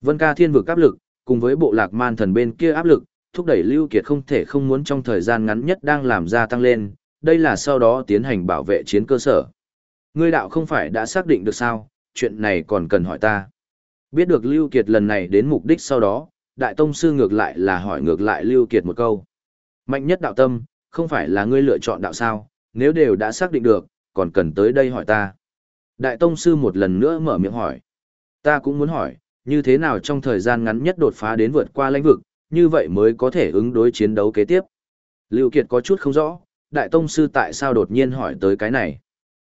Vân ca thiên vực áp lực, cùng với bộ lạc man thần bên kia áp lực, thúc đẩy Lưu Kiệt không thể không muốn trong thời gian ngắn nhất đang làm ra tăng lên, đây là sau đó tiến hành bảo vệ chiến cơ sở. Ngươi đạo không phải đã xác định được sao, chuyện này còn cần hỏi ta. Biết được Lưu Kiệt lần này đến mục đích sau đó, Đại Tông Sư ngược lại là hỏi ngược lại Lưu Kiệt một câu. Mạnh nhất đạo tâm, không phải là ngươi lựa chọn đạo sao, nếu đều đã xác định được, còn cần tới đây hỏi ta. Đại Tông Sư một lần nữa mở miệng hỏi. Ta cũng muốn hỏi, như thế nào trong thời gian ngắn nhất đột phá đến vượt qua lãnh vực, như vậy mới có thể ứng đối chiến đấu kế tiếp. Lưu Kiệt có chút không rõ, Đại Tông Sư tại sao đột nhiên hỏi tới cái này.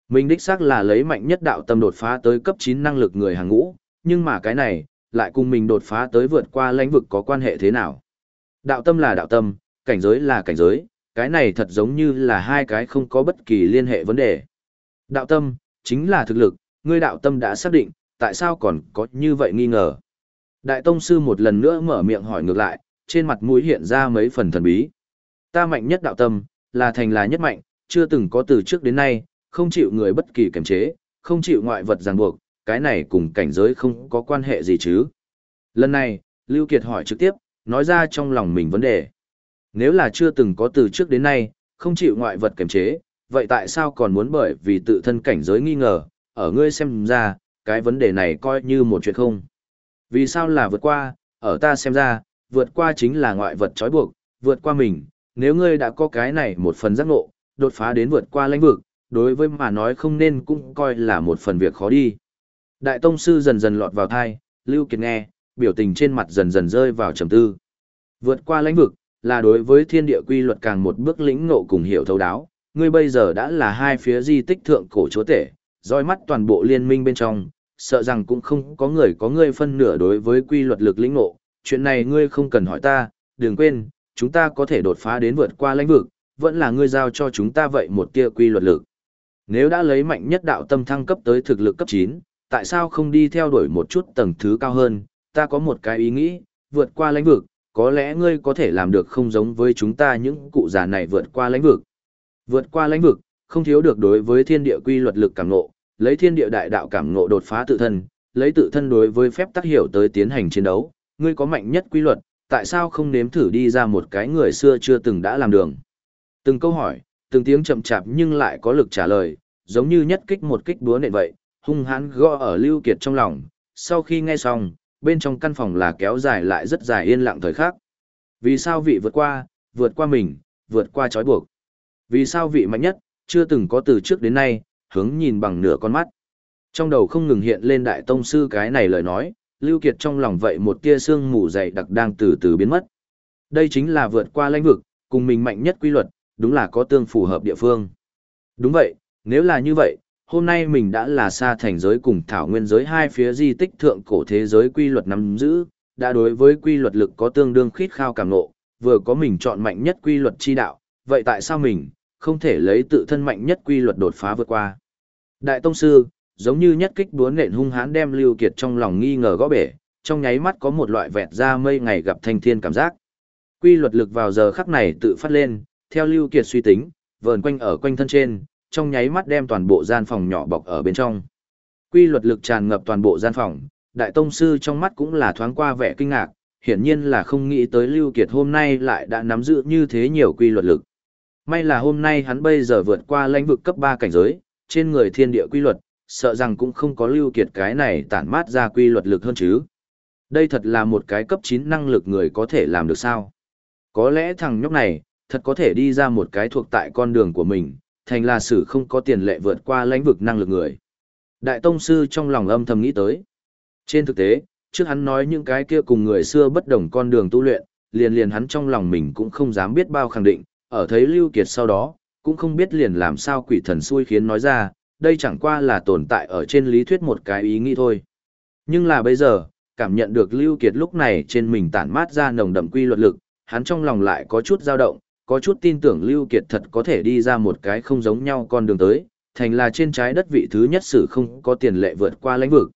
Mình đích xác là lấy mạnh nhất đạo tâm đột phá tới cấp 9 năng lực người hàng ngũ, nhưng mà cái này, lại cùng mình đột phá tới vượt qua lãnh vực có quan hệ thế nào. Đạo tâm là đạo tâm, cảnh giới là cảnh giới, cái này thật giống như là hai cái không có bất kỳ liên hệ vấn đề. Đạo tâm, chính là thực lực, ngươi đạo tâm đã xác định, tại sao còn có như vậy nghi ngờ. Đại Tông Sư một lần nữa mở miệng hỏi ngược lại, trên mặt mũi hiện ra mấy phần thần bí. Ta mạnh nhất đạo tâm, là thành là nhất mạnh, chưa từng có từ trước đến nay, không chịu người bất kỳ kiểm chế, không chịu ngoại vật ràng buộc, cái này cùng cảnh giới không có quan hệ gì chứ. Lần này, Lưu Kiệt hỏi trực tiếp, nói ra trong lòng mình vấn đề. Nếu là chưa từng có từ trước đến nay, không chịu ngoại vật kiểm chế, vậy tại sao còn muốn bởi vì tự thân cảnh giới nghi ngờ, ở ngươi xem ra, cái vấn đề này coi như một chuyện không. Vì sao là vượt qua, ở ta xem ra, vượt qua chính là ngoại vật trói buộc, vượt qua mình, nếu ngươi đã có cái này một phần giác ngộ, đột phá đến vượt qua lãnh vực, đối với mà nói không nên cũng coi là một phần việc khó đi. Đại Tông Sư dần dần lọt vào thai, Lưu Kiệt nghe, biểu tình trên mặt dần dần rơi vào trầm tư. Vượt qua lãnh vực, là đối với thiên địa quy luật càng một bước lĩnh ngộ cùng hiểu thấu đáo, ngươi bây giờ đã là hai phía di tích thượng cổ chúa tể, dõi mắt toàn bộ liên minh bên trong, sợ rằng cũng không có người có ngươi phân nửa đối với quy luật lực lĩnh ngộ, chuyện này ngươi không cần hỏi ta, đừng quên, chúng ta có thể đột phá đến vượt qua lãnh vực, vẫn là ngươi giao cho chúng ta vậy một tia quy luật lực. Nếu đã lấy mạnh nhất đạo tâm thăng cấp tới thực lực cấp 9, tại sao không đi theo đuổi một chút tầng thứ cao hơn, ta có một cái ý nghĩ, vượt qua lãnh vực, có lẽ ngươi có thể làm được không giống với chúng ta những cụ già này vượt qua lãnh vực. Vượt qua lãnh vực, không thiếu được đối với thiên địa quy luật lực cảm ngộ, lấy thiên địa đại đạo cảm ngộ đột phá tự thân, lấy tự thân đối với phép tác hiểu tới tiến hành chiến đấu, ngươi có mạnh nhất quy luật, tại sao không nếm thử đi ra một cái người xưa chưa từng đã làm đường. Từng câu hỏi, từng tiếng chậm chạp nhưng lại có lực trả lời, giống như nhất kích một kích búa nện vậy, hung hãn gõ ở Lưu Kiệt trong lòng, sau khi nghe xong, bên trong căn phòng là kéo dài lại rất dài yên lặng thời khắc. Vì sao vị vượt qua, vượt qua mình, vượt qua trói buộc? Vì sao vị mạnh nhất, chưa từng có từ trước đến nay, hướng nhìn bằng nửa con mắt? Trong đầu không ngừng hiện lên đại tông sư cái này lời nói, Lưu Kiệt trong lòng vậy một tia sương mù dày đặc đang từ từ biến mất. Đây chính là vượt qua lãnh vực, cùng mình mạnh nhất quy luật, đúng là có tương phù hợp địa phương. Đúng vậy, nếu là như vậy, hôm nay mình đã là xa thành giới cùng thảo nguyên giới hai phía di tích thượng cổ thế giới quy luật nắm giữ, đã đối với quy luật lực có tương đương khít khao cảm nộ, vừa có mình chọn mạnh nhất quy luật chi đạo, vậy tại sao mình không thể lấy tự thân mạnh nhất quy luật đột phá vượt qua? Đại Tông Sư, giống như nhất kích búa nện hung hãn đem Lưu Kiệt trong lòng nghi ngờ gõ bể, trong nháy mắt có một loại vẹt ra mây ngày gặp thanh thiên cảm giác. Quy luật lực vào giờ khắc này tự phát lên, theo Lưu Kiệt suy tính, vờn quanh ở quanh thân trên, trong nháy mắt đem toàn bộ gian phòng nhỏ bọc ở bên trong. Quy luật lực tràn ngập toàn bộ gian phòng, đại tông sư trong mắt cũng là thoáng qua vẻ kinh ngạc, hiển nhiên là không nghĩ tới Lưu Kiệt hôm nay lại đã nắm giữ như thế nhiều quy luật lực. May là hôm nay hắn bây giờ vượt qua lãnh vực cấp 3 cảnh giới, trên người thiên địa quy luật, sợ rằng cũng không có Lưu Kiệt cái này tản mát ra quy luật lực hơn chứ. Đây thật là một cái cấp 9 năng lực người có thể làm được sao? Có lẽ thằng nhóc này, thật có thể đi ra một cái thuộc tại con đường của mình, thành là sử không có tiền lệ vượt qua lãnh vực năng lực người. Đại Tông Sư trong lòng âm thầm nghĩ tới. Trên thực tế, trước hắn nói những cái kia cùng người xưa bất đồng con đường tu luyện, liền liền hắn trong lòng mình cũng không dám biết bao khẳng định, ở thấy Lưu Kiệt sau đó, cũng không biết liền làm sao quỷ thần xui khiến nói ra, đây chẳng qua là tồn tại ở trên lý thuyết một cái ý nghĩ thôi. Nhưng là bây giờ, cảm nhận được Lưu Kiệt lúc này trên mình tản mát ra nồng đậm quy luật lực, hắn trong lòng lại có chút dao động, có chút tin tưởng Lưu Kiệt thật có thể đi ra một cái không giống nhau con đường tới, thành là trên trái đất vị thứ nhất sử không có tiền lệ vượt qua lãnh vực.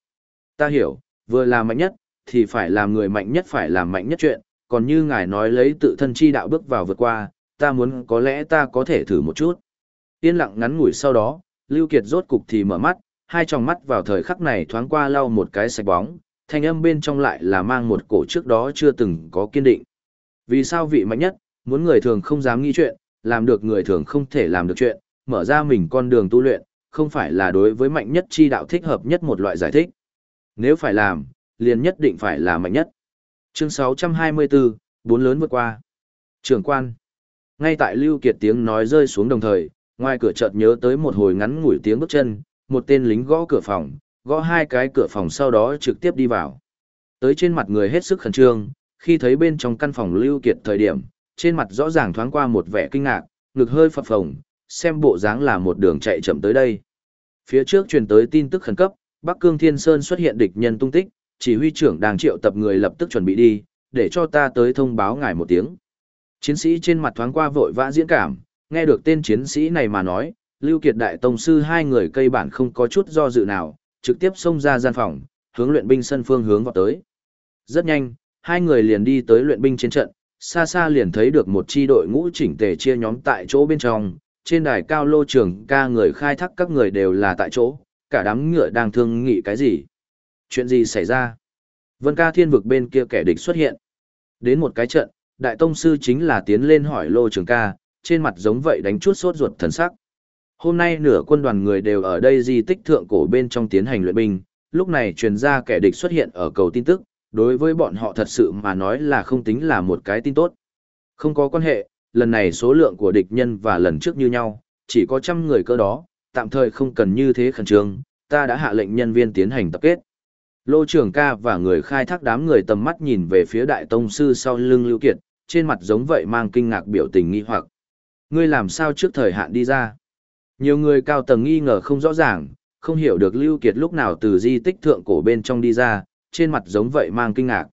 Ta hiểu, vừa là mạnh nhất, thì phải làm người mạnh nhất phải làm mạnh nhất chuyện, còn như ngài nói lấy tự thân chi đạo bước vào vượt qua, ta muốn có lẽ ta có thể thử một chút. Yên lặng ngắn ngủi sau đó, Lưu Kiệt rốt cục thì mở mắt, hai tròng mắt vào thời khắc này thoáng qua lau một cái sạch bóng, thanh âm bên trong lại là mang một cổ trước đó chưa từng có kiên định. Vì sao vị mạnh nhất, muốn người thường không dám nghĩ chuyện, làm được người thường không thể làm được chuyện, mở ra mình con đường tu luyện, không phải là đối với mạnh nhất chi đạo thích hợp nhất một loại giải thích. Nếu phải làm, liền nhất định phải là mạnh nhất. Chương 624, bốn lớn vượt qua. Trưởng quan. Ngay tại Lưu Kiệt tiếng nói rơi xuống đồng thời, ngoài cửa chợt nhớ tới một hồi ngắn ngủi tiếng bước chân, một tên lính gõ cửa phòng, gõ hai cái cửa phòng sau đó trực tiếp đi vào. Tới trên mặt người hết sức khẩn trương, khi thấy bên trong căn phòng Lưu Kiệt thời điểm, trên mặt rõ ràng thoáng qua một vẻ kinh ngạc, ngực hơi phập phồng, xem bộ dáng là một đường chạy chậm tới đây. Phía trước truyền tới tin tức khẩn cấp, Bắc Cương Thiên Sơn xuất hiện địch nhân tung tích, chỉ huy trưởng đang triệu tập người lập tức chuẩn bị đi, để cho ta tới thông báo ngài một tiếng. Chiến sĩ trên mặt thoáng qua vội vã diễn cảm, nghe được tên chiến sĩ này mà nói, Lưu Kiệt Đại Tông Sư hai người cây bản không có chút do dự nào, trực tiếp xông ra gian phòng, hướng luyện binh sân phương hướng vào tới. Rất nhanh, hai người liền đi tới luyện binh trên trận, xa xa liền thấy được một chi đội ngũ chỉnh tề chia nhóm tại chỗ bên trong, trên đài cao lô trường ca người khai thác các người đều là tại chỗ, cả đám ngựa đang thương nghị cái gì. Chuyện gì xảy ra? Vân ca thiên vực bên kia kẻ địch xuất hiện. Đến một cái trận, đại tông sư chính là tiến lên hỏi lô trường ca, trên mặt giống vậy đánh chút sốt ruột thần sắc. Hôm nay nửa quân đoàn người đều ở đây di tích thượng cổ bên trong tiến hành luyện binh, lúc này truyền ra kẻ địch xuất hiện ở cầu tin tức, đối với bọn họ thật sự mà nói là không tính là một cái tin tốt. Không có quan hệ, lần này số lượng của địch nhân và lần trước như nhau, chỉ có trăm người cơ đó, tạm thời không cần như thế khẩn trương, ta đã hạ lệnh nhân viên tiến hành tập kết. Lô trưởng ca và người khai thác đám người tầm mắt nhìn về phía đại tông sư sau lưng Lưu Kiệt, trên mặt giống vậy mang kinh ngạc biểu tình nghi hoặc. Ngươi làm sao trước thời hạn đi ra? Nhiều người cao tầng nghi ngờ không rõ ràng, không hiểu được Lưu Kiệt lúc nào từ di tích thượng cổ bên trong đi ra, trên mặt giống vậy mang kinh ngạc.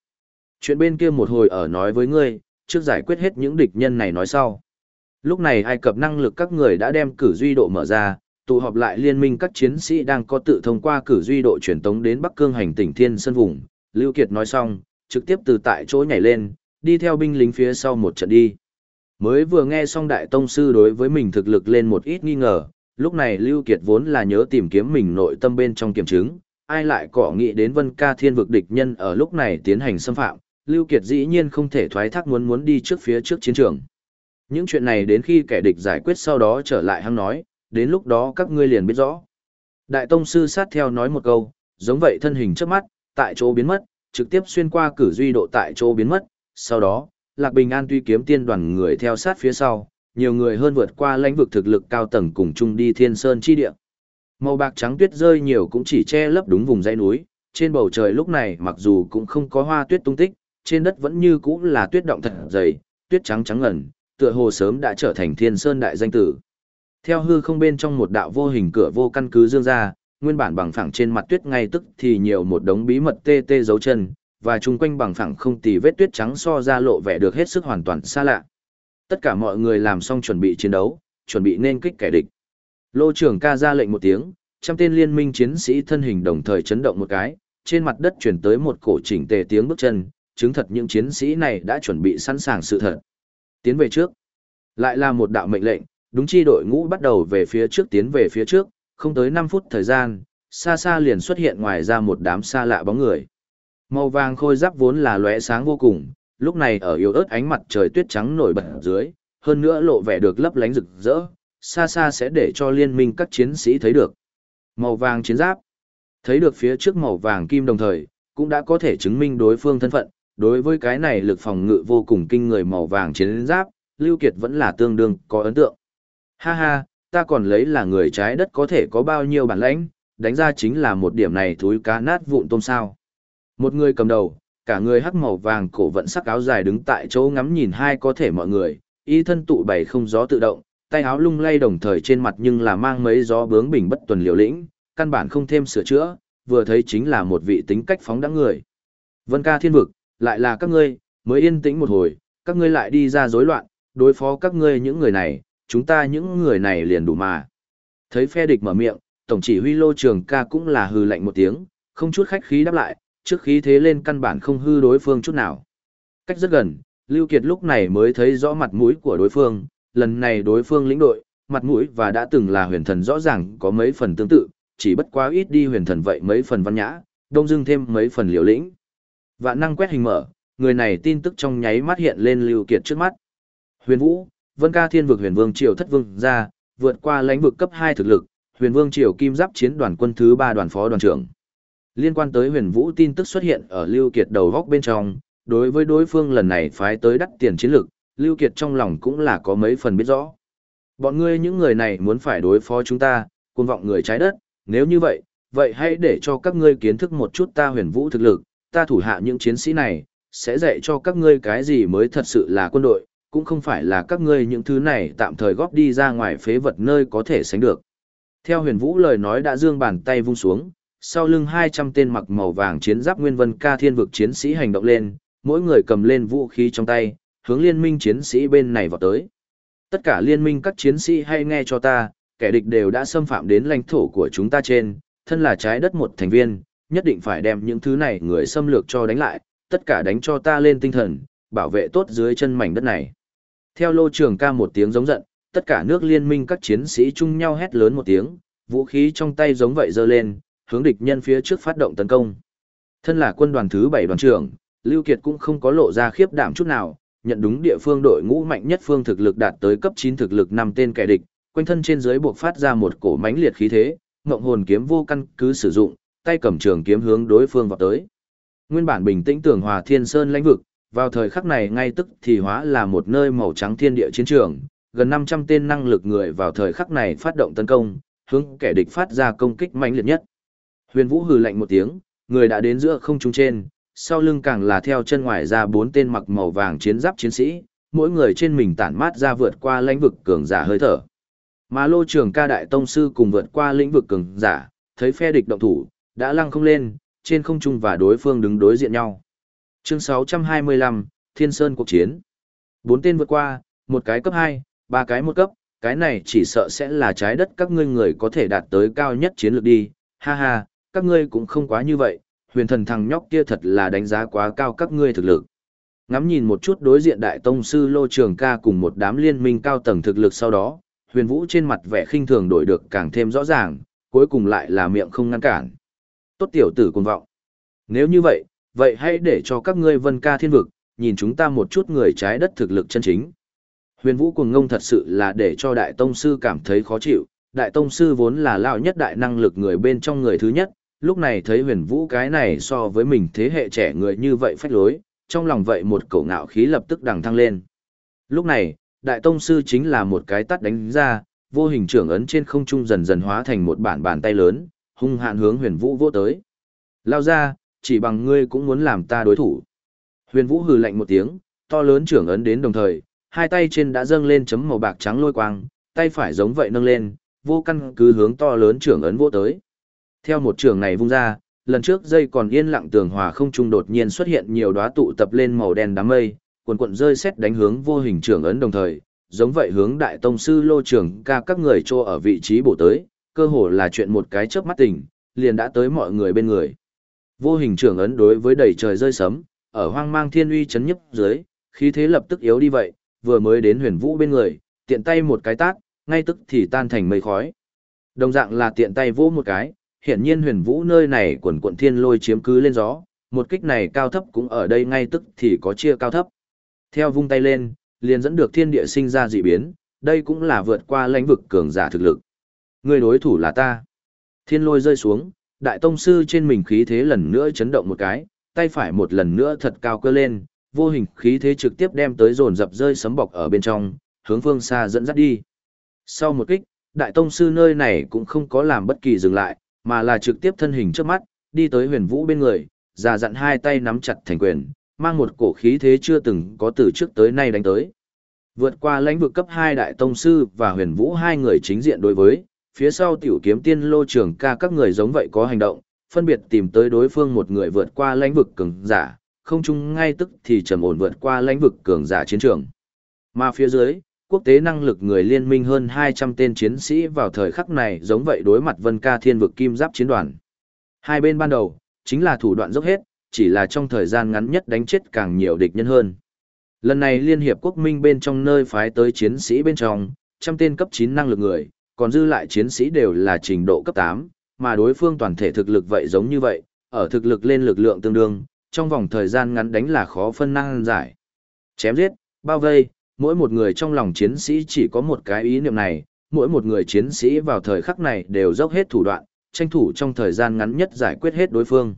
Chuyện bên kia một hồi ở nói với ngươi, trước giải quyết hết những địch nhân này nói sau. Lúc này Ai Cập năng lực các người đã đem cử duy độ mở ra, tụ họp lại liên minh các chiến sĩ đang có tự thông qua cử duy độ truyền tống đến Bắc Cương hành tỉnh Thiên Sơn Vùng. Lưu Kiệt nói xong, trực tiếp từ tại chỗ nhảy lên, đi theo binh lính phía sau một trận đi. Mới vừa nghe xong Đại Tông Sư đối với mình thực lực lên một ít nghi ngờ, lúc này Lưu Kiệt vốn là nhớ tìm kiếm mình nội tâm bên trong kiểm chứng, ai lại cọ nghĩ đến Vân Ca Thiên vực địch nhân ở lúc này tiến hành xâm phạm, Lưu Kiệt dĩ nhiên không thể thoái thác muốn muốn đi trước phía trước chiến trường. Những chuyện này đến khi kẻ địch giải quyết sau đó trở lại hăng nói, đến lúc đó các ngươi liền biết rõ. Đại Tông Sư sát theo nói một câu, giống vậy thân hình trước mắt, tại chỗ biến mất, trực tiếp xuyên qua cử duy độ tại chỗ biến mất, sau đó, Lạc Bình An tuy kiếm tiên đoàn người theo sát phía sau, nhiều người hơn vượt qua lãnh vực thực lực cao tầng cùng chung đi thiên sơn chi địa. Màu bạc trắng tuyết rơi nhiều cũng chỉ che lấp đúng vùng dãy núi, trên bầu trời lúc này mặc dù cũng không có hoa tuyết tung tích, trên đất vẫn như cũ là tuyết động thật dày, tuyết trắng trắng ngần, tựa hồ sớm đã trở thành thiên sơn đại danh tử. Theo hư không bên trong một đạo vô hình cửa vô căn cứ dương ra, nguyên bản bằng phẳng trên mặt tuyết ngay tức thì nhiều một đống bí mật tê tê dấu chân, và chung quanh bằng phẳng không tì vết tuyết trắng so ra lộ vẻ được hết sức hoàn toàn xa lạ. Tất cả mọi người làm xong chuẩn bị chiến đấu, chuẩn bị nên kích kẻ địch. Lô trưởng ca ra lệnh một tiếng, trăm tên liên minh chiến sĩ thân hình đồng thời chấn động một cái, trên mặt đất chuyển tới một cổ chỉnh tề tiếng bước chân, chứng thật những chiến sĩ này đã chuẩn bị sẵn sàng sự thật. Tiến về trước. Lại là một đạo mệnh lệnh, đúng chi đội ngũ bắt đầu về phía trước tiến về phía trước, không tới 5 phút thời gian, xa xa liền xuất hiện ngoài ra một đám xa lạ bóng người. Màu vàng khôi giáp vốn là lóe sáng vô cùng, lúc này ở yếu ớt ánh mặt trời tuyết trắng nổi bật dưới, hơn nữa lộ vẻ được lấp lánh rực rỡ, xa xa sẽ để cho liên minh các chiến sĩ thấy được. Màu vàng chiến giáp. Thấy được phía trước màu vàng kim đồng thời, cũng đã có thể chứng minh đối phương thân phận, đối với cái này lực phòng ngự vô cùng kinh người màu vàng chiến giáp, Lưu Kiệt vẫn là tương đương có ấn tượng. Ha ha, ta còn lấy là người trái đất có thể có bao nhiêu bản lãnh, đánh ra chính là một điểm này thúi cá nát vụn tôm sao. Một người cầm đầu, cả người hắc màu vàng cổ vận sắc áo dài đứng tại chỗ ngắm nhìn hai có thể mọi người, y thân tụ bảy không gió tự động, tay áo lung lay đồng thời trên mặt nhưng là mang mấy gió bướng bình bất tuần liều lĩnh, căn bản không thêm sửa chữa, vừa thấy chính là một vị tính cách phóng đãng người. Vân ca thiên vực, lại là các ngươi, mới yên tĩnh một hồi, các ngươi lại đi ra rối loạn, đối phó các ngươi những người này, chúng ta những người này liền đủ mà. Thấy phe địch mở miệng, tổng chỉ huy lô trường ca cũng là hừ lạnh một tiếng, không chút khách khí đáp lại, trước khí thế lên căn bản không hư đối phương chút nào. Cách rất gần, Lưu Kiệt lúc này mới thấy rõ mặt mũi của đối phương, lần này đối phương lĩnh đội, mặt mũi và đã từng là huyền thần rõ ràng có mấy phần tương tự, chỉ bất quá ít đi huyền thần vậy mấy phần văn nhã, đông dưng thêm mấy phần liều lĩnh. Vạn năng quét hình mở, người này tin tức trong nháy mắt hiện lên Lưu Kiệt trước mắt. Huyền Vũ, Vân Ca Thiên vực Huyền Vương Triều thất vương ra, vượt qua lãnh vực cấp 2 thực lực, Huyền Vương Triều Kim Giáp chiến đoàn quân thứ 3 đoàn phó đoàn trưởng. Liên quan tới Huyền Vũ tin tức xuất hiện ở Lưu Kiệt đầu góc bên trong, đối với đối phương lần này phái tới đắt tiền chiến lược Lưu Kiệt trong lòng cũng là có mấy phần biết rõ. Bọn ngươi những người này muốn phải đối phó chúng ta, cuồng vọng người trái đất, nếu như vậy, vậy hãy để cho các ngươi kiến thức một chút ta huyền vũ thực lực, ta thủ hạ những chiến sĩ này, sẽ dạy cho các ngươi cái gì mới thật sự là quân đội, cũng không phải là các ngươi những thứ này tạm thời góp đi ra ngoài phế vật nơi có thể sánh được. Theo huyền vũ lời nói đã dương bàn tay vung xuống, sau lưng 200 tên mặc màu vàng chiến giáp nguyên vân ca thiên vực chiến sĩ hành động lên, mỗi người cầm lên vũ khí trong tay, hướng liên minh chiến sĩ bên này vào tới. Tất cả liên minh các chiến sĩ hay nghe cho ta, kẻ địch đều đã xâm phạm đến lãnh thổ của chúng ta trên, thân là trái đất một thành viên, nhất định phải đem những thứ này người xâm lược cho đánh lại, tất cả đánh cho ta lên tinh thần, bảo vệ tốt dưới chân mảnh đất này. Theo lô trường ca một tiếng giống giận, tất cả nước liên minh các chiến sĩ chung nhau hét lớn một tiếng, vũ khí trong tay giống vậy giơ lên, hướng địch nhân phía trước phát động tấn công. Thân là quân đoàn thứ 7 đoàn trưởng, Lưu Kiệt cũng không có lộ ra khiếp đảm chút nào, nhận đúng địa phương đội ngũ mạnh nhất phương thực lực đạt tới cấp 9 thực lực năm tên kẻ địch, quanh thân trên dưới buộc phát ra một cổ mãnh liệt khí thế, ngộng hồn kiếm vô căn cứ sử dụng, tay cầm trường kiếm hướng đối phương vọt tới. Nguyên bản bình tĩnh tưởng hòa thiên sơn lãnh vực, vào thời khắc này ngay tức thì hóa là một nơi màu trắng thiên địa chiến trường, gần 500 tên năng lực người vào thời khắc này phát động tấn công, hướng kẻ địch phát ra công kích mãnh liệt nhất. Huyền Vũ hừ lạnh một tiếng, người đã đến giữa không trung trên, sau lưng càng là theo chân ngoài ra bốn tên mặc màu vàng chiến giáp chiến sĩ, mỗi người trên mình tản mát ra vượt qua lãnh vực cường giả hơi thở. Mà lô trường ca đại tông sư cùng vượt qua lĩnh vực cường giả, thấy phe địch động thủ, đã lăng không lên, trên không trung và đối phương đứng đối diện nhau. Chương 625, Thiên Sơn cuộc chiến. Bốn tên vượt qua, một cái cấp 2, ba cái một cấp, cái này chỉ sợ sẽ là trái đất các ngươi người có thể đạt tới cao nhất chiến lược đi. Ha ha, các ngươi cũng không quá như vậy, huyền thần thằng nhóc kia thật là đánh giá quá cao các ngươi thực lực. Ngắm nhìn một chút đối diện đại tông sư Lô Trường ca cùng một đám liên minh cao tầng thực lực sau đó, huyền vũ trên mặt vẻ khinh thường đổi được càng thêm rõ ràng, cuối cùng lại là miệng không ngăn cản. Tốt tiểu tử cuồng vọng. Nếu như vậy, vậy hãy để cho các ngươi vân ca thiên vực, nhìn chúng ta một chút người trái đất thực lực chân chính. Huyền vũ cuồng ngông thật sự là để cho đại tông sư cảm thấy khó chịu, đại tông sư vốn là lao nhất đại năng lực người bên trong người thứ nhất, lúc này thấy huyền vũ cái này so với mình thế hệ trẻ người như vậy phách lối, trong lòng vậy một cổ ngạo khí lập tức đằng thăng lên. Lúc này, đại tông sư chính là một cái tắt đánh ra, vô hình trưởng ấn trên không trung dần dần hóa thành một bản bàn tay lớn, hung hạn hướng huyền vũ vô tới. Lao ra, chỉ bằng ngươi cũng muốn làm ta đối thủ. Huyền vũ hừ lạnh một tiếng, to lớn trưởng ấn đến đồng thời, hai tay trên đã dâng lên chấm màu bạc trắng lôi quang, tay phải giống vậy nâng lên, vô căn cứ hướng to lớn trưởng ấn vô tới. Theo một trường này vung ra, lần trước dây còn yên lặng tường hòa không trung đột nhiên xuất hiện nhiều đóa tụ tập lên màu đen đám mây, cuộn cuộn rơi xét đánh hướng vô hình trưởng ấn đồng thời, giống vậy hướng đại tông sư lô trưởng ca các người cho ở vị trí bổ tới, cơ hồ là chuyện một cái chớp mắt tỉnh, liền đã tới mọi người bên người. Vô hình trưởng ấn đối với đầy trời rơi sấm, ở hoang mang thiên uy chấn nhấp dưới, khí thế lập tức yếu đi vậy, vừa mới đến huyền vũ bên người, tiện tay một cái tát, ngay tức thì tan thành mây khói. Đồng dạng là tiện tay vỗ một cái, hiển nhiên huyền vũ nơi này quần quận thiên lôi chiếm cứ lên gió, một kích này cao thấp cũng ở đây ngay tức thì có chia cao thấp. Theo vung tay lên, liền dẫn được thiên địa sinh ra dị biến, đây cũng là vượt qua lãnh vực cường giả thực lực. Người đối thủ là ta. Thiên lôi rơi xuống, đại tông sư trên mình khí thế lần nữa chấn động một cái, tay phải một lần nữa thật cao cơ lên, vô hình khí thế trực tiếp đem tới dồn dập rơi sấm bọc ở bên trong, hướng phương xa dẫn dắt đi. Sau một kích, đại tông sư nơi này cũng không có làm bất kỳ dừng lại, mà là trực tiếp thân hình trước mắt, đi tới huyền vũ bên người, già dặn hai tay nắm chặt thành quyền, mang một cổ khí thế chưa từng có từ trước tới nay đánh tới. Vượt qua lãnh vực cấp 2 đại tông sư và huyền vũ hai người chính diện đối với, phía sau tiểu kiếm tiên lô trường ca các người giống vậy có hành động, phân biệt tìm tới đối phương một người vượt qua lãnh vực cường giả, không chung ngay tức thì trầm ổn vượt qua lãnh vực cường giả chiến trường. Mà phía dưới, quốc tế năng lực người liên minh hơn 200 tên chiến sĩ vào thời khắc này giống vậy đối mặt vân ca thiên vực kim giáp chiến đoàn. Hai bên ban đầu, chính là thủ đoạn dốc hết, chỉ là trong thời gian ngắn nhất đánh chết càng nhiều địch nhân hơn. Lần này Liên Hiệp Quốc Minh bên trong nơi phái tới chiến sĩ bên trong, trăm tên cấp 9 năng lực người, còn dư lại chiến sĩ đều là trình độ cấp 8, mà đối phương toàn thể thực lực vậy giống như vậy, ở thực lực lên lực lượng tương đương, trong vòng thời gian ngắn đánh là khó phân năng giải. Chém giết, bao vây, mỗi một người trong lòng chiến sĩ chỉ có một cái ý niệm này, mỗi một người chiến sĩ vào thời khắc này đều dốc hết thủ đoạn, tranh thủ trong thời gian ngắn nhất giải quyết hết đối phương.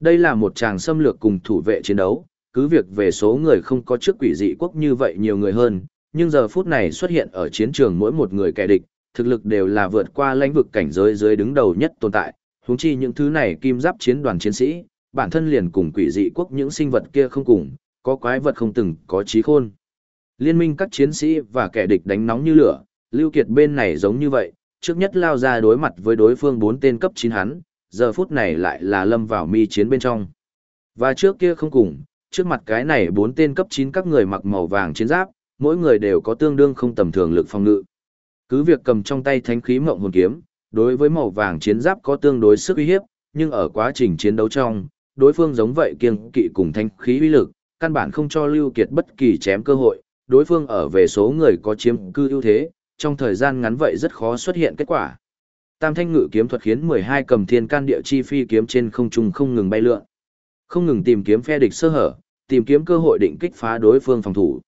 Đây là một tràng xâm lược cùng thủ vệ chiến đấu, cứ việc về số người không có trước quỷ dị quốc như vậy nhiều người hơn, nhưng giờ phút này xuất hiện ở chiến trường mỗi một người kẻ địch, thực lực đều là vượt qua lãnh vực cảnh giới dưới đứng đầu nhất tồn tại, huống chi những thứ này kim giáp chiến đoàn chiến sĩ, bản thân liền cùng quỷ dị quốc những sinh vật kia không cùng, có quái vật không từng có trí khôn. Liên minh các chiến sĩ và kẻ địch đánh nóng như lửa, Lưu Kiệt bên này giống như vậy, trước nhất lao ra đối mặt với đối phương bốn tên cấp 9 hắn, giờ phút này lại là lâm vào mi chiến bên trong. Và trước kia không cùng, trước mặt cái này bốn tên cấp 9 các người mặc màu vàng chiến giáp, mỗi người đều có tương đương không tầm thường lực phòng ngự. Cứ việc cầm trong tay thánh khí mộng hồn kiếm, đối với màu vàng chiến giáp có tương đối sức uy hiếp, nhưng ở quá trình chiến đấu trong, đối phương giống vậy kiêng kỵ cùng thánh khí uy lực, căn bản không cho Lưu Kiệt bất kỳ chém cơ hội, đối phương ở về số người có chiếm cư ưu thế, trong thời gian ngắn vậy rất khó xuất hiện kết quả. Tam thanh ngự kiếm thuật khiến 12 cầm thiên can địa chi phi kiếm trên không trung không ngừng bay lượn. Không ngừng tìm kiếm phe địch sơ hở, tìm kiếm cơ hội định kích phá đối phương phòng thủ.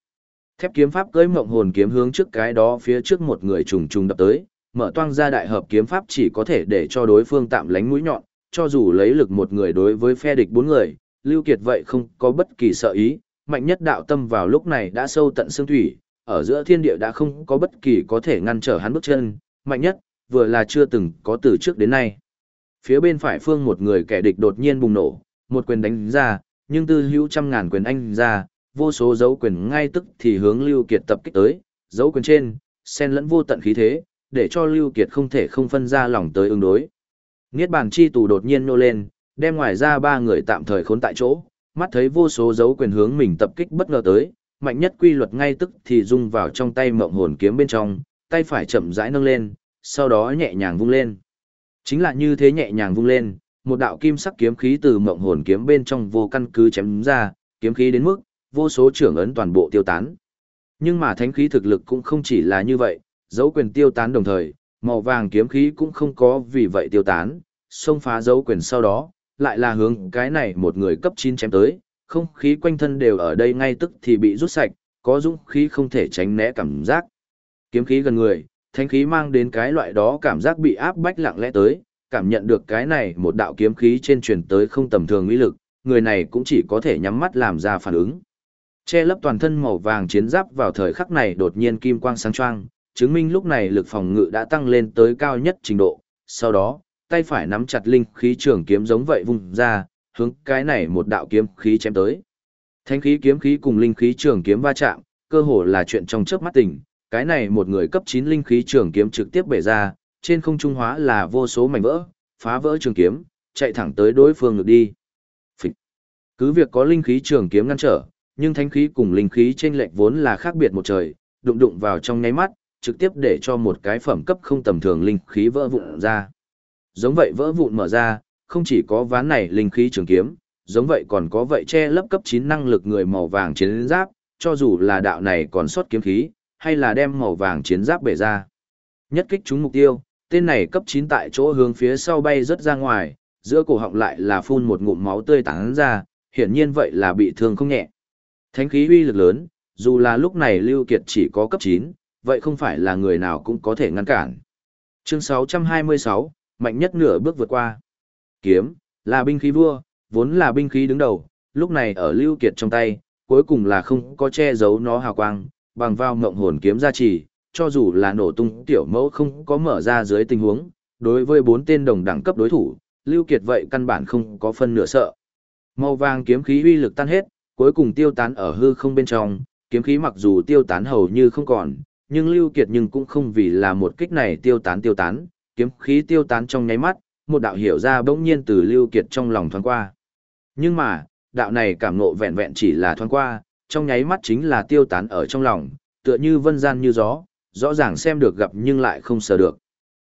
Thép kiếm pháp cưỡi mộng hồn kiếm hướng trước cái đó phía trước một người trùng trùng đập tới, mở toang ra đại hợp kiếm pháp chỉ có thể để cho đối phương tạm lánh mũi nhọn, cho dù lấy lực một người đối với phe địch bốn người, Lưu Kiệt vậy không có bất kỳ sợ ý, mạnh nhất đạo tâm vào lúc này đã sâu tận xương thủy, ở giữa thiên địa đã không có bất kỳ có thể ngăn trở hắn bước chân, mạnh nhất, vừa là chưa từng có từ trước đến nay. Phía bên phải phương một người kẻ địch đột nhiên bùng nổ, một quyền đánh ra, nhưng tư hữu trăm ngàn quyền anh ra, vô số dấu quyền ngay tức thì hướng Lưu Kiệt tập kích tới, dấu quyền trên, xen lẫn vô tận khí thế, để cho Lưu Kiệt không thể không phân ra lòng tới ứng đối. Niết bàn chi tù đột nhiên nô lên, đem ngoài ra ba người tạm thời khốn tại chỗ, mắt thấy vô số dấu quyền hướng mình tập kích bất ngờ tới, mạnh nhất quy luật ngay tức thì rung vào trong tay mộng hồn kiếm bên trong, tay phải chậm rãi nâng lên, sau đó nhẹ nhàng vung lên. Chính là như thế nhẹ nhàng vung lên, một đạo kim sắc kiếm khí từ mộng hồn kiếm bên trong vô căn cứ chém ra, kiếm khí đến mức vô số trưởng ấn toàn bộ tiêu tán. Nhưng mà thánh khí thực lực cũng không chỉ là như vậy, dấu quyền tiêu tán đồng thời, màu vàng kiếm khí cũng không có vì vậy tiêu tán, xông phá dấu quyền sau đó, lại là hướng cái này một người cấp 9 chém tới, không khí quanh thân đều ở đây ngay tức thì bị rút sạch, có dũng khí không thể tránh né cảm giác. Kiếm khí gần người, thánh khí mang đến cái loại đó cảm giác bị áp bách lặng lẽ tới, cảm nhận được cái này một đạo kiếm khí trên truyền tới không tầm thường uy lực, người này cũng chỉ có thể nhắm mắt làm ra phản ứng. Che lấp toàn thân màu vàng chiến giáp vào thời khắc này đột nhiên kim quang sáng choang, chứng minh lúc này lực phòng ngự đã tăng lên tới cao nhất trình độ. Sau đó, tay phải nắm chặt linh khí trường kiếm giống vậy vung ra, hướng cái này một đạo kiếm khí chém tới. Thánh khí kiếm khí cùng linh khí trường kiếm va chạm, cơ hồ là chuyện trong chớp mắt tỉnh. cái này một người cấp 9 linh khí trường kiếm trực tiếp bể ra, trên không trung hóa là vô số mảnh vỡ, phá vỡ trường kiếm, chạy thẳng tới đối phương ngược đi. Phịch. Cứ việc có linh khí trường kiếm ngăn trở, nhưng thánh khí cùng linh khí trên lệch vốn là khác biệt một trời, đụng đụng vào trong nháy mắt, trực tiếp để cho một cái phẩm cấp không tầm thường linh khí vỡ vụn ra. Giống vậy vỡ vụn mở ra, không chỉ có ván này linh khí trường kiếm, giống vậy còn có vậy che lấp cấp 9 năng lực người màu vàng chiến giáp, cho dù là đạo này còn sót kiếm khí, hay là đem màu vàng chiến giáp bể ra. Nhất kích trúng mục tiêu, tên này cấp 9 tại chỗ hướng phía sau bay rất ra ngoài, giữa cổ họng lại là phun một ngụm máu tươi tán ra, hiển nhiên vậy là bị thương không nhẹ. Thánh khí uy lực lớn, dù là lúc này Lưu Kiệt chỉ có cấp 9, vậy không phải là người nào cũng có thể ngăn cản. Chương 626, mạnh nhất nửa bước vượt qua. Kiếm, là binh khí vua, vốn là binh khí đứng đầu, lúc này ở Lưu Kiệt trong tay, cuối cùng là không có che giấu nó hào quang, bằng vào ngộng hồn kiếm gia trì, cho dù là nổ tung tiểu mẫu không có mở ra dưới tình huống, đối với bốn tên đồng đẳng cấp đối thủ, Lưu Kiệt vậy căn bản không có phân nửa sợ. Màu vàng kiếm khí uy lực tan hết, cuối cùng tiêu tán ở hư không bên trong, kiếm khí mặc dù tiêu tán hầu như không còn, nhưng Lưu Kiệt nhưng cũng không vì là một kích này tiêu tán tiêu tán, kiếm khí tiêu tán trong nháy mắt, một đạo hiểu ra bỗng nhiên từ Lưu Kiệt trong lòng thoáng qua. Nhưng mà, đạo này cảm ngộ vẹn vẹn chỉ là thoáng qua, trong nháy mắt chính là tiêu tán ở trong lòng, tựa như vân gian như gió, rõ ràng xem được gặp nhưng lại không sờ được.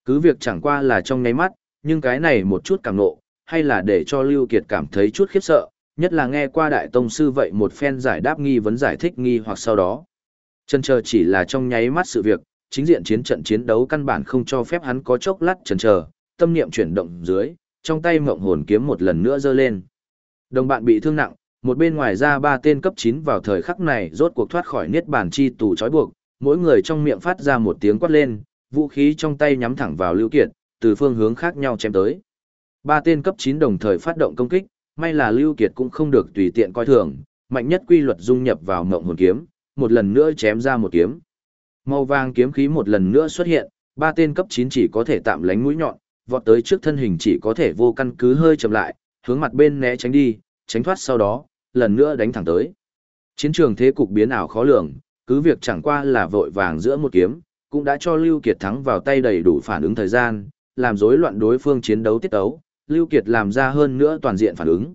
Cứ việc chẳng qua là trong nháy mắt, nhưng cái này một chút cảm ngộ, hay là để cho Lưu Kiệt cảm thấy chút khiếp sợ, nhất là nghe qua đại tông sư vậy một phen giải đáp nghi vấn giải thích nghi hoặc sau đó. Chân chờ chỉ là trong nháy mắt sự việc, chính diện chiến trận chiến đấu căn bản không cho phép hắn có chốc lát chần chờ, tâm niệm chuyển động dưới, trong tay mộng hồn kiếm một lần nữa giơ lên. Đồng bạn bị thương nặng, một bên ngoài ra ba tên cấp 9 vào thời khắc này rốt cuộc thoát khỏi niết bàn chi tù trói buộc, mỗi người trong miệng phát ra một tiếng quát lên, vũ khí trong tay nhắm thẳng vào Lưu Kiệt, từ phương hướng khác nhau chém tới. Ba tên cấp 9 đồng thời phát động công kích, may là Lưu Kiệt cũng không được tùy tiện coi thường, mạnh nhất quy luật dung nhập vào ngộng hồn kiếm, một lần nữa chém ra một kiếm. Màu vàng kiếm khí một lần nữa xuất hiện, ba tên cấp 9 chỉ có thể tạm lánh mũi nhọn, vọt tới trước thân hình chỉ có thể vô căn cứ hơi chậm lại, hướng mặt bên né tránh đi, tránh thoát sau đó, lần nữa đánh thẳng tới. Chiến trường thế cục biến ảo khó lường, cứ việc chẳng qua là vội vàng giữa một kiếm, cũng đã cho Lưu Kiệt thắng vào tay đầy đủ phản ứng thời gian, làm rối loạn đối phương chiến đấu tiết tấu, Lưu Kiệt làm ra hơn nữa toàn diện phản ứng.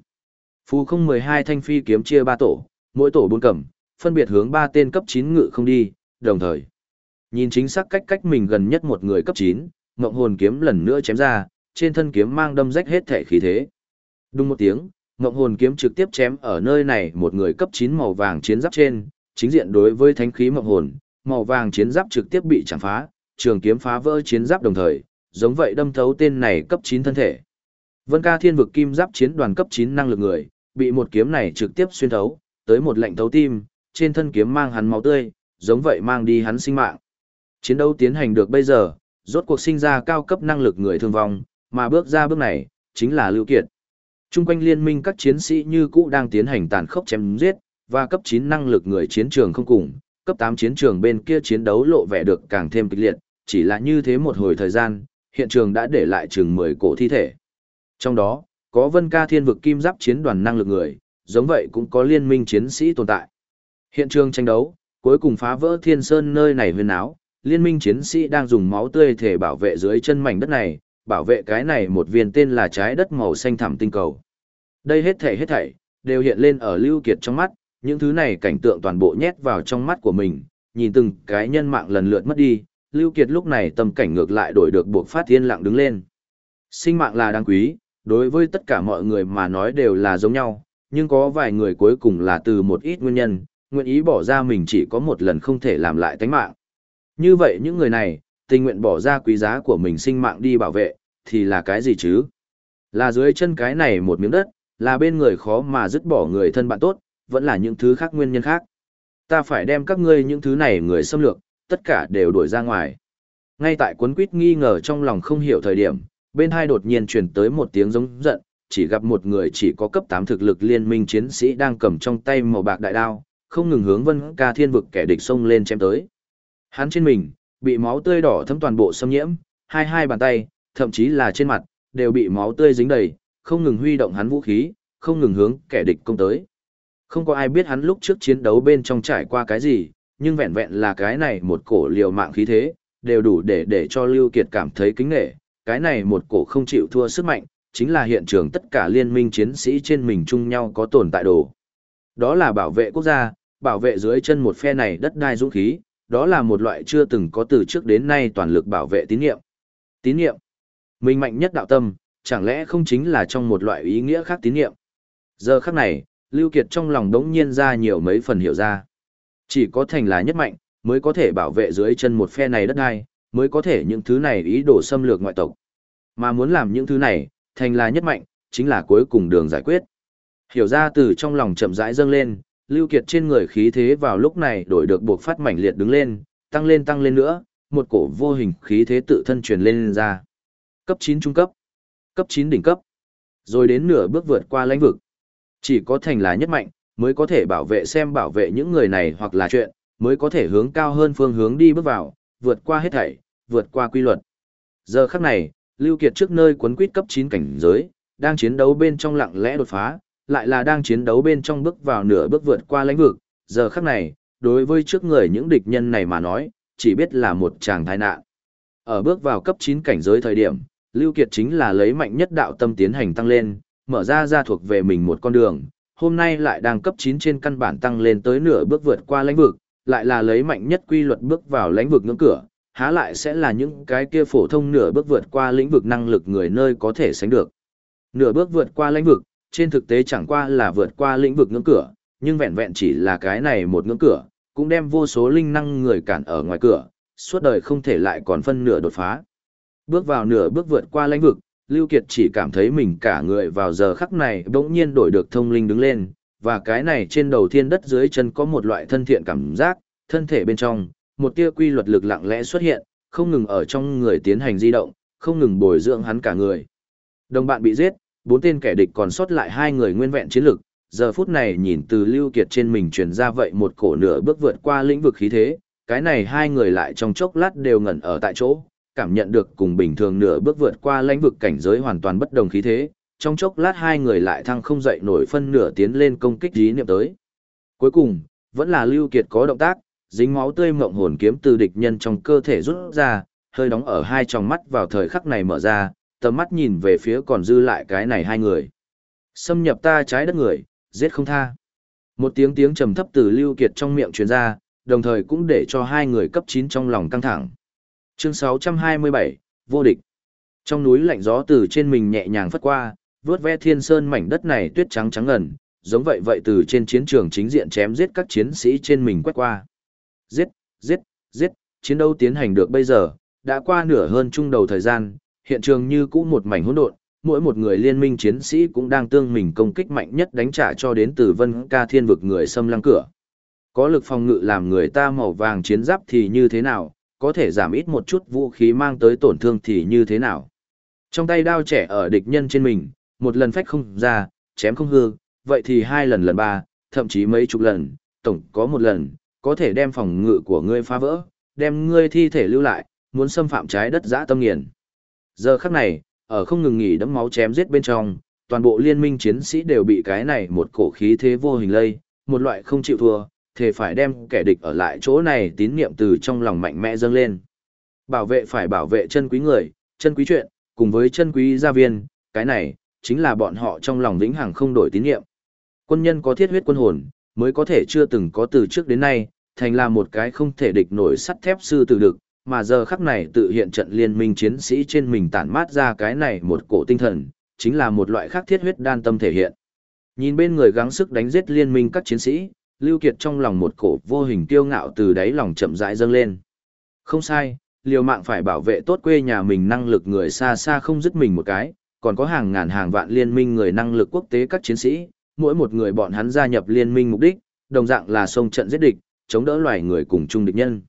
Phù không 12 thanh phi kiếm chia ba tổ, mỗi tổ bốn cầm, phân biệt hướng ba tên cấp 9 ngự không đi, đồng thời. Nhìn chính xác cách cách mình gần nhất một người cấp 9, ngộng hồn kiếm lần nữa chém ra, trên thân kiếm mang đâm rách hết thể khí thế. Đúng một tiếng, ngộng hồn kiếm trực tiếp chém ở nơi này một người cấp 9 màu vàng chiến giáp trên, chính diện đối với thánh khí ngộng hồn, màu vàng chiến giáp trực tiếp bị chạm phá, trường kiếm phá vỡ chiến giáp đồng thời, giống vậy đâm thấu tên này cấp 9 thân thể. Vân ca thiên vực kim giáp chiến đoàn cấp 9 năng lực người, bị một kiếm này trực tiếp xuyên thấu, tới một lệnh thấu tim, trên thân kiếm mang hắn máu tươi, giống vậy mang đi hắn sinh mạng. Chiến đấu tiến hành được bây giờ, rốt cuộc sinh ra cao cấp năng lực người thương vong, mà bước ra bước này, chính là Lưu Kiệt. Trung quanh liên minh các chiến sĩ như cũ đang tiến hành tàn khốc chém giết, và cấp 9 năng lực người chiến trường không cùng, cấp 8 chiến trường bên kia chiến đấu lộ vẻ được càng thêm kịch liệt, chỉ là như thế một hồi thời gian, hiện trường đã để lại chừng 10 cổ thi thể. Trong đó, có Vân Ca Thiên vực kim giáp chiến đoàn năng lực người, giống vậy cũng có liên minh chiến sĩ tồn tại. Hiện trường tranh đấu, cuối cùng phá vỡ Thiên Sơn nơi này huyên áo, liên minh chiến sĩ đang dùng máu tươi thể bảo vệ dưới chân mảnh đất này, bảo vệ cái này một viên tên là trái đất màu xanh thẳm tinh cầu. Đây hết thảy hết thảy đều hiện lên ở Lưu Kiệt trong mắt, những thứ này cảnh tượng toàn bộ nhét vào trong mắt của mình, nhìn từng cái nhân mạng lần lượt mất đi, Lưu Kiệt lúc này tâm cảnh ngược lại đổi được buộc phát thiên lặng đứng lên. Sinh mạng là đáng quý, đối với tất cả mọi người mà nói đều là giống nhau, nhưng có vài người cuối cùng là từ một ít nguyên nhân, nguyện ý bỏ ra mình chỉ có một lần không thể làm lại tánh mạng. Như vậy những người này, tình nguyện bỏ ra quý giá của mình sinh mạng đi bảo vệ, thì là cái gì chứ? Là dưới chân cái này một miếng đất, là bên người khó mà dứt bỏ người thân bạn tốt, vẫn là những thứ khác nguyên nhân khác. Ta phải đem các ngươi những thứ này người xâm lược, tất cả đều đuổi ra ngoài. Ngay tại cuốn quýt nghi ngờ trong lòng không hiểu thời điểm, bên hai đột nhiên truyền tới một tiếng giống giận, chỉ gặp một người chỉ có cấp 8 thực lực liên minh chiến sĩ đang cầm trong tay màu bạc đại đao, không ngừng hướng vân ca thiên vực kẻ địch xông lên chém tới. Hắn trên mình, bị máu tươi đỏ thấm toàn bộ xâm nhiễm, hai hai bàn tay, thậm chí là trên mặt, đều bị máu tươi dính đầy, không ngừng huy động hắn vũ khí, không ngừng hướng kẻ địch công tới. Không có ai biết hắn lúc trước chiến đấu bên trong trải qua cái gì, nhưng vẹn vẹn là cái này một cổ liều mạng khí thế, đều đủ để để cho Lưu Kiệt cảm thấy kính nghệ, cái này một cổ không chịu thua sức mạnh, chính là hiện trường tất cả liên minh chiến sĩ trên mình chung nhau có tồn tại đồ. Đó là bảo vệ quốc gia, bảo vệ dưới chân một phe này đất đai dũng khí, đó là một loại chưa từng có từ trước đến nay toàn lực bảo vệ tín nhiệm. Tín nhiệm. Mình mạnh nhất đạo tâm, chẳng lẽ không chính là trong một loại ý nghĩa khác tín nhiệm. Giờ khắc này, Lưu Kiệt trong lòng đống nhiên ra nhiều mấy phần hiểu ra. Chỉ có thành là nhất mạnh, mới có thể bảo vệ dưới chân một phe này đất đai, mới có thể những thứ này ý đồ xâm lược ngoại tộc. Mà muốn làm những thứ này, thành là nhất mạnh, chính là cuối cùng đường giải quyết. Hiểu ra từ trong lòng chậm rãi dâng lên, Lưu Kiệt trên người khí thế vào lúc này đổi được buộc phát mạnh liệt đứng lên, tăng lên tăng lên nữa, một cổ vô hình khí thế tự thân truyền lên, lên ra. Cấp 9 trung cấp, cấp 9 đỉnh cấp, rồi đến nửa bước vượt qua lãnh vực. Chỉ có thành là nhất mạnh, mới có thể bảo vệ xem bảo vệ những người này hoặc là chuyện, mới có thể hướng cao hơn phương hướng đi bước vào, vượt qua hết thảy, vượt qua quy luật. Giờ khắc này, Lưu Kiệt trước nơi quấn quýt cấp 9 cảnh giới, đang chiến đấu bên trong lặng lẽ đột phá, lại là đang chiến đấu bên trong bước vào nửa bước vượt qua lãnh vực, giờ khắc này, đối với trước người những địch nhân này mà nói, chỉ biết là một chàng tai nạn. Ở bước vào cấp 9 cảnh giới thời điểm, Lưu Kiệt chính là lấy mạnh nhất đạo tâm tiến hành tăng lên, mở ra ra thuộc về mình một con đường, hôm nay lại đang cấp 9 trên căn bản tăng lên tới nửa bước vượt qua lãnh vực, lại là lấy mạnh nhất quy luật bước vào lãnh vực ngưỡng cửa, há lại sẽ là những cái kia phổ thông nửa bước vượt qua lĩnh vực năng lực người nơi có thể sánh được. Nửa bước vượt qua lãnh vực, trên thực tế chẳng qua là vượt qua lĩnh vực ngưỡng cửa, nhưng vẹn vẹn chỉ là cái này một ngưỡng cửa, cũng đem vô số linh năng người cản ở ngoài cửa, suốt đời không thể lại còn phân nửa đột phá. Bước vào nửa bước vượt qua lãnh vực, Lưu Kiệt chỉ cảm thấy mình cả người vào giờ khắc này bỗng nhiên đổi được thông linh đứng lên, và cái này trên đầu thiên đất dưới chân có một loại thân thiện cảm giác, thân thể bên trong, một tia quy luật lực lặng lẽ xuất hiện, không ngừng ở trong người tiến hành di động, không ngừng bồi dưỡng hắn cả người. Đồng bạn bị giết, bốn tên kẻ địch còn sót lại hai người nguyên vẹn chiến lực, giờ phút này nhìn từ Lưu Kiệt trên mình truyền ra vậy một cổ nửa bước vượt qua lĩnh vực khí thế, cái này hai người lại trong chốc lát đều ngẩn ở tại chỗ, cảm nhận được cùng bình thường nửa bước vượt qua lãnh vực cảnh giới hoàn toàn bất đồng khí thế, trong chốc lát hai người lại thăng không dậy nổi phân nửa tiến lên công kích dí niệm tới. Cuối cùng, vẫn là Lưu Kiệt có động tác, dính máu tươi mộng hồn kiếm từ địch nhân trong cơ thể rút ra, hơi đóng ở hai tròng mắt vào thời khắc này mở ra, tầm mắt nhìn về phía còn dư lại cái này hai người. Xâm nhập ta trái đất người, giết không tha. Một tiếng tiếng trầm thấp từ Lưu Kiệt trong miệng truyền ra, đồng thời cũng để cho hai người cấp 9 trong lòng căng thẳng. Chương 627, vô địch. Trong núi lạnh gió từ trên mình nhẹ nhàng phất qua, vướt ve thiên sơn mảnh đất này tuyết trắng trắng ngần, giống vậy vậy từ trên chiến trường chính diện chém giết các chiến sĩ trên mình quét qua. Giết, giết, giết, chiến đấu tiến hành được bây giờ, đã qua nửa hơn trung đầu thời gian, hiện trường như cũ một mảnh hỗn độn, mỗi một người liên minh chiến sĩ cũng đang tương mình công kích mạnh nhất đánh trả cho đến từ vân ca thiên vực người xâm lăng cửa. Có lực phòng ngự làm người ta màu vàng chiến giáp thì như thế nào, có thể giảm ít một chút vũ khí mang tới tổn thương thì như thế nào. Trong tay đao trẻ ở địch nhân trên mình, một lần phách không ra, chém không hư, vậy thì hai lần lần ba, thậm chí mấy chục lần, tổng có một lần, có thể đem phòng ngự của ngươi phá vỡ, đem ngươi thi thể lưu lại, muốn xâm phạm trái đất dã tâm nghiền. Giờ khắc này, ở không ngừng nghỉ đẫm máu chém giết bên trong, toàn bộ liên minh chiến sĩ đều bị cái này một cổ khí thế vô hình lây, một loại không chịu thua, thể phải đem kẻ địch ở lại chỗ này tín niệm từ trong lòng mạnh mẽ dâng lên. Bảo vệ phải bảo vệ chân quý người, chân quý chuyện, cùng với chân quý gia viên, cái này, chính là bọn họ trong lòng vĩnh hằng không đổi tín niệm. Quân nhân có thiết huyết quân hồn, mới có thể chưa từng có từ trước đến nay, thành là một cái không thể địch nổi sắt thép sư tử đực, mà giờ khắc này tự hiện trận liên minh chiến sĩ trên mình tản mát ra cái này một cổ tinh thần, chính là một loại khác thiết huyết đan tâm thể hiện. Nhìn bên người gắng sức đánh giết liên minh các chiến sĩ, Lưu Kiệt trong lòng một cổ vô hình tiêu ngạo từ đáy lòng chậm rãi dâng lên. Không sai, liều mạng phải bảo vệ tốt quê nhà mình năng lực người xa xa không dứt mình một cái, còn có hàng ngàn hàng vạn liên minh người năng lực quốc tế các chiến sĩ, mỗi một người bọn hắn gia nhập liên minh mục đích, đồng dạng là xông trận giết địch, chống đỡ loài người cùng chung địch nhân.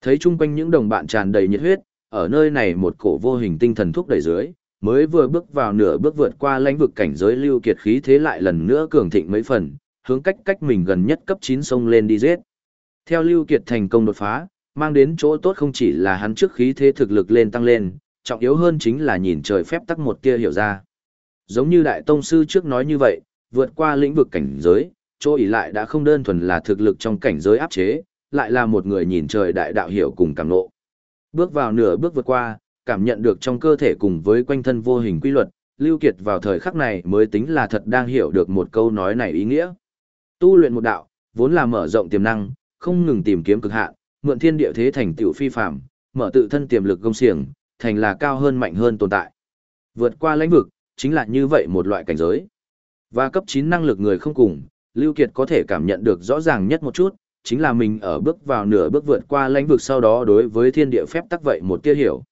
Thấy chung quanh những đồng bạn tràn đầy nhiệt huyết, ở nơi này một cổ vô hình tinh thần thúc đẩy dưới, mới vừa bước vào nửa bước vượt qua lãnh vực cảnh giới lưu kiệt khí thế lại lần nữa cường thịnh mấy phần, hướng cách cách mình gần nhất cấp 9 sông lên đi giết. Theo lưu kiệt thành công đột phá, mang đến chỗ tốt không chỉ là hắn trước khí thế thực lực lên tăng lên, trọng yếu hơn chính là nhìn trời phép tắc một tia hiểu ra. Giống như đại tông sư trước nói như vậy, vượt qua lĩnh vực cảnh giới, chỗ ỷ lại đã không đơn thuần là thực lực trong cảnh giới áp chế, lại là một người nhìn trời đại đạo hiểu cùng cảm nộ. Bước vào nửa bước vượt qua, cảm nhận được trong cơ thể cùng với quanh thân vô hình quy luật, Lưu Kiệt vào thời khắc này mới tính là thật đang hiểu được một câu nói này ý nghĩa. Tu luyện một đạo, vốn là mở rộng tiềm năng, không ngừng tìm kiếm cực hạn, mượn thiên địa thế thành tiểu phi phàm, mở tự thân tiềm lực công xiềng, thành là cao hơn mạnh hơn tồn tại. Vượt qua lãnh vực, chính là như vậy một loại cảnh giới. Và cấp 9 năng lực người không cùng, Lưu Kiệt có thể cảm nhận được rõ ràng nhất một chút, chính là mình ở bước vào nửa bước vượt qua lãnh vực sau đó đối với thiên địa phép tắc vậy một tia hiểu.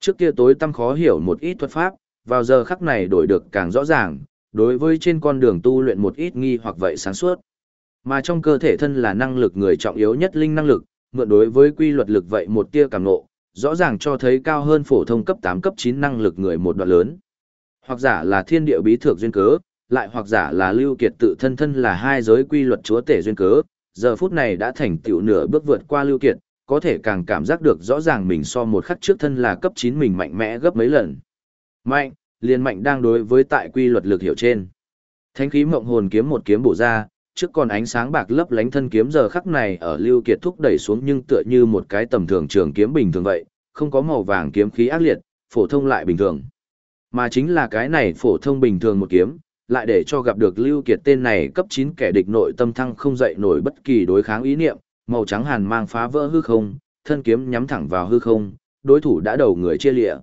Trước kia tối tăm khó hiểu một ít thuật pháp, vào giờ khắc này đổi được càng rõ ràng, đối với trên con đường tu luyện một ít nghi hoặc vậy sáng suốt. Mà trong cơ thể thân là năng lực người trọng yếu nhất linh năng lực, mượn đối với quy luật lực vậy một tia cảm ngộ, rõ ràng cho thấy cao hơn phổ thông cấp 8 cấp 9 năng lực người một đoạn lớn. Hoặc giả là thiên địa bí thược duyên cớ, lại hoặc giả là lưu kiệt tự thân thân là hai giới quy luật chúa tể duyên cớ, giờ phút này đã thành tựu nửa bước vượt qua lưu kiệt, có thể càng cảm giác được rõ ràng mình so một khắc trước thân là cấp 9 mình mạnh mẽ gấp mấy lần. Mạnh, liền mạnh đang đối với tại quy luật lực hiểu trên. Thánh khí mộng hồn kiếm một kiếm bổ ra, trước còn ánh sáng bạc lấp lánh thân kiếm giờ khắc này ở lưu kiệt thúc đẩy xuống nhưng tựa như một cái tầm thường trường kiếm bình thường vậy, không có màu vàng kiếm khí ác liệt, phổ thông lại bình thường. Mà chính là cái này phổ thông bình thường một kiếm, lại để cho gặp được Lưu Kiệt tên này cấp 9 kẻ địch nội tâm thăng không dậy nổi bất kỳ đối kháng ý niệm, màu trắng hàn mang phá vỡ hư không, thân kiếm nhắm thẳng vào hư không, đối thủ đã đầu người chia lịa.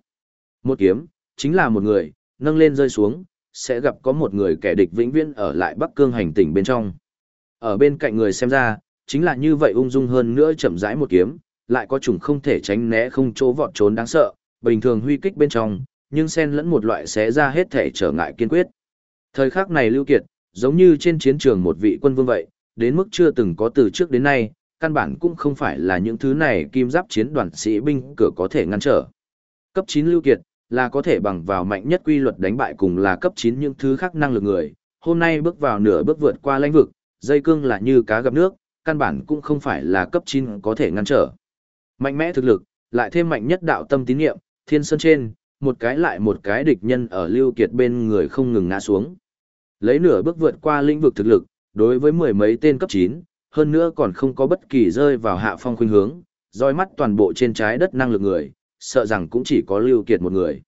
Một kiếm, chính là một người, nâng lên rơi xuống, sẽ gặp có một người kẻ địch vĩnh viễn ở lại Bắc Cương hành tỉnh bên trong. Ở bên cạnh người xem ra, chính là như vậy ung dung hơn nữa chậm rãi một kiếm, lại có chủng không thể tránh né không chỗ vọt trốn đáng sợ, bình thường huy kích bên trong, nhưng xen lẫn một loại xé ra hết thể trở ngại kiên quyết. Thời khắc này Lưu Kiệt, giống như trên chiến trường một vị quân vương vậy, đến mức chưa từng có từ trước đến nay, căn bản cũng không phải là những thứ này kim giáp chiến đoàn sĩ binh cửa có thể ngăn trở. Cấp 9 Lưu Kiệt, là có thể bằng vào mạnh nhất quy luật đánh bại cùng là cấp 9 những thứ khác năng lực người, hôm nay bước vào nửa bước vượt qua lãnh vực, dây cương là như cá gặp nước, căn bản cũng không phải là cấp 9 có thể ngăn trở. Mạnh mẽ thực lực, lại thêm mạnh nhất đạo tâm tín niệm, thiên sơn trên, một cái lại một cái địch nhân ở Lưu Kiệt bên người không ngừng ngã xuống. Lấy nửa bước vượt qua lĩnh vực thực lực, đối với mười mấy tên cấp 9, hơn nữa còn không có bất kỳ rơi vào hạ phong khuynh hướng, dõi mắt toàn bộ trên trái đất năng lực người, sợ rằng cũng chỉ có Lưu Kiệt một người.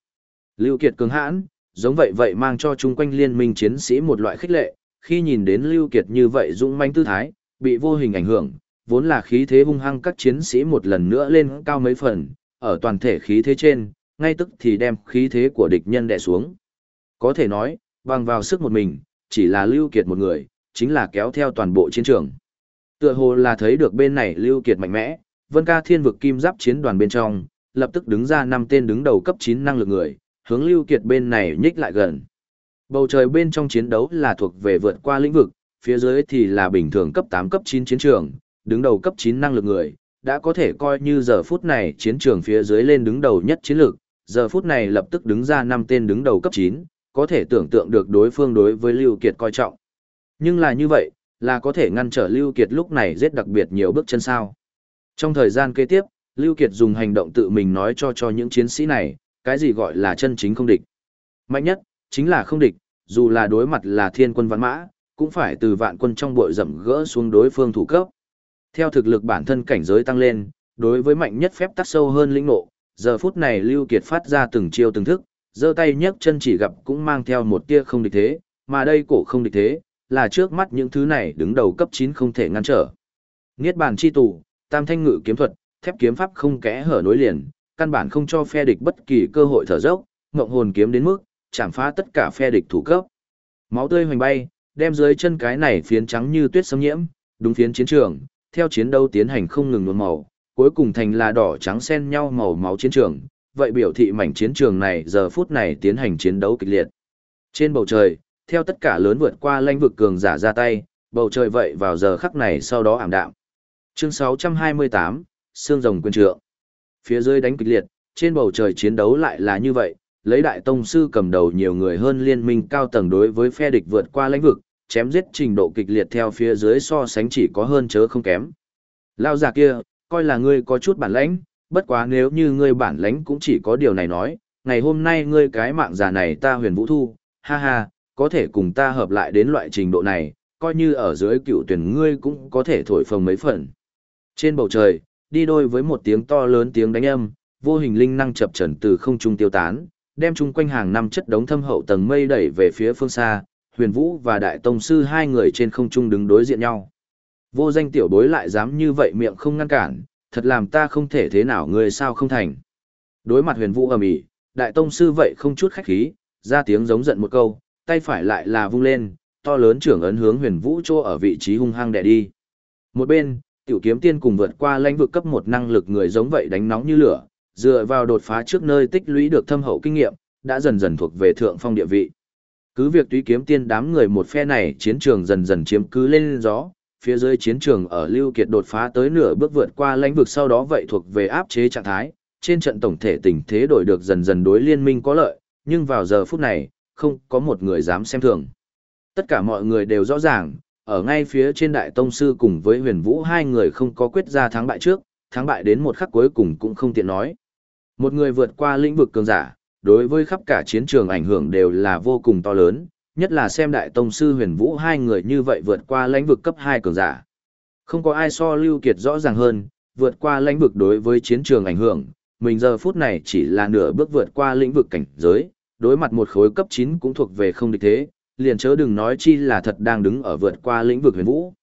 Lưu Kiệt cứng hãn, giống vậy vậy mang cho chung quanh liên minh chiến sĩ một loại khích lệ, khi nhìn đến Lưu Kiệt như vậy dũng mãnh tư thái, bị vô hình ảnh hưởng, vốn là khí thế hung hăng các chiến sĩ một lần nữa lên cao mấy phần, ở toàn thể khí thế trên, ngay tức thì đem khí thế của địch nhân đè xuống. Có thể nói, bằng vào sức một mình, chỉ là Lưu Kiệt một người, chính là kéo theo toàn bộ chiến trường. Tựa hồ là thấy được bên này Lưu Kiệt mạnh mẽ, Vân Ca Thiên vực kim giáp chiến đoàn bên trong, lập tức đứng ra năm tên đứng đầu cấp 9 năng lực người, hướng Lưu Kiệt bên này nhích lại gần. Bầu trời bên trong chiến đấu là thuộc về vượt qua lĩnh vực, phía dưới thì là bình thường cấp 8 cấp 9 chiến trường, đứng đầu cấp 9 năng lực người, đã có thể coi như giờ phút này chiến trường phía dưới lên đứng đầu nhất chiến lược, giờ phút này lập tức đứng ra năm tên đứng đầu cấp 9, có thể tưởng tượng được đối phương đối với Lưu Kiệt coi trọng. Nhưng là như vậy, là có thể ngăn trở Lưu Kiệt lúc này giết đặc biệt nhiều bước chân sao. Trong thời gian kế tiếp, Lưu Kiệt dùng hành động tự mình nói cho cho những chiến sĩ này, cái gì gọi là chân chính không địch. Mạnh nhất, chính là không địch, dù là đối mặt là thiên quân văn mã, cũng phải từ vạn quân trong bội rậm gỡ xuống đối phương thủ cấp. Theo thực lực bản thân cảnh giới tăng lên, đối với mạnh nhất phép tắc sâu hơn lĩnh ngộ, giờ phút này Lưu Kiệt phát ra từng chiêu từng thức, giơ tay nhấc chân chỉ gặp cũng mang theo một tia không địch thế, mà đây cổ không địch thế, là trước mắt những thứ này đứng đầu cấp 9 không thể ngăn trở. Niết bàn chi tù, tam thanh ngự kiếm thuật, thép kiếm pháp không kẽ hở nối liền, căn bản không cho phe địch bất kỳ cơ hội thở dốc, ngộng hồn kiếm đến mức, chạm phá tất cả phe địch thủ cấp. Máu tươi hoành bay, đem dưới chân cái này phiến trắng như tuyết xâm nhiễm, đúng phiến chiến trường, theo chiến đấu tiến hành không ngừng nhuộm màu, cuối cùng thành là đỏ trắng xen nhau màu máu chiến trường, vậy biểu thị mảnh chiến trường này giờ phút này tiến hành chiến đấu kịch liệt. Trên bầu trời, theo tất cả lớn vượt qua lãnh vực cường giả ra tay, bầu trời vậy vào giờ khắc này sau đó ảm đạm. Chương 628, Sương Rồng Quyền Trượng. Phía dưới đánh kịch liệt, trên bầu trời chiến đấu lại là như vậy, lấy đại tông sư cầm đầu nhiều người hơn liên minh cao tầng đối với phe địch vượt qua lãnh vực, chém giết trình độ kịch liệt theo phía dưới so sánh chỉ có hơn chớ không kém. Lao già kia, coi là ngươi có chút bản lãnh, bất quá nếu như ngươi bản lãnh cũng chỉ có điều này nói, ngày hôm nay ngươi cái mạng già này ta huyền vũ thu, ha ha, có thể cùng ta hợp lại đến loại trình độ này, coi như ở dưới cựu tuyển ngươi cũng có thể thổi phồng mấy phần. Trên bầu trời, đi đôi với một tiếng to lớn tiếng đánh âm, vô hình linh năng chập trần từ không trung tiêu tán, đem chung quanh hàng năm chất đống thâm hậu tầng mây đẩy về phía phương xa, huyền vũ và đại tông sư hai người trên không trung đứng đối diện nhau. Vô danh tiểu bối lại dám như vậy miệng không ngăn cản, thật làm ta không thể thế nào người sao không thành. Đối mặt huyền vũ ầm ĩ, đại tông sư vậy không chút khách khí, ra tiếng giống giận một câu, tay phải lại là vung lên, to lớn trưởng ấn hướng huyền vũ chỗ ở vị trí hung hăng đè đi. Một bên, tiểu kiếm tiên cùng vượt qua lãnh vực cấp một năng lực người giống vậy đánh nóng như lửa, dựa vào đột phá trước nơi tích lũy được thâm hậu kinh nghiệm, đã dần dần thuộc về thượng phong địa vị. Cứ việc túy kiếm tiên đám người một phe này chiến trường dần dần chiếm cứ lên gió, phía dưới chiến trường ở Lưu Kiệt đột phá tới nửa bước vượt qua lãnh vực sau đó vậy thuộc về áp chế trạng thái, trên trận tổng thể tình thế đổi được dần dần đối liên minh có lợi, nhưng vào giờ phút này, không có một người dám xem thường. Tất cả mọi người đều rõ ràng, ở ngay phía trên đại tông sư cùng với huyền vũ hai người không có quyết ra thắng bại trước, thắng bại đến một khắc cuối cùng cũng không tiện nói. Một người vượt qua lĩnh vực cường giả, đối với khắp cả chiến trường ảnh hưởng đều là vô cùng to lớn, nhất là xem đại tông sư huyền vũ hai người như vậy vượt qua lãnh vực cấp hai cường giả. Không có ai so lưu kiệt rõ ràng hơn, vượt qua lãnh vực đối với chiến trường ảnh hưởng, mình giờ phút này chỉ là nửa bước vượt qua lĩnh vực cảnh giới, đối mặt một khối cấp 9 cũng thuộc về không địch thế, liền chớ đừng nói chi là thật đang đứng ở vượt qua lĩnh vực huyền vũ.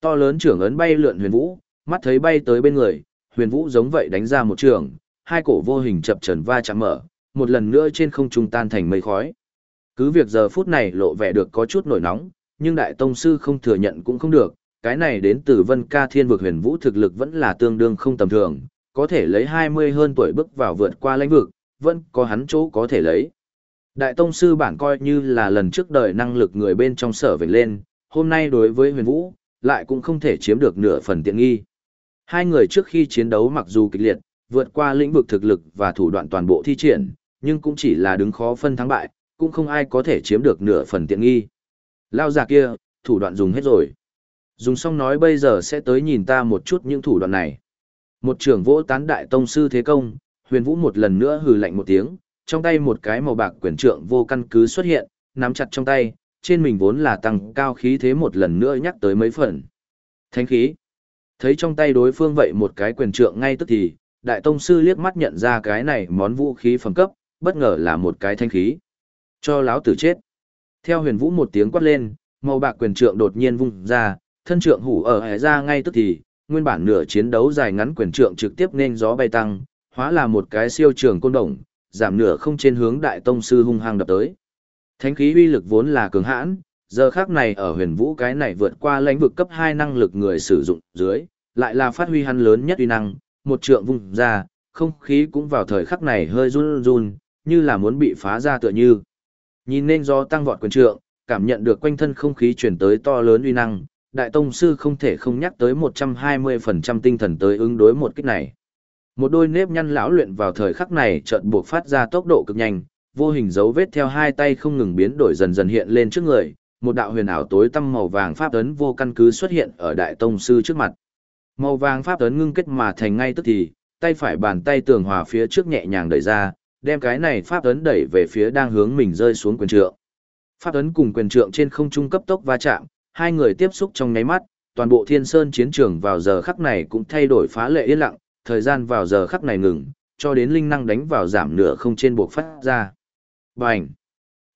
To lớn trưởng ấn bay lượn huyền vũ, mắt thấy bay tới bên người, huyền vũ giống vậy đánh ra một trường, hai cổ vô hình chập trần va chạm mở, một lần nữa trên không trung tan thành mây khói. Cứ việc giờ phút này lộ vẻ được có chút nổi nóng, nhưng đại tông sư không thừa nhận cũng không được, cái này đến từ vân ca thiên vực huyền vũ thực lực vẫn là tương đương không tầm thường, có thể lấy 20 hơn tuổi bước vào vượt qua lãnh vực, vẫn có hắn chỗ có thể lấy. Đại tông sư bản coi như là lần trước đời năng lực người bên trong sở về lên, hôm nay đối với huyền vũ, lại cũng không thể chiếm được nửa phần tiện nghi. Hai người trước khi chiến đấu mặc dù kịch liệt, vượt qua lĩnh vực thực lực và thủ đoạn toàn bộ thi triển, nhưng cũng chỉ là đứng khó phân thắng bại, cũng không ai có thể chiếm được nửa phần tiện nghi. Lao già kia, thủ đoạn dùng hết rồi. Dùng xong nói bây giờ sẽ tới nhìn ta một chút những thủ đoạn này. Một trưởng vỗ tán đại tông sư thế công, huyền vũ một lần nữa hừ lạnh một tiếng, trong tay một cái màu bạc quyển trượng vô căn cứ xuất hiện, nắm chặt trong tay, trên mình vốn là tăng cao khí thế một lần nữa nhắc tới mấy phần. Thánh khí. Thấy trong tay đối phương vậy một cái quyền trượng ngay tức thì, đại tông sư liếc mắt nhận ra cái này món vũ khí phẩm cấp, bất ngờ là một cái thanh khí. Cho láo tử chết. Theo huyền vũ một tiếng quát lên, màu bạc quyền trượng đột nhiên vung ra, thân trượng hủ ở hẻ ra ngay tức thì, nguyên bản nửa chiến đấu dài ngắn quyền trượng trực tiếp nên gió bay tăng, hóa là một cái siêu trường côn đồng, giảm nửa không trên hướng đại tông sư hung hăng đập tới. Thánh khí uy lực vốn là cường hãn, giờ khác này ở huyền vũ cái này vượt qua lãnh vực cấp 2 năng lực người sử dụng dưới, lại là phát huy hắn lớn nhất uy năng, một trượng vung ra, không khí cũng vào thời khắc này hơi run run, như là muốn bị phá ra tựa như. Nhìn nên do tăng vọt quyền trượng, cảm nhận được quanh thân không khí chuyển tới to lớn uy năng, đại tông sư không thể không nhắc tới 120% tinh thần tới ứng đối một kích này. Một đôi nếp nhăn lão luyện vào thời khắc này chợt buộc phát ra tốc độ cực nhanh, vô hình dấu vết theo hai tay không ngừng biến đổi dần dần hiện lên trước người, một đạo huyền ảo tối tăm màu vàng pháp ấn vô căn cứ xuất hiện ở đại tông sư trước mặt. Màu vàng pháp ấn ngưng kết mà thành ngay tức thì, tay phải bàn tay tường hòa phía trước nhẹ nhàng đẩy ra, đem cái này pháp ấn đẩy về phía đang hướng mình rơi xuống quyền trượng. Pháp ấn cùng quyền trượng trên không trung cấp tốc va chạm, hai người tiếp xúc trong nháy mắt, toàn bộ Thiên Sơn chiến trường vào giờ khắc này cũng thay đổi phá lệ yên lặng, thời gian vào giờ khắc này ngừng, cho đến linh năng đánh vào giảm nửa không trên buộc phát ra. Bành!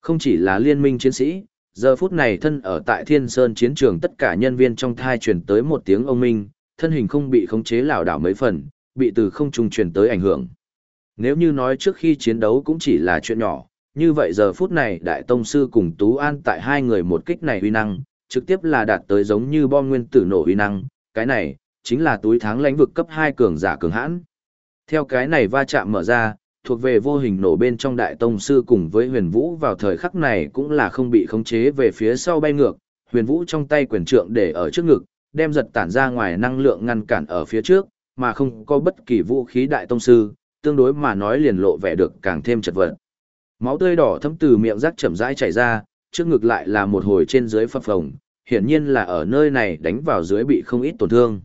Không chỉ là liên minh chiến sĩ, giờ phút này thân ở tại Thiên Sơn chiến trường tất cả nhân viên trong thai truyền tới một tiếng ông minh, thân hình không bị khống chế lảo đảo mấy phần, bị từ không trung truyền tới ảnh hưởng. Nếu như nói trước khi chiến đấu cũng chỉ là chuyện nhỏ, như vậy giờ phút này Đại Tông Sư cùng Tú An tại hai người một kích này uy năng, trực tiếp là đạt tới giống như bom nguyên tử nổ uy năng, cái này, chính là túi tháng lãnh vực cấp 2 cường giả cường hãn. Theo cái này va chạm mở ra, thuộc về vô hình nổ bên trong đại tông sư cùng với huyền vũ vào thời khắc này cũng là không bị khống chế về phía sau bay ngược, huyền vũ trong tay quyền trượng để ở trước ngực, đem giật tản ra ngoài năng lượng ngăn cản ở phía trước, mà không có bất kỳ vũ khí đại tông sư, tương đối mà nói liền lộ vẻ được càng thêm chật vật. Máu tươi đỏ thấm từ miệng rác chậm rãi chảy ra, trước ngực lại là một hồi trên dưới phập phồng, hiển nhiên là ở nơi này đánh vào dưới bị không ít tổn thương.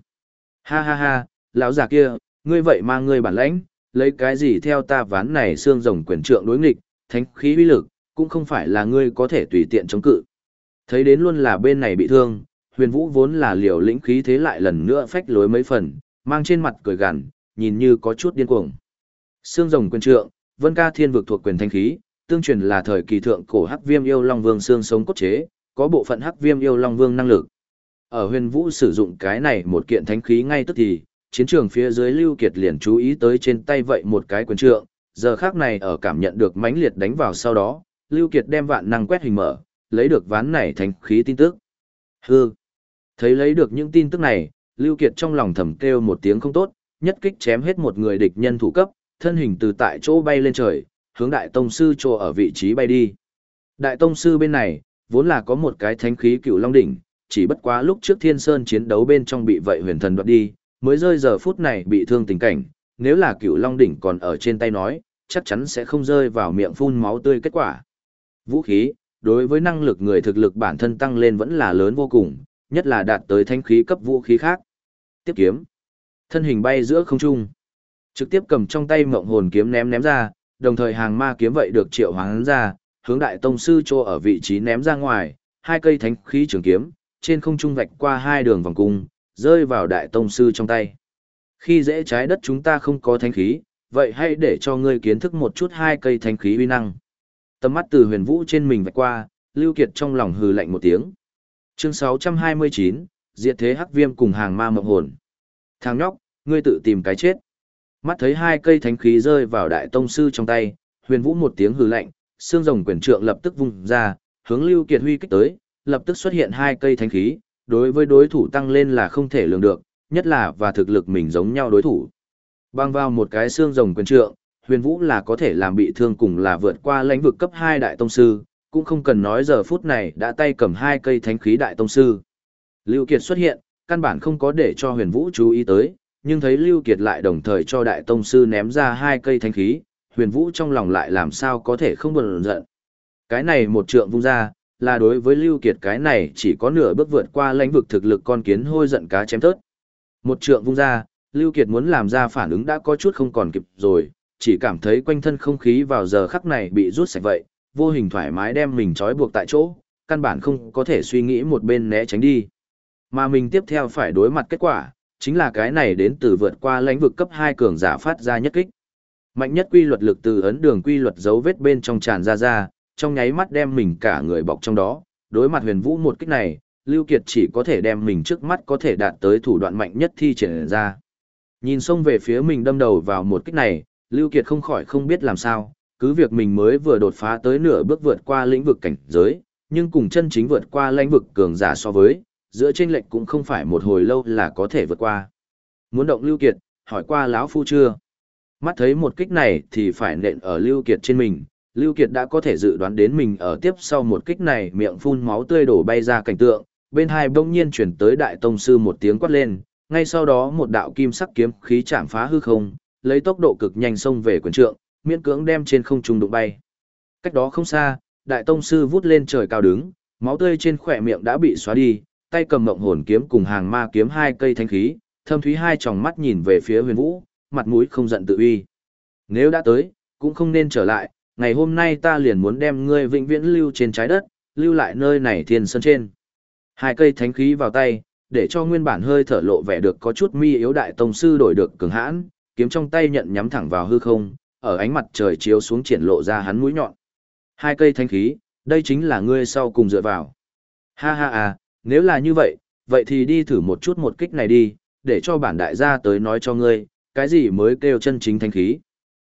Ha ha ha, lão già kia, ngươi vậy mà ngươi bản lãnh, lấy cái gì theo ta ván này xương rồng quyền trượng đối nghịch, thánh khí uy lực, cũng không phải là ngươi có thể tùy tiện chống cự. Thấy đến luôn là bên này bị thương, huyền vũ vốn là liều lĩnh khí thế lại lần nữa phách lối mấy phần, mang trên mặt cười gằn, nhìn như có chút điên cuồng. Xương rồng quyền trượng, vân ca thiên vực thuộc quyền thanh khí, tương truyền là thời kỳ thượng cổ hắc viêm yêu long vương xương sống cốt chế, có bộ phận hắc viêm yêu long vương năng lực. Ở huyền vũ sử dụng cái này một kiện thánh khí ngay tức thì, chiến trường phía dưới Lưu Kiệt liền chú ý tới trên tay vậy một cái quyền trượng, giờ khắc này ở cảm nhận được mãnh liệt đánh vào sau đó, Lưu Kiệt đem vạn năng quét hình mở, lấy được ván này thánh khí tin tức. Hư! Thấy lấy được những tin tức này, Lưu Kiệt trong lòng thầm kêu một tiếng không tốt, nhất kích chém hết một người địch nhân thủ cấp, thân hình từ tại chỗ bay lên trời, hướng đại tông sư chỗ ở vị trí bay đi. Đại tông sư bên này, vốn là có một cái thánh khí cựu long đỉnh, chỉ bất quá lúc trước thiên sơn chiến đấu bên trong bị vậy huyền thần đoạt đi, mới rơi giờ phút này bị thương tình cảnh, nếu là cựu long đỉnh còn ở trên tay nói, chắc chắn sẽ không rơi vào miệng phun máu tươi kết quả. Vũ khí, đối với năng lực người thực lực bản thân tăng lên vẫn là lớn vô cùng, nhất là đạt tới thanh khí cấp vũ khí khác. Tiếp kiếm, thân hình bay giữa không trung, trực tiếp cầm trong tay mộng hồn kiếm ném ném ra, đồng thời hàng ma kiếm vậy được triệu hoán ra, hướng đại tông sư cho ở vị trí ném ra ngoài, hai cây thánh khí trường kiếm, trên không trung vạch qua hai đường vòng cung, rơi vào đại tông sư trong tay. Khi dễ trái đất chúng ta không có thánh khí, vậy hãy để cho ngươi kiến thức một chút hai cây thánh khí uy năng. Tầm mắt từ huyền vũ trên mình vạch qua, Lưu Kiệt trong lòng hừ lạnh một tiếng. Chương 629, Diệt thế hắc viêm cùng hàng ma mộng hồn. Thằng nhóc, ngươi tự tìm cái chết. Mắt thấy hai cây thánh khí rơi vào đại tông sư trong tay, huyền vũ một tiếng hừ lạnh, xương rồng quyền trượng lập tức vung ra, hướng Lưu Kiệt huy kích tới, lập tức xuất hiện hai cây thánh khí, đối với đối thủ tăng lên là không thể lường được, nhất là và thực lực mình giống nhau đối thủ. Bang vào một cái xương rồng quyền trượng, huyền vũ là có thể làm bị thương cùng là vượt qua lãnh vực cấp 2 đại tông sư, cũng không cần nói giờ phút này đã tay cầm hai cây thánh khí đại tông sư. Lưu Kiệt xuất hiện, căn bản không có để cho huyền vũ chú ý tới, nhưng thấy Lưu Kiệt lại đồng thời cho đại tông sư ném ra hai cây thánh khí, huyền vũ trong lòng lại làm sao có thể không buồn giận. Cái này một trượng vung ra, là đối với Lưu Kiệt cái này chỉ có nửa bước vượt qua lãnh vực thực lực con kiến hôi giận cá chém tớt. Một trượng vung ra, Lưu Kiệt muốn làm ra phản ứng đã có chút không còn kịp rồi, chỉ cảm thấy quanh thân không khí vào giờ khắc này bị rút sạch vậy, vô hình thoải mái đem mình trói buộc tại chỗ, căn bản không có thể suy nghĩ một bên né tránh đi. Mà mình tiếp theo phải đối mặt kết quả, chính là cái này đến từ vượt qua lãnh vực cấp 2 cường giả phát ra nhất kích. Mạnh nhất quy luật lực từ ấn đường quy luật dấu vết bên trong tràn ra ra, trong nháy mắt đem mình cả người bọc trong đó, đối mặt huyền vũ một kích này, Lưu Kiệt chỉ có thể đem mình trước mắt có thể đạt tới thủ đoạn mạnh nhất thi triển ra. Nhìn xông về phía mình đâm đầu vào một kích này, Lưu Kiệt không khỏi không biết làm sao, cứ việc mình mới vừa đột phá tới nửa bước vượt qua lĩnh vực cảnh giới, nhưng cùng chân chính vượt qua lãnh vực cường giả so với, giữa tranh lệch cũng không phải một hồi lâu là có thể vượt qua. Muốn động Lưu Kiệt, hỏi qua lão phu chưa? Mắt thấy một kích này thì phải nện ở Lưu Kiệt trên mình, Lưu Kiệt đã có thể dự đoán đến mình ở tiếp sau một kích này miệng phun máu tươi đổ bay ra cảnh tượng, bên hai bỗng nhiên chuyển tới đại tông sư một tiếng quát lên, ngay sau đó một đạo kim sắc kiếm khí chạm phá hư không, lấy tốc độ cực nhanh xông về quyền trượng, miễn cưỡng đem trên không trung đụng bay. Cách đó không xa, đại tông sư vút lên trời cao đứng, máu tươi trên khỏe miệng đã bị xóa đi, tay cầm mộng hồn kiếm cùng hàng ma kiếm hai cây thanh khí, thâm thúy hai tròng mắt nhìn về phía huyền vũ, mặt mũi không giận tự uy. Nếu đã tới, cũng không nên trở lại, ngày hôm nay ta liền muốn đem ngươi vĩnh viễn lưu trên trái đất, lưu lại nơi này thiên sơn trên. Hai cây thánh khí vào tay, để cho nguyên bản hơi thở lộ vẻ được có chút mi yếu đại tông sư đổi được cường hãn, kiếm trong tay nhận nhắm thẳng vào hư không, ở ánh mặt trời chiếu xuống triển lộ ra hắn mũi nhọn. Hai cây thánh khí, đây chính là ngươi sau cùng dựa vào. Ha ha à, nếu là như vậy, vậy thì đi thử một chút một kích này đi, để cho bản đại gia tới nói cho ngươi, cái gì mới kêu chân chính thanh khí.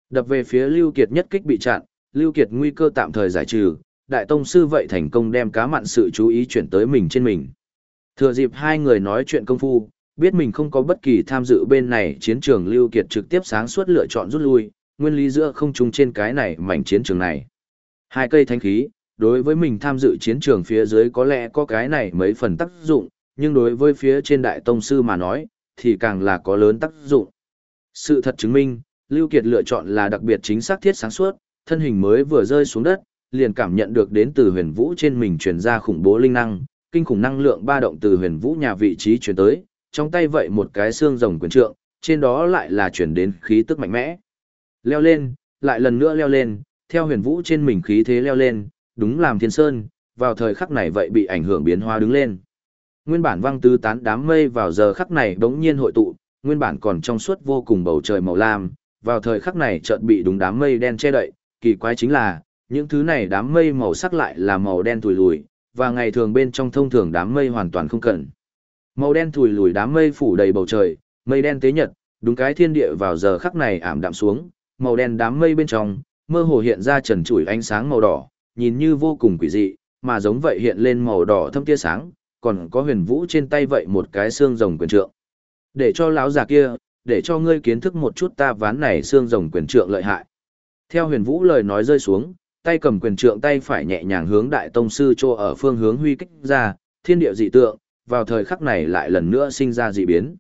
Đập về phía Lưu Kiệt nhất kích bị chặn, Lưu Kiệt nguy cơ tạm thời giải trừ, đại tông sư vậy thành công đem cá mặn sự chú ý chuyển tới mình trên mình. Thừa dịp hai người nói chuyện công phu, biết mình không có bất kỳ tham dự bên này chiến trường Lưu Kiệt trực tiếp sáng suốt lựa chọn rút lui, nguyên lý giữa không trung trên cái này mảnh chiến trường này. Hai cây thanh khí, đối với mình tham dự chiến trường phía dưới có lẽ có cái này mấy phần tác dụng, nhưng đối với phía trên đại tông sư mà nói, thì càng là có lớn tác dụng. Sự thật chứng minh, Lưu Kiệt lựa chọn là đặc biệt chính xác thiết sáng suốt, thân hình mới vừa rơi xuống đất, liền cảm nhận được đến từ huyền vũ trên mình truyền ra khủng bố linh năng, kinh khủng năng lượng ba động từ huyền vũ nhà vị trí truyền tới, trong tay vậy một cái xương rồng quyền trượng, trên đó lại là truyền đến khí tức mạnh mẽ. Leo lên, lại lần nữa leo lên, theo huyền vũ trên mình khí thế leo lên, đúng làm thiên sơn, vào thời khắc này vậy bị ảnh hưởng biến hóa đứng lên. Nguyên bản văng tứ tán đám mây vào giờ khắc này đống nhiên hội tụ, nguyên bản còn trong suốt vô cùng bầu trời màu lam, vào thời khắc này chợt bị đúng đám mây đen che đậy, kỳ quái chính là, những thứ này đám mây màu sắc lại là màu đen thùi lùi, và ngày thường bên trong thông thường đám mây hoàn toàn không cần. Màu đen thùi lùi đám mây phủ đầy bầu trời, mây đen tế nhật, đúng cái thiên địa vào giờ khắc này ảm đạm xuống, màu đen đám mây bên trong, mơ hồ hiện ra trần trụi ánh sáng màu đỏ, nhìn như vô cùng quỷ dị, mà giống vậy hiện lên màu đỏ thâm tia sáng, còn có huyền vũ trên tay vậy một cái xương rồng quyền trượng. Để cho lão già kia, để cho ngươi kiến thức một chút ta ván này xương rồng quyền trượng lợi hại. Theo huyền vũ lời nói rơi xuống, tay cầm quyền trượng tay phải nhẹ nhàng hướng đại tông sư cho ở phương hướng huy kích ra, thiên địa dị tượng, vào thời khắc này lại lần nữa sinh ra dị biến.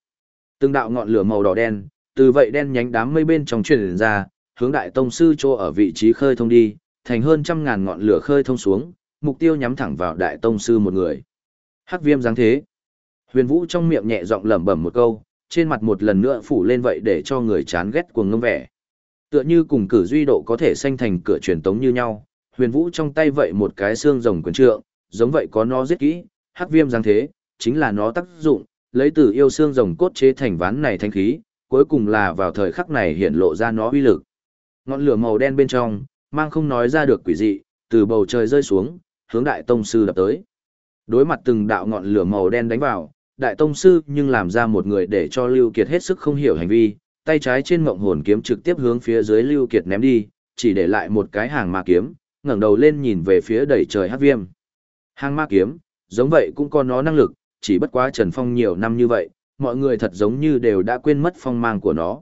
Từng đạo ngọn lửa màu đỏ đen, từ vậy đen nhánh đám mây bên trong truyền ra, hướng đại tông sư cho ở vị trí khơi thông đi, thành hơn trăm ngàn ngọn lửa khơi thông xuống, mục tiêu nhắm thẳng vào đại tông sư một người. Hắc viêm dáng thế. Huyền Vũ trong miệng nhẹ giọng lẩm bẩm một câu, trên mặt một lần nữa phủ lên vậy để cho người chán ghét cuồng ngâm vẻ. Tựa như cùng cử duy độ có thể sanh thành cửa truyền tống như nhau, huyền vũ trong tay vậy một cái xương rồng quyền trượng, giống vậy có nó giết kỹ, hắc viêm dáng thế, chính là nó tác dụng, lấy từ yêu xương rồng cốt chế thành ván này thanh khí, cuối cùng là vào thời khắc này hiện lộ ra nó uy lực. Ngọn lửa màu đen bên trong, mang không nói ra được quỷ dị, từ bầu trời rơi xuống, hướng đại tông sư đập tới. Đối mặt từng đạo ngọn lửa màu đen đánh vào, đại tông sư nhưng làm ra một người để cho Lưu Kiệt hết sức không hiểu hành vi, tay trái trên mộng hồn kiếm trực tiếp hướng phía dưới Lưu Kiệt ném đi, chỉ để lại một cái hàng ma kiếm, ngẩng đầu lên nhìn về phía đầy trời hắc viêm. Hàng ma kiếm, giống vậy cũng có nó năng lực, chỉ bất quá Trần Phong nhiều năm như vậy, mọi người thật giống như đều đã quên mất phong mang của nó.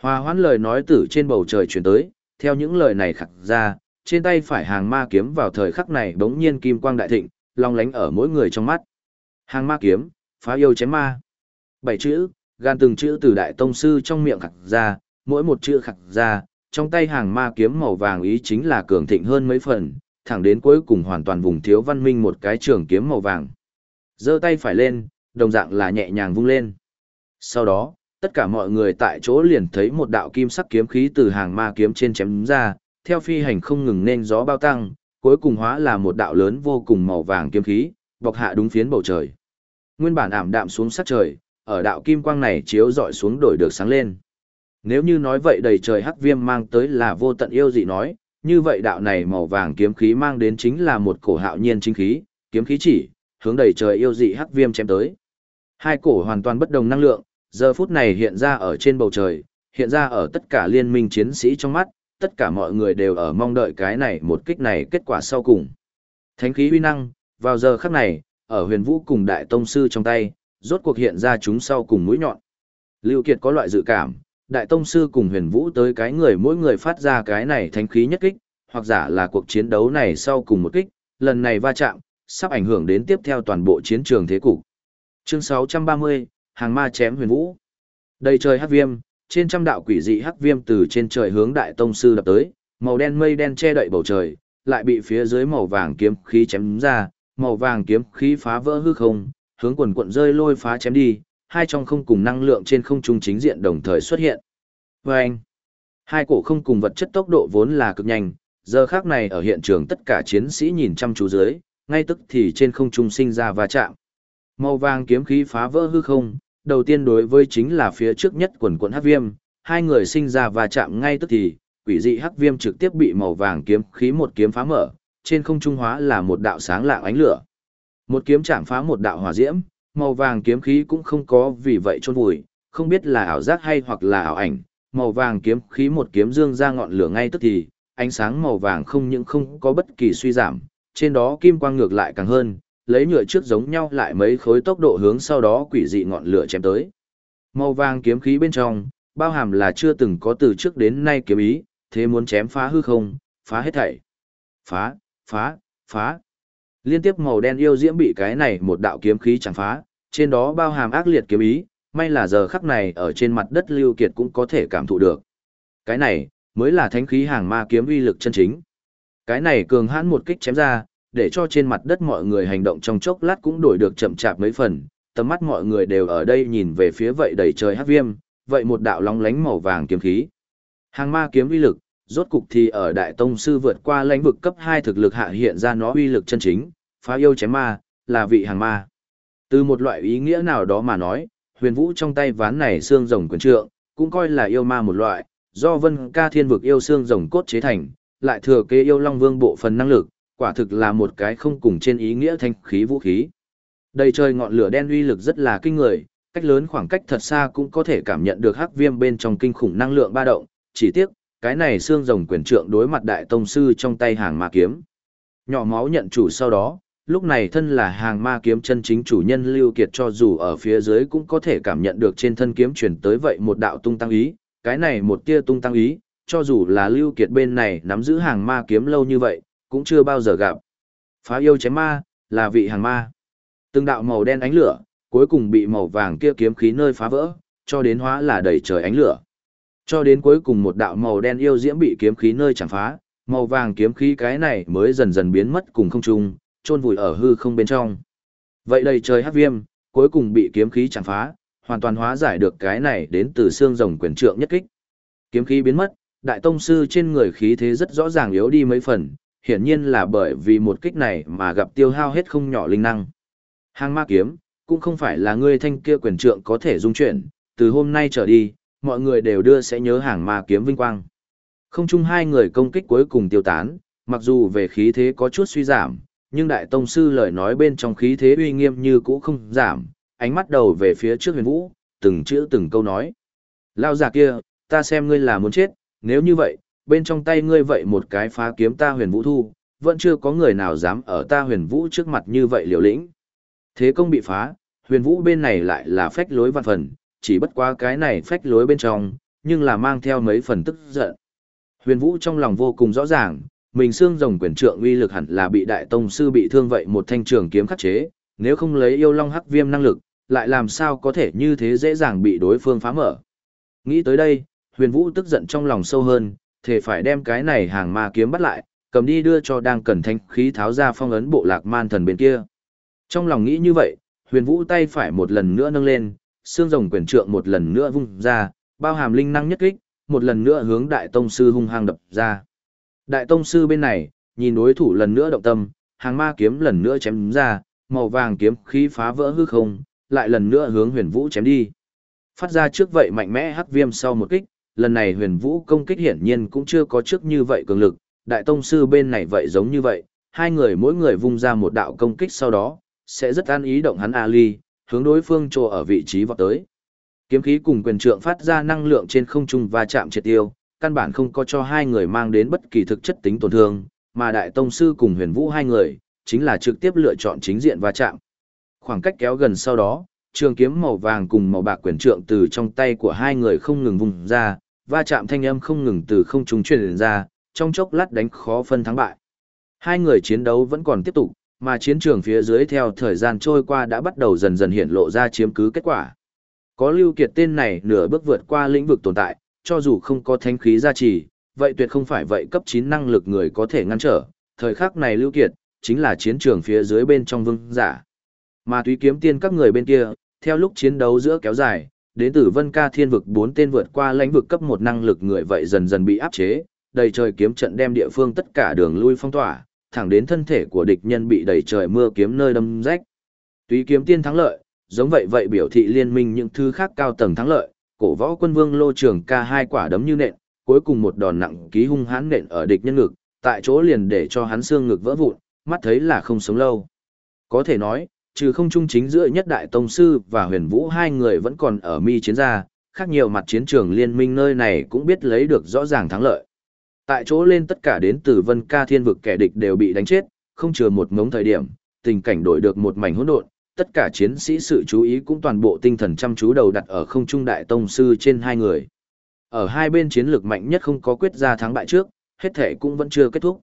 Hòa hoãn lời nói từ trên bầu trời truyền tới, theo những lời này khắc ra, trên tay phải hàng ma kiếm vào thời khắc này bỗng nhiên kim quang đại thịnh, long lánh ở mỗi người trong mắt. Hàng ma kiếm, phá yêu chém ma. Bảy chữ, gan từng chữ từ đại tông sư trong miệng khắc ra, mỗi một chữ khắc ra, trong tay hàng ma kiếm màu vàng ý chính là cường thịnh hơn mấy phần, thẳng đến cuối cùng hoàn toàn vùng thiếu văn minh một cái trường kiếm màu vàng. giơ tay phải lên, đồng dạng là nhẹ nhàng vung lên. Sau đó, tất cả mọi người tại chỗ liền thấy một đạo kim sắc kiếm khí từ hàng ma kiếm trên chém ra, theo phi hành không ngừng nên gió bao tăng, cuối cùng hóa là một đạo lớn vô cùng màu vàng kiếm khí, bọc hạ đúng phiến bầu trời. Nguyên bản ảm đạm xuống sát trời, ở đạo kim quang này chiếu dọi xuống đổi được sáng lên. Nếu như nói vậy đầy trời hắc viêm mang tới là vô tận yêu dị nói, như vậy đạo này màu vàng kiếm khí mang đến chính là một cổ hạo nhiên chính khí, kiếm khí chỉ, hướng đầy trời yêu dị hắc viêm chém tới. Hai cổ hoàn toàn bất đồng năng lượng, giờ phút này hiện ra ở trên bầu trời, hiện ra ở tất cả liên minh chiến sĩ trong mắt, tất cả mọi người đều ở mong đợi cái này một kích này kết quả sau cùng. Thánh khí uy năng, vào giờ khắc này, ở huyền vũ cùng đại tông sư trong tay, rốt cuộc hiện ra chúng sau cùng mũi nhọn. Lưu Kiệt có loại dự cảm, đại tông sư cùng huyền vũ tới cái người mỗi người phát ra cái này thánh khí nhất kích, hoặc giả là cuộc chiến đấu này sau cùng một kích, lần này va chạm, sắp ảnh hưởng đến tiếp theo toàn bộ chiến trường thế cục. Chương 630, hàng ma chém huyền vũ. Đầy trời hắc viêm, trên trăm đạo quỷ dị hắc viêm từ trên trời hướng đại tông sư đập tới, màu đen mây đen che đậy bầu trời, lại bị phía dưới màu vàng kiếm khí chém ra, màu vàng kiếm khí phá vỡ hư không, hướng quần quận rơi lôi phá chém đi, hai trong không cùng năng lượng trên không trung chính diện đồng thời xuất hiện. Và anh, hai cổ không cùng vật chất tốc độ vốn là cực nhanh, giờ khác này ở hiện trường tất cả chiến sĩ nhìn chăm chú dưới, ngay tức thì trên không trung sinh ra va chạm. Màu vàng kiếm khí phá vỡ hư không, đầu tiên đối với chính là phía trước nhất quần quận hắc viêm, hai người sinh ra và chạm ngay tức thì, quỷ dị hắc viêm trực tiếp bị màu vàng kiếm khí một kiếm phá mở, trên không trung hóa là một đạo sáng lạng ánh lửa. Một kiếm chạm phá một đạo hỏa diễm, màu vàng kiếm khí cũng không có vì vậy chôn vùi, không biết là ảo giác hay hoặc là ảo ảnh, màu vàng kiếm khí một kiếm dương ra ngọn lửa ngay tức thì, ánh sáng màu vàng không những không có bất kỳ suy giảm, trên đó kim quang ngược lại càng hơn, lấy nhựa trước giống nhau lại mấy khối tốc độ hướng sau đó quỷ dị ngọn lửa chém tới. Màu vàng kiếm khí bên trong, bao hàm là chưa từng có từ trước đến nay kiếm ý, thế muốn chém phá hư không, phá hết thảy. Phá, phá, phá. Liên tiếp màu đen yêu diễm bị cái này một đạo kiếm khí chẳng phá, trên đó bao hàm ác liệt kiếm ý, may là giờ khắc này ở trên mặt đất lưu kiệt cũng có thể cảm thụ được. Cái này, mới là thánh khí hàng ma kiếm uy lực chân chính. Cái này cường hãn một kích chém ra, để cho trên mặt đất mọi người hành động trong chốc lát cũng đổi được chậm chạp mấy phần, tầm mắt mọi người đều ở đây nhìn về phía vậy đầy trời hắc viêm, vậy một đạo lóng lánh màu vàng kiếm khí. Hàng ma kiếm uy lực, rốt cục thì ở đại tông sư vượt qua lãnh vực cấp 2 thực lực hạ hiện ra nó uy lực chân chính, phá yêu chém ma, là vị hàng ma. Từ một loại ý nghĩa nào đó mà nói, huyền vũ trong tay ván này xương rồng quyền trượng, cũng coi là yêu ma một loại, do vân ca thiên vực yêu xương rồng cốt chế thành, lại thừa kế yêu long vương bộ phần năng lực, quả thực là một cái không cùng trên ý nghĩa thanh khí vũ khí. Đầy trời ngọn lửa đen uy lực rất là kinh người, cách lớn khoảng cách thật xa cũng có thể cảm nhận được hắc viêm bên trong kinh khủng năng lượng ba động, chỉ tiếc, cái này xương rồng quyền trượng đối mặt đại tông sư trong tay hàng ma kiếm. Nhỏ máu nhận chủ sau đó, lúc này thân là hàng ma kiếm chân chính chủ nhân Lưu Kiệt cho dù ở phía dưới cũng có thể cảm nhận được trên thân kiếm truyền tới vậy một đạo tung tăng ý, cái này một tia tung tăng ý, cho dù là Lưu Kiệt bên này nắm giữ hàng ma kiếm lâu như vậy, cũng chưa bao giờ gặp. Phá yêu chém ma, là vị hàng ma. Từng đạo màu đen ánh lửa, cuối cùng bị màu vàng kia kiếm khí nơi phá vỡ, cho đến hóa là đầy trời ánh lửa. Cho đến cuối cùng một đạo màu đen yêu diễm bị kiếm khí nơi chẳng phá, màu vàng kiếm khí cái này mới dần dần biến mất cùng không trung, chôn vùi ở hư không bên trong. Vậy đầy trời hắc viêm, cuối cùng bị kiếm khí chẳng phá, hoàn toàn hóa giải được cái này đến từ xương rồng quyền trượng nhất kích. Kiếm khí biến mất, đại tông sư trên người khí thế rất rõ ràng yếu đi mấy phần, hiển nhiên là bởi vì một kích này mà gặp tiêu hao hết không nhỏ linh năng. Hàng ma kiếm, cũng không phải là ngươi thanh kia quyền trượng có thể dung chuyển, từ hôm nay trở đi, mọi người đều đưa sẽ nhớ hàng ma kiếm vinh quang. Không chung hai người công kích cuối cùng tiêu tán, mặc dù về khí thế có chút suy giảm, nhưng đại tông sư lời nói bên trong khí thế uy nghiêm như cũ không giảm, ánh mắt đầu về phía trước huyền vũ, từng chữ từng câu nói. Lao giả kia, ta xem ngươi là muốn chết, nếu như vậy, bên trong tay ngươi vậy một cái phá kiếm ta huyền vũ thu, vẫn chưa có người nào dám ở ta huyền vũ trước mặt như vậy liều lĩnh. Thế công bị phá, huyền vũ bên này lại là phách lối văn phần, chỉ bất quá cái này phách lối bên trong, nhưng là mang theo mấy phần tức giận. Huyền Vũ trong lòng vô cùng rõ ràng, mình xương rồng quyền trượng uy lực hẳn là bị đại tông sư bị thương vậy một thanh trường kiếm khắc chế, nếu không lấy yêu long hắc viêm năng lực, lại làm sao có thể như thế dễ dàng bị đối phương phá mở. Nghĩ tới đây, huyền vũ tức giận trong lòng sâu hơn, thể phải đem cái này hàng ma kiếm bắt lại, cầm đi đưa cho đang cần thanh khí tháo ra phong ấn bộ lạc man thần bên kia. Trong lòng nghĩ như vậy, huyền vũ tay phải một lần nữa nâng lên, xương rồng quyền trượng một lần nữa vung ra, bao hàm linh năng nhất kích, một lần nữa hướng đại tông sư hung hăng đập ra. Đại tông sư bên này, nhìn đối thủ lần nữa động tâm, hàng ma kiếm lần nữa chém ra, màu vàng kiếm khí phá vỡ hư không, lại lần nữa hướng huyền vũ chém đi. Phát ra trước vậy mạnh mẽ hắc viêm sau một kích, lần này huyền vũ công kích hiển nhiên cũng chưa có trước như vậy cường lực, đại tông sư bên này vậy giống như vậy, hai người mỗi người vung ra một đạo công kích sau đó, sẽ rất an ý động hắn Ali, hướng đối phương trồ ở vị trí vọt tới. Kiếm khí cùng quyền trượng phát ra năng lượng trên không trung và chạm triệt tiêu, căn bản không có cho hai người mang đến bất kỳ thực chất tính tổn thương, mà đại tông sư cùng huyền vũ hai người, chính là trực tiếp lựa chọn chính diện va chạm. Khoảng cách kéo gần sau đó, trường kiếm màu vàng cùng màu bạc quyển trượng từ trong tay của hai người không ngừng vùng ra, va chạm thanh âm không ngừng từ không trung truyền ra, trong chốc lát đánh khó phân thắng bại. Hai người chiến đấu vẫn còn tiếp tục, mà chiến trường phía dưới theo thời gian trôi qua đã bắt đầu dần dần hiện lộ ra chiếm cứ kết quả. Có Lưu Kiệt tên này nửa bước vượt qua lĩnh vực tồn tại, cho dù không có thánh khí gia trì, vậy tuyệt không phải vậy cấp 9 năng lực người có thể ngăn trở, thời khắc này Lưu Kiệt, chính là chiến trường phía dưới bên trong vương giả. Mà túy kiếm tiên các người bên kia, theo lúc chiến đấu giữa kéo dài, đến từ Vân Ca Thiên vực 4 tên vượt qua lãnh vực cấp 1 năng lực người vậy dần dần bị áp chế, đầy trời kiếm trận đem địa phương tất cả đường lui phong tỏa, thẳng đến thân thể của địch nhân bị đầy trời mưa kiếm nơi đâm rách. Túy kiếm tiên thắng lợi, giống vậy vậy biểu thị liên minh những thứ khác cao tầng thắng lợi, cổ võ quân vương lô trường ca hai quả đấm như nện, cuối cùng một đòn nặng ký hung hãn nện ở địch nhân ngực, tại chỗ liền để cho hắn xương ngực vỡ vụn, mắt thấy là không sống lâu. Có thể nói, trừ không trung chính giữa nhất đại tông sư và huyền vũ hai người vẫn còn ở mi chiến gia, khác nhiều mặt chiến trường liên minh nơi này cũng biết lấy được rõ ràng thắng lợi. Tại chỗ lên tất cả đến từ vân ca thiên vực kẻ địch đều bị đánh chết, không chừa một ngống thời điểm, tình cảnh đổi được một mảnh hỗn độn, tất cả chiến sĩ sự chú ý cũng toàn bộ tinh thần chăm chú đầu đặt ở không trung đại tông sư trên hai người. Ở hai bên chiến lược mạnh nhất không có quyết ra thắng bại trước, hết thể cũng vẫn chưa kết thúc.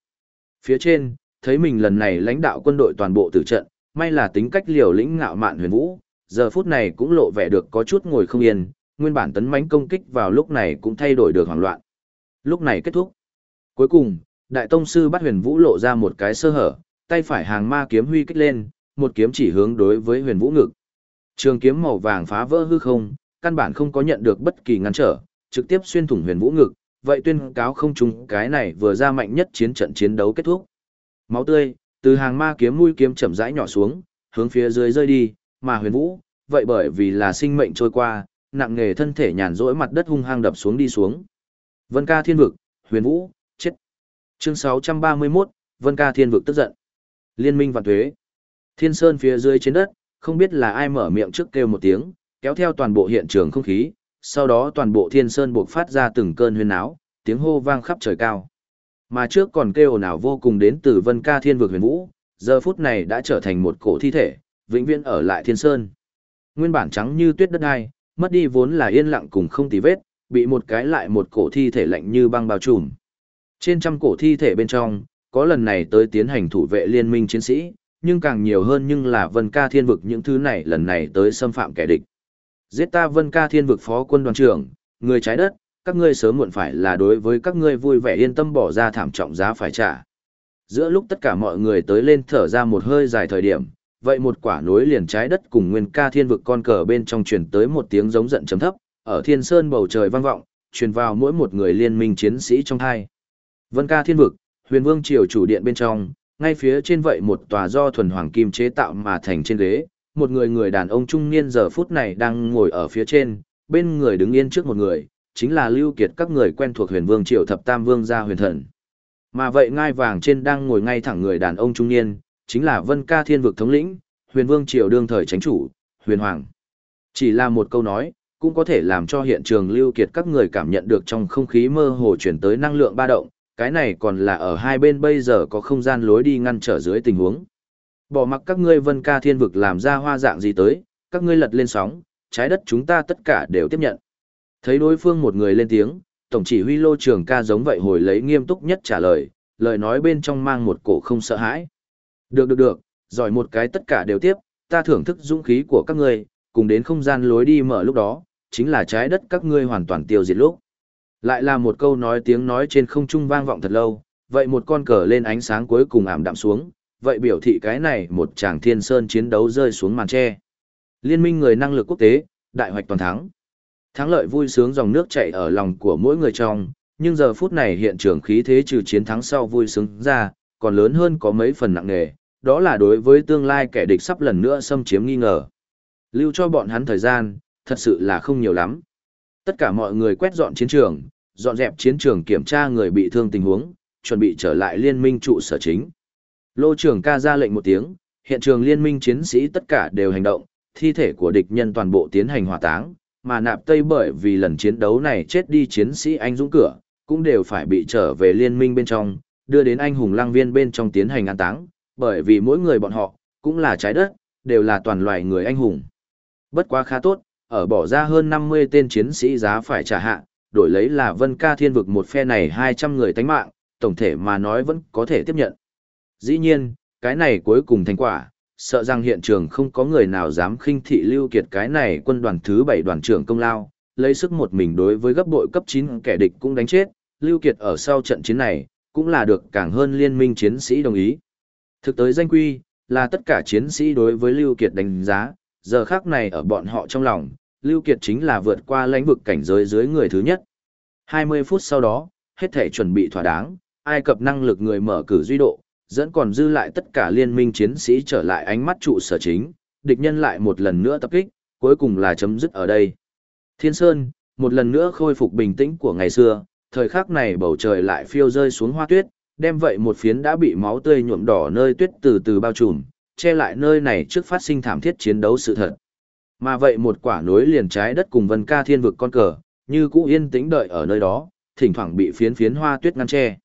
Phía trên, thấy mình lần này lãnh đạo quân đội toàn bộ tử trận, may là tính cách liều lĩnh ngạo mạn huyền vũ, giờ phút này cũng lộ vẻ được có chút ngồi không yên, nguyên bản tấn mãnh công kích vào lúc này cũng thay đổi được hoảng loạn. Lúc này kết thúc. Cuối cùng, đại tông sư bắt huyền vũ lộ ra một cái sơ hở, tay phải hàng ma kiếm huy kích lên, một kiếm chỉ hướng đối với huyền vũ ngực. Trường kiếm màu vàng phá vỡ hư không, căn bản không có nhận được bất kỳ ngăn trở, trực tiếp xuyên thủng huyền vũ ngực, vậy tuyên cáo không trùng cái này vừa ra mạnh nhất chiến trận chiến đấu kết thúc. Máu tươi, từ hàng ma kiếm mũi kiếm chậm rãi nhỏ xuống, hướng phía dưới rơi đi, mà huyền vũ, vậy bởi vì là sinh mệnh trôi qua, nặng nghề thân thể nhàn rỗi mặt đất hung hăng đập xuống đi xuống. Vân ca thiên vực, huyền vũ, chết. Chương 631, Vân ca thiên vực tức giận. Liên minh vạn thuế. Thiên sơn phía dưới trên đất, không biết là ai mở miệng trước kêu một tiếng, kéo theo toàn bộ hiện trường không khí, sau đó toàn bộ thiên sơn buộc phát ra từng cơn huyên náo, tiếng hô vang khắp trời cao. Mà trước còn kêu nào vô cùng đến từ vân ca thiên vực huyền vũ, giờ phút này đã trở thành một cổ thi thể, vĩnh viễn ở lại thiên sơn. Nguyên bản trắng như tuyết đất ai, mất đi vốn là yên lặng cùng không tì vết, bị một cái lại một cổ thi thể lạnh như băng bao trùm. Trên trăm cổ thi thể bên trong, có lần này tới tiến hành thủ vệ liên minh chiến sĩ, nhưng càng nhiều hơn nhưng là vân ca thiên vực những thứ này lần này tới xâm phạm kẻ địch. Giết ta vân ca thiên vực phó quân đoàn trưởng, người trái đất, các ngươi sớm muộn phải là đối với các ngươi vui vẻ yên tâm bỏ ra thảm trọng giá phải trả. Giữa lúc tất cả mọi người tới lên thở ra một hơi dài thời điểm, vậy một quả nối liền trái đất cùng nguyên ca thiên vực con cờ bên trong truyền tới một tiếng giống giận chấm thấp, ở thiên sơn bầu trời vang vọng, truyền vào mỗi một người liên minh chiến sĩ trong hai. Vân ca thiên vực, huyền vương triều chủ điện bên trong, ngay phía trên vậy một tòa do thuần hoàng kim chế tạo mà thành trên ghế, một người người đàn ông trung niên giờ phút này đang ngồi ở phía trên, bên người đứng yên trước một người, chính là lưu kiệt các người quen thuộc huyền vương triều thập tam vương gia huyền thần. Mà vậy ngai vàng trên đang ngồi ngay thẳng người đàn ông trung niên, chính là vân ca thiên vực thống lĩnh, huyền vương triều đương thời chánh chủ, huyền hoàng. Chỉ là một câu nói, cũng có thể làm cho hiện trường lưu kiệt các người cảm nhận được trong không khí mơ hồ chuyển tới năng lượng ba động, cái này còn là ở hai bên bây giờ có không gian lối đi ngăn trở dưới tình huống. Bỏ mặc các ngươi vân ca thiên vực làm ra hoa dạng gì tới, các ngươi lật lên sóng, trái đất chúng ta tất cả đều tiếp nhận. Thấy đối phương một người lên tiếng, tổng chỉ huy lô trường ca giống vậy hồi lấy nghiêm túc nhất trả lời, lời nói bên trong mang một cổ không sợ hãi. Được được được, giỏi một cái tất cả đều tiếp, ta thưởng thức dũng khí của các ngươi, cùng đến không gian lối đi mở lúc đó, chính là trái đất các ngươi hoàn toàn tiêu diệt lúc. Lại là một câu nói tiếng nói trên không trung vang vọng thật lâu, vậy một con cờ lên ánh sáng cuối cùng ảm đạm xuống, vậy biểu thị cái này một chàng thiên sơn chiến đấu rơi xuống màn tre. Liên minh người năng lực quốc tế, đại hoạch toàn thắng. Thắng lợi vui sướng dòng nước chảy ở lòng của mỗi người trong, nhưng giờ phút này hiện trường khí thế trừ chiến thắng sau vui sướng ra, còn lớn hơn có mấy phần nặng nề, đó là đối với tương lai kẻ địch sắp lần nữa xâm chiếm nghi ngờ. Lưu cho bọn hắn thời gian, thật sự là không nhiều lắm. Tất cả mọi người quét dọn chiến trường, dọn dẹp chiến trường kiểm tra người bị thương tình huống, chuẩn bị trở lại liên minh trụ sở chính. Lô trưởng ca ra lệnh một tiếng, hiện trường liên minh chiến sĩ tất cả đều hành động, thi thể của địch nhân toàn bộ tiến hành hỏa táng, mà nạp tây bởi vì lần chiến đấu này chết đi chiến sĩ anh dũng cửa, cũng đều phải bị trở về liên minh bên trong, đưa đến anh hùng lang viên bên trong tiến hành an táng, bởi vì mỗi người bọn họ, cũng là trái đất, đều là toàn loài người anh hùng. Bất quá khá tốt, ở bỏ ra hơn 50 tên chiến sĩ giá phải trả hạ, đổi lấy là vân ca thiên vực một phe này 200 người tánh mạng, tổng thể mà nói vẫn có thể tiếp nhận. Dĩ nhiên, cái này cuối cùng thành quả, sợ rằng hiện trường không có người nào dám khinh thị lưu kiệt cái này quân đoàn thứ 7 đoàn trưởng công lao, lấy sức một mình đối với gấp bội cấp 9 kẻ địch cũng đánh chết, lưu kiệt ở sau trận chiến này, cũng là được càng hơn liên minh chiến sĩ đồng ý. Thực tới danh quy, là tất cả chiến sĩ đối với lưu kiệt đánh giá, giờ khắc này ở bọn họ trong lòng, lưu kiệt chính là vượt qua lãnh vực cảnh giới dưới người thứ nhất. 20 phút sau đó, hết thể chuẩn bị thỏa đáng, Ai Cập năng lực người mở cử duy độ, dẫn còn dư lại tất cả liên minh chiến sĩ trở lại ánh mắt trụ sở chính, địch nhân lại một lần nữa tập kích, cuối cùng là chấm dứt ở đây. Thiên Sơn, một lần nữa khôi phục bình tĩnh của ngày xưa, thời khắc này bầu trời lại phiêu rơi xuống hoa tuyết, đem vậy một phiến đã bị máu tươi nhuộm đỏ nơi tuyết từ từ bao trùm, che lại nơi này trước phát sinh thảm thiết chiến đấu sự thật. Mà vậy một quả núi liền trái đất cùng vân ca thiên vực con cờ, như cũ yên tĩnh đợi ở nơi đó, thỉnh thoảng bị phiến phiến hoa tuyết ngăn che.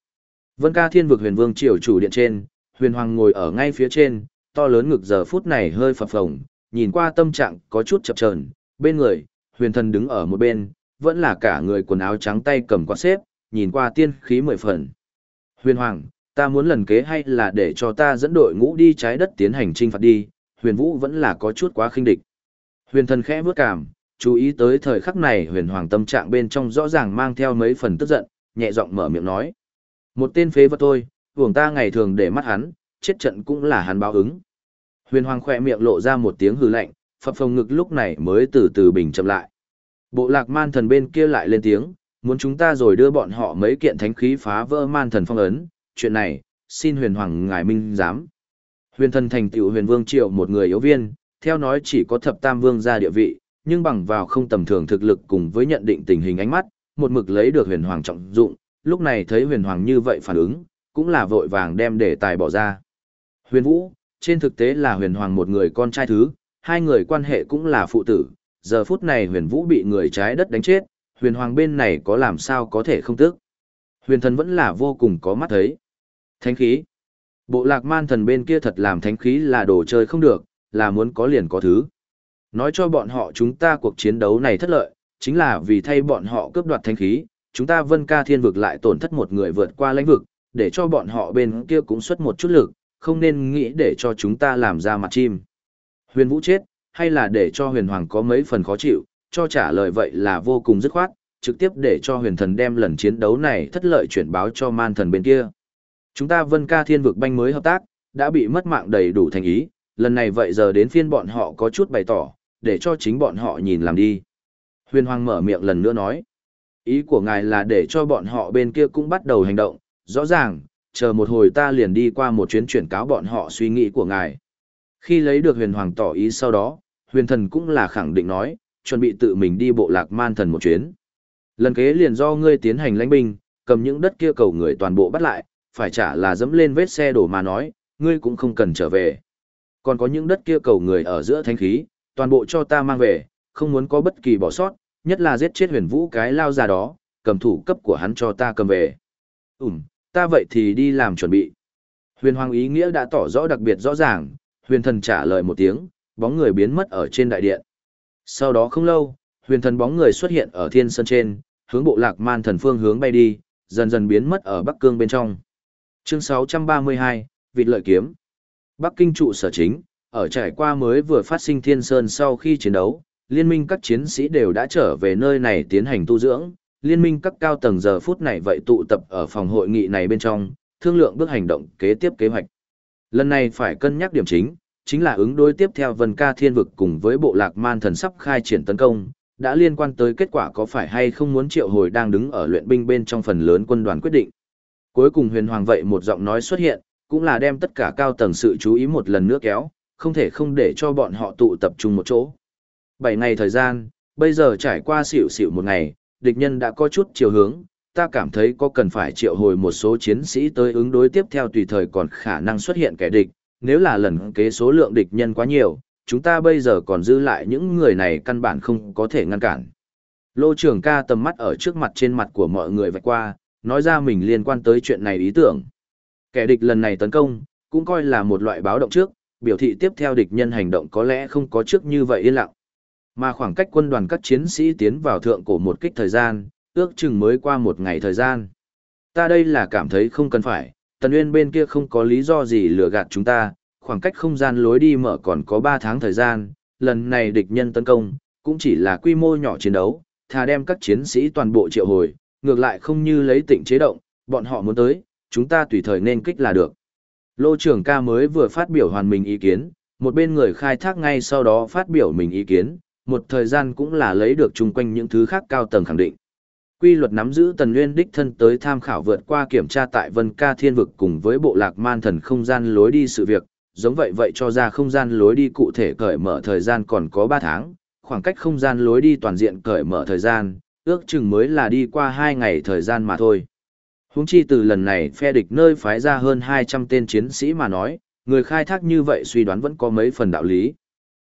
Vân ca thiên vực huyền vương triều chủ điện trên, huyền hoàng ngồi ở ngay phía trên, to lớn ngực giờ phút này hơi phập phồng, nhìn qua tâm trạng có chút chập chờn bên người, huyền thần đứng ở một bên, vẫn là cả người quần áo trắng tay cầm quạt xếp, nhìn qua tiên khí mười phần. Huyền hoàng, ta muốn lần kế hay là để cho ta dẫn đội ngũ đi trái đất tiến hành trinh phạt đi, huyền vũ vẫn là có chút quá khinh địch. Huyền thần khẽ bước cảm, chú ý tới thời khắc này huyền hoàng tâm trạng bên trong rõ ràng mang theo mấy phần tức giận, nhẹ giọng mở miệng nói. Một tên phế vật thôi, vùng ta ngày thường để mắt hắn, chết trận cũng là hắn báo ứng. Huyền hoàng khỏe miệng lộ ra một tiếng hừ lạnh, phập phồng ngực lúc này mới từ từ bình chậm lại. Bộ lạc man thần bên kia lại lên tiếng, muốn chúng ta rồi đưa bọn họ mấy kiện thánh khí phá vỡ man thần phong ấn, chuyện này, xin huyền hoàng ngài minh giám. Huyền thần thành tựu huyền vương triệu một người yếu viên, theo nói chỉ có thập tam vương ra địa vị, nhưng bằng vào không tầm thường thực lực cùng với nhận định tình hình ánh mắt, một mực lấy được huyền hoàng trọng dụng, lúc này thấy huyền hoàng như vậy phản ứng, cũng là vội vàng đem đề tài bỏ ra. Huyền vũ, trên thực tế là huyền hoàng một người con trai thứ, hai người quan hệ cũng là phụ tử, giờ phút này huyền vũ bị người trái đất đánh chết, huyền hoàng bên này có làm sao có thể không tức. Huyền thần vẫn là vô cùng có mắt thấy. Thánh khí. Bộ lạc man thần bên kia thật làm thánh khí là đồ chơi không được, là muốn có liền có thứ. Nói cho bọn họ chúng ta cuộc chiến đấu này thất lợi, chính là vì thay bọn họ cướp đoạt thánh khí, chúng ta vân ca thiên vực lại tổn thất một người vượt qua lãnh vực, để cho bọn họ bên kia cũng xuất một chút lực, không nên nghĩ để cho chúng ta làm ra mặt chim. Huyền vũ chết, hay là để cho huyền hoàng có mấy phần khó chịu, cho trả lời vậy là vô cùng dứt khoát, trực tiếp để cho huyền thần đem lần chiến đấu này thất lợi chuyển báo cho man thần bên kia. Chúng ta vân ca thiên vực banh mới hợp tác, đã bị mất mạng đầy đủ thành ý, lần này vậy giờ đến phiên bọn họ có chút bày tỏ, để cho chính bọn họ nhìn làm đi. Huyền Hoàng mở miệng lần nữa nói, ý của ngài là để cho bọn họ bên kia cũng bắt đầu hành động, rõ ràng, chờ một hồi ta liền đi qua một chuyến chuyển cáo bọn họ suy nghĩ của ngài. Khi lấy được huyền hoàng tỏ ý sau đó, huyền thần cũng là khẳng định nói, chuẩn bị tự mình đi bộ lạc man thần một chuyến. Lần kế liền do ngươi tiến hành lãnh binh, cầm những đất kia cầu người toàn bộ bắt lại, phải trả là dẫm lên vết xe đổ mà nói, ngươi cũng không cần trở về. Còn có những đất kia cầu người ở giữa thánh khí, toàn bộ cho ta mang về, không muốn có bất kỳ bỏ sót, nhất là giết chết huyền vũ cái lao ra đó, cầm thủ cấp của hắn cho ta cầm về. Ừm, ta vậy thì đi làm chuẩn bị. Huyền hoàng ý nghĩa đã tỏ rõ đặc biệt rõ ràng, huyền thần trả lời một tiếng, bóng người biến mất ở trên đại điện. Sau đó không lâu, huyền thần bóng người xuất hiện ở thiên sơn trên, hướng bộ lạc man thần phương hướng bay đi, dần dần biến mất ở Bắc Cương bên trong. Chương 632, Vịt lợi kiếm. Bắc Kinh trụ sở chính, ở trải qua mới vừa phát sinh thiên sơn sau khi chiến đấu, liên minh các chiến sĩ đều đã trở về nơi này tiến hành tu dưỡng, liên minh các cao tầng giờ phút này vậy tụ tập ở phòng hội nghị này bên trong, thương lượng bước hành động kế tiếp kế hoạch. Lần này phải cân nhắc điểm chính, chính là ứng đối tiếp theo Vân Ca Thiên Vực cùng với bộ lạc man thần sắp khai triển tấn công, đã liên quan tới kết quả có phải hay không muốn triệu hồi đang đứng ở luyện binh bên trong phần lớn quân đoàn quyết định. Cuối cùng huyền hoàng vậy một giọng nói xuất hiện, cũng là đem tất cả cao tầng sự chú ý một lần nữa kéo, không thể không để cho bọn họ tụ tập trung một chỗ. Bảy ngày thời gian, bây giờ trải qua xỉu xỉu một ngày, địch nhân đã có chút chiều hướng, ta cảm thấy có cần phải triệu hồi một số chiến sĩ tới ứng đối tiếp theo tùy thời còn khả năng xuất hiện kẻ địch, nếu là lần kế số lượng địch nhân quá nhiều, chúng ta bây giờ còn giữ lại những người này căn bản không có thể ngăn cản. Lô trưởng ca tầm mắt ở trước mặt trên mặt của mọi người vạch qua, nói ra mình liên quan tới chuyện này ý tưởng. Kẻ địch lần này tấn công, cũng coi là một loại báo động trước, biểu thị tiếp theo địch nhân hành động có lẽ không có trước như vậy yên lặng. Mà khoảng cách quân đoàn các chiến sĩ tiến vào thượng cổ một kích thời gian, ước chừng mới qua một ngày thời gian. Ta đây là cảm thấy không cần phải, Tần Nguyên bên kia không có lý do gì lừa gạt chúng ta, khoảng cách không gian lối đi mở còn có 3 tháng thời gian, lần này địch nhân tấn công, cũng chỉ là quy mô nhỏ chiến đấu, thà đem các chiến sĩ toàn bộ triệu hồi, ngược lại không như lấy tịnh chế động, bọn họ muốn tới, chúng ta tùy thời nên kích là được. Lô trưởng ca mới vừa phát biểu hoàn mình ý kiến, một bên người khai thác ngay sau đó phát biểu mình ý kiến, một thời gian cũng là lấy được chung quanh những thứ khác cao tầng khẳng định. Quy luật nắm giữ tần nguyên đích thân tới tham khảo vượt qua kiểm tra tại Vân Ca Thiên Vực cùng với bộ lạc man thần không gian lối đi sự việc, giống vậy vậy cho ra không gian lối đi cụ thể cởi mở thời gian còn có 3 tháng, khoảng cách không gian lối đi toàn diện cởi mở thời gian, ước chừng mới là đi qua 2 ngày thời gian mà thôi. Húng chi từ lần này phe địch nơi phái ra hơn 200 tên chiến sĩ mà nói, người khai thác như vậy suy đoán vẫn có mấy phần đạo lý.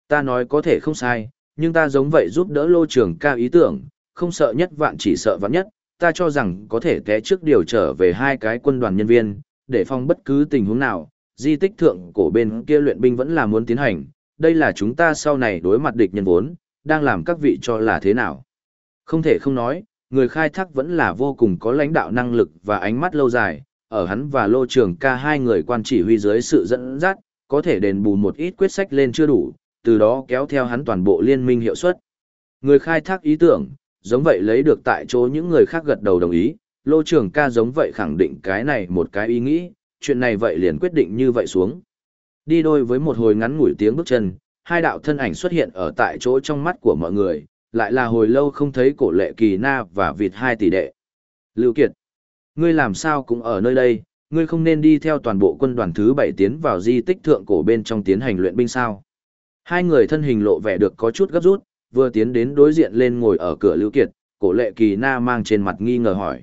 Ta nói có thể không sai, nhưng ta giống vậy giúp đỡ lô trưởng ca ý tưởng, không sợ nhất vạn chỉ sợ vạn nhất, ta cho rằng có thể té trước điều trở về hai cái quân đoàn nhân viên, để phòng bất cứ tình huống nào, di tích thượng cổ bên kia luyện binh vẫn là muốn tiến hành, đây là chúng ta sau này đối mặt địch nhân vốn, đang làm các vị cho là thế nào. Không thể không nói, người khai thác vẫn là vô cùng có lãnh đạo năng lực và ánh mắt lâu dài, ở hắn và lô trường ca hai người quan chỉ huy dưới sự dẫn dắt, có thể đền bù một ít quyết sách lên chưa đủ, từ đó kéo theo hắn toàn bộ liên minh hiệu suất. Người khai thác ý tưởng, giống vậy lấy được tại chỗ những người khác gật đầu đồng ý, lô trường ca giống vậy khẳng định cái này một cái ý nghĩ, chuyện này vậy liền quyết định như vậy xuống. Đi đôi với một hồi ngắn ngủi tiếng bước chân, hai đạo thân ảnh xuất hiện ở tại chỗ trong mắt của mọi người, lại là hồi lâu không thấy cổ lệ kỳ na và vịt hai tỷ đệ. Lưu Kiệt, ngươi làm sao cũng ở nơi đây, ngươi không nên đi theo toàn bộ quân đoàn thứ bảy tiến vào di tích thượng cổ bên trong tiến hành luyện binh sao. Hai người thân hình lộ vẻ được có chút gấp rút, vừa tiến đến đối diện lên ngồi ở cửa Lưu Kiệt, cổ lệ kỳ na mang trên mặt nghi ngờ hỏi.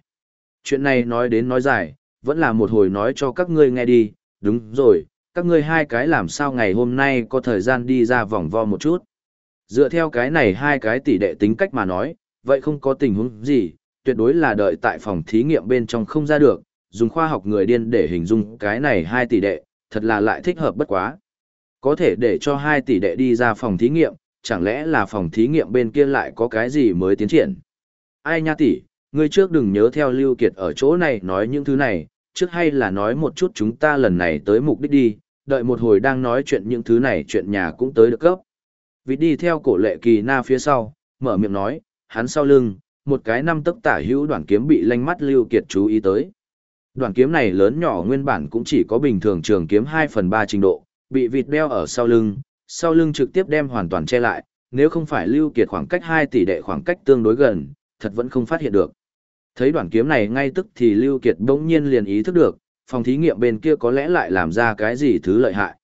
Chuyện này nói đến nói dài, vẫn là một hồi nói cho các ngươi nghe đi, đúng rồi, các ngươi hai cái làm sao ngày hôm nay có thời gian đi ra vòng vo một chút. Dựa theo cái này hai cái tỷ đệ tính cách mà nói, vậy không có tình huống gì, tuyệt đối là đợi tại phòng thí nghiệm bên trong không ra được, dùng khoa học người điên để hình dung cái này hai tỷ đệ, thật là lại thích hợp bất quá. Có thể để cho hai tỷ đệ đi ra phòng thí nghiệm, chẳng lẽ là phòng thí nghiệm bên kia lại có cái gì mới tiến triển? Ai nha tỷ, ngươi trước đừng nhớ theo Lưu Kiệt ở chỗ này nói những thứ này, trước hay là nói một chút chúng ta lần này tới mục đích đi, đợi một hồi đang nói chuyện những thứ này chuyện nhà cũng tới được cấp. Vì đi theo cổ lệ kỳ na phía sau, mở miệng nói, hắn sau lưng, một cái năm tấc tả hữu đoạn kiếm bị lanh mắt Lưu Kiệt chú ý tới. Đoạn kiếm này lớn nhỏ nguyên bản cũng chỉ có bình thường trường kiếm 2 phần 3 trình độ, bị vịt đeo ở sau lưng, sau lưng trực tiếp đem hoàn toàn che lại, nếu không phải Lưu Kiệt khoảng cách 2 tỷ đệ khoảng cách tương đối gần, thật vẫn không phát hiện được. Thấy đoạn kiếm này ngay tức thì Lưu Kiệt bỗng nhiên liền ý thức được, phòng thí nghiệm bên kia có lẽ lại làm ra cái gì thứ lợi hại.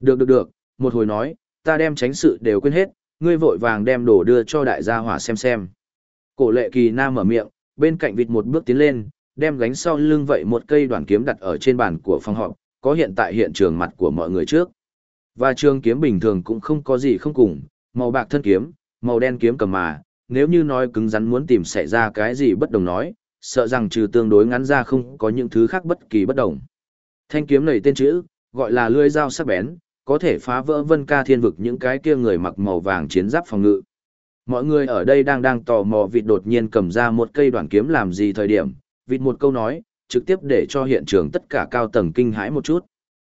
Được được được, một hồi nói, ta đem tránh sự đều quên hết, ngươi vội vàng đem đồ đưa cho đại gia hỏa xem xem. Cổ lệ kỳ nam mở miệng, bên cạnh vịt một bước tiến lên, đem gánh sau lưng vậy một cây đoạn kiếm đặt ở trên bàn của phòng họp, có hiện tại hiện trường mặt của mọi người trước. Và trường kiếm bình thường cũng không có gì không cùng, màu bạc thân kiếm, màu đen kiếm cầm mà, nếu như nói cứng rắn muốn tìm xảy ra cái gì bất đồng nói, sợ rằng trừ tương đối ngắn ra không có những thứ khác bất kỳ bất đồng. Thanh kiếm này tên chữ, gọi là lưỡi dao sắc bén, có thể phá vỡ vân ca thiên vực những cái kia người mặc màu vàng chiến giáp phòng ngự. Mọi người ở đây đang đang tò mò vịt đột nhiên cầm ra một cây đoạn kiếm làm gì thời điểm, vịt một câu nói, trực tiếp để cho hiện trường tất cả cao tầng kinh hãi một chút.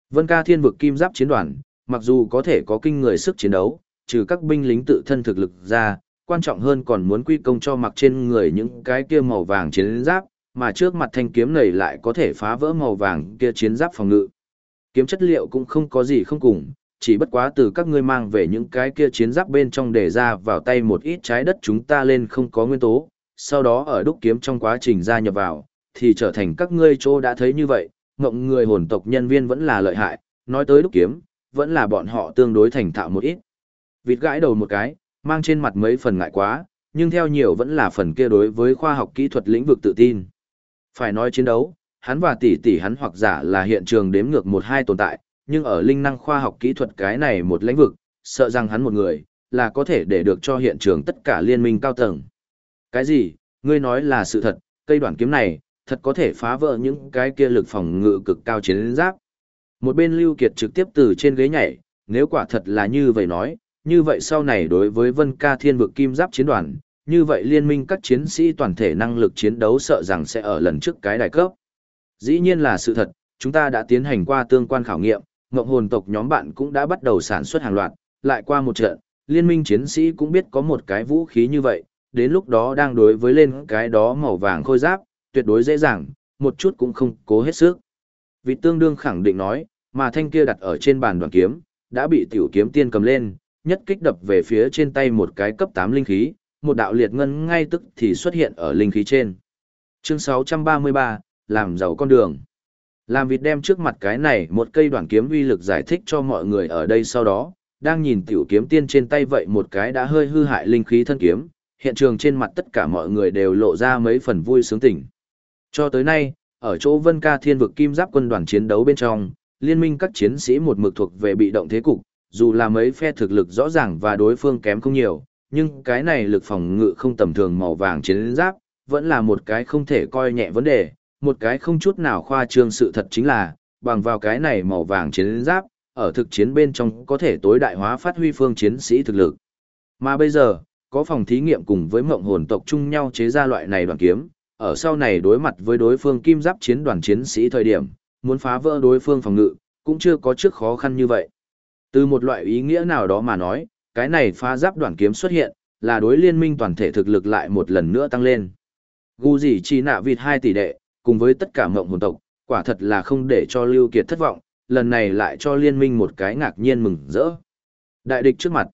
Vân ca thiên vực kim giáp chiến đoàn, mặc dù có thể có kinh người sức chiến đấu, trừ các binh lính tự thân thực lực ra, quan trọng hơn còn muốn quy công cho mặc trên người những cái kia màu vàng chiến giáp, mà trước mặt thanh kiếm này lại có thể phá vỡ màu vàng kia chiến giáp phòng ngự. Kiếm chất liệu cũng không có gì không cùng, chỉ bất quá từ các ngươi mang về những cái kia chiến giáp bên trong để ra vào tay một ít trái đất chúng ta lên không có nguyên tố, sau đó ở đúc kiếm trong quá trình gia nhập vào, thì trở thành các ngươi chỗ đã thấy như vậy, ngộng người hồn tộc nhân viên vẫn là lợi hại, nói tới đúc kiếm, vẫn là bọn họ tương đối thành thạo một ít. Vịt gãi đầu một cái, mang trên mặt mấy phần ngại quá, nhưng theo nhiều vẫn là phần kia đối với khoa học kỹ thuật lĩnh vực tự tin. Phải nói chiến đấu, hắn và tỷ tỷ hắn hoặc giả là hiện trường đếm ngược một hai tồn tại, nhưng ở linh năng khoa học kỹ thuật cái này một lĩnh vực, sợ rằng hắn một người, là có thể để được cho hiện trường tất cả liên minh cao tầng. Cái gì, ngươi nói là sự thật, cây đoạn kiếm này, thật có thể phá vỡ những cái kia lực phòng ngự cực cao chiến giáp. Một bên Lưu Kiệt trực tiếp từ trên ghế nhảy, nếu quả thật là như vậy nói, như vậy sau này đối với Vân Ca Thiên vực kim giáp chiến đoàn, như vậy liên minh các chiến sĩ toàn thể năng lực chiến đấu sợ rằng sẽ ở lần trước cái đại cấp. Dĩ nhiên là sự thật, chúng ta đã tiến hành qua tương quan khảo nghiệm, ngộng hồn tộc nhóm bạn cũng đã bắt đầu sản xuất hàng loạt, lại qua một trận, liên minh chiến sĩ cũng biết có một cái vũ khí như vậy, đến lúc đó đang đối với lên cái đó màu vàng khôi giáp, tuyệt đối dễ dàng, một chút cũng không cố hết sức. Vị tương đương khẳng định nói, mà thanh kia đặt ở trên bàn đoàn kiếm, đã bị tiểu kiếm tiên cầm lên, nhất kích đập về phía trên tay một cái cấp 8 linh khí, một đạo liệt ngân ngay tức thì xuất hiện ở linh khí trên. Chương 633, làm giàu con đường. Làm vịt đem trước mặt cái này một cây đoàn kiếm uy lực giải thích cho mọi người ở đây sau đó, đang nhìn tiểu kiếm tiên trên tay vậy một cái đã hơi hư hại linh khí thân kiếm, hiện trường trên mặt tất cả mọi người đều lộ ra mấy phần vui sướng tỉnh. Cho tới nay, ở chỗ Vân Ca Thiên vực Kim Giáp quân đoàn chiến đấu bên trong, liên minh các chiến sĩ một mực thuộc về bị động thế cục, dù là mấy phe thực lực rõ ràng và đối phương kém không nhiều, nhưng cái này lực phòng ngự không tầm thường màu vàng chiến giáp, vẫn là một cái không thể coi nhẹ vấn đề, một cái không chút nào khoa trương sự thật chính là, bằng vào cái này màu vàng chiến giáp, ở thực chiến bên trong có thể tối đại hóa phát huy phương chiến sĩ thực lực. Mà bây giờ, có phòng thí nghiệm cùng với mộng hồn tộc chung nhau chế ra loại này đoàn kiếm, ở sau này đối mặt với đối phương kim giáp chiến đoàn chiến sĩ thời điểm, muốn phá vỡ đối phương phòng ngự, cũng chưa có trước khó khăn như vậy. Từ một loại ý nghĩa nào đó mà nói, cái này phá giáp đoàn kiếm xuất hiện, là đối liên minh toàn thể thực lực lại một lần nữa tăng lên. Gu gì chỉ nạ vịt 2 tỷ đệ, cùng với tất cả mộng hồn tộc, quả thật là không để cho Lưu Kiệt thất vọng, lần này lại cho liên minh một cái ngạc nhiên mừng rỡ. Đại địch trước mặt,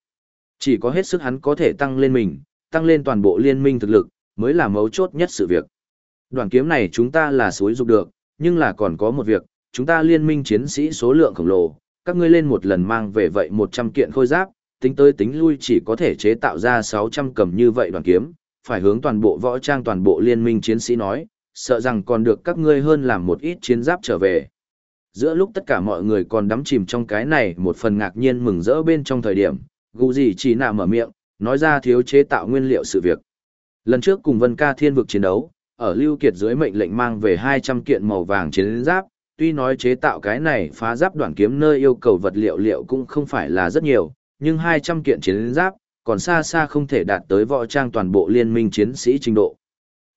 chỉ có hết sức hắn có thể tăng lên mình, tăng lên toàn bộ liên minh thực lực, mới là mấu chốt nhất sự việc. Đoàn kiếm này chúng ta là suối dục được, nhưng là còn có một việc, chúng ta liên minh chiến sĩ số lượng khổng lồ, các ngươi lên một lần mang về vậy 100 kiện khôi giáp, tính tới tính lui chỉ có thể chế tạo ra 600 cầm như vậy đoàn kiếm, phải hướng toàn bộ võ trang toàn bộ liên minh chiến sĩ nói, sợ rằng còn được các ngươi hơn làm một ít chiến giáp trở về. Giữa lúc tất cả mọi người còn đắm chìm trong cái này một phần ngạc nhiên mừng rỡ bên trong thời điểm, gù gì chỉ nạ mở miệng, nói ra thiếu chế tạo nguyên liệu sự việc. Lần trước cùng Vân Ca Thiên vực chiến đấu, ở Lưu Kiệt dưới mệnh lệnh mang về 200 kiện màu vàng chiến giáp, tuy nói chế tạo cái này phá giáp đoạn kiếm nơi yêu cầu vật liệu liệu cũng không phải là rất nhiều, nhưng 200 kiện chiến giáp, còn xa xa không thể đạt tới võ trang toàn bộ liên minh chiến sĩ trình độ.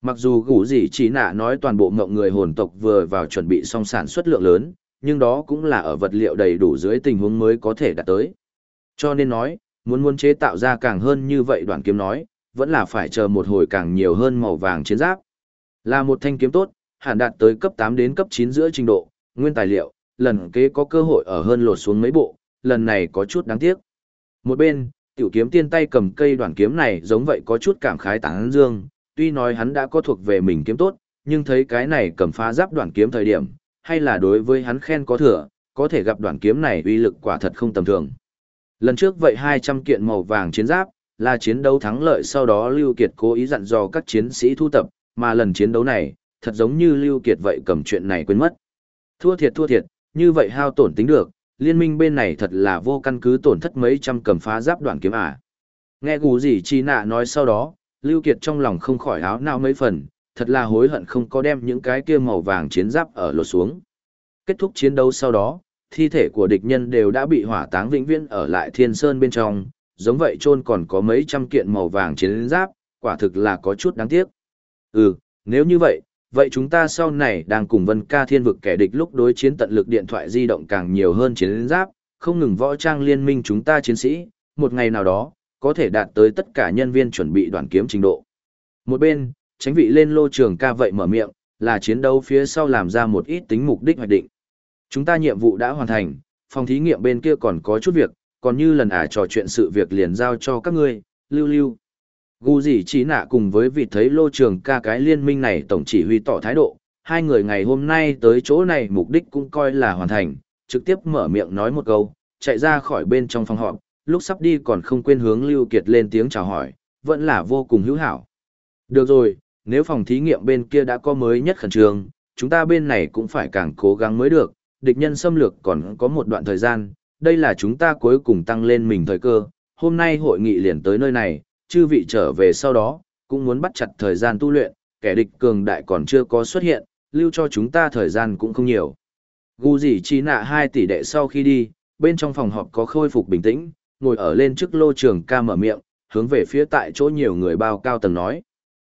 Mặc dù gũ gì chỉ nạ nói toàn bộ ngộng người hồn tộc vừa vào chuẩn bị xong sản xuất lượng lớn, nhưng đó cũng là ở vật liệu đầy đủ dưới tình huống mới có thể đạt tới. Cho nên nói, muốn muốn chế tạo ra càng hơn như vậy đoạn kiếm nói, vẫn là phải chờ một hồi càng nhiều hơn màu vàng chiến giáp. Là một thanh kiếm tốt, hẳn đạt tới cấp 8 đến cấp 9 giữa trình độ, nguyên tài liệu, lần kế có cơ hội ở hơn lột xuống mấy bộ, lần này có chút đáng tiếc. Một bên, tiểu kiếm tiên tay cầm cây đoạn kiếm này giống vậy có chút cảm khái tán dương, tuy nói hắn đã có thuộc về mình kiếm tốt, nhưng thấy cái này cầm phá giáp đoạn kiếm thời điểm, hay là đối với hắn khen có thừa, có thể gặp đoạn kiếm này uy lực quả thật không tầm thường. Lần trước vậy 200 kiện màu vàng chiến giáp, là chiến đấu thắng lợi sau đó Lưu Kiệt cố ý dặn dò các chiến sĩ thu tập, mà lần chiến đấu này, thật giống như Lưu Kiệt vậy cầm chuyện này quên mất. Thua thiệt thua thiệt, như vậy hao tổn tính được, liên minh bên này thật là vô căn cứ tổn thất mấy trăm cầm phá giáp đoạn kiếm à. Nghe gù gì chi nạ nói sau đó, Lưu Kiệt trong lòng không khỏi áo nào mấy phần, thật là hối hận không có đem những cái kia màu vàng chiến giáp ở lột xuống. Kết thúc chiến đấu sau đó, thi thể của địch nhân đều đã bị hỏa táng vĩnh viễn ở lại thiên sơn bên trong, giống vậy trôn còn có mấy trăm kiện màu vàng chiến giáp, quả thực là có chút đáng tiếc. Ừ, nếu như vậy, vậy chúng ta sau này đang cùng Vân Ca Thiên vực kẻ địch lúc đối chiến tận lực điện thoại di động càng nhiều hơn chiến giáp, không ngừng võ trang liên minh chúng ta chiến sĩ, một ngày nào đó, có thể đạt tới tất cả nhân viên chuẩn bị đoàn kiếm trình độ. Một bên, tránh vị lên lô trường ca vậy mở miệng, là chiến đấu phía sau làm ra một ít tính mục đích hoạch định. Chúng ta nhiệm vụ đã hoàn thành, phòng thí nghiệm bên kia còn có chút việc, còn như lần ả trò chuyện sự việc liền giao cho các ngươi, lưu lưu. Gu gì chỉ nạ cùng với vị thấy lô trường ca cái liên minh này tổng chỉ huy tỏ thái độ, hai người ngày hôm nay tới chỗ này mục đích cũng coi là hoàn thành, trực tiếp mở miệng nói một câu, chạy ra khỏi bên trong phòng họp, lúc sắp đi còn không quên hướng Lưu Kiệt lên tiếng chào hỏi, vẫn là vô cùng hữu hảo. Được rồi, nếu phòng thí nghiệm bên kia đã có mới nhất khẩn trương, chúng ta bên này cũng phải càng cố gắng mới được, địch nhân xâm lược còn có một đoạn thời gian, đây là chúng ta cuối cùng tăng lên mình thời cơ, hôm nay hội nghị liền tới nơi này, chư vị trở về sau đó, cũng muốn bắt chặt thời gian tu luyện, kẻ địch cường đại còn chưa có xuất hiện, lưu cho chúng ta thời gian cũng không nhiều. Gu gì chi nạ hai tỷ đệ sau khi đi, bên trong phòng họp có khôi phục bình tĩnh, ngồi ở lên trước lô trường ca mở miệng, hướng về phía tại chỗ nhiều người bao cao tầng nói.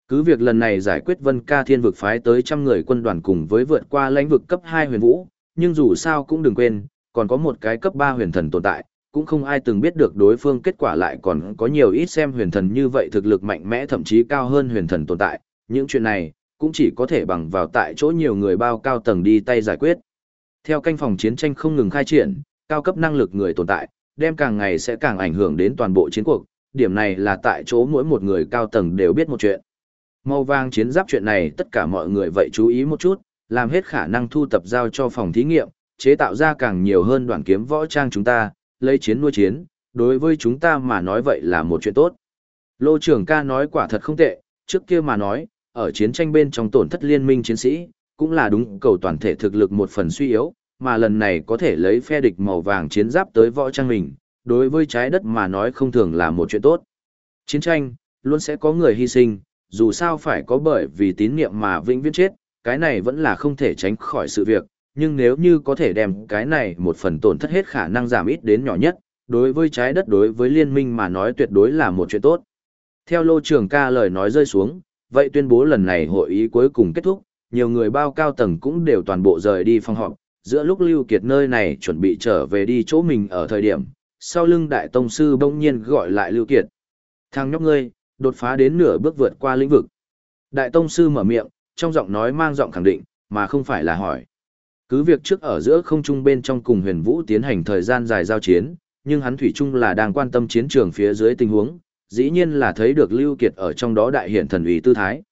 Cứ việc lần này giải quyết vân ca thiên vực phái tới trăm người quân đoàn cùng với vượt qua lãnh vực cấp 2 huyền vũ, nhưng dù sao cũng đừng quên, còn có một cái cấp 3 huyền thần tồn tại, cũng không ai từng biết được đối phương kết quả lại còn có nhiều ít xem huyền thần như vậy thực lực mạnh mẽ thậm chí cao hơn huyền thần tồn tại, những chuyện này, cũng chỉ có thể bằng vào tại chỗ nhiều người bao cao tầng đi tay giải quyết. Theo canh phòng chiến tranh không ngừng khai triển, cao cấp năng lực người tồn tại, đem càng ngày sẽ càng ảnh hưởng đến toàn bộ chiến cuộc, điểm này là tại chỗ mỗi một người cao tầng đều biết một chuyện. Màu vàng chiến giáp chuyện này tất cả mọi người vậy chú ý một chút, làm hết khả năng thu tập giao cho phòng thí nghiệm, chế tạo ra càng nhiều hơn đoạn kiếm võ trang chúng ta, lấy chiến nuôi chiến, đối với chúng ta mà nói vậy là một chuyện tốt. Lô trưởng ca nói quả thật không tệ, trước kia mà nói, ở chiến tranh bên trong tổn thất liên minh chiến sĩ, cũng là đúng cầu toàn thể thực lực một phần suy yếu, mà lần này có thể lấy phe địch màu vàng chiến giáp tới võ trang mình, đối với trái đất mà nói không thường là một chuyện tốt. Chiến tranh, luôn sẽ có người hy sinh, dù sao phải có bởi vì tín niệm mà vĩnh viễn chết, cái này vẫn là không thể tránh khỏi sự việc, nhưng nếu như có thể đem cái này một phần tổn thất hết khả năng giảm ít đến nhỏ nhất, đối với trái đất đối với liên minh mà nói tuyệt đối là một chuyện tốt. Theo lô trường ca lời nói rơi xuống, vậy tuyên bố lần này hội ý cuối cùng kết thúc, nhiều người bao cao tầng cũng đều toàn bộ rời đi phòng họp, giữa lúc Lưu Kiệt nơi này chuẩn bị trở về đi chỗ mình ở thời điểm, sau lưng đại tông sư bỗng nhiên gọi lại Lưu Kiệt. Thằng nhóc ngươi, đột phá đến nửa bước vượt qua lĩnh vực. Đại tông sư mở miệng, trong giọng nói mang giọng khẳng định, mà không phải là hỏi. Cứ việc trước ở giữa không trung bên trong cùng huyền vũ tiến hành thời gian dài giao chiến, nhưng hắn thủy chung là đang quan tâm chiến trường phía dưới tình huống, dĩ nhiên là thấy được Lưu Kiệt ở trong đó đại hiện thần ủy tư thái.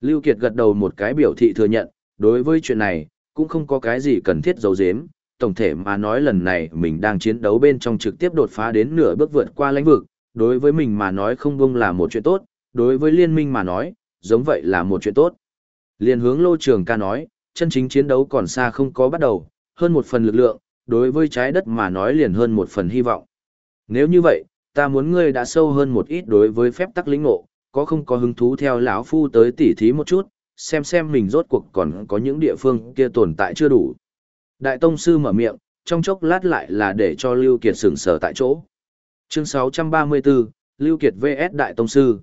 Lưu Kiệt gật đầu một cái biểu thị thừa nhận, đối với chuyện này, cũng không có cái gì cần thiết giấu giếm. Tổng thể mà nói lần này mình đang chiến đấu bên trong trực tiếp đột phá đến nửa bước vượt qua lãnh vực, đối với mình mà nói không bông là một chuyện tốt, đối với liên minh mà nói, giống vậy là một chuyện tốt. Liên hướng lô trường ca nói, chân chính chiến đấu còn xa không có bắt đầu, hơn một phần lực lượng, đối với trái đất mà nói liền hơn một phần hy vọng. Nếu như vậy, ta muốn ngươi đã sâu hơn một ít đối với phép tắc lĩnh ngộ, có không có hứng thú theo lão phu tới tỉ thí một chút, xem xem mình rốt cuộc còn có những địa phương kia tồn tại chưa đủ. Đại Tông Sư mở miệng, trong chốc lát lại là để cho Lưu Kiệt sửng sở tại chỗ. Chương 634, Lưu Kiệt VS Đại Tông Sư.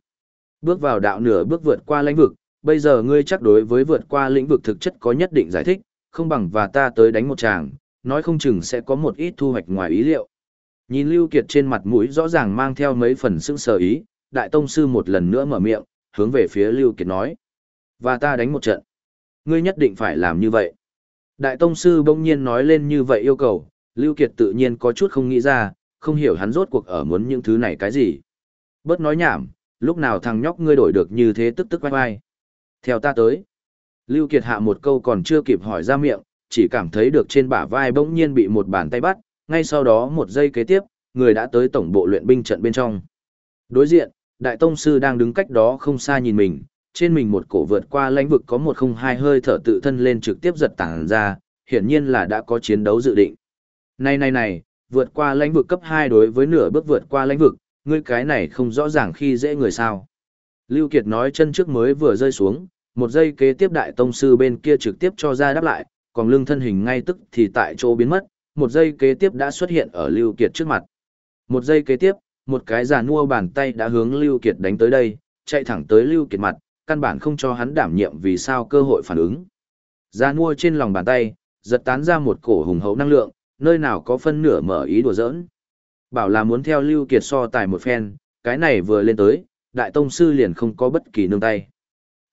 Bước vào đạo nửa bước vượt qua lãnh vực, bây giờ ngươi chắc đối với vượt qua lĩnh vực thực chất có nhất định giải thích, không bằng và ta tới đánh một tràng, nói không chừng sẽ có một ít thu hoạch ngoài ý liệu. Nhìn Lưu Kiệt trên mặt mũi rõ ràng mang theo mấy phần sững sờ ý, Đại Tông Sư một lần nữa mở miệng, hướng về phía Lưu Kiệt nói. Và ta đánh một trận. Ngươi nhất định phải làm như vậy. Đại Tông Sư bỗng nhiên nói lên như vậy yêu cầu, Lưu Kiệt tự nhiên có chút không nghĩ ra, không hiểu hắn rốt cuộc ở muốn những thứ này cái gì. Bớt nói nhảm, lúc nào thằng nhóc ngươi đổi được như thế tức tức vai vai. Theo ta tới. Lưu Kiệt hạ một câu còn chưa kịp hỏi ra miệng, chỉ cảm thấy được trên bả vai bỗng nhiên bị một bàn tay bắt, ngay sau đó một giây kế tiếp, người đã tới tổng bộ luyện binh trận bên trong. Đối diện, Đại Tông Sư đang đứng cách đó không xa nhìn mình, trên mình một cổ vượt qua lãnh vực có một không hai hơi thở tự thân lên trực tiếp giật tảng ra, hiển nhiên là đã có chiến đấu dự định. Này này này, vượt qua lãnh vực cấp 2 đối với nửa bước vượt qua lãnh vực, ngươi cái này không rõ ràng khi dễ người sao. Lưu Kiệt nói chân trước mới vừa rơi xuống, một giây kế tiếp đại tông sư bên kia trực tiếp cho ra đáp lại, còn lưng thân hình ngay tức thì tại chỗ biến mất, một giây kế tiếp đã xuất hiện ở Lưu Kiệt trước mặt. Một giây kế tiếp, một cái giàn mua bàn tay đã hướng Lưu Kiệt đánh tới đây, chạy thẳng tới Lưu Kiệt mặt, căn bản không cho hắn đảm nhiệm vì sao cơ hội phản ứng. Giàn mua trên lòng bàn tay, giật tán ra một cổ hùng hậu năng lượng, nơi nào có phân nửa mở ý đùa giỡn. Bảo là muốn theo Lưu Kiệt so tài một phen, cái này vừa lên tới, đại tông sư liền không có bất kỳ nương tay.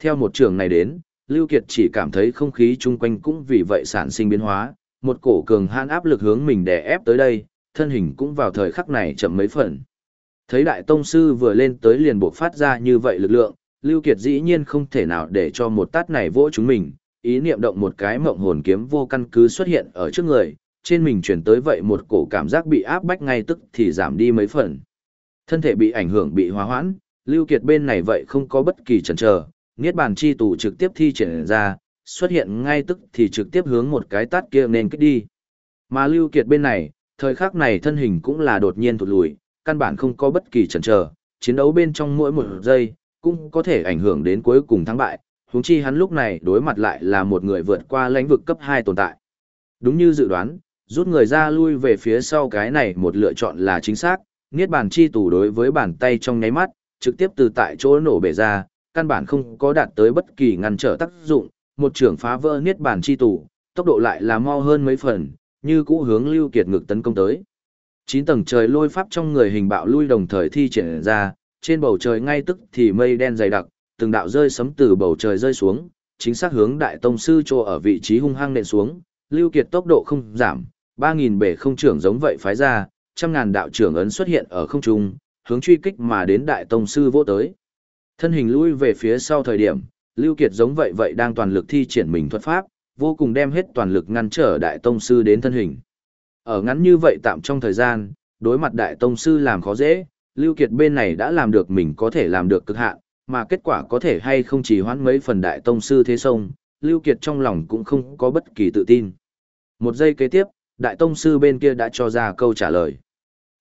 Theo một trường này đến, Lưu Kiệt chỉ cảm thấy không khí chung quanh cũng vì vậy sản sinh biến hóa, một cổ cường hãn áp lực hướng mình đè ép tới đây, thân hình cũng vào thời khắc này chậm mấy phần. Thấy đại tông sư vừa lên tới liền buộc phát ra như vậy lực lượng, Lưu Kiệt dĩ nhiên không thể nào để cho một tát này vỗ chúng mình, ý niệm động một cái mộng hồn kiếm vô căn cứ xuất hiện ở trước người, trên mình chuyển tới vậy một cổ cảm giác bị áp bách ngay tức thì giảm đi mấy phần. Thân thể bị ảnh hưởng bị hòa hoãn, Lưu Kiệt bên này vậy không có bất kỳ chần chờ, Niết bàn chi tù trực tiếp thi triển ra, xuất hiện ngay tức thì trực tiếp hướng một cái tát kia nên kích đi. Mà Lưu Kiệt bên này, thời khắc này thân hình cũng là đột nhiên thụt lùi, căn bản không có bất kỳ chần chờ, chiến đấu bên trong mỗi một giây, cũng có thể ảnh hưởng đến cuối cùng thắng bại, huống chi hắn lúc này đối mặt lại là một người vượt qua lãnh vực cấp 2 tồn tại. Đúng như dự đoán, rút người ra lui về phía sau cái này một lựa chọn là chính xác, Niết bàn chi tù đối với bàn tay trong nháy mắt, trực tiếp từ tại chỗ nổ bể ra, căn bản không có đạt tới bất kỳ ngăn trở tác dụng, một trưởng phá vỡ Niết bàn chi tủ, tốc độ lại là mau hơn mấy phần, như cũ hướng Lưu Kiệt ngực tấn công tới. Chín tầng trời lôi pháp trong người hình bạo lui đồng thời thi triển ra, trên bầu trời ngay tức thì mây đen dày đặc, từng đạo rơi sấm từ bầu trời rơi xuống, chính xác hướng đại tông sư trô ở vị trí hung hăng nện xuống, Lưu Kiệt tốc độ không giảm, 3000 bể không trưởng giống vậy phái ra, trăm ngàn đạo trưởng ấn xuất hiện ở không trung, hướng truy kích mà đến đại tông sư vô tới. Thân hình lui về phía sau thời điểm, Lưu Kiệt giống vậy vậy đang toàn lực thi triển mình thuật pháp, vô cùng đem hết toàn lực ngăn trở đại tông sư đến thân hình. Ở ngắn như vậy tạm trong thời gian, đối mặt đại tông sư làm khó dễ, Lưu Kiệt bên này đã làm được mình có thể làm được cực hạn, mà kết quả có thể hay không chỉ hoãn mấy phần đại tông sư thế sông, Lưu Kiệt trong lòng cũng không có bất kỳ tự tin. Một giây kế tiếp, đại tông sư bên kia đã cho ra câu trả lời.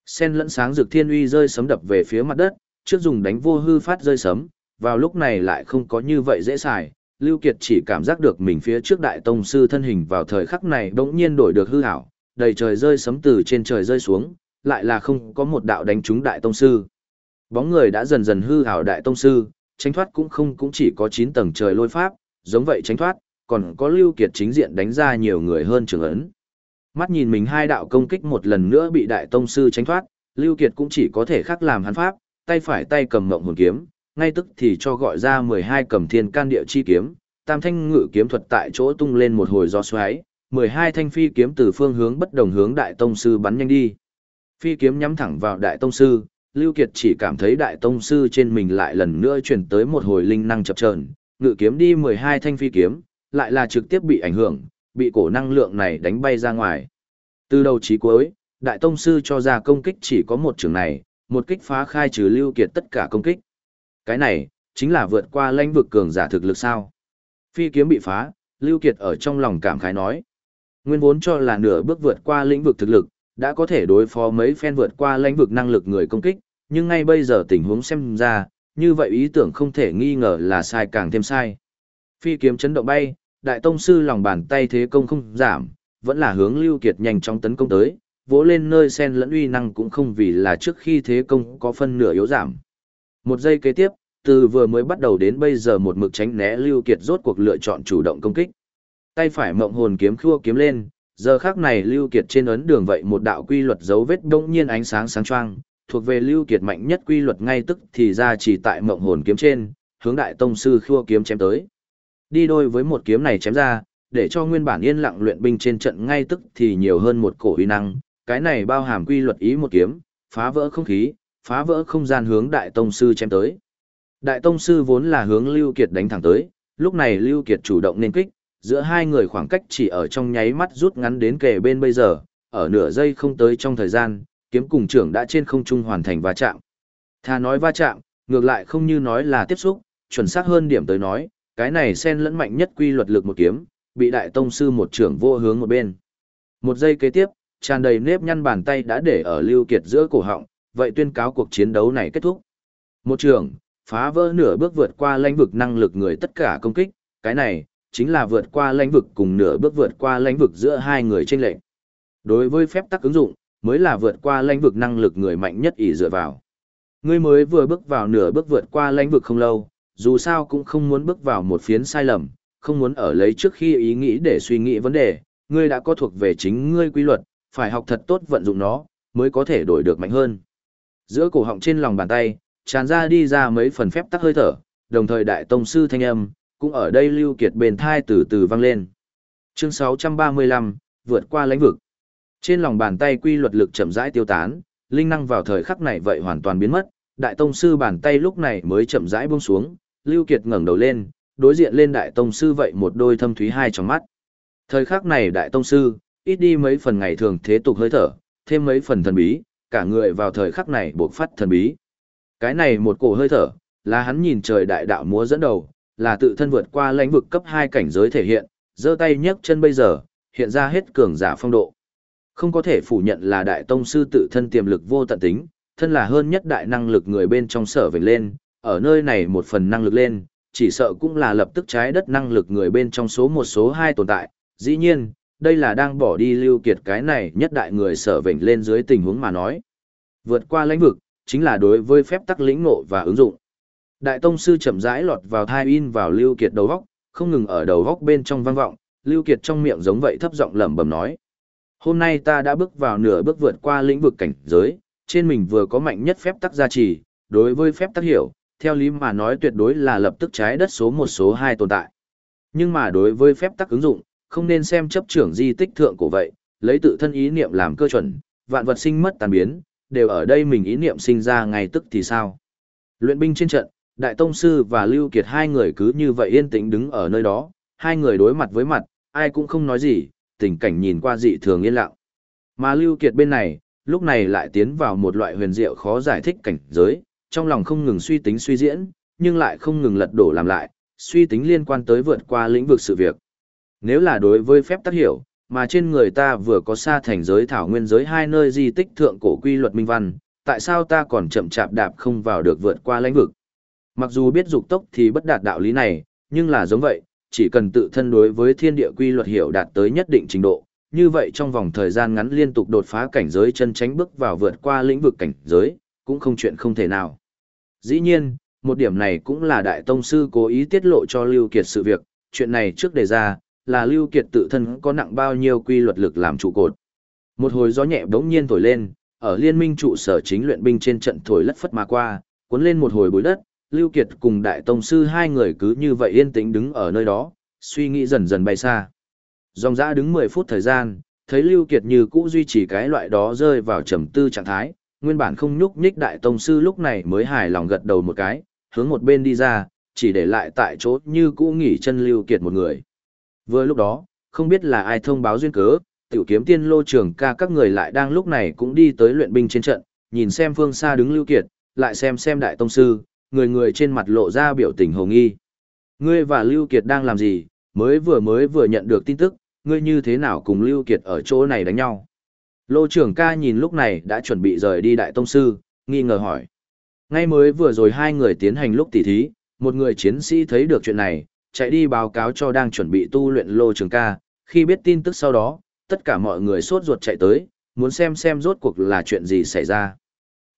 Sen lẫn sáng rực thiên uy rơi sấm đập về phía mặt đất, trước dùng đánh vô hư phát rơi sấm, vào lúc này lại không có như vậy dễ xài. Lưu Kiệt chỉ cảm giác được mình phía trước đại tông sư thân hình vào thời khắc này bỗng nhiên đổi được hư ảo, đầy trời rơi sấm từ trên trời rơi xuống, lại là không có một đạo đánh trúng đại tông sư. Bóng người đã dần dần hư ảo đại tông sư, tránh thoát cũng không cũng chỉ có 9 tầng trời lôi pháp, giống vậy tránh thoát, còn có Lưu Kiệt chính diện đánh ra nhiều người hơn trường ấn. Mắt nhìn mình hai đạo công kích một lần nữa bị đại tông sư tránh thoát, Lưu Kiệt cũng chỉ có thể khắc làm hắn pháp, tay phải tay cầm mộng hồn kiếm, ngay tức thì cho gọi ra 12 cầm thiên can địa chi kiếm, tam thanh ngự kiếm thuật tại chỗ tung lên một hồi gió xoáy, 12 thanh phi kiếm từ phương hướng bất đồng hướng đại tông sư bắn nhanh đi. Phi kiếm nhắm thẳng vào đại tông sư, Lưu Kiệt chỉ cảm thấy đại tông sư trên mình lại lần nữa truyền tới một hồi linh năng chập chờn, ngự kiếm đi 12 thanh phi kiếm, lại là trực tiếp bị ảnh hưởng, bị cổ năng lượng này đánh bay ra ngoài. Từ đầu chí cuối, đại tông sư cho ra công kích chỉ có một trường này, một kích phá khai trừ Lưu Kiệt tất cả công kích. Cái này, chính là vượt qua lãnh vực cường giả thực lực sao. Phi kiếm bị phá, Lưu Kiệt ở trong lòng cảm khái nói. Nguyên vốn cho là nửa bước vượt qua lĩnh vực thực lực, đã có thể đối phó mấy phen vượt qua lãnh vực năng lực người công kích, nhưng ngay bây giờ tình huống xem ra, như vậy ý tưởng không thể nghi ngờ là sai càng thêm sai. Phi kiếm chấn động bay, đại tông sư lòng bàn tay thế công không giảm, vẫn là hướng Lưu Kiệt nhanh chóng tấn công tới, vỗ lên nơi sen lẫn uy năng cũng không vì là trước khi thế công có phân nửa yếu giảm. Một giây kế tiếp, từ vừa mới bắt đầu đến bây giờ một mực tránh né Lưu Kiệt rốt cuộc lựa chọn chủ động công kích. Tay phải mộng hồn kiếm khua kiếm lên, giờ khắc này Lưu Kiệt trên ấn đường vậy một đạo quy luật dấu vết đông nhiên ánh sáng sáng choang, thuộc về Lưu Kiệt mạnh nhất quy luật ngay tức thì ra chỉ tại mộng hồn kiếm trên, hướng đại tông sư khua kiếm chém tới. Đi đôi với một kiếm này chém ra, để cho nguyên bản yên lặng luyện binh trên trận ngay tức thì nhiều hơn một cổ uy năng, cái này bao hàm quy luật ý một kiếm, phá vỡ không khí, phá vỡ không gian hướng đại tông sư chém tới. Đại tông sư vốn là hướng Lưu Kiệt đánh thẳng tới, lúc này Lưu Kiệt chủ động nên kích, giữa hai người khoảng cách chỉ ở trong nháy mắt rút ngắn đến kề bên bây giờ, ở nửa giây không tới trong thời gian, kiếm cùng trưởng đã trên không trung hoàn thành va chạm. Thà nói va chạm, ngược lại không như nói là tiếp xúc, chuẩn xác hơn điểm tới nói, cái này xen lẫn mạnh nhất quy luật lực một kiếm, bị đại tông sư một trưởng vô hướng một bên. Một giây kế tiếp, tràn đầy nếp nhăn bàn tay đã để ở Lưu Kiệt giữa cổ họng, vậy tuyên cáo cuộc chiến đấu này kết thúc. Một trưởng, phá vỡ nửa bước vượt qua lãnh vực năng lực người tất cả công kích, cái này, chính là vượt qua lãnh vực cùng nửa bước vượt qua lãnh vực giữa hai người trên lệnh. Đối với phép tắc ứng dụng, mới là vượt qua lãnh vực năng lực người mạnh nhất ỷ dựa vào. Ngươi mới vừa bước vào nửa bước vượt qua lãnh vực không lâu, dù sao cũng không muốn bước vào một phiến sai lầm, không muốn ở lấy trước khi ý nghĩ để suy nghĩ vấn đề, ngươi đã có thuộc về chính ngươi quy luật, phải học thật tốt vận dụng nó, mới có thể đổi được mạnh hơn. Giữa cổ họng trên lòng bàn tay, tràn ra đi ra mấy phần phép tắc hơi thở, đồng thời đại tông sư thanh âm, cũng ở đây lưu kiệt bền thai từ từ vang lên. Chương 635, vượt qua lãnh vực. Trên lòng bàn tay quy luật lực chậm rãi tiêu tán, linh năng vào thời khắc này vậy hoàn toàn biến mất, đại tông sư bàn tay lúc này mới chậm rãi buông xuống, Lưu Kiệt ngẩng đầu lên, đối diện lên đại tông sư vậy một đôi thâm thúy hai trong mắt. Thời khắc này đại tông sư, ít đi mấy phần ngày thường thế tục hơi thở, thêm mấy phần thần bí, cả người vào thời khắc này buộc phát thần bí. Cái này một cổ hơi thở, là hắn nhìn trời đại đạo múa dẫn đầu, là tự thân vượt qua lãnh vực cấp 2 cảnh giới thể hiện, giơ tay nhấc chân bây giờ, hiện ra hết cường giả phong độ. Không có thể phủ nhận là đại tông sư tự thân tiềm lực vô tận tính, thân là hơn nhất đại năng lực người bên trong sở vệnh lên, ở nơi này một phần năng lực lên, chỉ sợ cũng là lập tức trái đất năng lực người bên trong số một số hai tồn tại. Dĩ nhiên, đây là đang bỏ đi lưu kiệt cái này nhất đại người sở vệnh lên dưới tình huống mà nói. Vượt qua lãnh vực, chính là đối với phép tắc lĩnh ngộ và ứng dụng. Đại tông sư chậm rãi lọt vào thai in vào lưu kiệt đầu góc, không ngừng ở đầu góc bên trong vang vọng, lưu kiệt trong miệng giống vậy thấp giọng lẩm bẩm nói. Hôm nay ta đã bước vào nửa bước vượt qua lĩnh vực cảnh giới, trên mình vừa có mạnh nhất phép tắc gia trì, đối với phép tắc hiểu, theo lý mà nói tuyệt đối là lập tức trái đất số một số hai tồn tại. Nhưng mà đối với phép tắc ứng dụng, không nên xem chấp trưởng di tích thượng cổ vậy, lấy tự thân ý niệm làm cơ chuẩn, vạn vật sinh mất tàn biến, đều ở đây mình ý niệm sinh ra ngay tức thì sao. Luyện binh trên trận, Đại Tông Sư và Lưu Kiệt hai người cứ như vậy yên tĩnh đứng ở nơi đó, hai người đối mặt với mặt, ai cũng không nói gì, tình cảnh nhìn qua dị thường yên lặng. Mà Lưu Kiệt bên này, lúc này lại tiến vào một loại huyền diệu khó giải thích cảnh giới, trong lòng không ngừng suy tính suy diễn, nhưng lại không ngừng lật đổ làm lại, suy tính liên quan tới vượt qua lĩnh vực sự việc. Nếu là đối với phép tác hiểu, mà trên người ta vừa có xa thành giới thảo nguyên giới hai nơi di tích thượng cổ quy luật minh văn, tại sao ta còn chậm chạp đạp không vào được vượt qua lãnh vực? Mặc dù biết dục tốc thì bất đạt đạo lý này, nhưng là giống vậy, chỉ cần tự thân đối với thiên địa quy luật hiểu đạt tới nhất định trình độ, như vậy trong vòng thời gian ngắn liên tục đột phá cảnh giới chân tránh bước vào vượt qua lĩnh vực cảnh giới, cũng không chuyện không thể nào. Dĩ nhiên, một điểm này cũng là đại tông sư cố ý tiết lộ cho Lưu Kiệt sự việc, chuyện này trước đề ra, là Lưu Kiệt tự thân có nặng bao nhiêu quy luật lực làm trụ cột. Một hồi gió nhẹ bỗng nhiên thổi lên, ở liên minh trụ sở chính luyện binh trên trận thổi lất phất mà qua, cuốn lên một hồi bụi đất, Lưu Kiệt cùng đại tông sư hai người cứ như vậy yên tĩnh đứng ở nơi đó, suy nghĩ dần dần bay xa. Dòng dã đứng 10 phút thời gian, thấy Lưu Kiệt như cũ duy trì cái loại đó rơi vào trầm tư trạng thái, nguyên bản không nhúc nhích đại tông sư lúc này mới hài lòng gật đầu một cái, hướng một bên đi ra, chỉ để lại tại chỗ như cũ nghỉ chân Lưu Kiệt một người. Vừa lúc đó, không biết là ai thông báo duyên cớ, tiểu kiếm tiên lô trưởng ca các người lại đang lúc này cũng đi tới luyện binh trên trận, nhìn xem phương xa đứng Lưu Kiệt, lại xem xem đại tông sư, người người trên mặt lộ ra biểu tình hồ nghi. Ngươi và Lưu Kiệt đang làm gì, mới vừa mới vừa nhận được tin tức, ngươi như thế nào cùng Lưu Kiệt ở chỗ này đánh nhau? Lô trưởng ca nhìn lúc này đã chuẩn bị rời đi đại tông sư, nghi ngờ hỏi. Ngay mới vừa rồi hai người tiến hành lúc tỉ thí, một người chiến sĩ thấy được chuyện này, chạy đi báo cáo cho đang chuẩn bị tu luyện lô trường ca, khi biết tin tức sau đó, tất cả mọi người sốt ruột chạy tới, muốn xem xem rốt cuộc là chuyện gì xảy ra.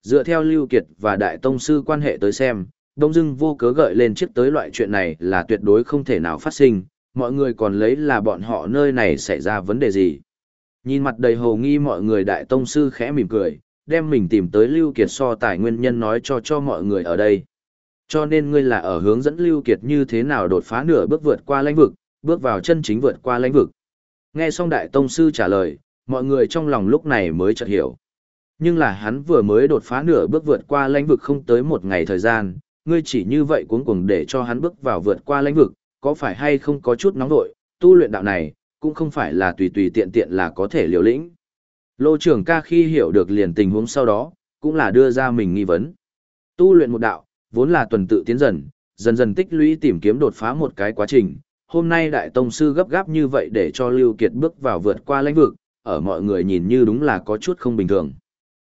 Dựa theo Lưu Kiệt và Đại Tông Sư quan hệ tới xem, Đông Dưng vô cớ gợi lên chiếc tới loại chuyện này là tuyệt đối không thể nào phát sinh, mọi người còn lấy là bọn họ nơi này xảy ra vấn đề gì. Nhìn mặt đầy hồ nghi mọi người Đại Tông Sư khẽ mỉm cười, đem mình tìm tới Lưu Kiệt so tài nguyên nhân nói cho cho mọi người ở đây. Cho nên ngươi là ở hướng dẫn Lưu Kiệt như thế nào đột phá nửa bước vượt qua lãnh vực, bước vào chân chính vượt qua lãnh vực. Nghe xong Đại Tông Sư trả lời, mọi người trong lòng lúc này mới chợt hiểu. Nhưng là hắn vừa mới đột phá nửa bước vượt qua lãnh vực không tới một ngày thời gian, ngươi chỉ như vậy cuống cuồng để cho hắn bước vào vượt qua lãnh vực, có phải hay không có chút nóng vội, tu luyện đạo này, cũng không phải là tùy tùy tiện tiện là có thể liều lĩnh. Lô trưởng ca khi hiểu được liền tình huống sau đó, cũng là đưa ra mình nghi vấn. Tu luyện một đạo, vốn là tuần tự tiến dần, dần dần tích lũy tìm kiếm đột phá một cái quá trình. Hôm nay đại tông sư gấp gáp như vậy để cho Lưu Kiệt bước vào vượt qua lãnh vực, ở mọi người nhìn như đúng là có chút không bình thường.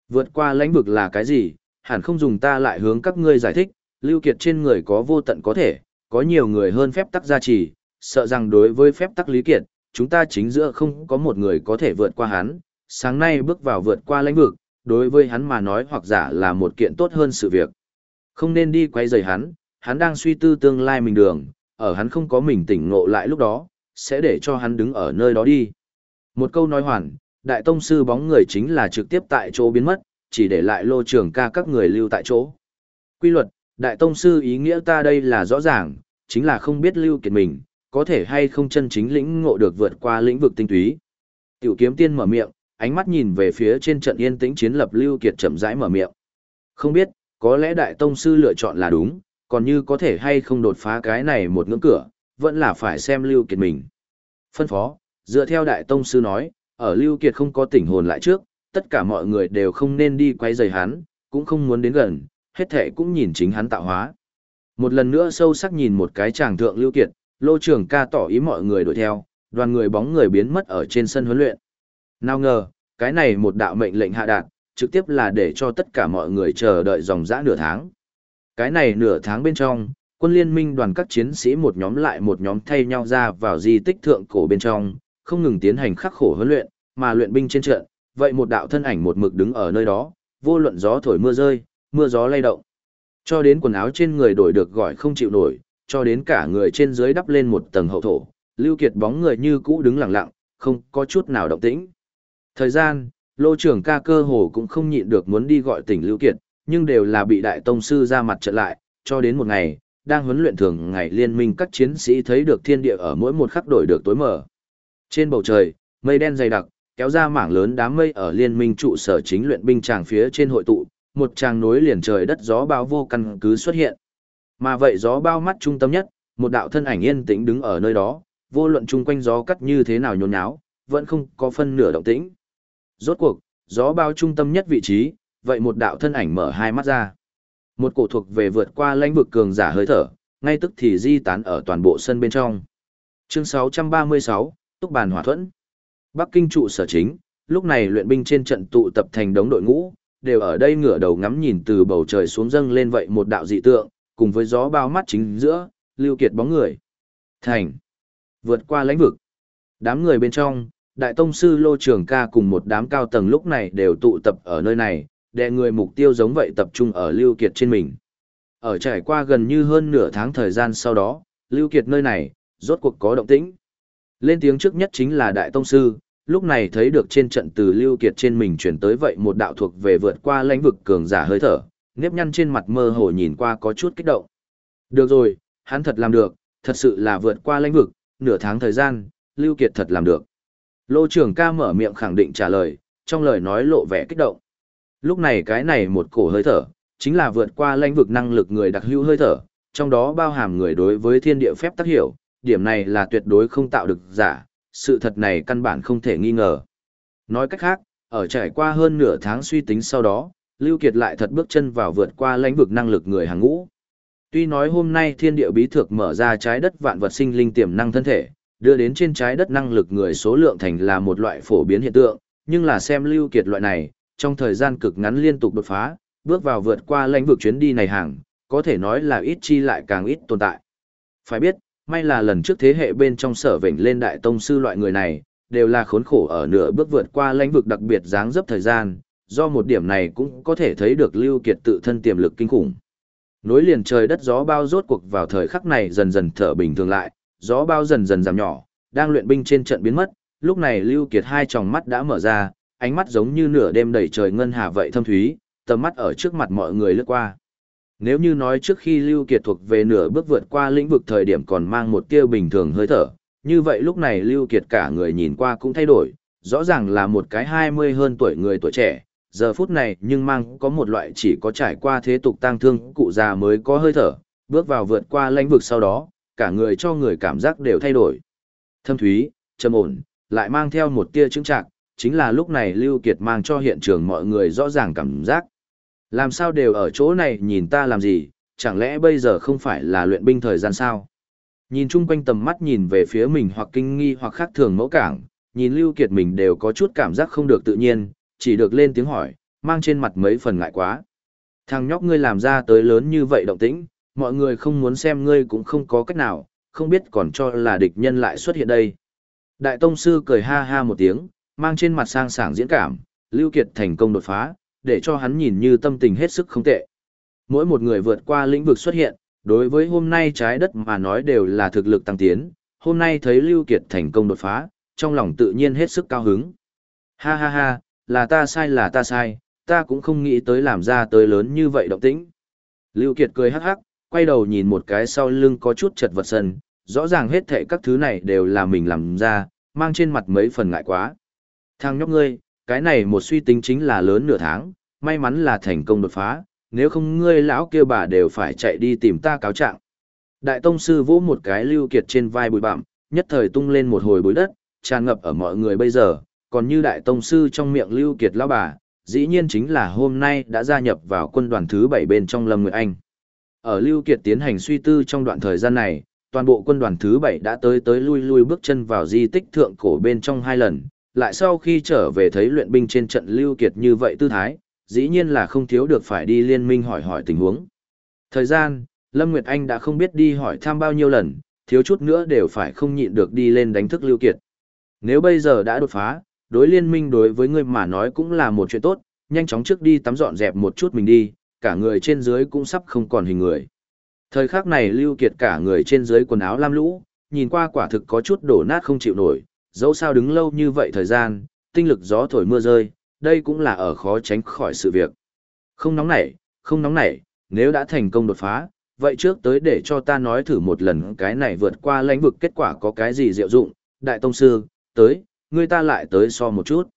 Vượt qua lãnh vực là cái gì, hẳn không dùng ta lại hướng các ngươi giải thích, Lưu Kiệt trên người có vô tận có thể, có nhiều người hơn phép tắc gia trì, sợ rằng đối với phép tắc lý kiệt, chúng ta chính giữa không có một người có thể vượt qua hắn, sáng nay bước vào vượt qua lãnh vực, đối với hắn mà nói hoặc giả là một kiện tốt hơn sự việc. Không nên đi quay rời hắn, hắn đang suy tư tương lai mình đường, ở hắn không có mình tỉnh ngộ lại lúc đó, sẽ để cho hắn đứng ở nơi đó đi. Một câu nói hoàn, đại tông sư bóng người chính là trực tiếp tại chỗ biến mất, chỉ để lại lô trưởng ca các người lưu tại chỗ. Quy luật, đại tông sư ý nghĩa ta đây là rõ ràng, chính là không biết lưu kiệt mình, có thể hay không chân chính lĩnh ngộ được vượt qua lĩnh vực tinh túy. Tiểu kiếm tiên mở miệng, ánh mắt nhìn về phía trên trận yên tĩnh chiến lập lưu kiệt chậm rãi mở miệng. Không biết, có lẽ đại tông sư lựa chọn là đúng, còn như có thể hay không đột phá cái này một ngưỡng cửa, vẫn là phải xem lưu kiệt mình. Phân phó, dựa theo đại tông sư nói, ở lưu kiệt không có tỉnh hồn lại trước, tất cả mọi người đều không nên đi quay rời hắn, cũng không muốn đến gần, hết thể cũng nhìn chính hắn tạo hóa. Một lần nữa sâu sắc nhìn một cái chàng thượng lưu kiệt, lô trưởng ca tỏ ý mọi người đuổi theo, đoàn người bóng người biến mất ở trên sân huấn luyện. Nào ngờ, cái này một đạo mệnh lệnh hạ đạt, trực tiếp là để cho tất cả mọi người chờ đợi dòng dã nửa tháng. Cái này nửa tháng bên trong, quân liên minh đoàn các chiến sĩ một nhóm lại một nhóm thay nhau ra vào di tích thượng cổ bên trong, không ngừng tiến hành khắc khổ huấn luyện, mà luyện binh trên trận, vậy một đạo thân ảnh một mực đứng ở nơi đó, vô luận gió thổi mưa rơi, mưa gió lay động. Cho đến quần áo trên người đổi được gọi không chịu nổi, cho đến cả người trên dưới đắp lên một tầng hậu thổ, Lưu Kiệt bóng người như cũ đứng lặng lặng, không có chút nào động tĩnh. Thời gian, lô trưởng ca cơ hồ cũng không nhịn được muốn đi gọi tỉnh Lưu Kiệt, nhưng đều là bị đại tông sư ra mặt trận lại, cho đến một ngày, đang huấn luyện thường ngày liên minh các chiến sĩ thấy được thiên địa ở mỗi một khắc đổi được tối mở. Trên bầu trời, mây đen dày đặc, kéo ra mảng lớn đám mây ở liên minh trụ sở chính luyện binh tràng phía trên hội tụ, một tràng nối liền trời đất gió bao vô căn cứ xuất hiện. Mà vậy gió bao mắt trung tâm nhất, một đạo thân ảnh yên tĩnh đứng ở nơi đó, vô luận chung quanh gió cắt như thế nào nhốn nháo, vẫn không có phân nửa động tĩnh. Rốt cuộc, gió bao trung tâm nhất vị trí, vậy một đạo thân ảnh mở hai mắt ra. Một cổ thuộc về vượt qua lãnh vực cường giả hơi thở, ngay tức thì di tán ở toàn bộ sân bên trong. Chương 636, Túc Bàn Hỏa Thuẫn. Bắc Kinh trụ sở chính, lúc này luyện binh trên trận tụ tập thành đống đội ngũ, đều ở đây ngửa đầu ngắm nhìn từ bầu trời xuống dâng lên vậy một đạo dị tượng, cùng với gió bao mắt chính giữa, lưu kiệt bóng người. Thành. Vượt qua lãnh vực. Đám người bên trong, Đại Tông Sư Lô Trường ca cùng một đám cao tầng lúc này đều tụ tập ở nơi này, đệ người mục tiêu giống vậy tập trung ở Lưu Kiệt trên mình. Ở trải qua gần như hơn nửa tháng thời gian sau đó, Lưu Kiệt nơi này, rốt cuộc có động tĩnh. Lên tiếng trước nhất chính là Đại Tông Sư, lúc này thấy được trên trận từ Lưu Kiệt trên mình chuyển tới vậy một đạo thuộc về vượt qua lãnh vực cường giả hơi thở, nếp nhăn trên mặt mơ hồ nhìn qua có chút kích động. Được rồi, hắn thật làm được, thật sự là vượt qua lãnh vực, nửa tháng thời gian, Lưu Kiệt thật làm được. Lô trưởng ca mở miệng khẳng định trả lời, trong lời nói lộ vẻ kích động. Lúc này cái này một cổ hơi thở, chính là vượt qua lãnh vực năng lực người đặc hữu hơi thở, trong đó bao hàm người đối với thiên địa phép tác hiểu, điểm này là tuyệt đối không tạo được giả, sự thật này căn bản không thể nghi ngờ. Nói cách khác, ở trải qua hơn nửa tháng suy tính sau đó, Lưu Kiệt lại thật bước chân vào vượt qua lãnh vực năng lực người hàng ngũ. Tuy nói hôm nay thiên địa bí thực mở ra trái đất vạn vật sinh linh tiềm năng thân thể, đưa đến trên trái đất năng lực người số lượng thành là một loại phổ biến hiện tượng, nhưng là xem Lưu Kiệt loại này, trong thời gian cực ngắn liên tục đột phá, bước vào vượt qua lãnh vực chuyến đi này hàng, có thể nói là ít chi lại càng ít tồn tại. Phải biết, may là lần trước thế hệ bên trong sở vệnh lên đại tông sư loại người này, đều là khốn khổ ở nửa bước vượt qua lãnh vực đặc biệt dáng dấp thời gian, do một điểm này cũng có thể thấy được Lưu Kiệt tự thân tiềm lực kinh khủng. Nối liền trời đất gió bao rốt cuộc vào thời khắc này dần dần thở bình thường lại, gió bao dần dần giảm nhỏ, đang luyện binh trên trận biến mất, lúc này Lưu Kiệt hai tròng mắt đã mở ra, ánh mắt giống như nửa đêm đầy trời ngân hà vậy thâm thúy, tầm mắt ở trước mặt mọi người lướt qua. Nếu như nói trước khi Lưu Kiệt thuộc về nửa bước vượt qua lĩnh vực thời điểm còn mang một tia bình thường hơi thở, như vậy lúc này Lưu Kiệt cả người nhìn qua cũng thay đổi, rõ ràng là một cái 20 hơn tuổi người tuổi trẻ, giờ phút này nhưng mang có một loại chỉ có trải qua thế tục tang thương cụ già mới có hơi thở, bước vào vượt qua lãnh vực sau đó, cả người cho người cảm giác đều thay đổi. Thâm thúy, trầm ổn, lại mang theo một tia chứng trạng, chính là lúc này Lưu Kiệt mang cho hiện trường mọi người rõ ràng cảm giác. Làm sao đều ở chỗ này nhìn ta làm gì, chẳng lẽ bây giờ không phải là luyện binh thời gian sao? Nhìn chung quanh tầm mắt nhìn về phía mình hoặc kinh nghi hoặc khác thường mẫu cảng, nhìn Lưu Kiệt mình đều có chút cảm giác không được tự nhiên, chỉ được lên tiếng hỏi, mang trên mặt mấy phần ngại quá. Thằng nhóc ngươi làm ra tới lớn như vậy động tĩnh, mọi người không muốn xem ngươi cũng không có cách nào, không biết còn cho là địch nhân lại xuất hiện đây. Đại Tông Sư cười ha ha một tiếng, mang trên mặt sang sảng diễn cảm, Lưu Kiệt thành công đột phá, để cho hắn nhìn như tâm tình hết sức không tệ. Mỗi một người vượt qua lĩnh vực xuất hiện, đối với hôm nay trái đất mà nói đều là thực lực tăng tiến, hôm nay thấy Lưu Kiệt thành công đột phá, trong lòng tự nhiên hết sức cao hứng. Ha ha ha, là ta sai là ta sai, ta cũng không nghĩ tới làm ra tới lớn như vậy động tĩnh. Lưu Kiệt cười hắc hắc, quay đầu nhìn một cái sau lưng có chút chật vật sân, rõ ràng hết thệ các thứ này đều là mình làm ra, mang trên mặt mấy phần ngại quá. Thằng nhóc ngươi, cái này một suy tính chính là lớn nửa tháng, may mắn là thành công đột phá, nếu không ngươi lão kia bà đều phải chạy đi tìm ta cáo trạng. Đại tông sư vỗ một cái lưu kiệt trên vai bụi bặm, nhất thời tung lên một hồi bụi đất, tràn ngập ở mọi người bây giờ, còn như đại tông sư trong miệng lưu kiệt lão bà, dĩ nhiên chính là hôm nay đã gia nhập vào quân đoàn thứ 7 bên trong Lâm Nguyệt Anh. Ở lưu kiệt tiến hành suy tư trong đoạn thời gian này, toàn bộ quân đoàn thứ 7 đã tới tới lui lui bước chân vào di tích thượng cổ bên trong hai lần, lại sau khi trở về thấy luyện binh trên trận lưu kiệt như vậy tư thái, dĩ nhiên là không thiếu được phải đi liên minh hỏi hỏi tình huống. Thời gian, Lâm Nguyệt Anh đã không biết đi hỏi thăm bao nhiêu lần, thiếu chút nữa đều phải không nhịn được đi lên đánh thức Lưu Kiệt. Nếu bây giờ đã đột phá, đối liên minh đối với ngươi mà nói cũng là một chuyện tốt, nhanh chóng trước đi tắm dọn dẹp một chút mình đi, cả người trên dưới cũng sắp không còn hình người. Thời khắc này Lưu Kiệt cả người trên dưới quần áo lam lũ, nhìn qua quả thực có chút đổ nát không chịu nổi, dẫu sao đứng lâu như vậy thời gian, tinh lực gió thổi mưa rơi, đây cũng là ở khó tránh khỏi sự việc. Không nóng nảy, không nóng nảy, nếu đã thành công đột phá, vậy trước tới để cho ta nói thử một lần cái này vượt qua lãnh vực kết quả có cái gì diệu dụng, đại tông sư, tới, người ta lại tới so một chút.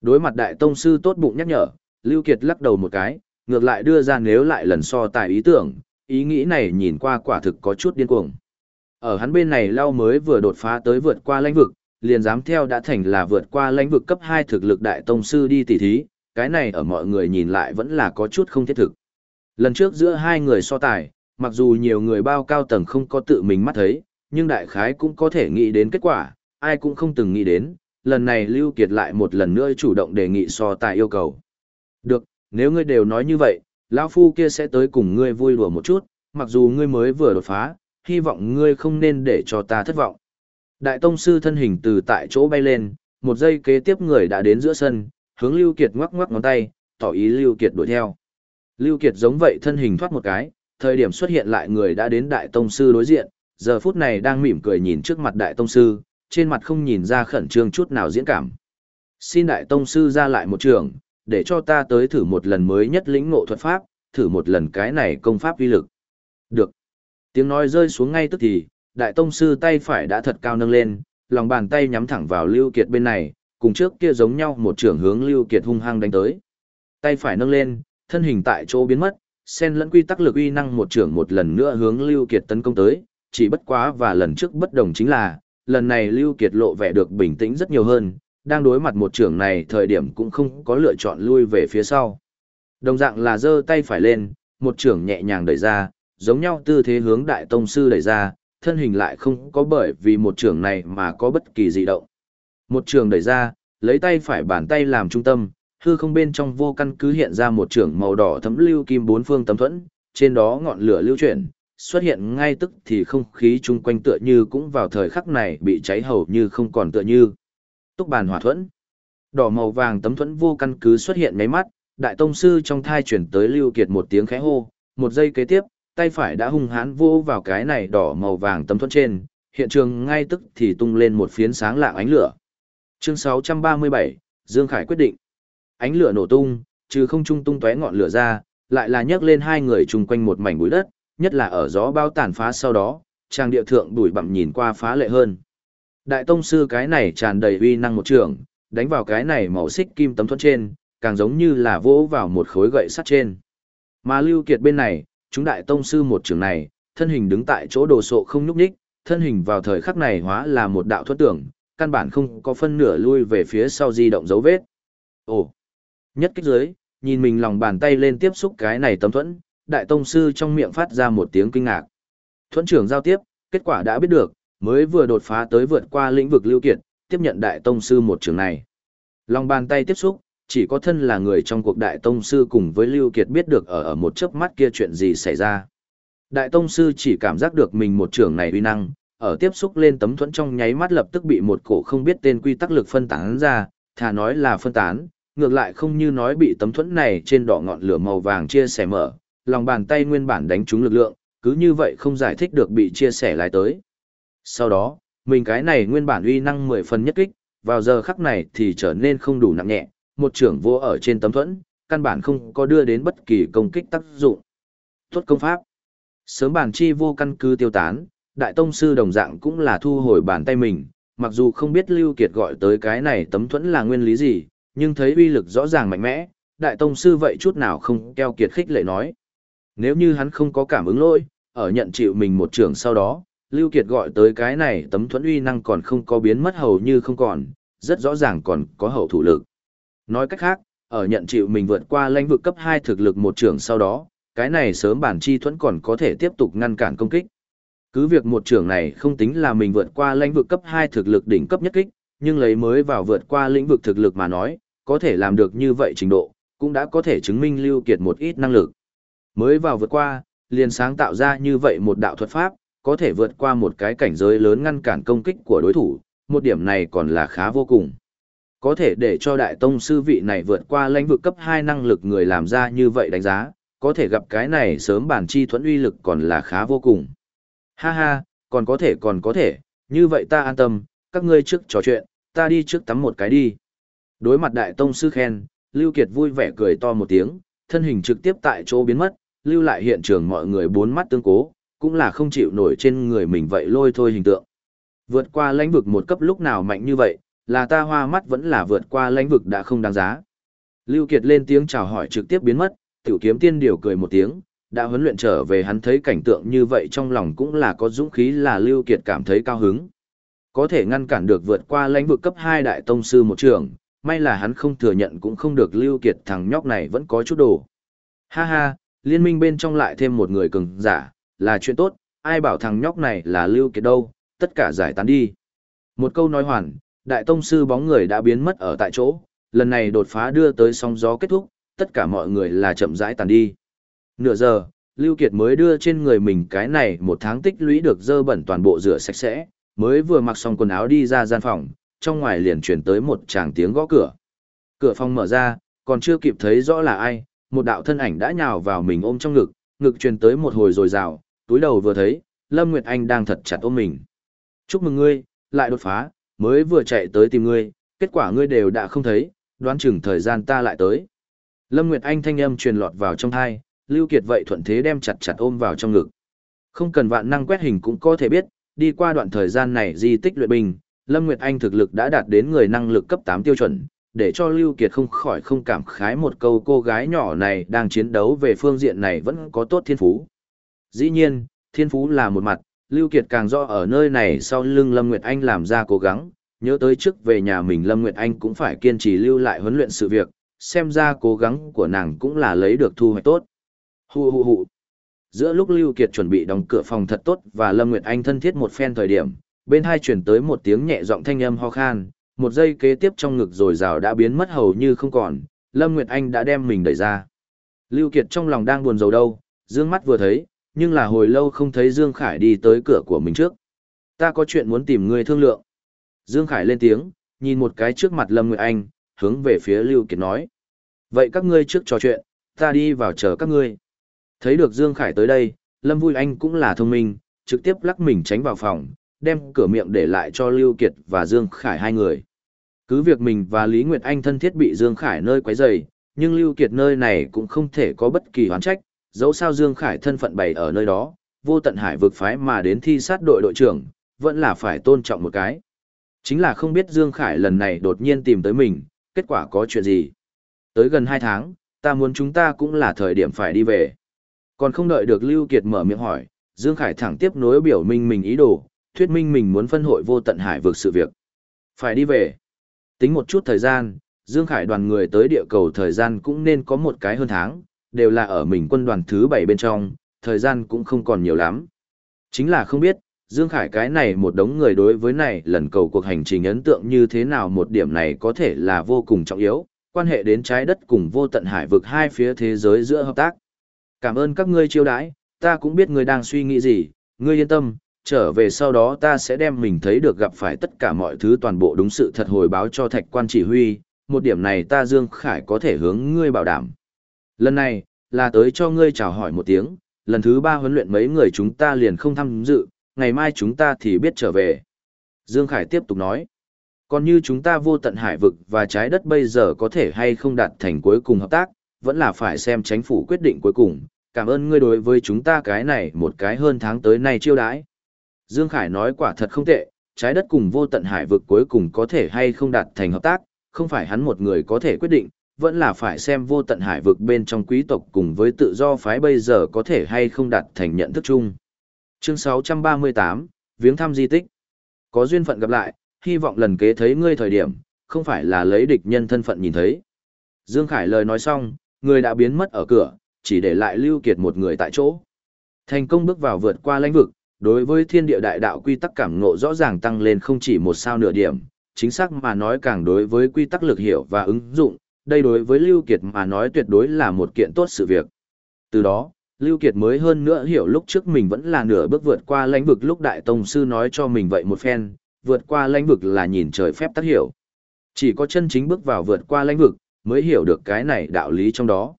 Đối mặt đại tông sư tốt bụng nhắc nhở, Lưu Kiệt lắc đầu một cái, ngược lại đưa ra nếu lại lần so tài ý tưởng, ý nghĩ này nhìn qua quả thực có chút điên cuồng. Ở hắn bên này lao mới vừa đột phá tới vượt qua lãnh vực, liền dám theo đã thành là vượt qua lãnh vực cấp 2 thực lực đại tông sư đi tỉ thí, cái này ở mọi người nhìn lại vẫn là có chút không thiết thực. Lần trước giữa hai người so tài, mặc dù nhiều người bao cao tầng không có tự mình mắt thấy, nhưng đại khái cũng có thể nghĩ đến kết quả, ai cũng không từng nghĩ đến, lần này Lưu Kiệt lại một lần nữa chủ động đề nghị so tài yêu cầu. Được, nếu ngươi đều nói như vậy, lão phu kia sẽ tới cùng ngươi vui đùa một chút, mặc dù ngươi mới vừa đột phá, hy vọng ngươi không nên để cho ta thất vọng. Đại tông sư thân hình từ tại chỗ bay lên, một giây kế tiếp người đã đến giữa sân, hướng Lưu Kiệt ngoắc ngoắc ngón tay, tỏ ý Lưu Kiệt đuổi theo. Lưu Kiệt giống vậy thân hình thoát một cái, thời điểm xuất hiện lại người đã đến đại tông sư đối diện, giờ phút này đang mỉm cười nhìn trước mặt đại tông sư, trên mặt không nhìn ra khẩn trương chút nào diễn cảm. Xin đại tông sư ra lại một trường, để cho ta tới thử một lần mới nhất lĩnh ngộ thuật pháp, thử một lần cái này công pháp uy lực. Được. Tiếng nói rơi xuống ngay tức thì, đại tông sư tay phải đã thật cao nâng lên, lòng bàn tay nhắm thẳng vào Lưu Kiệt bên này, cùng trước kia giống nhau một trường hướng Lưu Kiệt hung hăng đánh tới. Tay phải nâng lên, thân hình tại chỗ biến mất, sen lẫn quy tắc lực uy năng một trường một lần nữa hướng Lưu Kiệt tấn công tới, chỉ bất quá và lần trước bất đồng chính là, lần này Lưu Kiệt lộ vẻ được bình tĩnh rất nhiều hơn, đang đối mặt một trường này thời điểm cũng không có lựa chọn lui về phía sau. Đồng dạng là giơ tay phải lên, một trường nhẹ nhàng đẩy ra, giống nhau tư thế hướng đại tông sư đẩy ra, thân hình lại không có bởi vì một trường này mà có bất kỳ dị động. Một trường đẩy ra, lấy tay phải bàn tay làm trung tâm, hư không bên trong vô căn cứ hiện ra một trường màu đỏ thấm lưu kim bốn phương tấm thuẫn, trên đó ngọn lửa lưu chuyển, xuất hiện ngay tức thì không khí chung quanh tựa như cũng vào thời khắc này bị cháy hầu như không còn tựa như. Túc bàn hỏa thuẫn. Đỏ màu vàng tấm thuẫn vô căn cứ xuất hiện nháy mắt, đại tông sư trong thai chuyển tới lưu kiệt một tiếng khẽ hô, một giây kế tiếp, tay phải đã hung hãn vô vào cái này đỏ màu vàng tấm thuẫn trên, hiện trường ngay tức thì tung lên một phiến sáng lạng ánh lửa. Chương 637, Dương Khải quyết định. Ánh lửa nổ tung, trừ không trung tung tóe ngọn lửa ra, lại là nhấc lên hai người chung quanh một mảnh bụi đất, nhất là ở gió bao tàn phá sau đó, trang địa thượng bụi bặm nhìn qua phá lệ hơn. Đại tông sư cái này tràn đầy uy năng một trường, đánh vào cái này màu xích kim tấm thuẫn trên, càng giống như là vỗ vào một khối gậy sắt trên. Mà Lưu Kiệt bên này, chúng đại tông sư một trường này, thân hình đứng tại chỗ đồ sộ không nhúc nhích, thân hình vào thời khắc này hóa là một đạo thuật tưởng, căn bản không có phân nửa lui về phía sau di động dấu vết. Ồ! Nhất kích dưới, nhìn mình lòng bàn tay lên tiếp xúc cái này tấm thuẫn, đại tông sư trong miệng phát ra một tiếng kinh ngạc. Thuẫn trưởng giao tiếp, kết quả đã biết được, mới vừa đột phá tới vượt qua lĩnh vực lưu kiệt, tiếp nhận đại tông sư một trường này. Lòng bàn tay tiếp xúc, chỉ có thân là người trong cuộc đại tông sư cùng với Lưu Kiệt biết được ở ở một chớp mắt kia chuyện gì xảy ra. Đại tông sư chỉ cảm giác được mình một trường này uy năng, ở tiếp xúc lên tấm thuẫn trong nháy mắt lập tức bị một cổ không biết tên quy tắc lực phân tán ra, thà nói là phân tán, ngược lại không như nói bị tấm thuẫn này trên đỏ ngọn lửa màu vàng chia sẻ mở, lòng bàn tay nguyên bản đánh trúng lực lượng, cứ như vậy không giải thích được bị chia sẻ lại tới. Sau đó, mình cái này nguyên bản uy năng 10 phần nhất kích, vào giờ khắc này thì trở nên không đủ nặng nhẹ, một trưởng vô ở trên tấm thuẫn, căn bản không có đưa đến bất kỳ công kích tác dụng. Tốt công pháp. Sớm bản chi vô căn cứ tiêu tán, đại tông sư đồng dạng cũng là thu hồi bàn tay mình, mặc dù không biết Lưu Kiệt gọi tới cái này tấm thuẫn là nguyên lý gì, nhưng thấy uy lực rõ ràng mạnh mẽ, đại tông sư vậy chút nào không keo kiệt khích lệ nói. Nếu như hắn không có cảm ứng lỗi, ở nhận chịu mình một trường sau đó, Lưu Kiệt gọi tới cái này tấm thuẫn uy năng còn không có biến mất hầu như không còn, rất rõ ràng còn có hậu thủ lực. Nói cách khác, ở nhận chịu mình vượt qua lãnh vực cấp 2 thực lực một trưởng sau đó, cái này sớm bản chi thuẫn còn có thể tiếp tục ngăn cản công kích. Cứ việc một trưởng này không tính là mình vượt qua lãnh vực cấp 2 thực lực đỉnh cấp nhất kích, nhưng lấy mới vào vượt qua lĩnh vực thực lực mà nói, có thể làm được như vậy trình độ, cũng đã có thể chứng minh Lưu Kiệt một ít năng lực. Mới vào vượt qua, liền sáng tạo ra như vậy một đạo thuật pháp, có thể vượt qua một cái cảnh giới lớn ngăn cản công kích của đối thủ, một điểm này còn là khá vô cùng. Có thể để cho đại tông sư vị này vượt qua lãnh vực cấp 2 năng lực người làm ra như vậy đánh giá, có thể gặp cái này sớm bản chi thuẫn uy lực còn là khá vô cùng. Ha ha, còn có thể còn có thể, như vậy ta an tâm, các ngươi trước trò chuyện, ta đi trước tắm một cái đi. Đối mặt đại tông sư khen, Lưu Kiệt vui vẻ cười to một tiếng, thân hình trực tiếp tại chỗ biến mất, lưu lại hiện trường mọi người bốn mắt tương cố, cũng là không chịu nổi trên người mình vậy lôi thôi hình tượng. Vượt qua lãnh vực một cấp lúc nào mạnh như vậy, là ta hoa mắt vẫn là vượt qua lãnh vực đã không đáng giá. Lưu Kiệt lên tiếng chào hỏi trực tiếp biến mất, tiểu kiếm tiên điều cười một tiếng, đã huấn luyện trở về hắn thấy cảnh tượng như vậy trong lòng cũng là có dũng khí là Lưu Kiệt cảm thấy cao hứng. Có thể ngăn cản được vượt qua lãnh vực cấp 2 đại tông sư một trường, may là hắn không thừa nhận cũng không được Lưu Kiệt thằng nhóc này vẫn có chút đồ. Ha ha, liên minh bên trong lại thêm một người cường giả, là chuyện tốt, ai bảo thằng nhóc này là Lưu Kiệt đâu, tất cả giải tán đi. Một câu nói hoàn, đại tông sư bóng người đã biến mất ở tại chỗ, lần này đột phá đưa tới sóng gió kết thúc, tất cả mọi người là chậm rãi tàn đi. Nửa giờ, Lưu Kiệt mới đưa trên người mình cái này một tháng tích lũy được dơ bẩn toàn bộ rửa sạch sẽ, mới vừa mặc xong quần áo đi ra gian phòng, trong ngoài liền truyền tới một tràng tiếng gõ cửa. Cửa phòng mở ra, còn chưa kịp thấy rõ là ai, một đạo thân ảnh đã nhào vào mình ôm trong ngực, ngực truyền tới một hồi rồi rào, túi đầu vừa thấy, Lâm Nguyệt Anh đang thật chặt ôm mình. Chúc mừng ngươi, lại đột phá, mới vừa chạy tới tìm ngươi, kết quả ngươi đều đã không thấy, đoán chừng thời gian ta lại tới. Lâm Nguyệt Anh thanh âm truyền lọt vào trong thai, Lưu Kiệt vậy thuận thế đem chặt chặt ôm vào trong ngực. Không cần vạn năng quét hình cũng có thể biết, đi qua đoạn thời gian này di tích luyện bình Lâm Nguyệt Anh thực lực đã đạt đến người năng lực cấp 8 tiêu chuẩn, để cho Lưu Kiệt không khỏi không cảm khái một câu cô gái nhỏ này đang chiến đấu về phương diện này vẫn có tốt thiên phú. Dĩ nhiên, thiên phú là một mặt, Lưu Kiệt càng rõ ở nơi này sau lưng Lâm Nguyệt Anh làm ra cố gắng, nhớ tới trước về nhà mình Lâm Nguyệt Anh cũng phải kiên trì lưu lại huấn luyện sự việc, xem ra cố gắng của nàng cũng là lấy được thu hoạch tốt. Hù hù hù. Giữa lúc Lưu Kiệt chuẩn bị đóng cửa phòng thật tốt và Lâm Nguyệt Anh thân thiết một phen thời điểm, bên hai truyền tới một tiếng nhẹ giọng thanh âm ho khan, một giây kế tiếp trong ngực rồi rào đã biến mất hầu như không còn, Lâm Nguyệt Anh đã đem mình đẩy ra. Lưu Kiệt trong lòng đang buồn rầu đâu, dương mắt vừa thấy, nhưng là hồi lâu không thấy Dương Khải đi tới cửa của mình trước. Ta có chuyện muốn tìm ngươi thương lượng. Dương Khải lên tiếng, nhìn một cái trước mặt Lâm Nguyệt Anh, hướng về phía Lưu Kiệt nói. Vậy các ngươi trước trò chuyện, ta đi vào chờ các ngươi. Thấy được Dương Khải tới đây, Lâm Vui Anh cũng là thông minh, trực tiếp lắc mình tránh vào phòng, đem cửa miệng để lại cho Lưu Kiệt và Dương Khải hai người. Cứ việc mình và Lý Nguyệt Anh thân thiết bị Dương Khải nơi quấy rầy, nhưng Lưu Kiệt nơi này cũng không thể có bất kỳ oán trách, dẫu sao Dương Khải thân phận bày ở nơi đó, vô tận hải vực phái mà đến thi sát đội đội trưởng, vẫn là phải tôn trọng một cái. Chính là không biết Dương Khải lần này đột nhiên tìm tới mình, kết quả có chuyện gì. Tới gần hai tháng, ta muốn chúng ta cũng là thời điểm phải đi về. Còn không đợi được Lưu Kiệt mở miệng hỏi, Dương Khải thẳng tiếp nối biểu minh mình ý đồ, thuyết minh mình muốn phân hội vô tận hải vực sự việc. Phải đi về. Tính một chút thời gian, Dương Khải đoàn người tới địa cầu thời gian cũng nên có một cái hơn tháng, đều là ở mình quân đoàn thứ bảy bên trong, thời gian cũng không còn nhiều lắm. Chính là không biết, Dương Khải cái này một đống người đối với này lần cầu cuộc hành trình ấn tượng như thế nào một điểm này có thể là vô cùng trọng yếu, quan hệ đến trái đất cùng vô tận hải vực hai phía thế giới giữa hợp tác. Cảm ơn các ngươi chiêu đãi, ta cũng biết ngươi đang suy nghĩ gì, ngươi yên tâm, trở về sau đó ta sẽ đem mình thấy được gặp phải tất cả mọi thứ toàn bộ đúng sự thật hồi báo cho thạch quan chỉ huy, một điểm này ta Dương Khải có thể hướng ngươi bảo đảm. Lần này, là tới cho ngươi chào hỏi một tiếng, lần thứ ba huấn luyện mấy người chúng ta liền không tham dự, ngày mai chúng ta thì biết trở về. Dương Khải tiếp tục nói, còn như chúng ta vô tận hải vực và trái đất bây giờ có thể hay không đạt thành cuối cùng hợp tác, vẫn là phải xem chính phủ quyết định cuối cùng. Cảm ơn ngươi đối với chúng ta cái này một cái hơn tháng tới nay chiêu đãi. Dương Khải nói quả thật không tệ, trái đất cùng vô tận hải vực cuối cùng có thể hay không đạt thành hợp tác, không phải hắn một người có thể quyết định, vẫn là phải xem vô tận hải vực bên trong quý tộc cùng với tự do phái bây giờ có thể hay không đạt thành nhận thức chung. Chương 638, Viếng thăm di tích. Có duyên phận gặp lại, hy vọng lần kế thấy ngươi thời điểm, không phải là lấy địch nhân thân phận nhìn thấy. Dương Khải lời nói xong, người đã biến mất ở cửa, chỉ để lại Lưu Kiệt một người tại chỗ. Thành công bước vào vượt qua lãnh vực, đối với thiên địa đại đạo quy tắc cảm ngộ rõ ràng tăng lên không chỉ một sao nửa điểm, chính xác mà nói càng đối với quy tắc lực hiểu và ứng dụng, đây đối với Lưu Kiệt mà nói tuyệt đối là một kiện tốt sự việc. Từ đó, Lưu Kiệt mới hơn nữa hiểu lúc trước mình vẫn là nửa bước vượt qua lãnh vực lúc Đại Tông Sư nói cho mình vậy một phen, vượt qua lãnh vực là nhìn trời phép tác hiểu. Chỉ có chân chính bước vào vượt qua lãnh vực, mới hiểu được cái này đạo lý trong đó.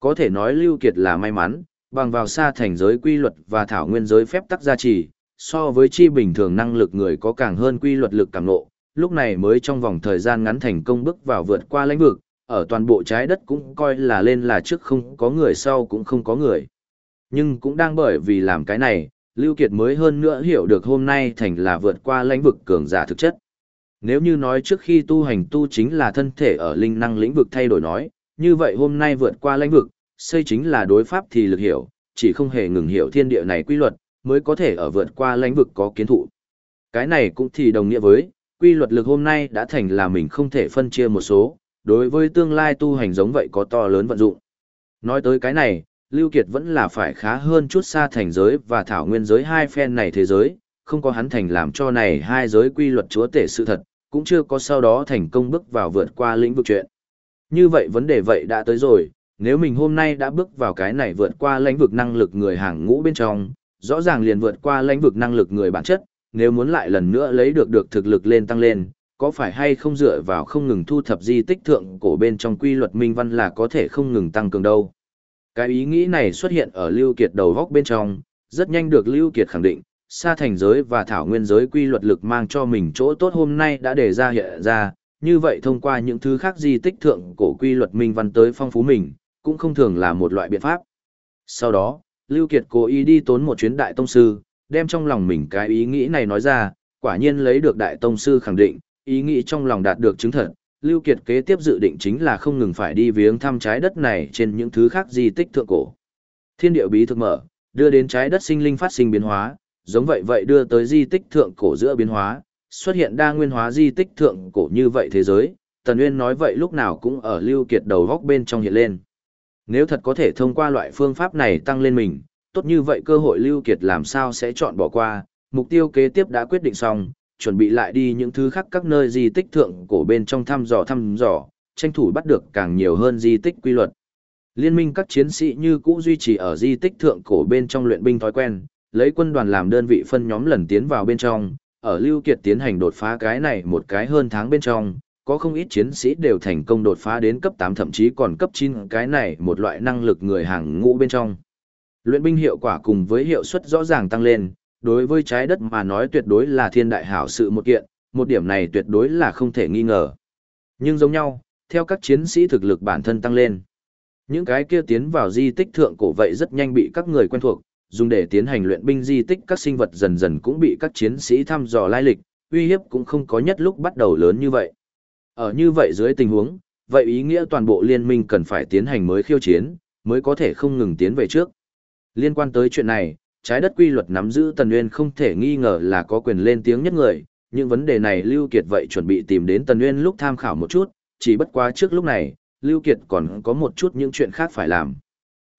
Có thể nói Lưu Kiệt là may mắn, bằng vào xa thành giới quy luật và thảo nguyên giới phép tắc gia trì, so với chi bình thường năng lực người có càng hơn quy luật lực càng nộ, lúc này mới trong vòng thời gian ngắn thành công bước vào vượt qua lãnh vực, ở toàn bộ trái đất cũng coi là lên là trước không có người sau cũng không có người. Nhưng cũng đang bởi vì làm cái này, Lưu Kiệt mới hơn nữa hiểu được hôm nay thành là vượt qua lãnh vực cường giả thực chất. Nếu như nói trước khi tu hành tu chính là thân thể ở linh năng lĩnh vực thay đổi nói, như vậy hôm nay vượt qua lãnh vực, xây chính là đối pháp thì lực hiểu, chỉ không hề ngừng hiểu thiên địa này quy luật, mới có thể ở vượt qua lãnh vực có kiến thụ. Cái này cũng thì đồng nghĩa với, quy luật lực hôm nay đã thành là mình không thể phân chia một số, đối với tương lai tu hành giống vậy có to lớn vận dụng. Nói tới cái này, Lưu Kiệt vẫn là phải khá hơn chút xa thành giới và thảo nguyên giới hai phen này thế giới, không có hắn thành làm cho này hai giới quy luật chúa tể sự thật, cũng chưa có sau đó thành công bước vào vượt qua lĩnh vực chuyện. Như vậy vấn đề vậy đã tới rồi, nếu mình hôm nay đã bước vào cái này vượt qua lãnh vực năng lực người hàng ngũ bên trong, rõ ràng liền vượt qua lãnh vực năng lực người bản chất, nếu muốn lại lần nữa lấy được được thực lực lên tăng lên, có phải hay không dựa vào không ngừng thu thập di tích thượng cổ bên trong quy luật minh văn là có thể không ngừng tăng cường đâu. Cái ý nghĩ này xuất hiện ở Lưu Kiệt đầu góc bên trong, rất nhanh được Lưu Kiệt khẳng định, xa thành giới và thảo nguyên giới quy luật lực mang cho mình chỗ tốt hôm nay đã đề ra hiện ra, như vậy thông qua những thứ khác di tích thượng cổ quy luật minh văn tới phong phú mình, cũng không thường là một loại biện pháp. Sau đó, Lưu Kiệt cố ý đi tốn một chuyến đại tông sư, đem trong lòng mình cái ý nghĩ này nói ra, quả nhiên lấy được đại tông sư khẳng định, ý nghĩ trong lòng đạt được chứng thật, Lưu Kiệt kế tiếp dự định chính là không ngừng phải đi viếng thăm trái đất này trên những thứ khác di tích thượng cổ. Thiên địa bí thực mở, đưa đến trái đất sinh linh phát sinh biến hóa, giống vậy vậy đưa tới di tích thượng cổ giữa biến hóa, xuất hiện đa nguyên hóa di tích thượng cổ như vậy thế giới, Tần Uyên nói vậy lúc nào cũng ở Lưu Kiệt đầu góc bên trong hiện lên. Nếu thật có thể thông qua loại phương pháp này tăng lên mình, tốt như vậy cơ hội Lưu Kiệt làm sao sẽ chọn bỏ qua, mục tiêu kế tiếp đã quyết định xong, chuẩn bị lại đi những thứ khác các nơi di tích thượng cổ bên trong thăm dò thăm dò, tranh thủ bắt được càng nhiều hơn di tích quy luật. Liên minh các chiến sĩ như cũ duy trì ở di tích thượng cổ bên trong luyện binh thói quen, lấy quân đoàn làm đơn vị phân nhóm lần tiến vào bên trong, ở Lưu Kiệt tiến hành đột phá cái này một cái hơn tháng bên trong, có không ít chiến sĩ đều thành công đột phá đến cấp 8 thậm chí còn cấp 9 cái này một loại năng lực người hàng ngũ bên trong. Luyện binh hiệu quả cùng với hiệu suất rõ ràng tăng lên, đối với trái đất mà nói tuyệt đối là thiên đại hảo sự một kiện, một điểm này tuyệt đối là không thể nghi ngờ. Nhưng giống nhau, theo các chiến sĩ thực lực bản thân tăng lên, những cái kia tiến vào di tích thượng cổ vậy rất nhanh bị các người quen thuộc, dùng để tiến hành luyện binh di tích các sinh vật dần dần cũng bị các chiến sĩ thăm dò lai lịch, uy hiếp cũng không có nhất lúc bắt đầu lớn như vậy. Ở như vậy dưới tình huống, vậy ý nghĩa toàn bộ liên minh cần phải tiến hành mới khiêu chiến, mới có thể không ngừng tiến về trước. Liên quan tới chuyện này, trái đất quy luật nắm giữ Tần Nguyên không thể nghi ngờ là có quyền lên tiếng nhất người, những vấn đề này Lưu Kiệt vậy chuẩn bị tìm đến Tần Nguyên lúc tham khảo một chút, chỉ bất quá trước lúc này, Lưu Kiệt còn có một chút những chuyện khác phải làm.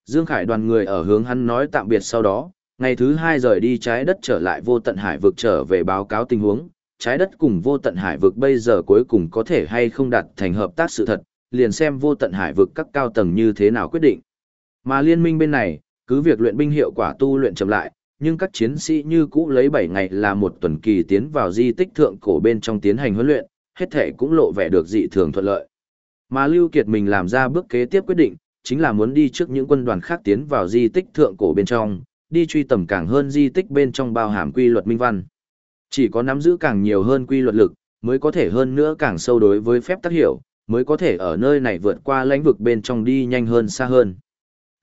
Dương Khải đoàn người ở hướng hắn nói tạm biệt sau đó, ngày thứ hai rời đi trái đất trở lại vô tận hải vực trở về báo cáo tình huống, trái đất cùng vô tận hải vực bây giờ cuối cùng có thể hay không đạt thành hợp tác sự thật, liền xem vô tận hải vực các cao tầng như thế nào quyết định. Mà liên minh bên này, cứ việc luyện binh hiệu quả tu luyện chậm lại, nhưng các chiến sĩ như cũ lấy 7 ngày là một tuần kỳ tiến vào di tích thượng cổ bên trong tiến hành huấn luyện, hết thể cũng lộ vẻ được dị thường thuận lợi. Mà Lưu Kiệt mình làm ra bước kế tiếp quyết định, chính là muốn đi trước những quân đoàn khác tiến vào di tích thượng cổ bên trong, đi truy tầm càng hơn di tích bên trong bao hàm quy luật minh văn. Chỉ có nắm giữ càng nhiều hơn quy luật lực, mới có thể hơn nữa càng sâu đối với phép tác hiểu, mới có thể ở nơi này vượt qua lãnh vực bên trong đi nhanh hơn xa hơn.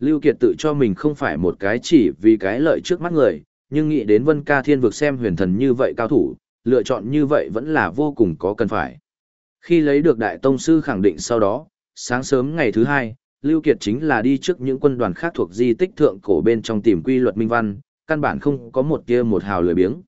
Lưu Kiệt tự cho mình không phải một cái chỉ vì cái lợi trước mắt người, nhưng nghĩ đến Vân Ca Thiên vực xem huyền thần như vậy cao thủ, lựa chọn như vậy vẫn là vô cùng có cần phải. Khi lấy được Đại Tông Sư khẳng định sau đó, sáng sớm ngày thứ hai, Lưu Kiệt chính là đi trước những quân đoàn khác thuộc di tích thượng cổ bên trong tìm quy luật minh văn, căn bản không có một tia một hào lười biếng.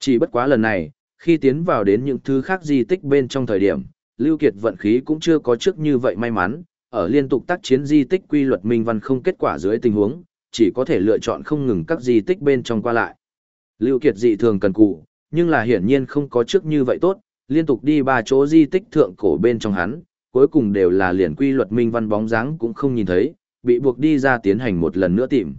Chỉ bất quá lần này, khi tiến vào đến những thứ khác di tích bên trong thời điểm, Lưu Kiệt vận khí cũng chưa có trước như vậy may mắn, ở liên tục tác chiến di tích quy luật minh văn không kết quả dưới tình huống, chỉ có thể lựa chọn không ngừng các di tích bên trong qua lại. Lưu Kiệt dị thường cần cù, nhưng là hiển nhiên không có trước như vậy tốt, liên tục đi ba chỗ di tích thượng cổ bên trong hắn, cuối cùng đều là liền quy luật minh văn bóng dáng cũng không nhìn thấy, bị buộc đi ra tiến hành một lần nữa tìm.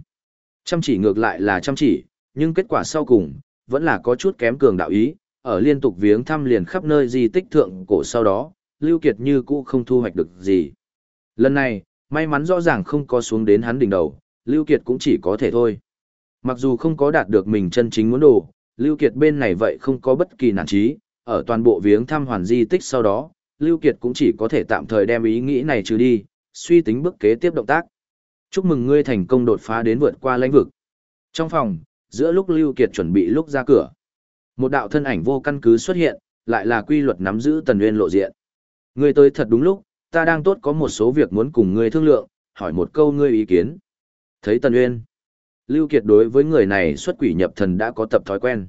Chăm chỉ ngược lại là chăm chỉ, nhưng kết quả sau cùng, vẫn là có chút kém cường đạo ý, ở liên tục viếng thăm liền khắp nơi di tích thượng cổ sau đó, Lưu Kiệt như cũ không thu hoạch được gì. Lần này, may mắn rõ ràng không có xuống đến hắn đỉnh đầu, Lưu Kiệt cũng chỉ có thể thôi. Mặc dù không có đạt được mình chân chính muốn đồ, Lưu Kiệt bên này vậy không có bất kỳ nản trí ở toàn bộ viếng thăm hoàn di tích sau đó, Lưu Kiệt cũng chỉ có thể tạm thời đem ý nghĩ này trừ đi, suy tính bước kế tiếp động tác. Chúc mừng ngươi thành công đột phá đến vượt qua lãnh vực. Trong phòng, giữa lúc Lưu Kiệt chuẩn bị lúc ra cửa, một đạo thân ảnh vô căn cứ xuất hiện, lại là quy luật nắm giữ Tần Nguyên lộ diện. Ngươi tới thật đúng lúc, ta đang tốt có một số việc muốn cùng ngươi thương lượng, hỏi một câu ngươi ý kiến. Thấy Tần uyên, Lưu Kiệt đối với người này xuất quỷ nhập thần đã có tập thói quen.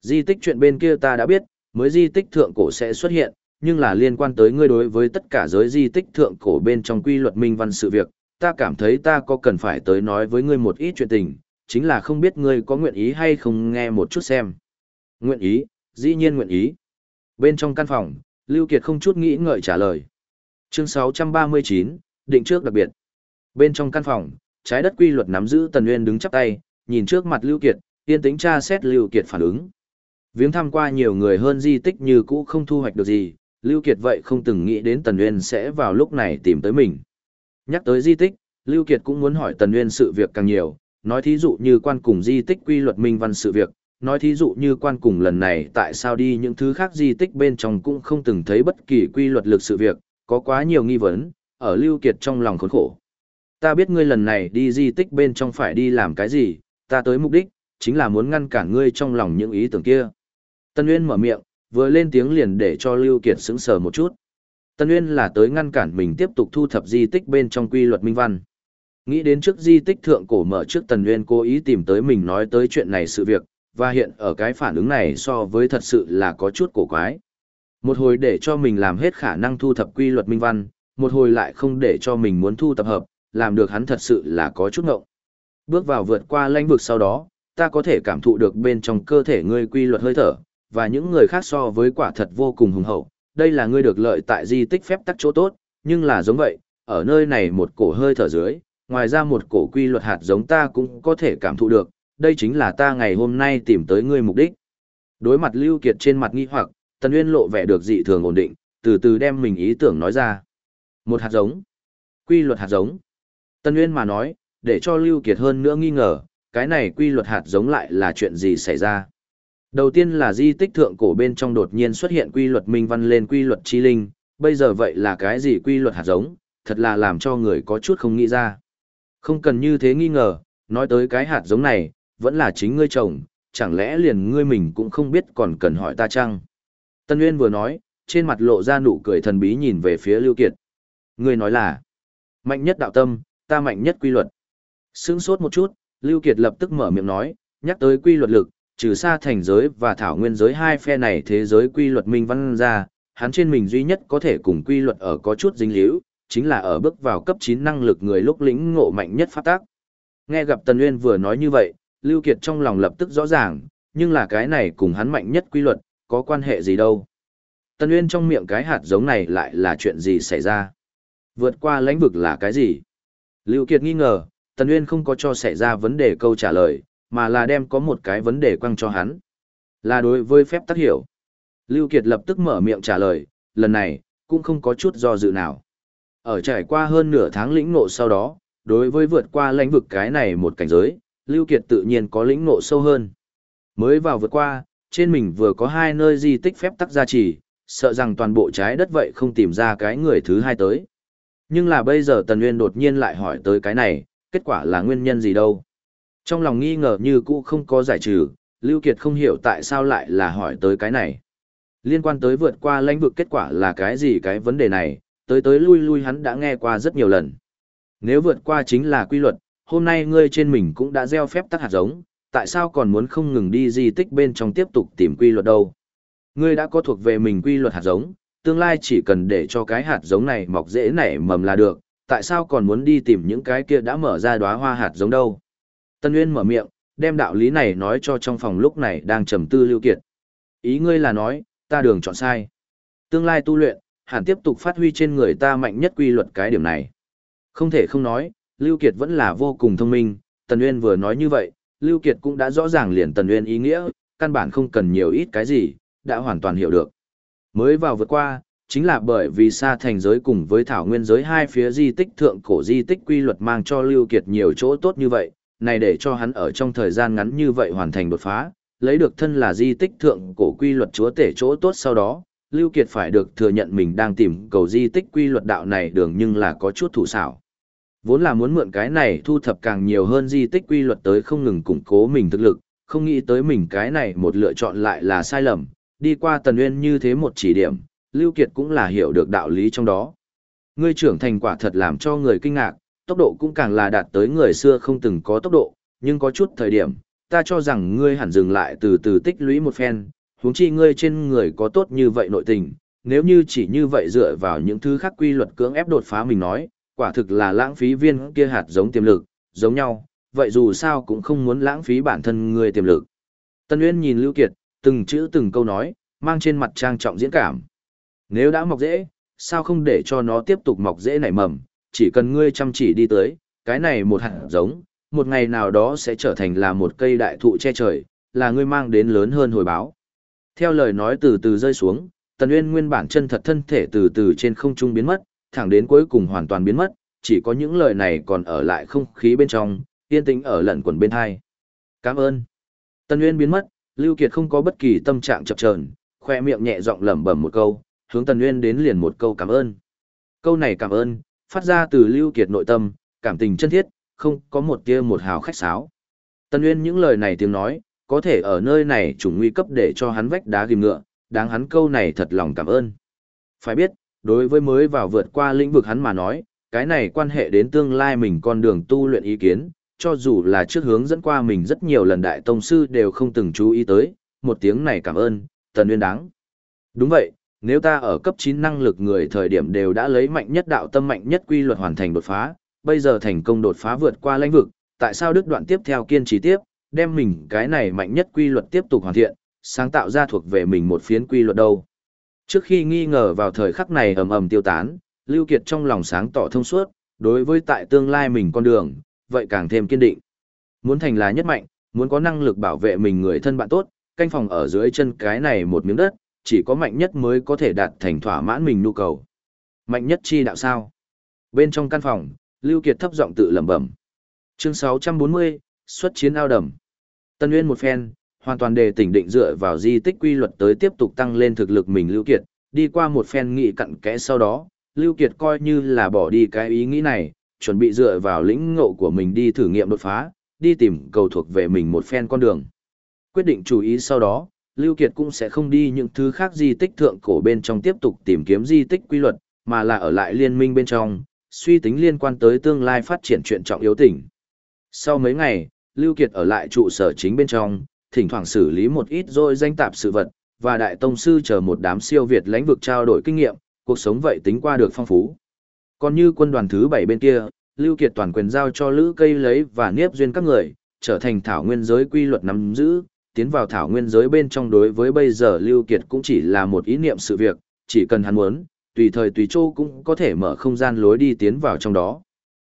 Di tích chuyện bên kia ta đã biết, mới di tích thượng cổ sẽ xuất hiện, nhưng là liên quan tới ngươi đối với tất cả giới di tích thượng cổ bên trong quy luật minh văn sự việc, ta cảm thấy ta có cần phải tới nói với ngươi một ít chuyện tình, chính là không biết ngươi có nguyện ý hay không nghe một chút xem. Nguyện ý, dĩ nhiên nguyện ý. Bên trong căn phòng, Lưu Kiệt không chút nghĩ ngợi trả lời. Chương 639, định trước đặc biệt. Bên trong căn phòng, trái đất quy luật nắm giữ Tần Nguyên đứng chắp tay, nhìn trước mặt Lưu Kiệt, yên tĩnh tra xét Lưu Kiệt phản ứng. Viếng thăm qua nhiều người hơn di tích như cũ không thu hoạch được gì, Lưu Kiệt vậy không từng nghĩ đến Tần Nguyên sẽ vào lúc này tìm tới mình. Nhắc tới di tích, Lưu Kiệt cũng muốn hỏi Tần Nguyên sự việc càng nhiều, nói thí dụ như quan cùng di tích quy luật minh văn sự việc, nói thí dụ như quan cùng lần này tại sao đi những thứ khác di tích bên trong cũng không từng thấy bất kỳ quy luật lực sự việc, có quá nhiều nghi vấn, ở Lưu Kiệt trong lòng khốn khổ. Ta biết ngươi lần này đi di tích bên trong phải đi làm cái gì, ta tới mục đích, chính là muốn ngăn cản ngươi trong lòng những ý tưởng kia. Tân Uyên mở miệng, vừa lên tiếng liền để cho Lưu Kiệt sững sờ một chút. Tân Uyên là tới ngăn cản mình tiếp tục thu thập di tích bên trong quy luật minh văn. Nghĩ đến trước di tích thượng cổ mở trước Tần Uyên cố ý tìm tới mình nói tới chuyện này sự việc, và hiện ở cái phản ứng này so với thật sự là có chút cổ quái. Một hồi để cho mình làm hết khả năng thu thập quy luật minh văn, một hồi lại không để cho mình muốn thu tập hợp, làm được hắn thật sự là có chút ngộng. Bước vào vượt qua lãnh vực sau đó, ta có thể cảm thụ được bên trong cơ thể ngươi quy luật hơi thở, và những người khác so với quả thật vô cùng hùng hậu. Đây là ngươi được lợi tại di tích phép tắc chỗ tốt, nhưng là giống vậy, ở nơi này một cổ hơi thở dưới, ngoài ra một cổ quy luật hạt giống ta cũng có thể cảm thụ được, đây chính là ta ngày hôm nay tìm tới ngươi mục đích. Đối mặt Lưu Kiệt trên mặt nghi hoặc, Tần Uyên lộ vẻ được dị thường ổn định, từ từ đem mình ý tưởng nói ra. Một hạt giống. Quy luật hạt giống. Tần Uyên mà nói, để cho Lưu Kiệt hơn nữa nghi ngờ, cái này quy luật hạt giống lại là chuyện gì xảy ra. Đầu tiên là di tích thượng cổ bên trong đột nhiên xuất hiện quy luật minh văn lên quy luật chi linh, bây giờ vậy là cái gì quy luật hạt giống, thật là làm cho người có chút không nghĩ ra. Không cần như thế nghi ngờ, nói tới cái hạt giống này, vẫn là chính ngươi trồng, chẳng lẽ liền ngươi mình cũng không biết còn cần hỏi ta chăng? Tân Nguyên vừa nói, trên mặt lộ ra nụ cười thần bí nhìn về phía Lưu Kiệt. Người nói là, mạnh nhất đạo tâm, ta mạnh nhất quy luật. Sững sốt một chút, Lưu Kiệt lập tức mở miệng nói, nhắc tới quy luật lực, trừ xa thành giới và thảo nguyên giới hai phe này thế giới quy luật minh văn ra, hắn trên mình duy nhất có thể cùng quy luật ở có chút dính liễu, chính là ở bước vào cấp 9 năng lực người lúc lĩnh ngộ mạnh nhất pháp tác. Nghe gặp Tần Nguyên vừa nói như vậy, Lưu Kiệt trong lòng lập tức rõ ràng, nhưng là cái này cùng hắn mạnh nhất quy luật, có quan hệ gì đâu. Tần Nguyên trong miệng cái hạt giống này lại là chuyện gì xảy ra? Vượt qua lãnh vực là cái gì? Lưu Kiệt nghi ngờ, Tần Nguyên không có cho xảy ra vấn đề câu trả lời, mà là đem có một cái vấn đề quăng cho hắn. Là đối với phép tác hiểu. Lưu Kiệt lập tức mở miệng trả lời, lần này, cũng không có chút do dự nào. Ở trải qua hơn nửa tháng lĩnh ngộ sau đó, đối với vượt qua lãnh vực cái này một cảnh giới, Lưu Kiệt tự nhiên có lĩnh ngộ sâu hơn. Mới vào vượt qua, trên mình vừa có hai nơi di tích phép tắc gia trì, sợ rằng toàn bộ trái đất vậy không tìm ra cái người thứ hai tới. Nhưng là bây giờ Tần Nguyên đột nhiên lại hỏi tới cái này, kết quả là nguyên nhân gì đâu. Trong lòng nghi ngờ như cũ không có giải trừ, Lưu Kiệt không hiểu tại sao lại là hỏi tới cái này. Liên quan tới vượt qua lãnh vực kết quả là cái gì cái vấn đề này, tới tới lui lui hắn đã nghe qua rất nhiều lần. Nếu vượt qua chính là quy luật, hôm nay ngươi trên mình cũng đã gieo phép tắc hạt giống, tại sao còn muốn không ngừng đi di tích bên trong tiếp tục tìm quy luật đâu? Ngươi đã có thuộc về mình quy luật hạt giống, tương lai chỉ cần để cho cái hạt giống này mọc dễ nảy mầm là được, tại sao còn muốn đi tìm những cái kia đã mở ra đóa hoa hạt giống đâu? Tân Nguyên mở miệng, đem đạo lý này nói cho trong phòng lúc này đang trầm tư lưu kiệt. Ý ngươi là nói, ta đường chọn sai. Tương lai tu luyện, hẳn tiếp tục phát huy trên người ta mạnh nhất quy luật cái điểm này. Không thể không nói, Lưu Kiệt vẫn là vô cùng thông minh, Tần Nguyên vừa nói như vậy, Lưu Kiệt cũng đã rõ ràng liền Tần Nguyên ý nghĩa, căn bản không cần nhiều ít cái gì, đã hoàn toàn hiểu được. Mới vào vượt qua, chính là bởi vì xa thành giới cùng với thảo nguyên giới hai phía di tích thượng cổ di tích quy luật mang cho Lưu Kiệt nhiều chỗ tốt như vậy, này để cho hắn ở trong thời gian ngắn như vậy hoàn thành đột phá, lấy được thân là di tích thượng cổ quy luật chúa tể chỗ tốt sau đó, Lưu Kiệt phải được thừa nhận mình đang tìm cầu di tích quy luật đạo này đường nhưng là có chút thủ xảo. Vốn là muốn mượn cái này thu thập càng nhiều hơn di tích quy luật tới không ngừng củng cố mình thực lực, không nghĩ tới mình cái này một lựa chọn lại là sai lầm, đi qua tần nguyên như thế một chỉ điểm, Lưu Kiệt cũng là hiểu được đạo lý trong đó. Ngươi trưởng thành quả thật làm cho người kinh ngạc, tốc độ cũng càng là đạt tới người xưa không từng có tốc độ, nhưng có chút thời điểm, ta cho rằng ngươi hẳn dừng lại từ từ tích lũy một phen, huống chi ngươi trên người có tốt như vậy nội tình, nếu như chỉ như vậy dựa vào những thứ khác quy luật cưỡng ép đột phá mình nói, quả thực là lãng phí viên kia hạt giống tiềm lực, giống nhau, vậy dù sao cũng không muốn lãng phí bản thân người tiềm lực. Tân Uyên nhìn Lưu Kiệt, từng chữ từng câu nói, mang trên mặt trang trọng diễn cảm. Nếu đã mọc dễ, sao không để cho nó tiếp tục mọc dễ nảy mầm, chỉ cần ngươi chăm chỉ đi tới, cái này một hạt giống, một ngày nào đó sẽ trở thành là một cây đại thụ che trời, là ngươi mang đến lớn hơn hồi báo. Theo lời nói từ từ rơi xuống, Tần Uyên nguyên bản chân thật thân thể từ từ trên không trung biến mất, thẳng đến cuối cùng hoàn toàn biến mất, chỉ có những lời này còn ở lại không khí bên trong, yên tĩnh ở lẩn quẩn bên hai. Cảm ơn. Tân Uyên biến mất, Lưu Kiệt không có bất kỳ tâm trạng chập chờn, khoe miệng nhẹ giọng lẩm bẩm một câu, hướng Tân Uyên đến liền một câu cảm ơn. Câu này cảm ơn, phát ra từ Lưu Kiệt nội tâm, cảm tình chân thiết, không có một tia một hào khách sáo. Tân Uyên những lời này tiếng nói, có thể ở nơi này chủ nguy cấp để cho hắn vách đá ghim ngựa, đáng hắn câu này thật lòng cảm ơn. Phải biết, đối với mới vào vượt qua lĩnh vực hắn mà nói, cái này quan hệ đến tương lai mình con đường tu luyện ý kiến, cho dù là trước hướng dẫn qua mình rất nhiều lần đại tông sư đều không từng chú ý tới, một tiếng này cảm ơn, Tần nguyên đáng. Đúng vậy, nếu ta ở cấp 9 năng lực người thời điểm đều đã lấy mạnh nhất đạo tâm mạnh nhất quy luật hoàn thành đột phá, bây giờ thành công đột phá vượt qua lãnh vực, tại sao đức đoạn tiếp theo kiên trì tiếp, đem mình cái này mạnh nhất quy luật tiếp tục hoàn thiện, sáng tạo ra thuộc về mình một phiến quy luật đâu. Trước khi nghi ngờ vào thời khắc này ầm ầm tiêu tán, Lưu Kiệt trong lòng sáng tỏ thông suốt, đối với tại tương lai mình con đường, vậy càng thêm kiên định. Muốn thành là nhất mạnh, muốn có năng lực bảo vệ mình người thân bạn tốt, canh phòng ở dưới chân cái này một miếng đất, chỉ có mạnh nhất mới có thể đạt thành thỏa mãn mình nhu cầu. Mạnh nhất chi đạo sao? Bên trong căn phòng, Lưu Kiệt thấp giọng tự lẩm bẩm. Chương 640, xuất chiến ao đầm. Tân Nguyên một phen, hoàn toàn đề tỉnh định dựa vào di tích quy luật tới tiếp tục tăng lên thực lực mình Lưu Kiệt, đi qua một phen nghị cặn kẽ sau đó, Lưu Kiệt coi như là bỏ đi cái ý nghĩ này, chuẩn bị dựa vào lĩnh ngộ của mình đi thử nghiệm đột phá, đi tìm cầu thuộc về mình một phen con đường. Quyết định chú ý sau đó, Lưu Kiệt cũng sẽ không đi những thứ khác di tích thượng cổ bên trong tiếp tục tìm kiếm di tích quy luật, mà là ở lại liên minh bên trong, suy tính liên quan tới tương lai phát triển chuyện trọng yếu tỉnh. Sau mấy ngày, Lưu Kiệt ở lại trụ sở chính bên trong, thỉnh thoảng xử lý một ít rồi danh tạp sự vật, và đại tông sư chờ một đám siêu việt lãnh vực trao đổi kinh nghiệm, cuộc sống vậy tính qua được phong phú. Còn như quân đoàn thứ 7 bên kia, Lưu Kiệt toàn quyền giao cho Lữ Cây lấy và Niếp Duyên các người, trở thành thảo nguyên giới quy luật nắm giữ, tiến vào thảo nguyên giới bên trong đối với bây giờ Lưu Kiệt cũng chỉ là một ý niệm sự việc, chỉ cần hắn muốn, tùy thời tùy chỗ cũng có thể mở không gian lối đi tiến vào trong đó.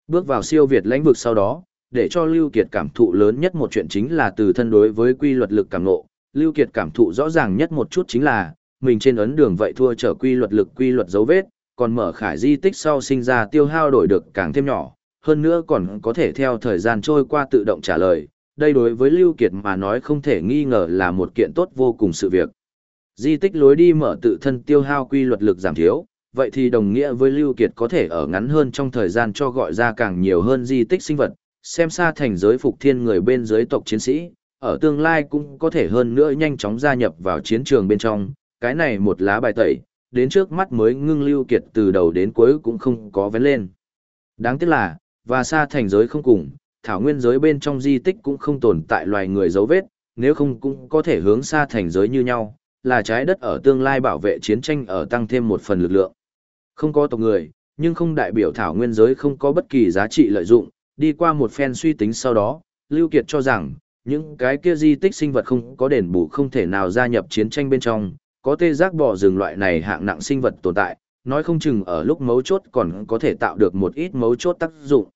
Bước vào siêu việt lãnh vực sau đó, để cho Lưu Kiệt cảm thụ lớn nhất một chuyện chính là từ thân đối với quy luật lực cảm ngộ. Lưu Kiệt cảm thụ rõ ràng nhất một chút chính là, mình trên ấn đường vậy thua trở quy luật lực quy luật dấu vết, còn mở khải di tích sau sinh ra tiêu hao đổi được càng thêm nhỏ, hơn nữa còn có thể theo thời gian trôi qua tự động trả lời. Đây đối với Lưu Kiệt mà nói không thể nghi ngờ là một kiện tốt vô cùng sự việc. Di tích lối đi mở tự thân tiêu hao quy luật lực giảm thiếu, vậy thì đồng nghĩa với Lưu Kiệt có thể ở ngắn hơn trong thời gian cho gọi ra càng nhiều hơn di tích sinh vật, xem xa thành giới phục thiên người bên dưới tộc chiến sĩ, ở tương lai cũng có thể hơn nữa nhanh chóng gia nhập vào chiến trường bên trong, cái này một lá bài tẩy, đến trước mắt mới ngưng Lưu Kiệt từ đầu đến cuối cũng không có vén lên. Đáng tiếc là, và xa thành giới không cùng, thảo nguyên giới bên trong di tích cũng không tồn tại loài người dấu vết, nếu không cũng có thể hướng xa thành giới như nhau, là trái đất ở tương lai bảo vệ chiến tranh ở tăng thêm một phần lực lượng. Không có tộc người, nhưng không đại biểu thảo nguyên giới không có bất kỳ giá trị lợi dụng, đi qua một phen suy tính sau đó, Lưu Kiệt cho rằng, những cái kia di tích sinh vật không có đền bù không thể nào gia nhập chiến tranh bên trong, có tê giác bò rừng loại này hạng nặng sinh vật tồn tại, nói không chừng ở lúc mấu chốt còn có thể tạo được một ít mấu chốt tác dụng.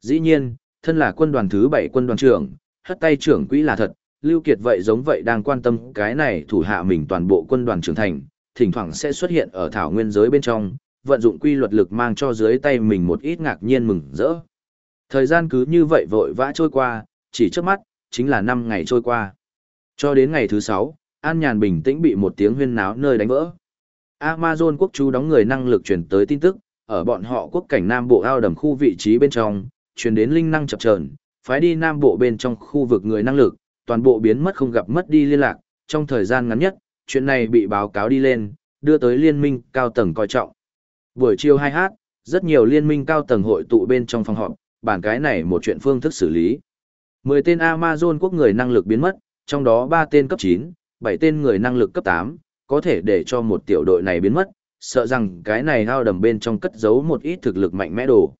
Dĩ nhiên, thân là quân đoàn thứ 7 quân đoàn trưởng, hất tay trưởng quỹ là thật, Lưu Kiệt vậy giống vậy đang quan tâm cái này thủ hạ mình toàn bộ quân đoàn trưởng thành, thỉnh thoảng sẽ xuất hiện ở thảo nguyên giới bên trong, vận dụng quy luật lực mang cho dưới tay mình một ít ngạc nhiên mừng rỡ. Thời gian cứ như vậy vội vã trôi qua, chỉ trước mắt, chính là 5 ngày trôi qua. Cho đến ngày thứ 6, An Nhàn bình tĩnh bị một tiếng huyên náo nơi đánh vỡ. Amazon quốc chú đóng người năng lực truyền tới tin tức, ở bọn họ quốc cảnh Nam Bộ ao đầm khu vị trí bên trong, truyền đến linh năng chập chờn, phái đi Nam Bộ bên trong khu vực người năng lực, toàn bộ biến mất không gặp mất đi liên lạc, trong thời gian ngắn nhất, chuyện này bị báo cáo đi lên, đưa tới liên minh cao tầng coi trọng. Buổi chiều 2h, rất nhiều liên minh cao tầng hội tụ bên trong phòng họp, bản cái này một chuyện phương thức xử lý. 10 tên Amazon quốc người năng lực biến mất, trong đó 3 tên cấp 9, 7 tên người năng lực cấp 8, có thể để cho một tiểu đội này biến mất, sợ rằng cái này hao đầm bên trong cất giấu một ít thực lực mạnh mẽ đồ.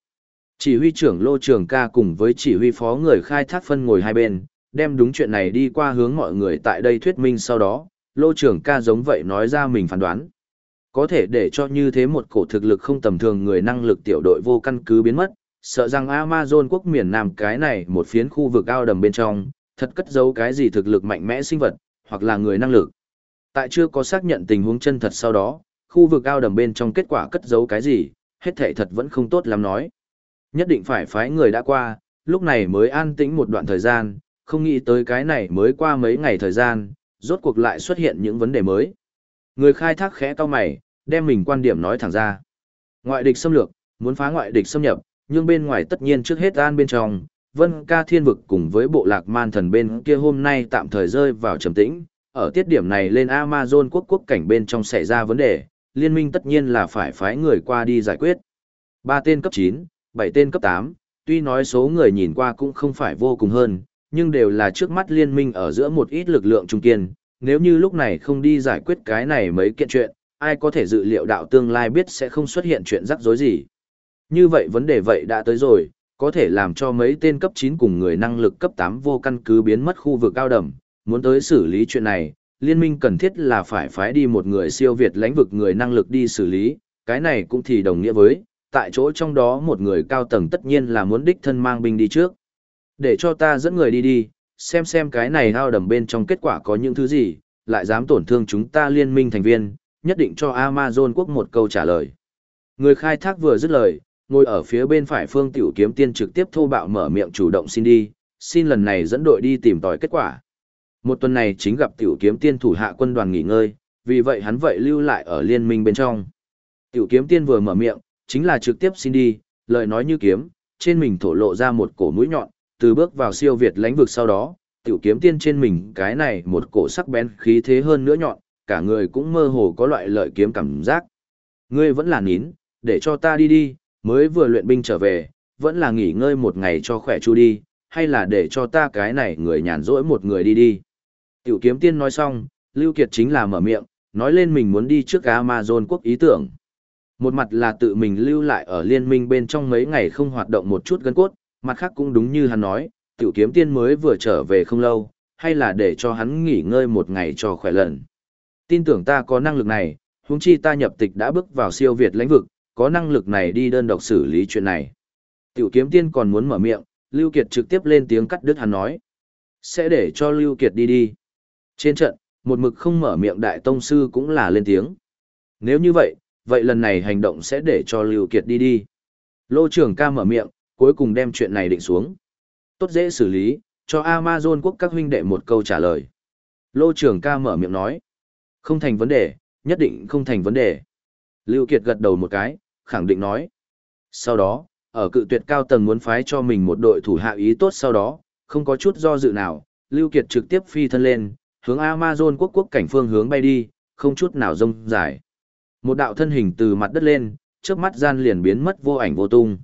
Chỉ huy trưởng Lô Trường ca cùng với chỉ huy phó người khai thác phân ngồi hai bên, đem đúng chuyện này đi qua hướng mọi người tại đây thuyết minh sau đó, Lô Trường ca giống vậy nói ra mình phán đoán. Có thể để cho như thế một cổ thực lực không tầm thường người năng lực tiểu đội vô căn cứ biến mất, sợ rằng Amazon quốc miền Nam cái này một phiến khu vực ao đầm bên trong, thật cất giấu cái gì thực lực mạnh mẽ sinh vật, hoặc là người năng lực. Tại chưa có xác nhận tình huống chân thật sau đó, khu vực ao đầm bên trong kết quả cất giấu cái gì, hết thể thật vẫn không tốt lắm nói. Nhất định phải phái người đã qua, lúc này mới an tĩnh một đoạn thời gian, không nghĩ tới cái này mới qua mấy ngày thời gian, rốt cuộc lại xuất hiện những vấn đề mới. Người khai thác khẽ cao mày, đem mình quan điểm nói thẳng ra. Ngoại địch xâm lược, muốn phá ngoại địch xâm nhập, nhưng bên ngoài tất nhiên trước hết an bên trong, vân ca thiên vực cùng với bộ lạc man thần bên kia hôm nay tạm thời rơi vào trầm tĩnh, ở tiết điểm này lên Amazon quốc quốc cảnh bên trong xảy ra vấn đề, liên minh tất nhiên là phải phái người qua đi giải quyết. Ba tên cấp 9, 7 tên cấp 8, tuy nói số người nhìn qua cũng không phải vô cùng hơn, nhưng đều là trước mắt liên minh ở giữa một ít lực lượng trung kiên, nếu như lúc này không đi giải quyết cái này mấy kiện chuyện, ai có thể dự liệu đạo tương lai biết sẽ không xuất hiện chuyện rắc rối gì. Như vậy vấn đề vậy đã tới rồi, có thể làm cho mấy tên cấp 9 cùng người năng lực cấp 8 vô căn cứ biến mất khu vực cao đầm, muốn tới xử lý chuyện này, liên minh cần thiết là phải phái đi một người siêu việt lãnh vực người năng lực đi xử lý, cái này cũng thì đồng nghĩa với, tại chỗ trong đó một người cao tầng tất nhiên là muốn đích thân mang binh đi trước. Để cho ta dẫn người đi đi, xem xem cái này hao đầm bên trong kết quả có những thứ gì, lại dám tổn thương chúng ta liên minh thành viên, nhất định cho Amazon quốc một câu trả lời. Người khai thác vừa dứt lời, ngồi ở phía bên phải phương tiểu kiếm tiên trực tiếp thô bạo mở miệng chủ động xin đi, xin lần này dẫn đội đi tìm tòi kết quả. Một tuần này chính gặp tiểu kiếm tiên thủ hạ quân đoàn nghỉ ngơi, vì vậy hắn vậy lưu lại ở liên minh bên trong. Tiểu kiếm tiên vừa mở miệng, chính là trực tiếp xin đi, lời nói như kiếm, trên mình thổ lộ ra một cổ mũi nhọn, từ bước vào siêu việt lãnh vực sau đó, tiểu kiếm tiên trên mình cái này một cổ sắc bén khí thế hơn nữa nhọn, cả người cũng mơ hồ có loại lợi kiếm cảm giác. Ngươi vẫn là nín, để cho ta đi đi, mới vừa luyện binh trở về, vẫn là nghỉ ngơi một ngày cho khỏe chu đi, hay là để cho ta cái này người nhàn rỗi một người đi đi. Tiểu kiếm tiên nói xong, Lưu Kiệt chính là mở miệng, nói lên mình muốn đi trước Amazon quốc ý tưởng. Một mặt là tự mình lưu lại ở liên minh bên trong mấy ngày không hoạt động một chút gân cốt, mặt khác cũng đúng như hắn nói, tiểu kiếm tiên mới vừa trở về không lâu, hay là để cho hắn nghỉ ngơi một ngày cho khỏe lần. Tin tưởng ta có năng lực này, huống chi ta nhập tịch đã bước vào siêu việt lãnh vực, có năng lực này đi đơn độc xử lý chuyện này. Tiểu kiếm tiên còn muốn mở miệng, Lưu Kiệt trực tiếp lên tiếng cắt đứt hắn nói. Sẽ để cho Lưu Kiệt đi đi. Trên trận, một mực không mở miệng đại tông sư cũng là lên tiếng. Nếu như vậy, vậy lần này hành động sẽ để cho Lưu Kiệt đi đi. Lô trưởng ca mở miệng, cuối cùng đem chuyện này định xuống. Tốt dễ xử lý, cho Amazon quốc các huynh đệ một câu trả lời. Lô trưởng ca mở miệng nói. Không thành vấn đề, nhất định không thành vấn đề. Lưu Kiệt gật đầu một cái, khẳng định nói. Sau đó, ở cự tuyệt cao tầng muốn phái cho mình một đội thủ hạ ý tốt sau đó, không có chút do dự nào, Lưu Kiệt trực tiếp phi thân lên, hướng Amazon quốc quốc cảnh phương hướng bay đi, không chút nào rông dài. Một đạo thân hình từ mặt đất lên, trước mắt gian liền biến mất vô ảnh vô tung.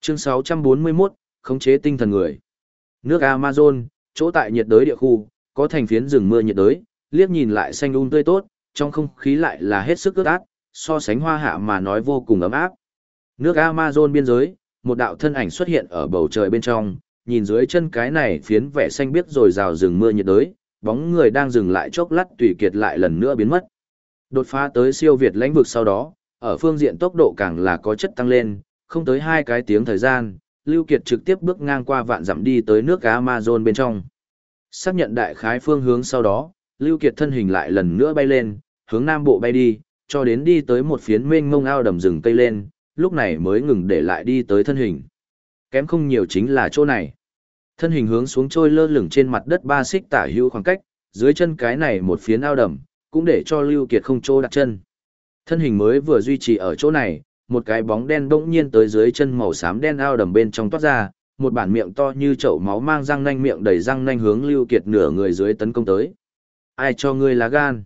Chương 641, khống chế tinh thần người. Nước Amazon, chỗ tại nhiệt đới địa khu, có thành phiến rừng mưa nhiệt đới, liếc nhìn lại xanh um tươi tốt, trong không khí lại là hết sức ướt át, so sánh hoa hạ mà nói vô cùng ấm áp. Nước Amazon biên giới, một đạo thân ảnh xuất hiện ở bầu trời bên trong, nhìn dưới chân cái này phiến vẻ xanh biếc rồi rào rừng mưa nhiệt đới, bóng người đang dừng lại chốc lát tùy kiệt lại lần nữa biến mất. Đột phá tới siêu việt lãnh vực sau đó, ở phương diện tốc độ càng là có chất tăng lên, không tới hai cái tiếng thời gian, Lưu Kiệt trực tiếp bước ngang qua vạn dặm đi tới nước Amazon bên trong. Xác nhận đại khái phương hướng sau đó, Lưu Kiệt thân hình lại lần nữa bay lên, hướng nam bộ bay đi, cho đến đi tới một phiến mênh mông ao đầm rừng cây lên, lúc này mới ngừng để lại đi tới thân hình. Kém không nhiều chính là chỗ này. Thân hình hướng xuống trôi lơ lửng trên mặt đất ba xích tả hữu khoảng cách, dưới chân cái này một phiến ao đầm, cũng để cho Lưu Kiệt không trô đặt chân. Thân hình mới vừa duy trì ở chỗ này, một cái bóng đen bỗng nhiên tới dưới chân màu xám đen ao đầm bên trong toát ra, một bản miệng to như chậu máu mang răng nanh miệng đầy răng nanh hướng Lưu Kiệt nửa người dưới tấn công tới. Ai cho ngươi lá gan?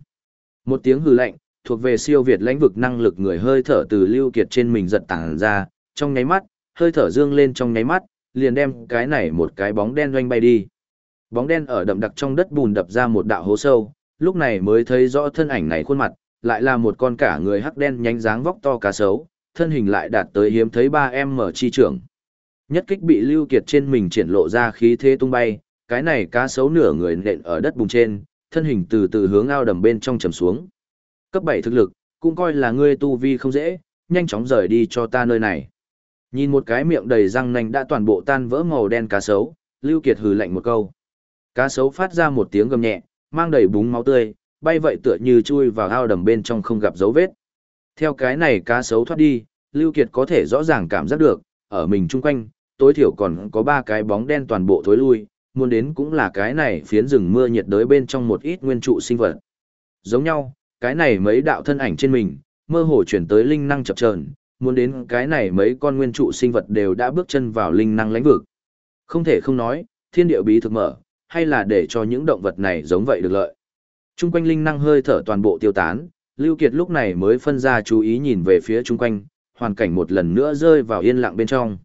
Một tiếng hừ lạnh, thuộc về siêu việt lãnh vực năng lực người hơi thở từ Lưu Kiệt trên mình giật tản ra, trong nháy mắt, hơi thở dương lên trong nháy mắt, liền đem cái này một cái bóng đen doanh bay đi. Bóng đen ở đậm đặc trong đất bùn đập ra một đạo hố sâu, lúc này mới thấy rõ thân ảnh này khuôn mặt, lại là một con cả người hắc đen nhánh dáng vóc to cá sấu, thân hình lại đạt tới hiếm thấy 3M chi trưởng. Nhất kích bị Lưu Kiệt trên mình triển lộ ra khí thế tung bay, cái này cá sấu nửa người nện ở đất bùn trên, thân hình từ từ hướng ao đầm bên trong trầm xuống. Cấp 7 thực lực, cũng coi là ngươi tu vi không dễ, nhanh chóng rời đi cho ta nơi này. Nhìn một cái miệng đầy răng nanh đã toàn bộ tan vỡ màu đen cá sấu, Lưu Kiệt hừ lạnh một câu. Cá sấu phát ra một tiếng gầm nhẹ, mang đầy búng máu tươi, bay vậy tựa như chui vào ao đầm bên trong không gặp dấu vết. Theo cái này cá sấu thoát đi, Lưu Kiệt có thể rõ ràng cảm giác được, ở mình chung quanh, tối thiểu còn có ba cái bóng đen toàn bộ thối lui, muốn đến cũng là cái này phiến rừng mưa nhiệt đới bên trong một ít nguyên trụ sinh vật. Giống nhau, cái này mấy đạo thân ảnh trên mình, mơ hồ chuyển tới linh năng chập chờn, muốn đến cái này mấy con nguyên trụ sinh vật đều đã bước chân vào linh năng lãnh vực. Không thể không nói, thiên địa bí thực mở, hay là để cho những động vật này giống vậy được lợi. Trung quanh linh năng hơi thở toàn bộ tiêu tán, Lưu Kiệt lúc này mới phân ra chú ý nhìn về phía trung quanh, hoàn cảnh một lần nữa rơi vào yên lặng bên trong.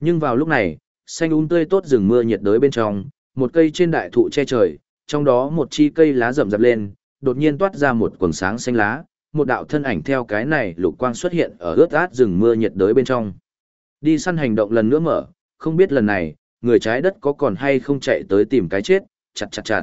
Nhưng vào lúc này, xanh um tươi tốt rừng mưa nhiệt đới bên trong, một cây trên đại thụ che trời, trong đó một chi cây lá rậm rạp lên, đột nhiên toát ra một quần sáng xanh lá, một đạo thân ảnh theo cái này lục quang xuất hiện ở ướt át rừng mưa nhiệt đới bên trong. Đi săn hành động lần nữa mở, không biết lần này, người trái đất có còn hay không chạy tới tìm cái chết, chặt chặt chặt.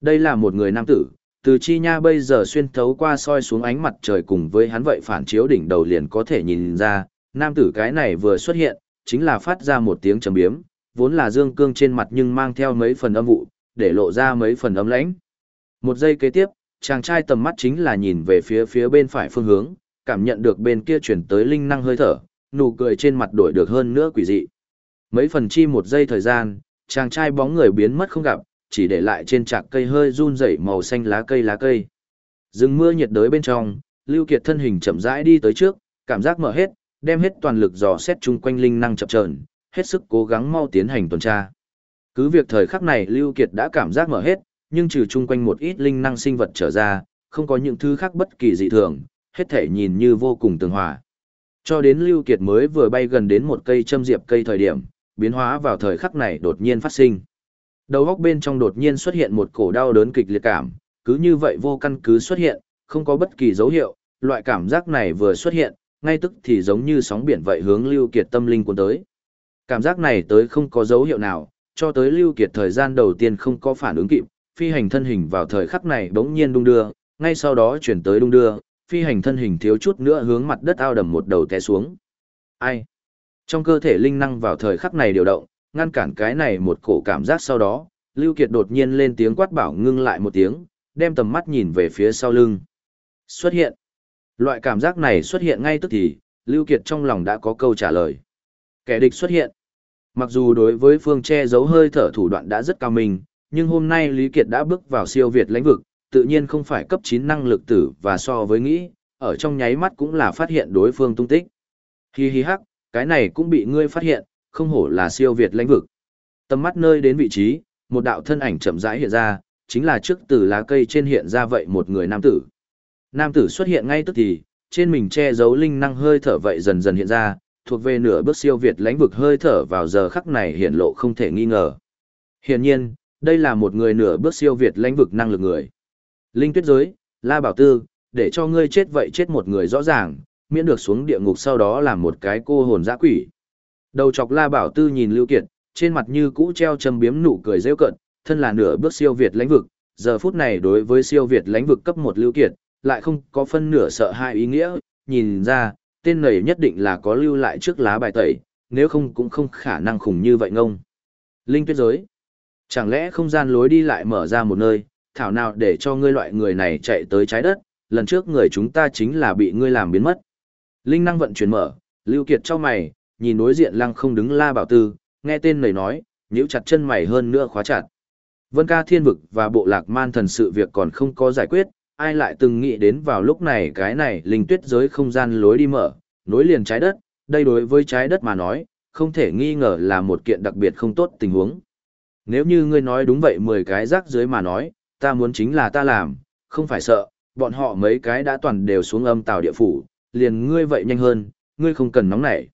Đây là một người nam tử, từ chi nha bây giờ xuyên thấu qua soi xuống ánh mặt trời cùng với hắn vậy phản chiếu đỉnh đầu liền có thể nhìn ra, nam tử cái này vừa xuất hiện, chính là phát ra một tiếng trầm biếm, vốn là dương cương trên mặt nhưng mang theo mấy phần âm vụ, để lộ ra mấy phần ấm lãnh. Một giây kế tiếp, chàng trai tầm mắt chính là nhìn về phía phía bên phải phương hướng, cảm nhận được bên kia chuyển tới linh năng hơi thở, nụ cười trên mặt đổi được hơn nữa quỷ dị. Mấy phần chi một giây thời gian, chàng trai bóng người biến mất không gặp, chỉ để lại trên trạc cây hơi run rẩy màu xanh lá cây lá cây. Dừng mưa nhiệt đới bên trong, Lưu Kiệt thân hình chậm rãi đi tới trước, cảm giác mở hết, đem hết toàn lực dò xét chung quanh linh năng chập chờn, hết sức cố gắng mau tiến hành tuần tra. Cứ việc thời khắc này Lưu Kiệt đã cảm giác mở hết, nhưng trừ chung quanh một ít linh năng sinh vật trở ra, không có những thứ khác bất kỳ dị thường, hết thể nhìn như vô cùng tường hòa. Cho đến Lưu Kiệt mới vừa bay gần đến một cây châm diệp cây thời điểm, biến hóa vào thời khắc này đột nhiên phát sinh. Đầu góc bên trong đột nhiên xuất hiện một cổ đau đớn kịch liệt cảm, cứ như vậy vô căn cứ xuất hiện, không có bất kỳ dấu hiệu, loại cảm giác này vừa xuất hiện, ngay tức thì giống như sóng biển vậy hướng Lưu Kiệt tâm linh cuốn tới. Cảm giác này tới không có dấu hiệu nào, cho tới Lưu Kiệt thời gian đầu tiên không có phản ứng kịp, phi hành thân hình vào thời khắc này bỗng nhiên đung đưa, ngay sau đó chuyển tới đung đưa, phi hành thân hình thiếu chút nữa hướng mặt đất ao đầm một đầu té xuống. Ai? Trong cơ thể linh năng vào thời khắc này điều động, ngăn cản cái này một cổ cảm giác sau đó, Lưu Kiệt đột nhiên lên tiếng quát bảo ngưng lại một tiếng, đem tầm mắt nhìn về phía sau lưng. Xuất hiện. Loại cảm giác này xuất hiện ngay tức thì, Lưu Kiệt trong lòng đã có câu trả lời. Kẻ địch xuất hiện. Mặc dù đối với phương che giấu hơi thở thủ đoạn đã rất cao minh, nhưng hôm nay Lý Kiệt đã bước vào siêu việt lãnh vực, tự nhiên không phải cấp 9 năng lực tử và so với nghĩ, ở trong nháy mắt cũng là phát hiện đối phương tung tích. Hi hi hắc, cái này cũng bị ngươi phát hiện, không hổ là siêu việt lãnh vực. Tầm mắt nơi đến vị trí, một đạo thân ảnh chậm rãi hiện ra, chính là trước từ lá cây trên hiện ra vậy một người nam tử. Nam tử xuất hiện ngay tức thì, trên mình che giấu linh năng hơi thở vậy dần dần hiện ra, thuộc về nửa bước siêu việt lãnh vực hơi thở vào giờ khắc này hiện lộ không thể nghi ngờ. Hiển nhiên, đây là một người nửa bước siêu việt lãnh vực năng lực người. Linh tuyết giới, La Bảo Tư, để cho ngươi chết vậy chết một người rõ ràng, miễn được xuống địa ngục sau đó làm một cái cô hồn dã quỷ. Đầu chọc La Bảo Tư nhìn Lưu Kiệt, trên mặt như cũ treo châm biếm nụ cười rêu cận, thân là nửa bước siêu việt lãnh vực, giờ phút này đối với siêu việt lãnh vực cấp một Lưu Kiệt, lại không có phân nửa sợ hai ý nghĩa, nhìn ra, tên này nhất định là có lưu lại trước lá bài tẩy, nếu không cũng không khả năng khủng như vậy ngông. Linh tuyết giới. Chẳng lẽ không gian lối đi lại mở ra một nơi, thảo nào để cho ngươi loại người này chạy tới trái đất, lần trước người chúng ta chính là bị ngươi làm biến mất. Linh năng vận chuyển mở, Lưu Kiệt cho mày, nhìn đối diện lăng không đứng la bảo tư, nghe tên này nói, nhíu chặt chân mày hơn nữa khóa chặt. Vân ca thiên vực và bộ lạc man thần sự việc còn không có giải quyết, ai lại từng nghĩ đến vào lúc này cái này linh tuyết giới không gian lối đi mở, nối liền trái đất, đây đối với trái đất mà nói, không thể nghi ngờ là một kiện đặc biệt không tốt tình huống. Nếu như ngươi nói đúng vậy 10 cái rác dưới mà nói, ta muốn chính là ta làm, không phải sợ, bọn họ mấy cái đã toàn đều xuống âm tàu địa phủ, liền ngươi vậy nhanh hơn, ngươi không cần nóng nảy.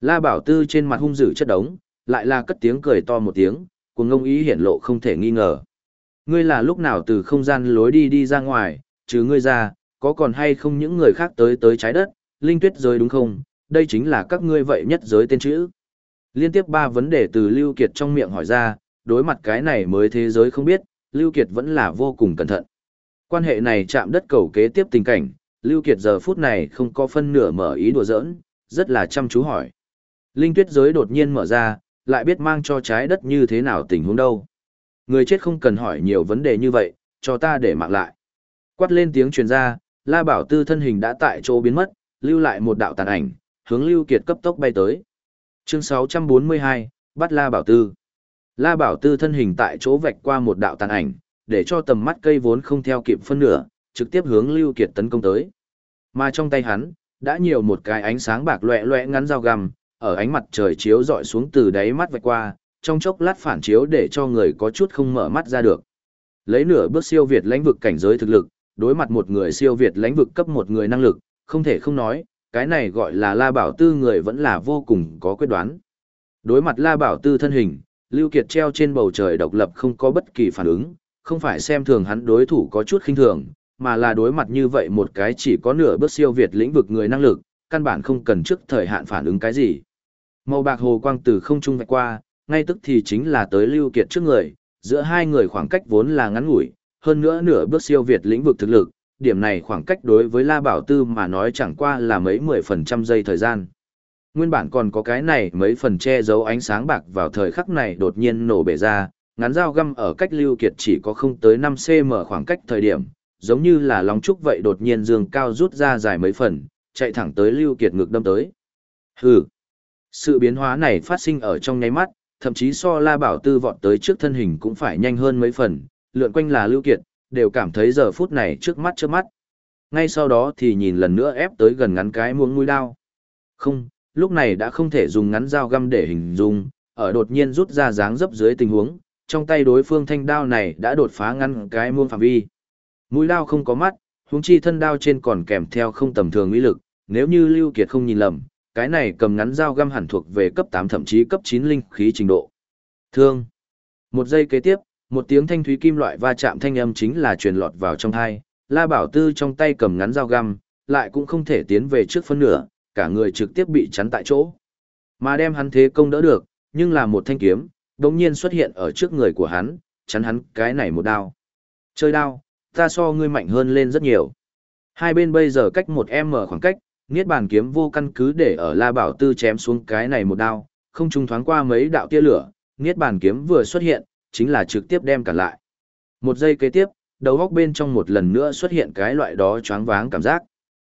La Bảo Tư trên mặt hung dữ chất đống, lại là cất tiếng cười to một tiếng, cuồng ngông ý hiển lộ không thể nghi ngờ. Ngươi là lúc nào từ không gian lối đi đi ra ngoài, chứ ngươi ra, có còn hay không những người khác tới tới trái đất, linh tuyết giới đúng không, đây chính là các ngươi vậy nhất giới tên chữ. Liên tiếp ba vấn đề từ Lưu Kiệt trong miệng hỏi ra, đối mặt cái này mới thế giới không biết, Lưu Kiệt vẫn là vô cùng cẩn thận. Quan hệ này chạm đất cầu kế tiếp tình cảnh, Lưu Kiệt giờ phút này không có phân nửa mở ý đùa giỡn, rất là chăm chú hỏi. Linh tuyết giới đột nhiên mở ra, lại biết mang cho trái đất như thế nào tình huống đâu. Người chết không cần hỏi nhiều vấn đề như vậy, cho ta để mạng lại. Quát lên tiếng truyền ra, La Bảo Tư thân hình đã tại chỗ biến mất, lưu lại một đạo tàn ảnh, hướng Lưu Kiệt cấp tốc bay tới. Chương 642, bắt La Bảo Tư. La Bảo Tư thân hình tại chỗ vạch qua một đạo tàn ảnh, để cho tầm mắt cây vốn không theo kịp phân nửa, trực tiếp hướng Lưu Kiệt tấn công tới. Mà trong tay hắn, đã nhiều một cái ánh sáng bạc loẹ loẹ ngắn dao găm, ở ánh mặt trời chiếu dọi xuống từ đáy mắt vạch qua, trong chốc lát phản chiếu để cho người có chút không mở mắt ra được. Lấy nửa bước siêu việt lãnh vực cảnh giới thực lực, đối mặt một người siêu việt lãnh vực cấp một người năng lực, không thể không nói, cái này gọi là La Bảo Tư người vẫn là vô cùng có quyết đoán. Đối mặt La Bảo Tư thân hình, Lưu Kiệt treo trên bầu trời độc lập không có bất kỳ phản ứng, không phải xem thường hắn đối thủ có chút khinh thường, mà là đối mặt như vậy một cái chỉ có nửa bước siêu việt lĩnh vực người năng lực, căn bản không cần trước thời hạn phản ứng cái gì. Màu bạc hồ quang từ không trung vạch qua, ngay tức thì chính là tới Lưu Kiệt trước người, giữa hai người khoảng cách vốn là ngắn ngủi, hơn nữa nửa bước siêu việt lĩnh vực thực lực, điểm này khoảng cách đối với La Bảo Tư mà nói chẳng qua là mấy mười phần trăm giây thời gian. Nguyên bản còn có cái này mấy phần che giấu ánh sáng bạc vào thời khắc này đột nhiên nổ bể ra, ngắn dao găm ở cách Lưu Kiệt chỉ có không tới 5cm khoảng cách thời điểm, giống như là lòng trúc vậy đột nhiên dương cao rút ra dài mấy phần, chạy thẳng tới Lưu Kiệt ngực đâm tới. Hừ. Sự biến hóa này phát sinh ở trong nháy mắt, thậm chí so La Bảo Tư vọt tới trước thân hình cũng phải nhanh hơn mấy phần, lượn quanh là Lưu Kiệt, đều cảm thấy giờ phút này trước mắt trước mắt. Ngay sau đó thì nhìn lần nữa ép tới gần ngắn cái muỗng mũi đao. Không, lúc này đã không thể dùng ngắn dao găm để hình dung, ở đột nhiên rút ra dáng dấp dưới tình huống, trong tay đối phương thanh đao này đã đột phá ngăn cái muông phạm vi. Mũi đao không có mắt, huống chi thân đao trên còn kèm theo không tầm thường uy lực, nếu như Lưu Kiệt không nhìn lầm, cái này cầm ngắn dao găm hẳn thuộc về cấp 8 thậm chí cấp 9 linh khí trình độ. Thương. Một giây kế tiếp, một tiếng thanh thúy kim loại va chạm thanh âm chính là truyền lọt vào trong tai, La Bảo Tư trong tay cầm ngắn dao găm, lại cũng không thể tiến về trước phân nửa, cả người trực tiếp bị chắn tại chỗ. Mà đem hắn thế công đỡ được, nhưng là một thanh kiếm, đống nhiên xuất hiện ở trước người của hắn, chắn hắn cái này một đao. Chơi đao, ta so ngươi mạnh hơn lên rất nhiều. Hai bên bây giờ cách một em mở khoảng cách, Niết bàn kiếm vô căn cứ để ở La Bảo Tư chém xuống cái này một đao, không trung thoáng qua mấy đạo tia lửa, Niết bàn kiếm vừa xuất hiện, chính là trực tiếp đem cả lại. Một giây kế tiếp, đầu góc bên trong một lần nữa xuất hiện cái loại đó choáng váng cảm giác.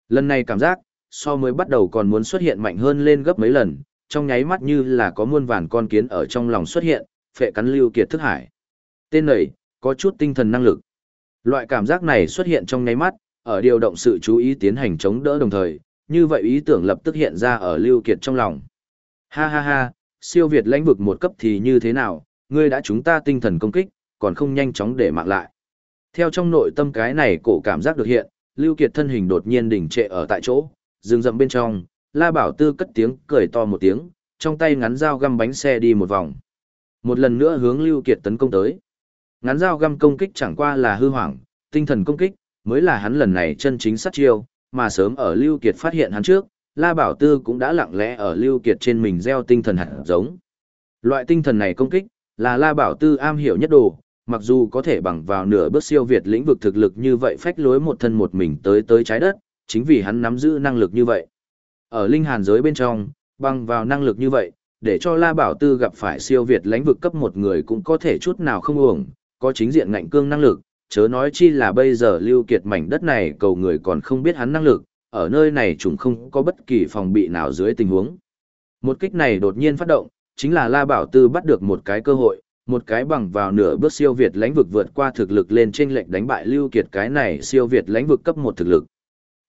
Lần này cảm giác, so mới bắt đầu còn muốn xuất hiện mạnh hơn lên gấp mấy lần, trong nháy mắt như là có muôn vàn con kiến ở trong lòng xuất hiện, phệ cắn Lưu Kiệt thức hải. Tên này, có chút tinh thần năng lực. Loại cảm giác này xuất hiện trong nháy mắt, ở điều động sự chú ý tiến hành chống đỡ đồng thời, như vậy ý tưởng lập tức hiện ra ở Lưu Kiệt trong lòng. Ha ha ha, siêu việt lãnh vực một cấp thì như thế nào, ngươi đã chúng ta tinh thần công kích, còn không nhanh chóng để mạng lại. Theo trong nội tâm cái này cổ cảm giác được hiện, Lưu Kiệt thân hình đột nhiên đình trệ ở tại chỗ, dừng rậm bên trong, La Bảo Tư cất tiếng cười to một tiếng, trong tay ngắn dao găm bánh xe đi một vòng. Một lần nữa hướng Lưu Kiệt tấn công tới. Ngắn dao găm công kích chẳng qua là hư hoảng, tinh thần công kích, mới là hắn lần này chân chính sát chiêu, mà sớm ở Lưu Kiệt phát hiện hắn trước, La Bảo Tư cũng đã lặng lẽ ở Lưu Kiệt trên mình gieo tinh thần hạt giống. Loại tinh thần này công kích, là La Bảo Tư am hiểu nhất đồ, mặc dù có thể bằng vào nửa bước siêu việt lĩnh vực thực lực như vậy phách lối một thân một mình tới tới trái đất, chính vì hắn nắm giữ năng lực như vậy. Ở linh hàn giới bên trong, bằng vào năng lực như vậy, để cho La Bảo Tư gặp phải siêu việt lãnh vực cấp một người cũng có thể chút nào không uổng, có chính diện ngạnh cương năng lực, chớ nói chi là bây giờ lưu kiệt mảnh đất này cầu người còn không biết hắn năng lực, ở nơi này chúng không có bất kỳ phòng bị nào dưới tình huống. Một kích này đột nhiên phát động, chính là La Bảo Tư bắt được một cái cơ hội, một cái bằng vào nửa bước siêu việt lãnh vực vượt qua thực lực lên trên lệnh đánh bại lưu kiệt cái này siêu việt lãnh vực cấp một thực lực.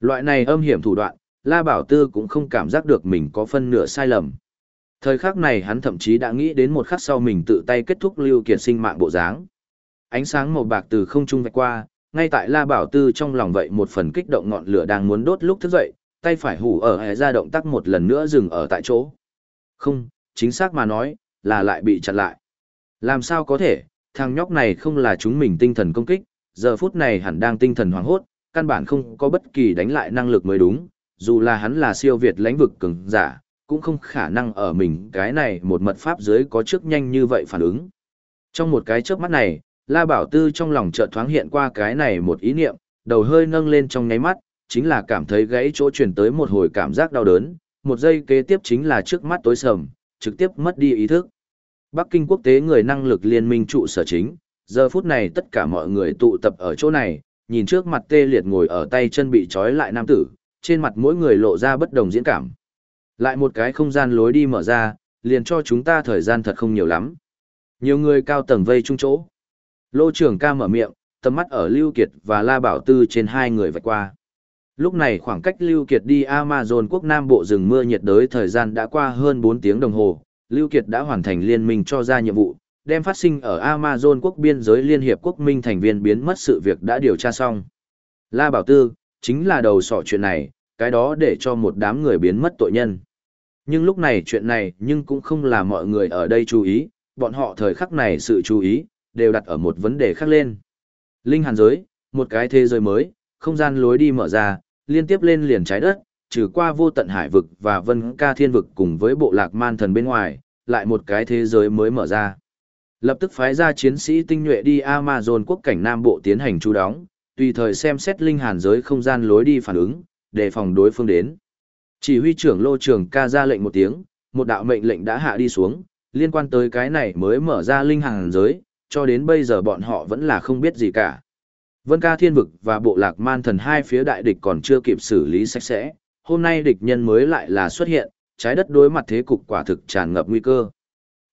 Loại này âm hiểm thủ đoạn, La Bảo Tư cũng không cảm giác được mình có phân nửa sai lầm. Thời khắc này hắn thậm chí đã nghĩ đến một khắc sau mình tự tay kết thúc lưu kiệt sinh mạng bộ dáng. Ánh sáng màu bạc từ không trung vạch qua, ngay tại La Bảo Tư trong lòng vậy một phần kích động ngọn lửa đang muốn đốt lúc thức dậy, tay phải hủ ở hệ ra động tác một lần nữa dừng ở tại chỗ. Không, chính xác mà nói, là lại bị chặn lại. Làm sao có thể, thằng nhóc này không là chúng mình tinh thần công kích, giờ phút này hẳn đang tinh thần hoảng hốt, căn bản không có bất kỳ đánh lại năng lực mới đúng, dù là hắn là siêu việt lãnh vực cường giả, cũng không khả năng ở mình cái này một mật pháp dưới có trước nhanh như vậy phản ứng. Trong một cái chớp mắt này, La Bảo Tư trong lòng chợt thoáng hiện qua cái này một ý niệm, đầu hơi nâng lên trong nháy mắt, chính là cảm thấy gãy chỗ truyền tới một hồi cảm giác đau đớn, một giây kế tiếp chính là trước mắt tối sầm, trực tiếp mất đi ý thức. Bắc Kinh quốc tế người năng lực liên minh trụ sở chính, giờ phút này tất cả mọi người tụ tập ở chỗ này, nhìn trước mặt tê liệt ngồi ở tay chân bị trói lại nam tử, trên mặt mỗi người lộ ra bất đồng diễn cảm. Lại một cái không gian lối đi mở ra, liền cho chúng ta thời gian thật không nhiều lắm. Nhiều người cao tầng vây chung chỗ. Lô trưởng ca mở miệng, tầm mắt ở Lưu Kiệt và La Bảo Tư trên hai người vạch qua. Lúc này khoảng cách Lưu Kiệt đi Amazon quốc Nam Bộ rừng mưa nhiệt đới thời gian đã qua hơn 4 tiếng đồng hồ, Lưu Kiệt đã hoàn thành liên minh cho ra nhiệm vụ, đem phát sinh ở Amazon quốc biên giới Liên Hiệp Quốc Minh thành viên biến mất sự việc đã điều tra xong. La Bảo Tư, chính là đầu sọ chuyện này, cái đó để cho một đám người biến mất tội nhân. Nhưng lúc này chuyện này nhưng cũng không là mọi người ở đây chú ý, bọn họ thời khắc này sự chú ý, đều đặt ở một vấn đề khác lên. Linh hàn giới, một cái thế giới mới, không gian lối đi mở ra, liên tiếp lên liền trái đất, trừ qua vô tận hải vực và vân ca thiên vực cùng với bộ lạc man thần bên ngoài, lại một cái thế giới mới mở ra. Lập tức phái ra chiến sĩ tinh nhuệ đi Amazon quốc cảnh Nam Bộ tiến hành chú đóng, tùy thời xem xét linh hàn giới không gian lối đi phản ứng, đề phòng đối phương đến. Chỉ huy trưởng lô Trường ca ra lệnh một tiếng, một đạo mệnh lệnh đã hạ đi xuống, liên quan tới cái này mới mở ra linh hàn giới, cho đến bây giờ bọn họ vẫn là không biết gì cả. Vân ca thiên vực và bộ lạc man thần hai phía đại địch còn chưa kịp xử lý sạch sẽ, hôm nay địch nhân mới lại là xuất hiện, trái đất đối mặt thế cục quả thực tràn ngập nguy cơ.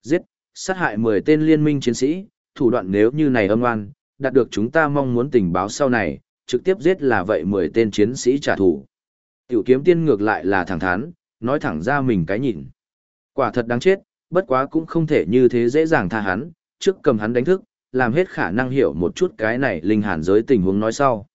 Giết, sát hại 10 tên liên minh chiến sĩ, thủ đoạn nếu như này âm oan, đạt được chúng ta mong muốn tình báo sau này, trực tiếp giết là vậy 10 tên chiến sĩ trả thù. Tiểu kiếm tiên ngược lại là thẳng thắn, nói thẳng ra mình cái nhìn. Quả thật đáng chết, bất quá cũng không thể như thế dễ dàng tha hắn, trước cầm hắn đánh thức, làm hết khả năng hiểu một chút cái này linh hàn giới tình huống nói sau.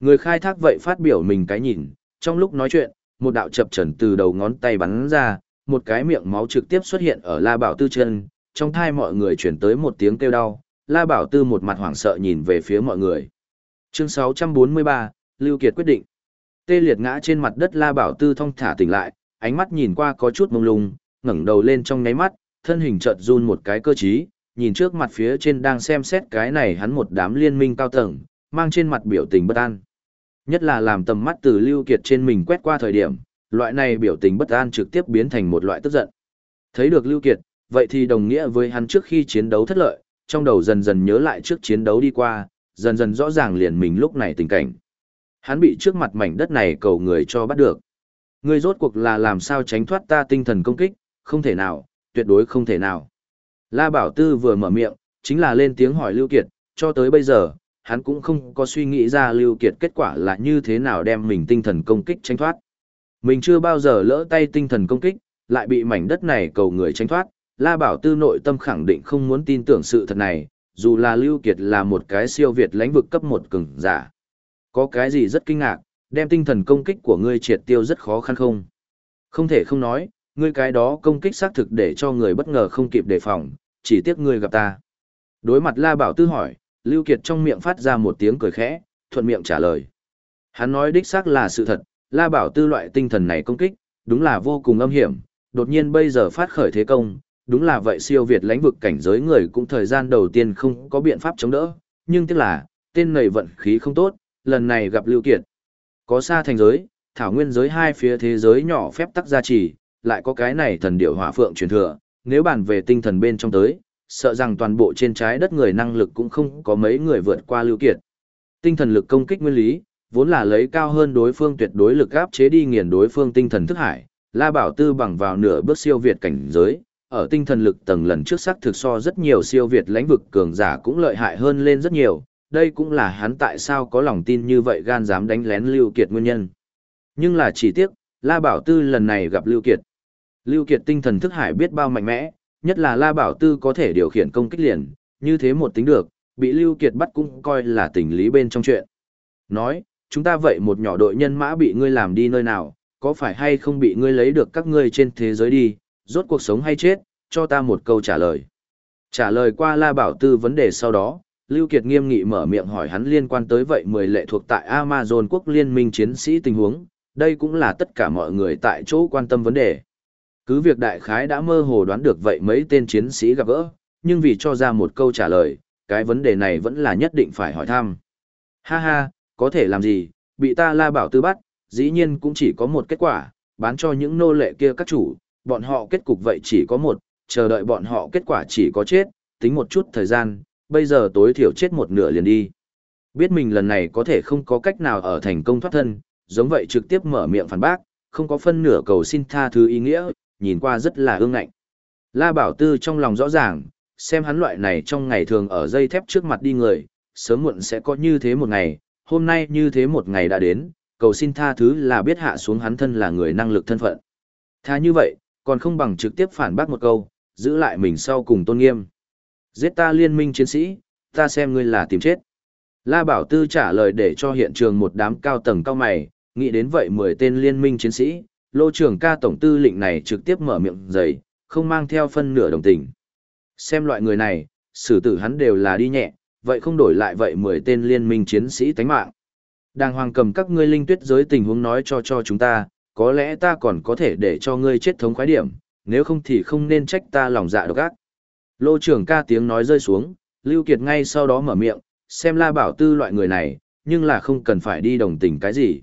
Người khai thác vậy phát biểu mình cái nhìn, trong lúc nói chuyện, một đạo chập trần từ đầu ngón tay bắn ra, một cái miệng máu trực tiếp xuất hiện ở La Bảo Tư chân, trong thai mọi người chuyển tới một tiếng kêu đau, La Bảo Tư một mặt hoảng sợ nhìn về phía mọi người. Chương 643, Lưu Kiệt quyết định. Tê liệt ngã trên mặt đất La Bảo Tư thong thả tỉnh lại, ánh mắt nhìn qua có chút mông lung, ngẩng đầu lên trong ngáy mắt, thân hình chợt run một cái cơ trí, nhìn trước mặt phía trên đang xem xét cái này hắn một đám liên minh cao tầng, mang trên mặt biểu tình bất an. Nhất là làm tầm mắt từ Lưu Kiệt trên mình quét qua thời điểm, loại này biểu tình bất an trực tiếp biến thành một loại tức giận. Thấy được Lưu Kiệt, vậy thì đồng nghĩa với hắn trước khi chiến đấu thất lợi, trong đầu dần dần nhớ lại trước chiến đấu đi qua, dần dần rõ ràng liền mình lúc này tình cảnh. Hắn bị trước mặt mảnh đất này cầu người cho bắt được. Ngươi rốt cuộc là làm sao tránh thoát ta tinh thần công kích, không thể nào, tuyệt đối không thể nào. La Bảo Tư vừa mở miệng, chính là lên tiếng hỏi Lưu Kiệt, cho tới bây giờ, hắn cũng không có suy nghĩ ra Lưu Kiệt kết quả là như thế nào đem mình tinh thần công kích tránh thoát. Mình chưa bao giờ lỡ tay tinh thần công kích, lại bị mảnh đất này cầu người tránh thoát, La Bảo Tư nội tâm khẳng định không muốn tin tưởng sự thật này, dù là Lưu Kiệt là một cái siêu việt lãnh vực cấp một cường giả. Có cái gì rất kinh ngạc, đem tinh thần công kích của ngươi triệt tiêu rất khó khăn không? Không thể không nói, ngươi cái đó công kích xác thực để cho người bất ngờ không kịp đề phòng, chỉ tiếc ngươi gặp ta. Đối mặt La Bảo Tư hỏi, Lưu Kiệt trong miệng phát ra một tiếng cười khẽ, thuận miệng trả lời. Hắn nói đích xác là sự thật, La Bảo Tư loại tinh thần này công kích, đúng là vô cùng âm hiểm, đột nhiên bây giờ phát khởi thế công, đúng là vậy siêu việt lãnh vực cảnh giới người cũng thời gian đầu tiên không có biện pháp chống đỡ, nhưng tiếc là, tên này vận khí không tốt, lần này gặp Lưu Kiệt. Có xa thành giới, thảo nguyên giới hai phía thế giới nhỏ phép tắc gia trì, lại có cái này thần điểu hỏa phượng truyền thừa, nếu bàn về tinh thần bên trong tới, sợ rằng toàn bộ trên trái đất người năng lực cũng không có mấy người vượt qua Lưu Kiệt. Tinh thần lực công kích nguyên lý, vốn là lấy cao hơn đối phương tuyệt đối lực áp chế đi nghiền đối phương tinh thần thức hải, La Bảo Tư bằng vào nửa bước siêu việt cảnh giới, ở tinh thần lực tầng lần trước sắc thực so rất nhiều siêu việt lãnh vực cường giả cũng lợi hại hơn lên rất nhiều, đây cũng là hắn tại sao có lòng tin như vậy gan dám đánh lén Lưu Kiệt nguyên nhân. Nhưng là chỉ tiếc, La Bảo Tư lần này gặp Lưu Kiệt. Lưu Kiệt tinh thần thức hải biết bao mạnh mẽ, nhất là La Bảo Tư có thể điều khiển công kích liền, như thế một tính được, bị Lưu Kiệt bắt cũng coi là tình lý bên trong chuyện. Nói, chúng ta vậy một nhỏ đội nhân mã bị ngươi làm đi nơi nào, có phải hay không bị ngươi lấy được các ngươi trên thế giới đi, rốt cuộc sống hay chết, cho ta một câu trả lời. Trả lời qua La Bảo Tư vấn đề sau đó, Lưu Kiệt nghiêm nghị mở miệng hỏi hắn liên quan tới vậy 10 lệ thuộc tại Amazon quốc liên minh chiến sĩ tình huống, đây cũng là tất cả mọi người tại chỗ quan tâm vấn đề. Cứ việc đại khái đã mơ hồ đoán được vậy mấy tên chiến sĩ gặp gỡ, nhưng vì cho ra một câu trả lời, cái vấn đề này vẫn là nhất định phải hỏi thăm. Ha ha, có thể làm gì, bị ta la bảo tư bắt, dĩ nhiên cũng chỉ có một kết quả, bán cho những nô lệ kia các chủ, bọn họ kết cục vậy chỉ có một, chờ đợi bọn họ kết quả chỉ có chết, tính một chút thời gian, bây giờ tối thiểu chết một nửa liền đi. Biết mình lần này có thể không có cách nào ở thành công thoát thân, giống vậy trực tiếp mở miệng phản bác, không có phân nửa cầu xin tha thứ ý nghĩa, nhìn qua rất là ương ngạnh. La Bảo Tư trong lòng rõ ràng, xem hắn loại này trong ngày thường ở dây thép trước mặt đi người, sớm muộn sẽ có như thế một ngày, hôm nay như thế một ngày đã đến, cầu xin tha thứ là biết hạ xuống hắn thân là người năng lực thân phận. Tha như vậy, còn không bằng trực tiếp phản bác một câu, giữ lại mình sau cùng tôn nghiêm. Giết ta liên minh chiến sĩ, ta xem ngươi là tìm chết. La Bảo Tư trả lời để cho hiện trường một đám cao tầng cao mày, nghĩ đến vậy 10 tên liên minh chiến sĩ, lô trưởng ca tổng tư lệnh này trực tiếp mở miệng dày, không mang theo phân nửa đồng tình. Xem loại người này, xử tử hắn đều là đi nhẹ, vậy không đổi lại vậy 10 tên liên minh chiến sĩ tánh mạng. Đàng hoàng cầm các ngươi linh tuyết giới tình huống nói cho cho chúng ta, có lẽ ta còn có thể để cho ngươi chết thống khoái điểm, nếu không thì không nên trách ta lòng dạ độc ác. Lô trưởng ca tiếng nói rơi xuống, Lưu Kiệt ngay sau đó mở miệng, xem la bảo tư loại người này, nhưng là không cần phải đi đồng tình cái gì.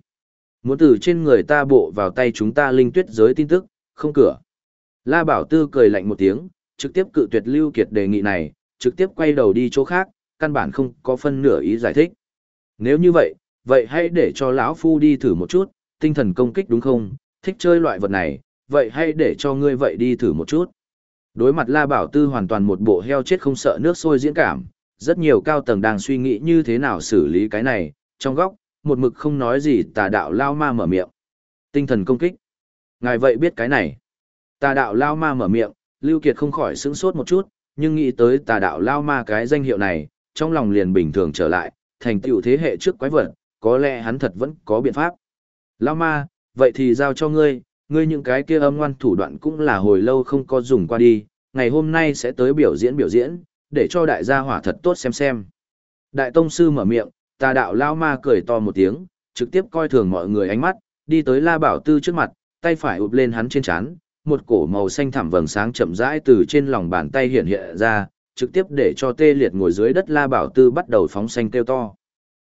Muốn từ trên người ta bộ vào tay chúng ta linh tuyết giới tin tức, không cửa. La bảo tư cười lạnh một tiếng, trực tiếp cự tuyệt Lưu Kiệt đề nghị này, trực tiếp quay đầu đi chỗ khác, căn bản không có phân nửa ý giải thích. Nếu như vậy, vậy hãy để cho lão phu đi thử một chút, tinh thần công kích đúng không, thích chơi loại vật này, vậy hay để cho ngươi vậy đi thử một chút. Đối mặt La Bảo Tư hoàn toàn một bộ heo chết không sợ nước sôi diễn cảm, rất nhiều cao tầng đang suy nghĩ như thế nào xử lý cái này, trong góc, một mực không nói gì tà đạo lao ma mở miệng. Tinh thần công kích. Ngài vậy biết cái này. Tà đạo lao ma mở miệng, Lưu Kiệt không khỏi sững sốt một chút, nhưng nghĩ tới tà đạo lao ma cái danh hiệu này, trong lòng liền bình thường trở lại, thành tựu thế hệ trước quái vật, có lẽ hắn thật vẫn có biện pháp. Lao ma, vậy thì giao cho ngươi, ngươi những cái kia âm ngoan thủ đoạn cũng là hồi lâu không có dùng qua đi, ngày hôm nay sẽ tới biểu diễn biểu diễn, để cho đại gia hỏa thật tốt xem xem. Đại tông sư mở miệng, tà đạo lao ma cười to một tiếng, trực tiếp coi thường mọi người ánh mắt, đi tới La Bảo Tư trước mặt, tay phải ụp lên hắn trên chán, một cổ màu xanh thẳm vầng sáng chậm rãi từ trên lòng bàn tay hiện hiện ra, trực tiếp để cho tê liệt ngồi dưới đất La Bảo Tư bắt đầu phóng xanh kêu to.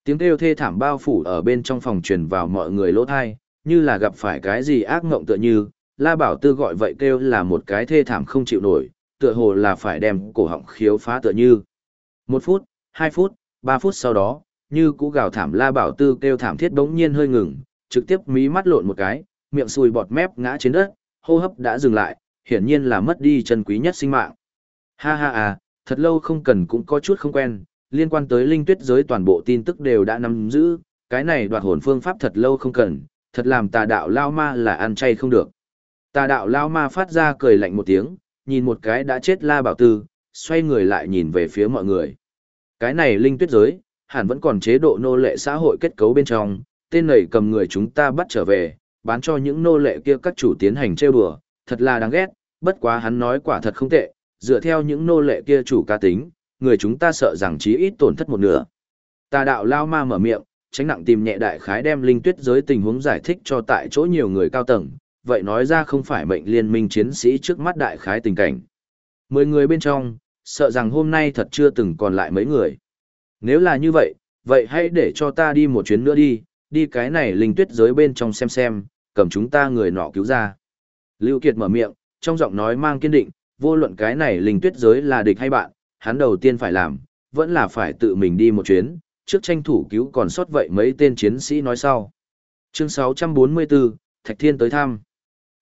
Tiếng kêu thê thảm bao phủ ở bên trong phòng truyền vào mọi người lỗ thai, như là gặp phải cái gì ác ngộng tựa như, La Bảo Tư gọi vậy kêu là một cái thê thảm không chịu nổi, tựa hồ là phải đem cổ họng khiếu phá tựa như. Một phút, hai phút, ba phút sau đó, như cũ gào thảm La Bảo Tư kêu thảm thiết bỗng nhiên hơi ngừng, trực tiếp mí mắt lộn một cái, miệng sùi bọt mép ngã trên đất, hô hấp đã dừng lại, hiển nhiên là mất đi chân quý nhất sinh mạng. Ha ha à, thật lâu không cần cũng có chút không quen, liên quan tới linh tuyết giới toàn bộ tin tức đều đã nắm giữ, cái này đoạt hồn phương pháp thật lâu không cần, thật làm tà đạo lao ma là ăn chay không được. Tà đạo lao ma phát ra cười lạnh một tiếng, nhìn một cái đã chết la bảo tư, xoay người lại nhìn về phía mọi người. Cái này linh tuyết giới, hẳn vẫn còn chế độ nô lệ xã hội kết cấu bên trong, tên này cầm người chúng ta bắt trở về, bán cho những nô lệ kia các chủ tiến hành trêu đùa, thật là đáng ghét, bất quá hắn nói quả thật không tệ, dựa theo những nô lệ kia chủ ca tính, người chúng ta sợ rằng chí ít tổn thất một nửa. Tà đạo lao ma mở miệng, tránh nặng tìm nhẹ đại khái đem linh tuyết giới tình huống giải thích cho tại chỗ nhiều người cao tầng, vậy nói ra không phải mệnh liên minh chiến sĩ trước mắt đại khái tình cảnh. Mười người bên trong, sợ rằng hôm nay thật chưa từng còn lại mấy người. Nếu là như vậy, vậy hãy để cho ta đi một chuyến nữa đi, đi cái này linh tuyết giới bên trong xem xem, cầm chúng ta người nọ cứu ra. Lưu Kiệt mở miệng, trong giọng nói mang kiên định, vô luận cái này linh tuyết giới là địch hay bạn, hắn đầu tiên phải làm, vẫn là phải tự mình đi một chuyến, trước tranh thủ cứu còn sót vậy mấy tên chiến sĩ nói sau. Chương 644, Thạch Thiên tới thăm.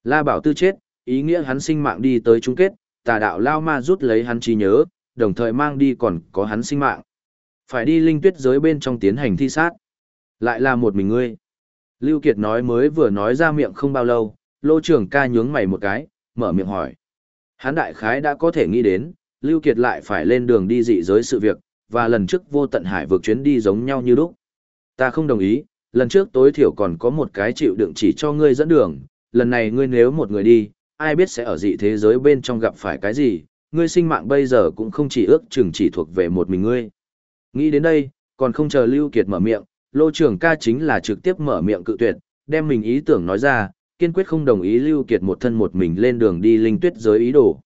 La Bảo Tư chết, ý nghĩa hắn sinh mạng đi tới chung kết, tà đạo Lao Ma rút lấy hắn trí nhớ, đồng thời mang đi còn có hắn sinh mạng. Phải đi linh tuyết giới bên trong tiến hành thi sát. Lại là một mình ngươi. Lưu Kiệt nói mới vừa nói ra miệng không bao lâu, lô trưởng ca nhướng mày một cái, mở miệng hỏi. Hắn đại khái đã có thể nghĩ đến, Lưu Kiệt lại phải lên đường đi dị giới sự việc, và lần trước vô tận hải vượt chuyến đi giống nhau như lúc. Ta không đồng ý, lần trước tối thiểu còn có một cái chịu đựng chỉ cho ngươi dẫn đường, lần này ngươi nếu một người đi, ai biết sẽ ở dị thế giới bên trong gặp phải cái gì, ngươi sinh mạng bây giờ cũng không chỉ ước chừng chỉ thuộc về một mình ngươi. Nghĩ đến đây, còn không chờ Lưu Kiệt mở miệng, Lô trưởng ca chính là trực tiếp mở miệng cự tuyệt, đem mình ý tưởng nói ra, kiên quyết không đồng ý Lưu Kiệt một thân một mình lên đường đi linh tuyết giới ý đồ.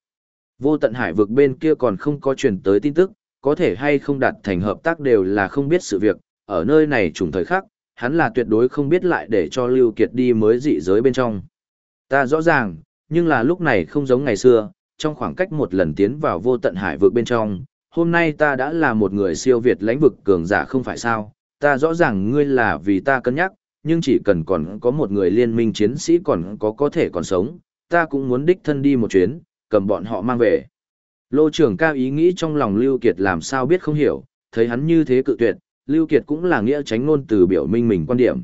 Vô tận hải vực bên kia còn không có truyền tới tin tức, có thể hay không đạt thành hợp tác đều là không biết sự việc, ở nơi này trùng thời khắc, hắn là tuyệt đối không biết lại để cho Lưu Kiệt đi mới dị giới bên trong. Ta rõ ràng, nhưng là lúc này không giống ngày xưa, trong khoảng cách một lần tiến vào vô tận hải vực bên trong, hôm nay ta đã là một người siêu việt lãnh vực cường giả không phải sao, ta rõ ràng ngươi là vì ta cân nhắc, nhưng chỉ cần còn có một người liên minh chiến sĩ còn có có thể còn sống, ta cũng muốn đích thân đi một chuyến, cầm bọn họ mang về. Lô trưởng cao ý nghĩ trong lòng Lưu Kiệt làm sao biết không hiểu, thấy hắn như thế cự tuyệt, Lưu Kiệt cũng là nghĩa tránh ngôn từ biểu minh mình quan điểm.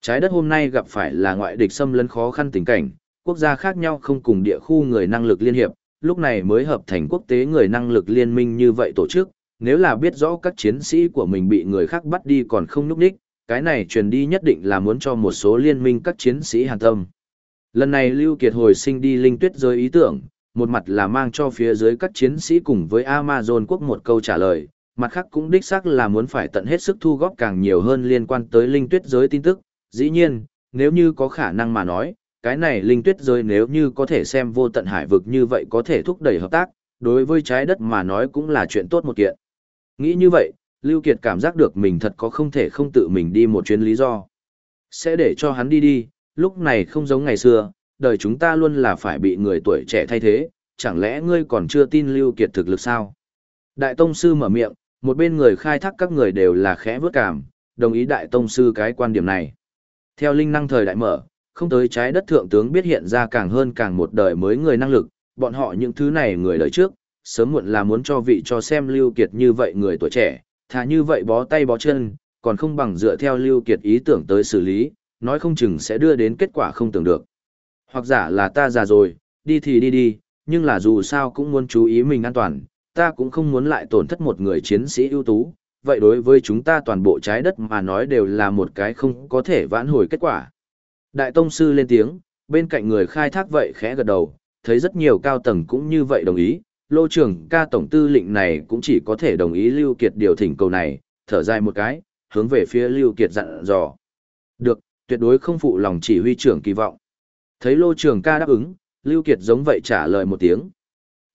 Trái đất hôm nay gặp phải là ngoại địch xâm lấn khó khăn tình cảnh, quốc gia khác nhau không cùng địa khu người năng lực liên hiệp, lúc này mới hợp thành quốc tế người năng lực liên minh như vậy tổ chức, nếu là biết rõ các chiến sĩ của mình bị người khác bắt đi còn không núp đích, cái này truyền đi nhất định là muốn cho một số liên minh các chiến sĩ hàn tâm. Lần này Lưu Kiệt hồi sinh đi linh tuyết rơi ý tưởng, một mặt là mang cho phía dưới các chiến sĩ cùng với Amazon quốc một câu trả lời, mặt khác cũng đích xác là muốn phải tận hết sức thu góp càng nhiều hơn liên quan tới linh tuyết giới tin tức. Dĩ nhiên, nếu như có khả năng mà nói, cái này linh tuyết giới nếu như có thể xem vô tận hải vực như vậy có thể thúc đẩy hợp tác, đối với trái đất mà nói cũng là chuyện tốt một kiện. Nghĩ như vậy, Lưu Kiệt cảm giác được mình thật có không thể không tự mình đi một chuyến lý do. Sẽ để cho hắn đi đi, lúc này không giống ngày xưa, đời chúng ta luôn là phải bị người tuổi trẻ thay thế, chẳng lẽ ngươi còn chưa tin Lưu Kiệt thực lực sao? Đại Tông Sư mở miệng, một bên người khai thác các người đều là khẽ vớt cảm, đồng ý Đại Tông Sư cái quan điểm này. Theo linh năng thời đại mở, không tới trái đất thượng tướng biết hiện ra càng hơn càng một đời mới người năng lực, bọn họ những thứ này người đời trước, sớm muộn là muốn cho vị cho xem Lưu Kiệt như vậy người tuổi trẻ, thà như vậy bó tay bó chân, còn không bằng dựa theo Lưu Kiệt ý tưởng tới xử lý, nói không chừng sẽ đưa đến kết quả không tưởng được. Hoặc giả là ta già rồi, đi thì đi đi, nhưng là dù sao cũng muốn chú ý mình an toàn, ta cũng không muốn lại tổn thất một người chiến sĩ ưu tú, vậy đối với chúng ta toàn bộ trái đất mà nói đều là một cái không có thể vãn hồi kết quả. Đại Tông Sư lên tiếng, bên cạnh người khai thác vậy khẽ gật đầu, thấy rất nhiều cao tầng cũng như vậy đồng ý, lô trưởng ca tổng tư lệnh này cũng chỉ có thể đồng ý Lưu Kiệt điều thỉnh cầu này, thở dài một cái, hướng về phía Lưu Kiệt dặn dò. Được, tuyệt đối không phụ lòng chỉ huy trưởng kỳ vọng. Thấy lô trường ca đáp ứng, Lưu Kiệt giống vậy trả lời một tiếng.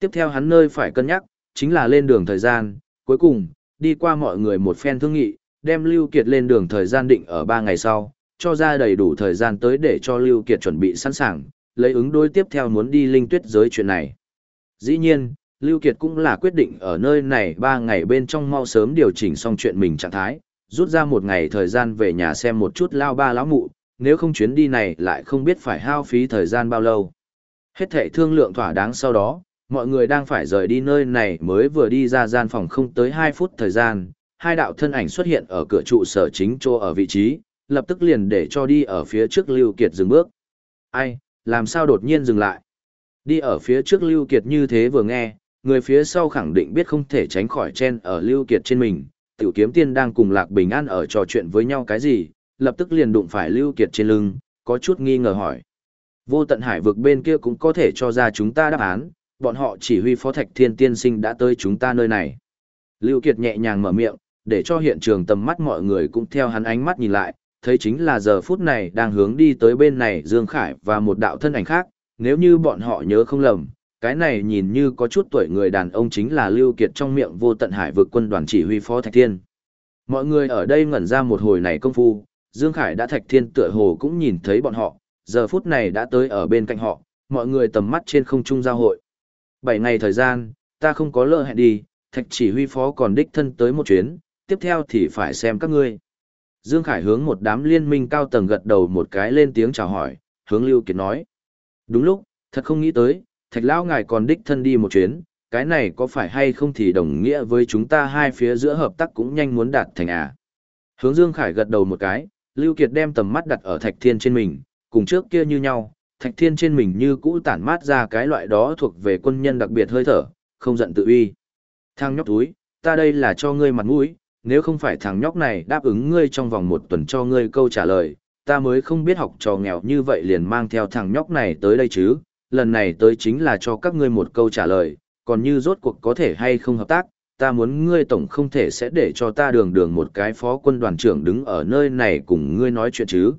Tiếp theo hắn nơi phải cân nhắc, chính là lên đường thời gian, cuối cùng, đi qua mọi người một phen thương nghị, đem Lưu Kiệt lên đường thời gian định ở 3 ngày sau, cho ra đầy đủ thời gian tới để cho Lưu Kiệt chuẩn bị sẵn sàng, lấy ứng đối tiếp theo muốn đi linh tuyết giới chuyện này. Dĩ nhiên, Lưu Kiệt cũng là quyết định ở nơi này 3 ngày bên trong mau sớm điều chỉnh xong chuyện mình trạng thái, rút ra một ngày thời gian về nhà xem một chút lao ba lão mụ, nếu không chuyến đi này lại không biết phải hao phí thời gian bao lâu. Hết thệ thương lượng thỏa đáng sau đó, mọi người đang phải rời đi nơi này mới vừa đi ra gian phòng không tới 2 phút thời gian, hai đạo thân ảnh xuất hiện ở cửa trụ sở chính chỗ ở vị trí, lập tức liền để cho đi ở phía trước Lưu Kiệt dừng bước. Ai, làm sao đột nhiên dừng lại? Đi ở phía trước Lưu Kiệt như thế vừa nghe, người phía sau khẳng định biết không thể tránh khỏi chen ở Lưu Kiệt trên mình. Tiểu kiếm tiên đang cùng Lạc Bình An ở trò chuyện với nhau cái gì, lập tức liền đụng phải Lưu Kiệt trên lưng, có chút nghi ngờ hỏi. Vô tận hải vực bên kia cũng có thể cho ra chúng ta đáp án, bọn họ chỉ huy phó thạch thiên tiên sinh đã tới chúng ta nơi này. Lưu Kiệt nhẹ nhàng mở miệng, để cho hiện trường tầm mắt mọi người cũng theo hắn ánh mắt nhìn lại, thấy chính là giờ phút này đang hướng đi tới bên này Dương Khải và một đạo thân ảnh khác, nếu như bọn họ nhớ không lầm, cái này nhìn như có chút tuổi người đàn ông chính là Lưu Kiệt trong miệng vô tận hải vực quân đoàn chỉ huy phó Thạch Thiên. Mọi người ở đây ngẩn ra một hồi này công phu, Dương Khải đã Thạch Thiên tựa hồ cũng nhìn thấy bọn họ, giờ phút này đã tới ở bên cạnh họ, mọi người tầm mắt trên không trung giao hội. Bảy ngày thời gian, ta không có lỡ hẹn đi, Thạch chỉ huy phó còn đích thân tới một chuyến, tiếp theo thì phải xem các ngươi. Dương Khải hướng một đám liên minh cao tầng gật đầu một cái lên tiếng chào hỏi, hướng Lưu Kiệt nói. Đúng lúc, thật không nghĩ tới, thạch lão ngài còn đích thân đi một chuyến, cái này có phải hay không thì đồng nghĩa với chúng ta hai phía giữa hợp tác cũng nhanh muốn đạt thành à. Hướng Dương Khải gật đầu một cái, Lưu Kiệt đem tầm mắt đặt ở thạch thiên trên mình, cùng trước kia như nhau, thạch thiên trên mình như cũ tản mát ra cái loại đó thuộc về quân nhân đặc biệt hơi thở, không giận tự uy. Thang nhóc túi, ta đây là cho ngươi mặt mũi, nếu không phải thằng nhóc này đáp ứng ngươi trong vòng một tuần cho ngươi câu trả lời, ta mới không biết học trò nghèo như vậy liền mang theo thằng nhóc này tới đây chứ, lần này tới chính là cho các ngươi một câu trả lời, còn như rốt cuộc có thể hay không hợp tác, ta muốn ngươi tổng không thể sẽ để cho ta đường đường một cái phó quân đoàn trưởng đứng ở nơi này cùng ngươi nói chuyện chứ.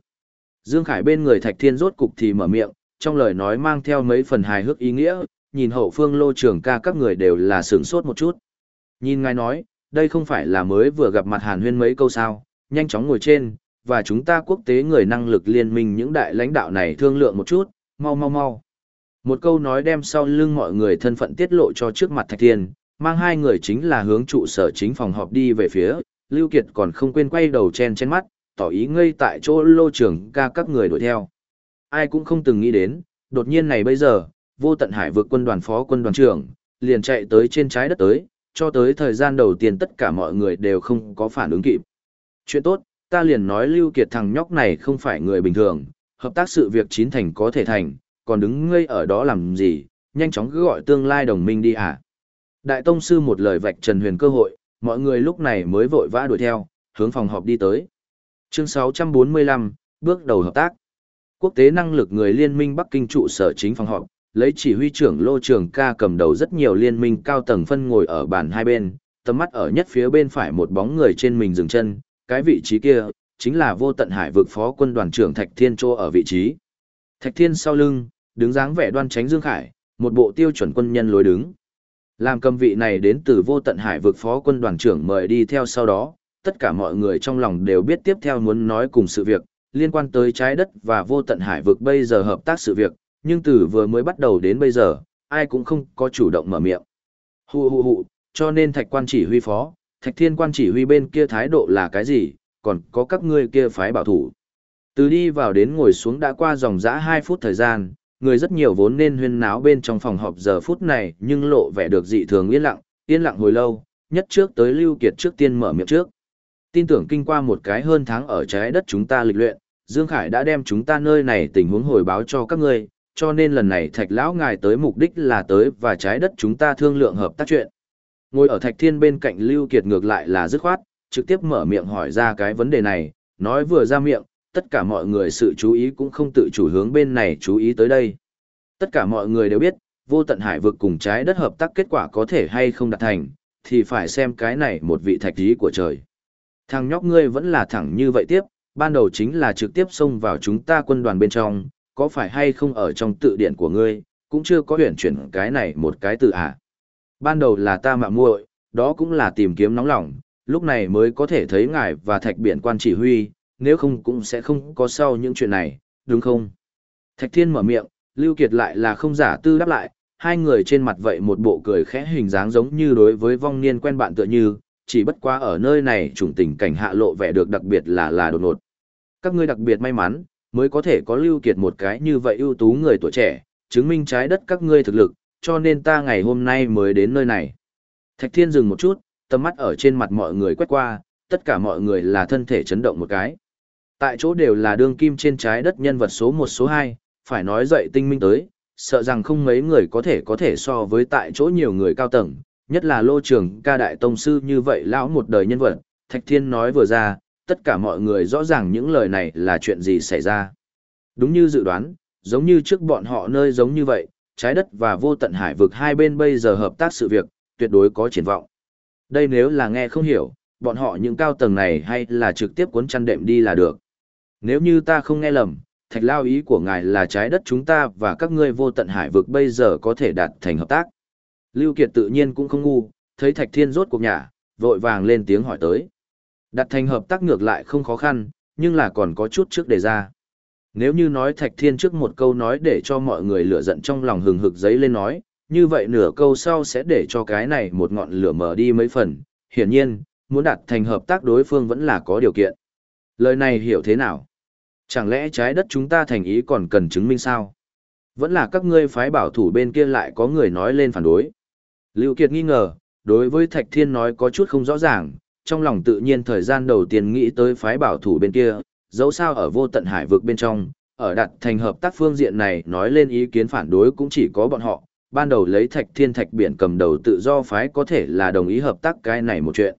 Dương Khải bên người Thạch Thiên rốt cục thì mở miệng, trong lời nói mang theo mấy phần hài hước ý nghĩa, nhìn hậu phương lô trưởng ca các người đều là sướng sốt một chút. Nhìn ngài nói, đây không phải là mới vừa gặp mặt Hàn Huyên mấy câu sao, nhanh chóng ngồi trên, và chúng ta quốc tế người năng lực liên minh những đại lãnh đạo này thương lượng một chút, mau mau mau. Một câu nói đem sau lưng mọi người thân phận tiết lộ cho trước mặt Thạch Thiên, mang hai người chính là hướng trụ sở chính phòng họp đi về phía, Lưu Kiệt còn không quên quay đầu chen trên mắt, tỏ ý ngây tại chỗ lô trưởng ca các người đuổi theo. Ai cũng không từng nghĩ đến, đột nhiên này bây giờ, vô tận hải vượt quân đoàn phó quân đoàn trưởng, liền chạy tới trên trái đất tới, cho tới thời gian đầu tiên tất cả mọi người đều không có phản ứng kịp. Chuyện tốt, ta liền nói Lưu Kiệt thằng nhóc này không phải người bình thường, hợp tác sự việc chín thành có thể thành, còn đứng ngây ở đó làm gì, nhanh chóng cứ gọi tương lai đồng minh đi à. Đại Tông Sư một lời vạch Trần Huyền cơ hội, mọi người lúc này mới vội vã đuổi theo, hướng phòng họp đi tới. Chương 645, bước đầu hợp tác. Quốc tế năng lực người liên minh Bắc Kinh trụ sở chính phòng họp, lấy chỉ huy trưởng Lô Trường ca cầm đầu rất nhiều liên minh cao tầng phân ngồi ở bàn hai bên, tầm mắt ở nhất phía bên phải một bóng người trên mình dừng chân, cái vị trí kia, chính là vô tận hải vực phó quân đoàn trưởng Thạch Thiên Chô ở vị trí. Thạch Thiên sau lưng, đứng dáng vẻ đoan tránh Dương Khải, một bộ tiêu chuẩn quân nhân lối đứng. Làm cầm vị này đến từ vô tận hải vực phó quân đoàn trưởng mời đi theo sau đó, tất cả mọi người trong lòng đều biết tiếp theo muốn nói cùng sự việc, liên quan tới trái đất và vô tận hải vực bây giờ hợp tác sự việc, nhưng từ vừa mới bắt đầu đến bây giờ, ai cũng không có chủ động mở miệng. Hù hù hù, cho nên thạch quan chỉ huy phó, thạch thiên quan chỉ huy bên kia thái độ là cái gì, còn có các ngươi kia phái bảo thủ. Từ đi vào đến ngồi xuống đã qua dòng dã 2 phút thời gian, người rất nhiều vốn nên huyên náo bên trong phòng họp giờ phút này nhưng lộ vẻ được dị thường yên lặng, yên lặng hồi lâu, nhất trước tới Lưu Kiệt trước tiên mở miệng trước. Tin tưởng kinh qua một cái hơn tháng ở trái đất chúng ta lịch luyện, Dương Khải đã đem chúng ta nơi này tình huống hồi báo cho các ngươi, cho nên lần này thạch lão ngài tới mục đích là tới và trái đất chúng ta thương lượng hợp tác chuyện. Ngồi ở thạch thiên bên cạnh Lưu Kiệt ngược lại là dứt khoát, trực tiếp mở miệng hỏi ra cái vấn đề này, nói vừa ra miệng, tất cả mọi người sự chú ý cũng không tự chủ hướng bên này chú ý tới đây. Tất cả mọi người đều biết, vô tận hải vực cùng trái đất hợp tác kết quả có thể hay không đạt thành, thì phải xem cái này một vị thạch ý của trời. Thằng nhóc ngươi vẫn là thẳng như vậy tiếp, ban đầu chính là trực tiếp xông vào chúng ta quân đoàn bên trong, có phải hay không ở trong tự điển của ngươi, cũng chưa có huyển chuyển cái này một cái từ à. Ban đầu là ta mạ muội, đó cũng là tìm kiếm nóng lòng, lúc này mới có thể thấy ngài và thạch biển quan chỉ huy, nếu không cũng sẽ không có sau những chuyện này, đúng không? Thạch thiên mở miệng, Lưu Kiệt lại là không giả tư đáp lại, hai người trên mặt vậy một bộ cười khẽ hình dáng giống như đối với vong niên quen bạn tựa như, chỉ bất quá ở nơi này chủng tình cảnh hạ lộ vẻ được đặc biệt là là đột ngột. Các ngươi đặc biệt may mắn, mới có thể có lưu kiệt một cái như vậy ưu tú người tuổi trẻ, chứng minh trái đất các ngươi thực lực, cho nên ta ngày hôm nay mới đến nơi này. Thạch Thiên dừng một chút, tầm mắt ở trên mặt mọi người quét qua, tất cả mọi người là thân thể chấn động một cái. Tại chỗ đều là đương kim trên trái đất nhân vật số 1 số 2, phải nói dậy tinh minh tới, sợ rằng không mấy người có thể có thể so với tại chỗ nhiều người cao tầng, nhất là lô trường ca đại tông sư như vậy lão một đời nhân vật, Thạch Thiên nói vừa ra, tất cả mọi người rõ ràng những lời này là chuyện gì xảy ra. Đúng như dự đoán, giống như trước bọn họ nơi giống như vậy, trái đất và vô tận hải vực hai bên bây giờ hợp tác sự việc, tuyệt đối có triển vọng. Đây nếu là nghe không hiểu, bọn họ những cao tầng này hay là trực tiếp cuốn chăn đệm đi là được. Nếu như ta không nghe lầm, thạch lao ý của ngài là trái đất chúng ta và các ngươi vô tận hải vực bây giờ có thể đạt thành hợp tác. Lưu Kiệt tự nhiên cũng không ngu, thấy thạch thiên rốt cuộc nhà, vội vàng lên tiếng hỏi tới. Đạt thành hợp tác ngược lại không khó khăn, nhưng là còn có chút trước đề ra. Nếu như nói thạch thiên trước một câu nói để cho mọi người lửa giận trong lòng hừng hực giấy lên nói, như vậy nửa câu sau sẽ để cho cái này một ngọn lửa mở đi mấy phần. Hiển nhiên, muốn đạt thành hợp tác đối phương vẫn là có điều kiện. Lời này hiểu thế nào? Chẳng lẽ trái đất chúng ta thành ý còn cần chứng minh sao? Vẫn là các ngươi phái bảo thủ bên kia lại có người nói lên phản đối. Lưu Kiệt nghi ngờ, đối với Thạch Thiên nói có chút không rõ ràng, trong lòng tự nhiên thời gian đầu tiên nghĩ tới phái bảo thủ bên kia, dẫu sao ở vô tận hải vực bên trong, ở đặt thành hợp tác phương diện này nói lên ý kiến phản đối cũng chỉ có bọn họ, ban đầu lấy Thạch Thiên Thạch Biển cầm đầu tự do phái có thể là đồng ý hợp tác cái này một chuyện.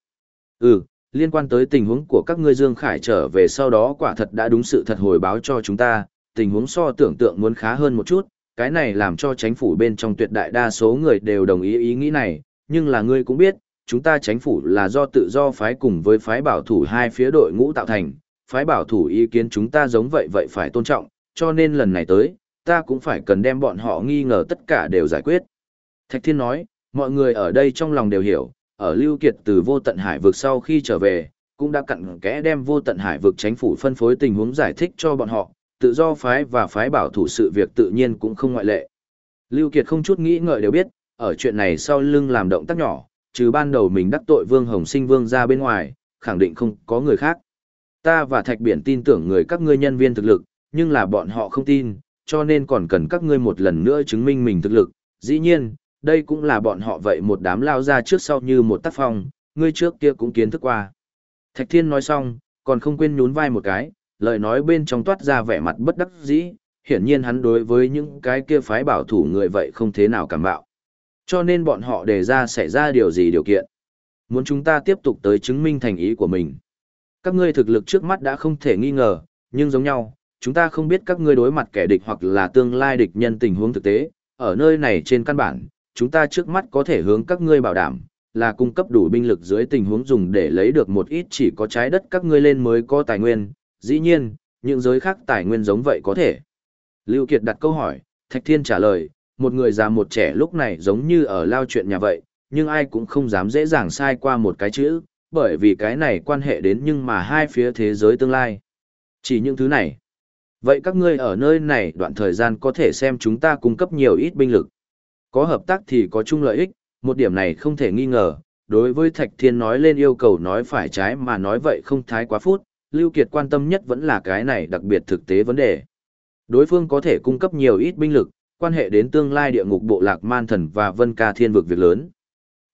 Ừ, liên quan tới tình huống của các ngươi Dương Khải trở về sau đó quả thật đã đúng sự thật hồi báo cho chúng ta, tình huống so tưởng tượng muốn khá hơn một chút, cái này làm cho chính phủ bên trong tuyệt đại đa số người đều đồng ý ý nghĩ này, nhưng là ngươi cũng biết, chúng ta chính phủ là do tự do phái cùng với phái bảo thủ hai phía đội ngũ tạo thành, phái bảo thủ ý kiến chúng ta giống vậy vậy phải tôn trọng, cho nên lần này tới, ta cũng phải cần đem bọn họ nghi ngờ tất cả đều giải quyết. Thạch Thiên nói, mọi người ở đây trong lòng đều hiểu, ở Lưu Kiệt từ vô tận hải vực sau khi trở về, cũng đã cặn kẽ đem vô tận hải vực chính phủ phân phối tình huống giải thích cho bọn họ, tự do phái và phái bảo thủ sự việc tự nhiên cũng không ngoại lệ. Lưu Kiệt không chút nghĩ ngợi đều biết, ở chuyện này sau lưng làm động tác nhỏ, trừ ban đầu mình đắc tội Vương Hồng Sinh Vương ra bên ngoài, khẳng định không có người khác. Ta và Thạch Biển tin tưởng người các ngươi nhân viên thực lực, nhưng là bọn họ không tin, cho nên còn cần các ngươi một lần nữa chứng minh mình thực lực. Dĩ nhiên, đây cũng là bọn họ vậy một đám lao ra trước sau như một tác phong, ngươi trước kia cũng kiến thức qua. Thạch Thiên nói xong, còn không quên nhún vai một cái, lời nói bên trong toát ra vẻ mặt bất đắc dĩ, hiển nhiên hắn đối với những cái kia phái bảo thủ người vậy không thế nào cảm bạo. Cho nên bọn họ đề ra xảy ra điều gì điều kiện. Muốn chúng ta tiếp tục tới chứng minh thành ý của mình. Các ngươi thực lực trước mắt đã không thể nghi ngờ, nhưng giống nhau, chúng ta không biết các ngươi đối mặt kẻ địch hoặc là tương lai địch nhân tình huống thực tế. Ở nơi này trên căn bản, chúng ta trước mắt có thể hướng các ngươi bảo đảm, là cung cấp đủ binh lực dưới tình huống dùng để lấy được một ít chỉ có trái đất các ngươi lên mới có tài nguyên, dĩ nhiên, những giới khác tài nguyên giống vậy có thể. Lưu Kiệt đặt câu hỏi, Thạch Thiên trả lời, một người già một trẻ lúc này giống như ở lao chuyện nhà vậy, nhưng ai cũng không dám dễ dàng sai qua một cái chữ, bởi vì cái này quan hệ đến nhưng mà hai phía thế giới tương lai. Chỉ những thứ này. Vậy các ngươi ở nơi này đoạn thời gian có thể xem chúng ta cung cấp nhiều ít binh lực. Có hợp tác thì có chung lợi ích, một điểm này không thể nghi ngờ. Đối với Thạch Thiên nói lên yêu cầu nói phải trái mà nói vậy không thái quá phút, Lưu Kiệt quan tâm nhất vẫn là cái này đặc biệt thực tế vấn đề. Đối phương có thể cung cấp nhiều ít binh lực, quan hệ đến tương lai địa ngục bộ lạc man thần và vân ca thiên vực việc lớn.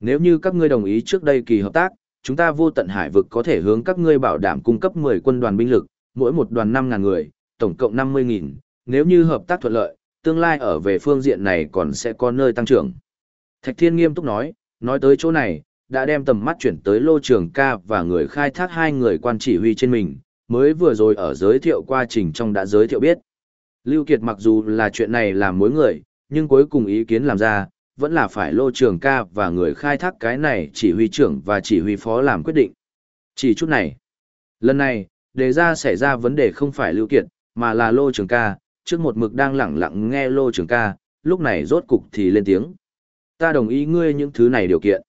Nếu như các ngươi đồng ý trước đây kỳ hợp tác, chúng ta vô tận hải vực có thể hướng các ngươi bảo đảm cung cấp 10 quân đoàn binh lực, mỗi một đoàn 5.000 người, tổng cộng 50.000. Nếu như hợp tác thuận lợi, tương lai ở về phương diện này còn sẽ có nơi tăng trưởng. Thạch Thiên nghiêm túc nói, nói tới chỗ này, đã đem tầm mắt chuyển tới lô trường ca và người khai thác hai người quan chỉ huy trên mình, mới vừa rồi ở giới thiệu quá trình trong đã giới thiệu biết. Lưu Kiệt mặc dù là chuyện này làm mối người, nhưng cuối cùng ý kiến làm ra, vẫn là phải lô trường ca và người khai thác cái này chỉ huy trưởng và chỉ huy phó làm quyết định. Chỉ chút này. Lần này, đề ra xảy ra vấn đề không phải Lưu Kiệt, mà là lô trường ca, trước một mực đang lẳng lặng nghe lô trường ca, lúc này rốt cục thì lên tiếng. Ta đồng ý ngươi những thứ này điều kiện.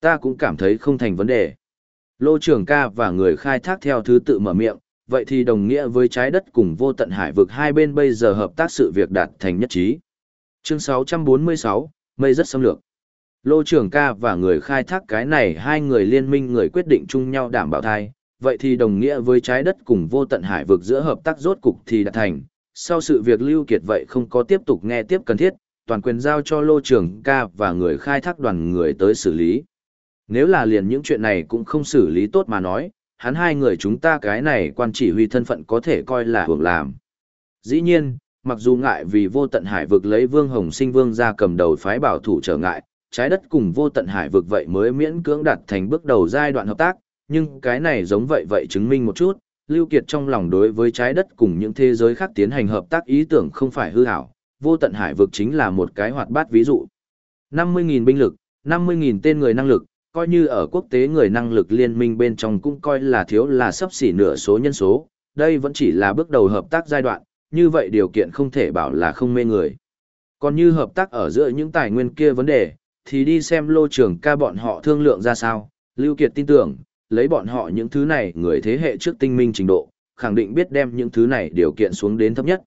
Ta cũng cảm thấy không thành vấn đề. Lô trường ca và người khai thác theo thứ tự mở miệng, vậy thì đồng nghĩa với trái đất cùng vô tận hải vực hai bên bây giờ hợp tác sự việc đạt thành nhất trí. Chương 646, mây rất xâm lược. Lô trưởng ca và người khai thác cái này hai người liên minh người quyết định chung nhau đảm bảo thai, vậy thì đồng nghĩa với trái đất cùng vô tận hải vực giữa hợp tác rốt cục thì đạt thành. Sau sự việc lưu kiệt vậy không có tiếp tục nghe tiếp cần thiết, toàn quyền giao cho lô trưởng ca và người khai thác đoàn người tới xử lý. Nếu là liền những chuyện này cũng không xử lý tốt mà nói, hắn hai người chúng ta cái này quan chỉ huy thân phận có thể coi là hưởng làm. Dĩ nhiên, mặc dù ngại vì vô tận hải vực lấy vương hồng sinh vương ra cầm đầu phái bảo thủ trở ngại, trái đất cùng vô tận hải vực vậy mới miễn cưỡng đạt thành bước đầu giai đoạn hợp tác, nhưng cái này giống vậy vậy chứng minh một chút, Lưu Kiệt trong lòng đối với trái đất cùng những thế giới khác tiến hành hợp tác ý tưởng không phải hư ảo, vô tận hải vực chính là một cái hoạt bát ví dụ. 50.000 binh lực, 50.000 tên người năng lực, coi như ở quốc tế người năng lực liên minh bên trong cũng coi là thiếu là sắp xỉ nửa số nhân số, đây vẫn chỉ là bước đầu hợp tác giai đoạn, như vậy điều kiện không thể bảo là không mê người. Còn như hợp tác ở giữa những tài nguyên kia vấn đề, thì đi xem lô trưởng ca bọn họ thương lượng ra sao, Lưu Kiệt tin tưởng, lấy bọn họ những thứ này người thế hệ trước tinh minh trình độ, khẳng định biết đem những thứ này điều kiện xuống đến thấp nhất.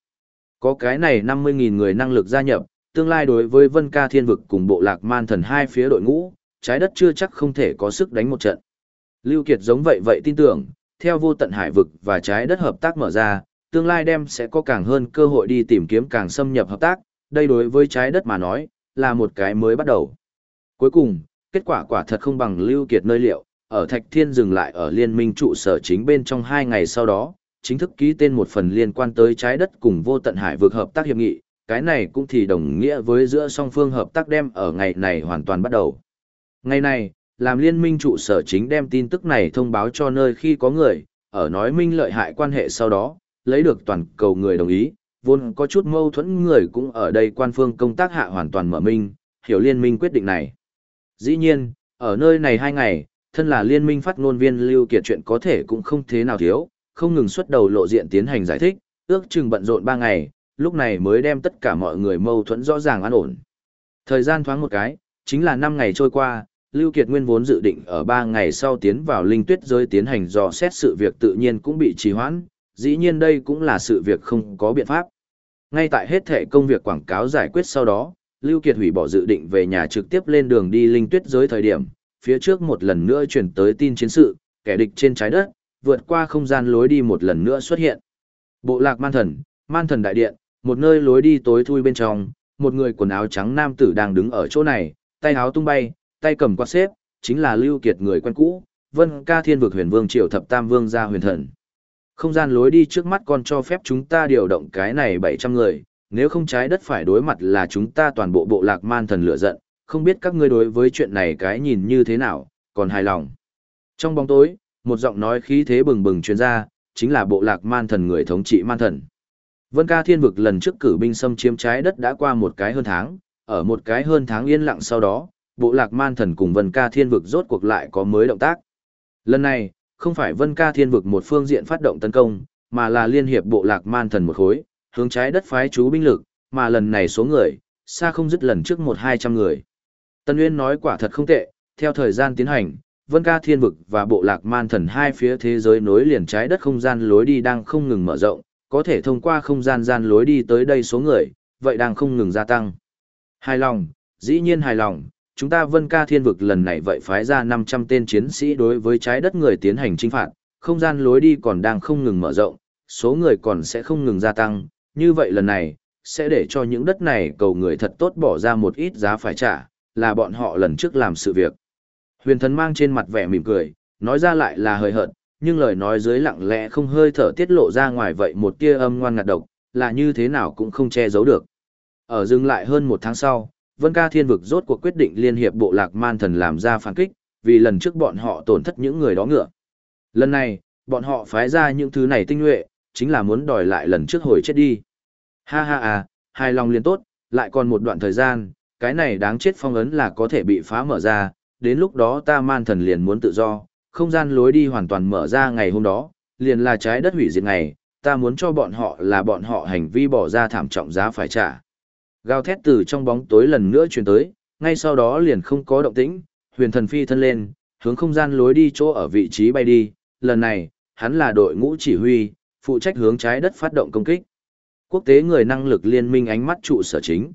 Có cái này 50.000 người năng lực gia nhập, tương lai đối với Vân Ca Thiên Vực cùng bộ lạc man thần hai phía đội ngũ, trái đất chưa chắc không thể có sức đánh một trận. Lưu Kiệt giống vậy vậy tin tưởng, theo vô tận hải vực và trái đất hợp tác mở ra, tương lai đem sẽ có càng hơn cơ hội đi tìm kiếm càng xâm nhập hợp tác, đây đối với trái đất mà nói, là một cái mới bắt đầu. Cuối cùng, kết quả quả thật không bằng Lưu Kiệt nơi liệu, ở Thạch Thiên dừng lại ở liên minh trụ sở chính bên trong hai ngày sau đó, chính thức ký tên một phần liên quan tới trái đất cùng vô tận hải vực hợp tác hiệp nghị, cái này cũng thì đồng nghĩa với giữa song phương hợp tác đem ở ngày này hoàn toàn bắt đầu. Ngày này, làm liên minh trụ sở chính đem tin tức này thông báo cho nơi khi có người, ở nói minh lợi hại quan hệ sau đó, lấy được toàn cầu người đồng ý, vốn có chút mâu thuẫn người cũng ở đây quan phương công tác hạ hoàn toàn mở minh, hiểu liên minh quyết định này. Dĩ nhiên, ở nơi này hai ngày, thân là liên minh phát ngôn viên lưu kiệt chuyện có thể cũng không thế nào thiếu, không ngừng xuất đầu lộ diện tiến hành giải thích, ước chừng bận rộn ba ngày, lúc này mới đem tất cả mọi người mâu thuẫn rõ ràng an ổn. Thời gian thoáng một cái, chính là năm ngày trôi qua, Lưu Kiệt Nguyên vốn dự định ở 3 ngày sau tiến vào linh tuyết giới tiến hành dò xét sự việc tự nhiên cũng bị trì hoãn, dĩ nhiên đây cũng là sự việc không có biện pháp. Ngay tại hết thể công việc quảng cáo giải quyết sau đó, Lưu Kiệt hủy bỏ dự định về nhà trực tiếp lên đường đi linh tuyết giới thời điểm, phía trước một lần nữa chuyển tới tin chiến sự, kẻ địch trên trái đất, vượt qua không gian lối đi một lần nữa xuất hiện. Bộ lạc man thần, man thần đại điện, một nơi lối đi tối thui bên trong, một người quần áo trắng nam tử đang đứng ở chỗ này, tay áo tung bay, tay cầm quạt xếp, chính là Lưu Kiệt người quen cũ, Vân Ca Thiên vực Huyền Vương Triều Thập Tam Vương gia huyền thần. Không gian lối đi trước mắt còn cho phép chúng ta điều động cái này 700 người, nếu không trái đất phải đối mặt là chúng ta toàn bộ bộ lạc man thần lửa giận, không biết các ngươi đối với chuyện này cái nhìn như thế nào, còn hài lòng. Trong bóng tối, một giọng nói khí thế bừng bừng truyền ra, chính là bộ lạc man thần người thống trị man thần. Vân ca thiên vực lần trước cử binh xâm chiếm trái đất đã qua một cái hơn tháng, ở một cái hơn tháng yên lặng sau đó, bộ lạc man thần cùng Vân ca thiên vực rốt cuộc lại có mới động tác. Lần này, không phải Vân ca thiên vực một phương diện phát động tấn công, mà là liên hiệp bộ lạc man thần một khối, hướng trái đất phái chú binh lực, mà lần này số người, xa không dứt lần trước một hai trăm người. Tân Uyên nói quả thật không tệ, theo thời gian tiến hành, Vân Ca Thiên Vực và Bộ Lạc Man Thần hai phía thế giới nối liền trái đất không gian lối đi đang không ngừng mở rộng, có thể thông qua không gian gian lối đi tới đây số người, vậy đang không ngừng gia tăng. Hài lòng, dĩ nhiên hài lòng, chúng ta Vân Ca Thiên Vực lần này vậy phái ra 500 tên chiến sĩ đối với trái đất người tiến hành trinh phạt, không gian lối đi còn đang không ngừng mở rộng, số người còn sẽ không ngừng gia tăng, như vậy lần này, sẽ để cho những đất này cầu người thật tốt bỏ ra một ít giá phải trả, là bọn họ lần trước làm sự việc. Huyền thần mang trên mặt vẻ mỉm cười, nói ra lại là hơi hợt, nhưng lời nói dưới lặng lẽ không hơi thở tiết lộ ra ngoài vậy một tia âm ngoan ngạt độc, là như thế nào cũng không che giấu được. Ở dừng lại hơn một tháng sau, Vân Ca Thiên Vực rốt cuộc quyết định liên hiệp bộ lạc man thần làm ra phản kích, vì lần trước bọn họ tổn thất những người đó ngựa. Lần này, bọn họ phái ra những thứ này tinh nhuệ, chính là muốn đòi lại lần trước hồi chết đi. Ha ha à, hài lòng liền tốt, lại còn một đoạn thời gian, cái này đáng chết phong ấn là có thể bị phá mở ra, đến lúc đó ta man thần liền muốn tự do, không gian lối đi hoàn toàn mở ra ngày hôm đó, liền là trái đất hủy diệt ngày, ta muốn cho bọn họ là bọn họ hành vi bỏ ra thảm trọng giá phải trả. Gào thét từ trong bóng tối lần nữa truyền tới, ngay sau đó liền không có động tĩnh, huyền thần phi thân lên, hướng không gian lối đi chỗ ở vị trí bay đi, lần này, hắn là đội ngũ chỉ huy, phụ trách hướng trái đất phát động công kích. Quốc tế người năng lực liên minh ánh mắt trụ sở chính.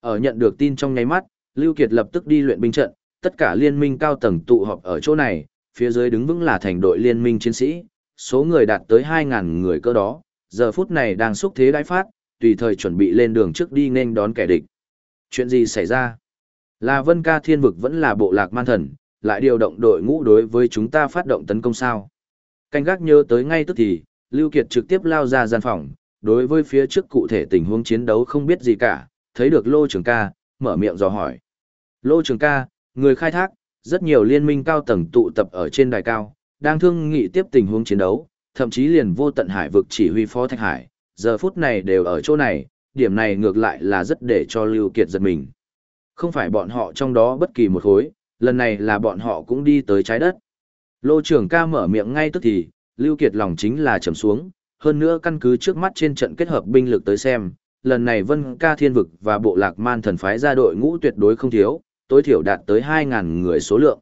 Ở nhận được tin trong nháy mắt, Lưu Kiệt lập tức đi luyện binh trận, tất cả liên minh cao tầng tụ họp ở chỗ này, phía dưới đứng vững là thành đội liên minh chiến sĩ, số người đạt tới 2000 người cơ đó, giờ phút này đang xúc thế đại phát, tùy thời chuẩn bị lên đường trước đi nên đón kẻ địch. Chuyện gì xảy ra? Là Vân Ca Thiên Vực vẫn là bộ lạc man thần, lại điều động đội ngũ đối với chúng ta phát động tấn công sao? Canh gác nhớ tới ngay tức thì, Lưu Kiệt trực tiếp lao ra gian phòng, đối với phía trước cụ thể tình huống chiến đấu không biết gì cả, thấy được Lô Trường Ca, mở miệng dò hỏi. Lô Trường Ca, người khai thác, rất nhiều liên minh cao tầng tụ tập ở trên đài cao, đang thương nghị tiếp tình huống chiến đấu, thậm chí liền vô tận hải vực chỉ huy phó Thạch Hải, giờ phút này đều ở chỗ này, điểm này ngược lại là rất để cho Lưu Kiệt giật mình. Không phải bọn họ trong đó bất kỳ một khối, lần này là bọn họ cũng đi tới trái đất. Lô trưởng ca mở miệng ngay tức thì, Lưu Kiệt lòng chính là trầm xuống, hơn nữa căn cứ trước mắt trên trận kết hợp binh lực tới xem, lần này Vân Ca Thiên Vực và Bộ Lạc Man Thần phái ra đội ngũ tuyệt đối không thiếu, tối thiểu đạt tới 2.000 người số lượng.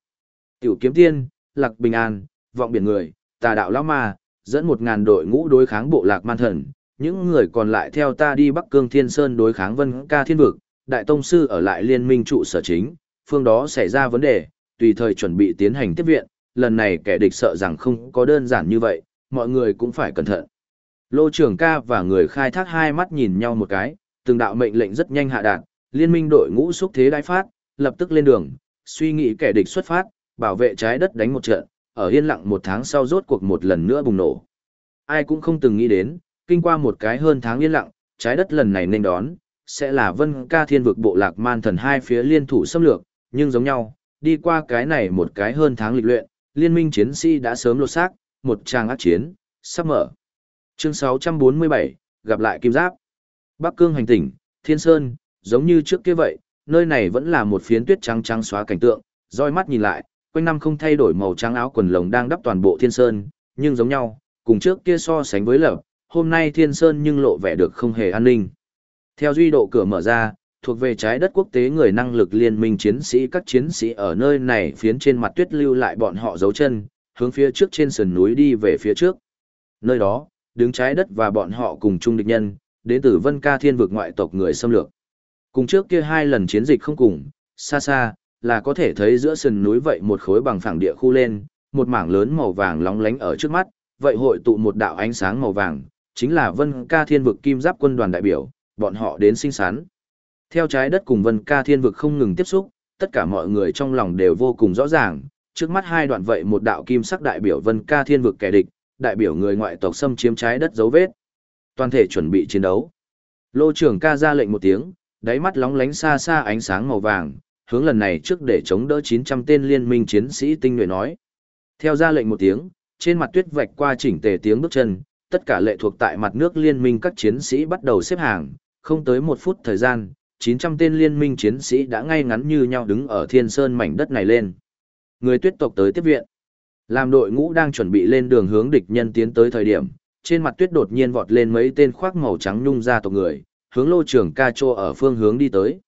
Tiểu Kiếm Tiên, Lạc Bình An, Vọng Biển Người, Tà Đạo Lão Ma, dẫn 1.000 đội ngũ đối kháng Bộ Lạc Man Thần, những người còn lại theo ta đi Bắc Cương Thiên Sơn đối kháng Vân Ca Thiên Vực, Đại Tông Sư ở lại liên minh trụ sở chính, phương đó xảy ra vấn đề, tùy thời chuẩn bị tiến hành tiếp viện, lần này kẻ địch sợ rằng không có đơn giản như vậy, mọi người cũng phải cẩn thận. Lô trưởng ca và người khai thác hai mắt nhìn nhau một cái, từng đạo mệnh lệnh rất nhanh hạ đạt, liên minh đội ngũ xúc thế đại phát, lập tức lên đường, suy nghĩ kẻ địch xuất phát, bảo vệ trái đất đánh một trận, ở yên lặng một tháng sau rốt cuộc một lần nữa bùng nổ. Ai cũng không từng nghĩ đến, kinh qua một cái hơn tháng yên lặng, trái đất lần này nên đón, sẽ là vân ca thiên vực bộ lạc man thần hai phía liên thủ xâm lược, nhưng giống nhau, đi qua cái này một cái hơn tháng lịch luyện, liên minh chiến sĩ đã sớm lột xác, một trang ác chiến, sắp mở. Chương 647, gặp lại Kim Giáp. Bắc Cương hành tỉnh, Thiên Sơn, giống như trước kia vậy, nơi này vẫn là một phiến tuyết trắng trắng xóa cảnh tượng, roi mắt nhìn lại, quanh năm không thay đổi màu trắng áo quần lồng đang đắp toàn bộ Thiên Sơn, nhưng giống nhau, cùng trước kia so sánh với lập, hôm nay Thiên Sơn nhưng lộ vẻ được không hề an ninh. Theo duy độ cửa mở ra, thuộc về trái đất quốc tế người năng lực liên minh chiến sĩ các chiến sĩ ở nơi này phiến trên mặt tuyết lưu lại bọn họ dấu chân, hướng phía trước trên sườn núi đi về phía trước. Nơi đó, đứng trái đất và bọn họ cùng chung địch nhân, đến từ Vân Ca Thiên vực ngoại tộc người xâm lược. Cùng trước kia hai lần chiến dịch không cùng, xa xa, là có thể thấy giữa sườn núi vậy một khối bằng phẳng địa khu lên, một mảng lớn màu vàng lóng lánh ở trước mắt, vậy hội tụ một đạo ánh sáng màu vàng, chính là Vân Ca Thiên vực kim giáp quân đoàn đại biểu, bọn họ đến sinh sán. Theo trái đất cùng Vân Ca Thiên vực không ngừng tiếp xúc, tất cả mọi người trong lòng đều vô cùng rõ ràng, trước mắt hai đoạn vậy một đạo kim sắc đại biểu Vân Ca Thiên vực kẻ địch, đại biểu người ngoại tộc xâm chiếm trái đất dấu vết. Toàn thể chuẩn bị chiến đấu. Lô trưởng ca ra lệnh một tiếng, đáy mắt lóng lánh xa xa ánh sáng màu vàng, hướng lần này trước để chống đỡ 900 tên liên minh chiến sĩ tinh nhuệ nói. Theo ra lệnh một tiếng, trên mặt tuyết vạch qua chỉnh tề tiếng bước chân, tất cả lệ thuộc tại mặt nước liên minh các chiến sĩ bắt đầu xếp hàng, không tới một phút thời gian, 900 tên liên minh chiến sĩ đã ngay ngắn như nhau đứng ở thiên sơn mảnh đất này lên. Người tuyết tộc tới tiếp viện. Làm đội ngũ đang chuẩn bị lên đường hướng địch nhân tiến tới thời điểm, trên mặt tuyết đột nhiên vọt lên mấy tên khoác màu trắng nhung ra tộc người, hướng lô trưởng ca trô ở phương hướng đi tới.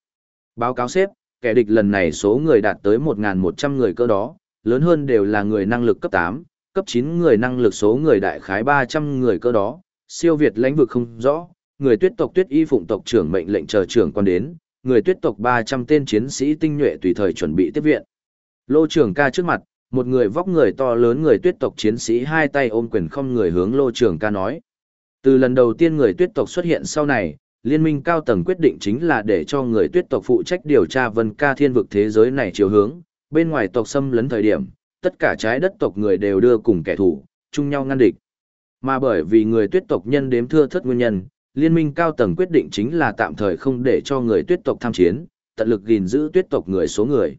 Báo cáo xếp, kẻ địch lần này số người đạt tới 1.100 người cơ đó, lớn hơn đều là người năng lực cấp 8, cấp 9 người năng lực số người đại khái 300 người cơ đó, siêu việt lãnh vực không rõ, người tuyết tộc tuyết y phụng tộc trưởng mệnh lệnh chờ trưởng quan đến, người tuyết tộc 300 tên chiến sĩ tinh nhuệ tùy thời chuẩn bị tiếp viện. Lô trưởng ca trước mặt, một người vóc người to lớn người tuyết tộc chiến sĩ hai tay ôm quyền không người hướng lô trưởng ca nói. Từ lần đầu tiên người tuyết tộc xuất hiện sau này, liên minh cao tầng quyết định chính là để cho người tuyết tộc phụ trách điều tra vân ca thiên vực thế giới này chiều hướng, bên ngoài tộc xâm lấn thời điểm, tất cả trái đất tộc người đều đưa cùng kẻ thù, chung nhau ngăn địch. Mà bởi vì người tuyết tộc nhân đếm thưa thất nguyên nhân, liên minh cao tầng quyết định chính là tạm thời không để cho người tuyết tộc tham chiến, tận lực gìn giữ tuyết tộc người số người.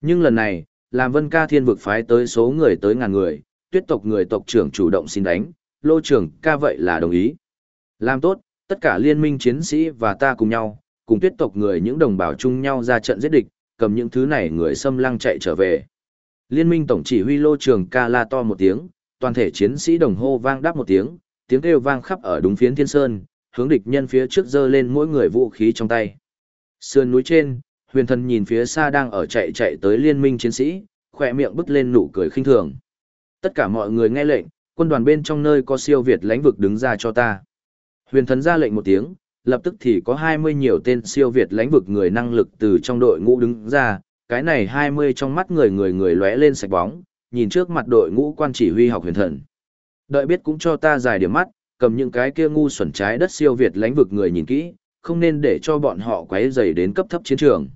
Nhưng lần này, làm vân ca thiên vực phái tới số người tới ngàn người, tuyết tộc người tộc trưởng chủ động xin đánh, lô trưởng ca vậy là đồng ý. Làm tốt, tất cả liên minh chiến sĩ và ta cùng nhau, cùng tuyết tộc người những đồng bào chung nhau ra trận giết địch, cầm những thứ này người xâm lăng chạy trở về. Liên minh tổng chỉ huy lô trường ca la to một tiếng, toàn thể chiến sĩ đồng hô vang đáp một tiếng, tiếng kêu vang khắp ở đúng phiến thiên sơn, hướng địch nhân phía trước giơ lên mỗi người vũ khí trong tay. Sườn núi trên, huyền thần nhìn phía xa đang ở chạy chạy tới liên minh chiến sĩ, khỏe miệng bứt lên nụ cười khinh thường. Tất cả mọi người nghe lệnh, quân đoàn bên trong nơi có siêu Việt lãnh vực đứng ra cho ta. Huyền thần ra lệnh một tiếng, lập tức thì có 20 nhiều tên siêu việt lãnh vực người năng lực từ trong đội ngũ đứng ra, cái này 20 trong mắt người người người lóe lên sạch bóng, nhìn trước mặt đội ngũ quan chỉ huy học huyền thần. Đợi biết cũng cho ta dài điểm mắt, cầm những cái kia ngu xuẩn trái đất siêu việt lãnh vực người nhìn kỹ, không nên để cho bọn họ quấy rầy đến cấp thấp chiến trường.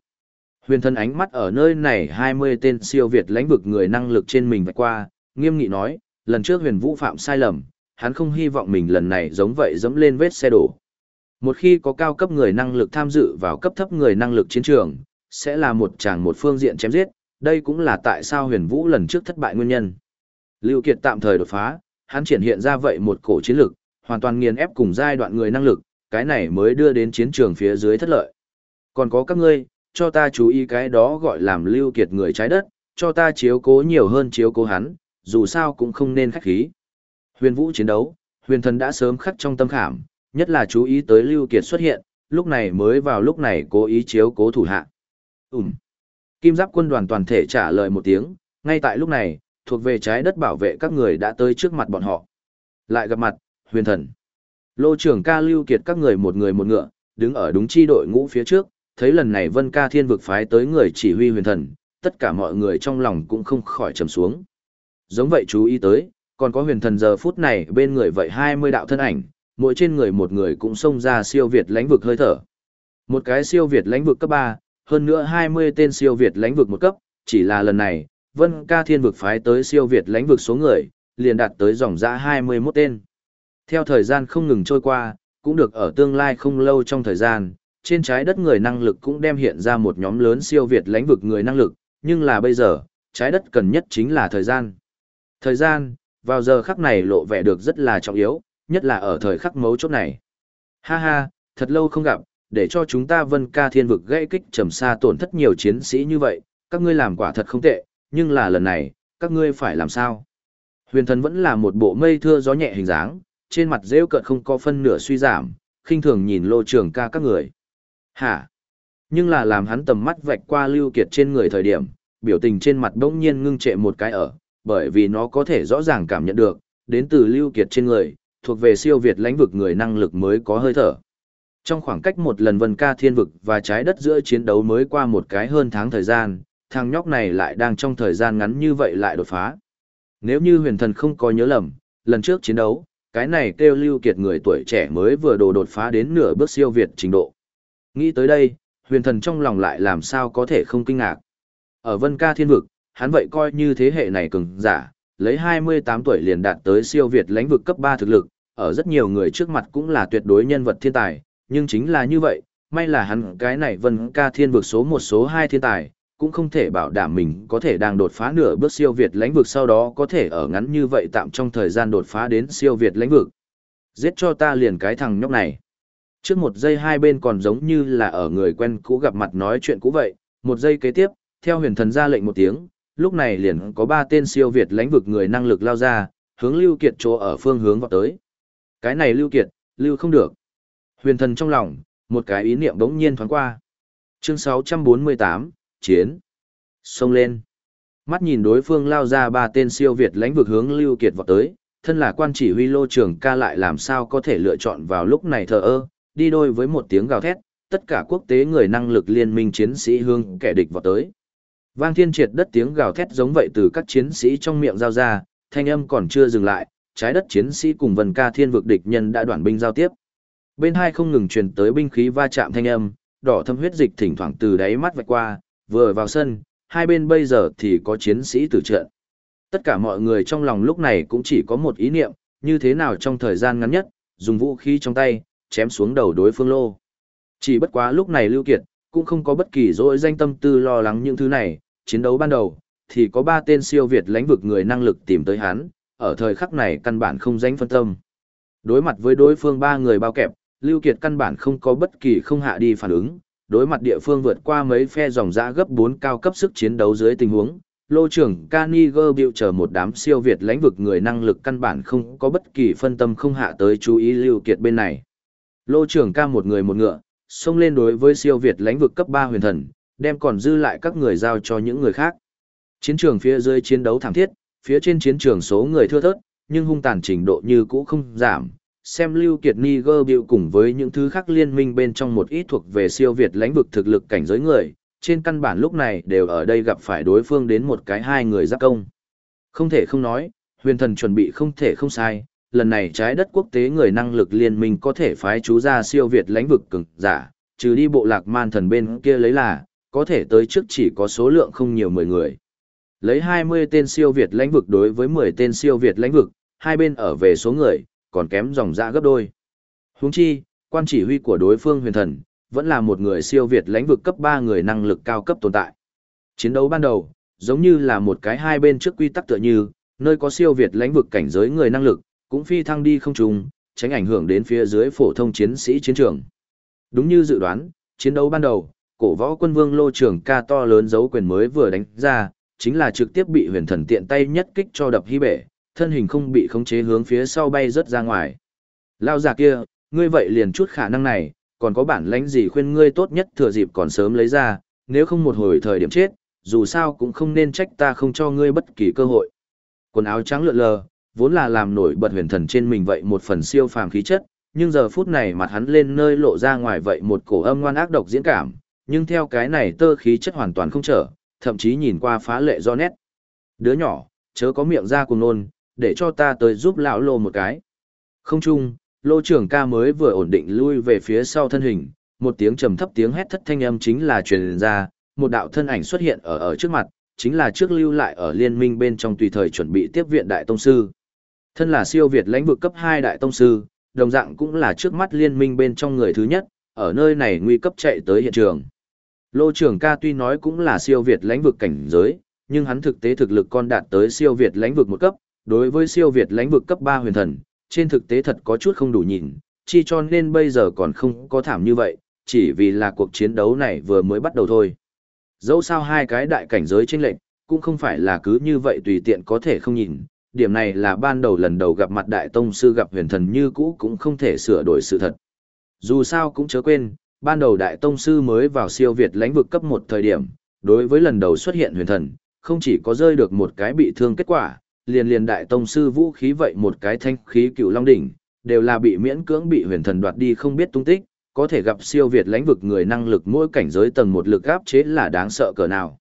Huyền thân ánh mắt ở nơi này 20 tên siêu việt lãnh vực người năng lực trên mình vạch qua, nghiêm nghị nói, lần trước huyền vũ phạm sai lầm, hắn không hy vọng mình lần này giống vậy dẫm lên vết xe đổ. Một khi có cao cấp người năng lực tham dự vào cấp thấp người năng lực chiến trường, sẽ là một chàng một phương diện chém giết, đây cũng là tại sao huyền vũ lần trước thất bại nguyên nhân. Lưu Kiệt tạm thời đột phá, hắn triển hiện ra vậy một cổ chiến lực, hoàn toàn nghiền ép cùng giai đoạn người năng lực, cái này mới đưa đến chiến trường phía dưới thất lợi. Còn có các ngươi, cho ta chú ý cái đó gọi làm Lưu Kiệt người trái đất, cho ta chiếu cố nhiều hơn chiếu cố hắn, dù sao cũng không nên khách khí. Huyền vũ chiến đấu, huyền thần đã sớm khắc trong tâm khảm, nhất là chú ý tới Lưu Kiệt xuất hiện, lúc này mới vào lúc này cố ý chiếu cố thủ hạ. Ừm. Kim giáp quân đoàn toàn thể trả lời một tiếng, ngay tại lúc này, thuộc về trái đất bảo vệ các người đã tới trước mặt bọn họ. Lại gặp mặt, huyền thần. Lô trưởng ca Lưu Kiệt các người một người một ngựa, đứng ở đúng chi đội ngũ phía trước, thấy lần này vân ca thiên vực phái tới người chỉ huy huyền thần, tất cả mọi người trong lòng cũng không khỏi trầm xuống. Giống vậy chú ý tới, còn có huyền thần giờ phút này bên người vậy 20 đạo thân ảnh, mỗi trên người một người cũng xông ra siêu việt lãnh vực hơi thở. Một cái siêu việt lãnh vực cấp 3, hơn nữa 20 tên siêu việt lãnh vực một cấp, chỉ là lần này, Vân Ca Thiên vực phái tới siêu việt lãnh vực số người, liền đạt tới dòng dã 21 tên. Theo thời gian không ngừng trôi qua, cũng được ở tương lai không lâu trong thời gian, trên trái đất người năng lực cũng đem hiện ra một nhóm lớn siêu việt lãnh vực người năng lực, nhưng là bây giờ, trái đất cần nhất chính là thời gian. Thời gian, vào giờ khắc này lộ vẻ được rất là trọng yếu, nhất là ở thời khắc mấu chốt này. Ha ha, thật lâu không gặp, để cho chúng ta vân ca thiên vực gây kích trầm xa tổn thất nhiều chiến sĩ như vậy, các ngươi làm quả thật không tệ, nhưng là lần này, các ngươi phải làm sao? Huyền thần vẫn là một bộ mây thưa gió nhẹ hình dáng, trên mặt rêu cợt không có phân nửa suy giảm, khinh thường nhìn lô trường ca các người. Hả? Nhưng là làm hắn tầm mắt vạch qua lưu kiệt trên người thời điểm, biểu tình trên mặt bỗng nhiên ngưng trệ một cái ở, bởi vì nó có thể rõ ràng cảm nhận được, đến từ lưu kiệt trên người, thuộc về siêu việt lãnh vực người năng lực mới có hơi thở. Trong khoảng cách một lần vân ca thiên vực và trái đất giữa chiến đấu mới qua một cái hơn tháng thời gian, thằng nhóc này lại đang trong thời gian ngắn như vậy lại đột phá. Nếu như huyền thần không có nhớ lầm, lần trước chiến đấu, cái này kêu lưu kiệt người tuổi trẻ mới vừa đồ đột phá đến nửa bước siêu việt trình độ. Nghĩ tới đây, huyền thần trong lòng lại làm sao có thể không kinh ngạc. Ở vân ca thiên vực, hắn vậy coi như thế hệ này cường giả, lấy 28 tuổi liền đạt tới siêu việt lãnh vực cấp 3 thực lực, ở rất nhiều người trước mặt cũng là tuyệt đối nhân vật thiên tài, nhưng chính là như vậy, may là hắn cái này vân ca thiên vực số một số hai thiên tài, cũng không thể bảo đảm mình có thể đang đột phá nửa bước siêu việt lãnh vực sau đó có thể ở ngắn như vậy tạm trong thời gian đột phá đến siêu việt lãnh vực. Giết cho ta liền cái thằng nhóc này. Trước một giây hai bên còn giống như là ở người quen cũ gặp mặt nói chuyện cũ vậy, một giây kế tiếp, theo huyền thần ra lệnh một tiếng, lúc này liền có ba tên siêu việt lãnh vực người năng lực lao ra, hướng Lưu Kiệt chỗ ở phương hướng vào tới. Cái này Lưu Kiệt, Lưu không được. Huyền thần trong lòng, một cái ý niệm đống nhiên thoáng qua. Chương 648, Chiến. Xông lên. Mắt nhìn đối phương lao ra ba tên siêu Việt lãnh vực hướng Lưu Kiệt vào tới, thân là quan chỉ huy lô trưởng ca lại làm sao có thể lựa chọn vào lúc này thờ ơ, đi đôi với một tiếng gào thét, tất cả quốc tế người năng lực liên minh chiến sĩ hướng kẻ địch vào tới. Vang thiên triệt đất tiếng gào thét giống vậy từ các chiến sĩ trong miệng giao ra, thanh âm còn chưa dừng lại, trái đất chiến sĩ cùng vần ca thiên vực địch nhân đã đoạn binh giao tiếp. Bên hai không ngừng truyền tới binh khí va chạm thanh âm, đỏ thâm huyết dịch thỉnh thoảng từ đáy mắt vạch qua, vừa vào sân, hai bên bây giờ thì có chiến sĩ tử trận. Tất cả mọi người trong lòng lúc này cũng chỉ có một ý niệm, như thế nào trong thời gian ngắn nhất, dùng vũ khí trong tay, chém xuống đầu đối phương lô. Chỉ bất quá lúc này Lưu Kiệt, cũng không có bất kỳ dỗi danh tâm tư lo lắng những thứ này, chiến đấu ban đầu, thì có ba tên siêu Việt lãnh vực người năng lực tìm tới hắn, ở thời khắc này căn bản không danh phân tâm. Đối mặt với đối phương ba người bao kẹp, Lưu Kiệt căn bản không có bất kỳ không hạ đi phản ứng, đối mặt địa phương vượt qua mấy phe dòng dã gấp 4 cao cấp sức chiến đấu dưới tình huống, lô trưởng Caniger biểu chờ một đám siêu Việt lãnh vực người năng lực căn bản không có bất kỳ phân tâm không hạ tới chú ý Lưu Kiệt bên này. Lô trưởng ca một người một ngựa, xông lên đối với siêu Việt lãnh vực cấp 3 huyền thần, đem còn dư lại các người giao cho những người khác. Chiến trường phía dưới chiến đấu thảm thiết, phía trên chiến trường số người thưa thớt, nhưng hung tàn trình độ như cũ không giảm, xem Lưu Kiệt Niger biểu cùng với những thứ khác liên minh bên trong một ít thuộc về siêu Việt lãnh vực thực lực cảnh giới người, trên căn bản lúc này đều ở đây gặp phải đối phương đến một cái hai người giáp công. Không thể không nói, huyền thần chuẩn bị không thể không sai, lần này trái đất quốc tế người năng lực liên minh có thể phái chú ra siêu Việt lãnh vực cường giả, trừ đi bộ lạc man thần bên kia lấy là, có thể tới trước chỉ có số lượng không nhiều 10 người. Lấy 20 tên siêu Việt lãnh vực đối với 10 tên siêu Việt lãnh vực, hai bên ở về số người, còn kém dòng dã gấp đôi. Huống chi, quan chỉ huy của đối phương huyền thần, vẫn là một người siêu Việt lãnh vực cấp 3 người năng lực cao cấp tồn tại. Chiến đấu ban đầu, giống như là một cái hai bên trước quy tắc tựa như, nơi có siêu Việt lãnh vực cảnh giới người năng lực, cũng phi thăng đi không trùng, tránh ảnh hưởng đến phía dưới phổ thông chiến sĩ chiến trường. Đúng như dự đoán, chiến đấu ban đầu, cổ võ quân vương lô trưởng ca to lớn dấu quyền mới vừa đánh ra, chính là trực tiếp bị huyền thần tiện tay nhất kích cho đập hy bể, thân hình không bị khống chế hướng phía sau bay rớt ra ngoài. Lao già kia, ngươi vậy liền chút khả năng này, còn có bản lãnh gì khuyên ngươi tốt nhất thừa dịp còn sớm lấy ra, nếu không một hồi thời điểm chết, dù sao cũng không nên trách ta không cho ngươi bất kỳ cơ hội. Quần áo trắng lượn lờ, vốn là làm nổi bật huyền thần trên mình vậy một phần siêu phàm khí chất, nhưng giờ phút này mặt hắn lên nơi lộ ra ngoài vậy một cổ âm ngoan ác độc diễn cảm, nhưng theo cái này tơ khí chất hoàn toàn không trở, thậm chí nhìn qua phá lệ do nét. Đứa nhỏ, chớ có miệng ra cùng nôn, để cho ta tới giúp lão lô một cái. Không chung, lô trưởng ca mới vừa ổn định lui về phía sau thân hình, một tiếng trầm thấp tiếng hét thất thanh âm chính là truyền ra, một đạo thân ảnh xuất hiện ở ở trước mặt, chính là trước lưu lại ở liên minh bên trong tùy thời chuẩn bị tiếp viện đại tông sư. Thân là siêu việt lãnh vực cấp 2 đại tông sư, đồng dạng cũng là trước mắt liên minh bên trong người thứ nhất, ở nơi này nguy cấp chạy tới hiện trường. Lô trưởng ca tuy nói cũng là siêu việt lãnh vực cảnh giới, nhưng hắn thực tế thực lực con đạt tới siêu việt lãnh vực một cấp, đối với siêu việt lãnh vực cấp 3 huyền thần, trên thực tế thật có chút không đủ nhìn, chi cho nên bây giờ còn không có thảm như vậy, chỉ vì là cuộc chiến đấu này vừa mới bắt đầu thôi. Dẫu sao hai cái đại cảnh giới chênh lệnh, cũng không phải là cứ như vậy tùy tiện có thể không nhìn, điểm này là ban đầu lần đầu gặp mặt đại tông sư gặp huyền thần như cũ cũng không thể sửa đổi sự thật. Dù sao cũng chớ quên, ban đầu đại tông sư mới vào siêu việt lãnh vực cấp một thời điểm, đối với lần đầu xuất hiện huyền thần, không chỉ có rơi được một cái bị thương kết quả, liền liền đại tông sư vũ khí vậy một cái thanh khí cựu long đỉnh, đều là bị miễn cưỡng bị huyền thần đoạt đi không biết tung tích, có thể gặp siêu việt lãnh vực người năng lực mỗi cảnh giới tầng một lực áp chế là đáng sợ cỡ nào.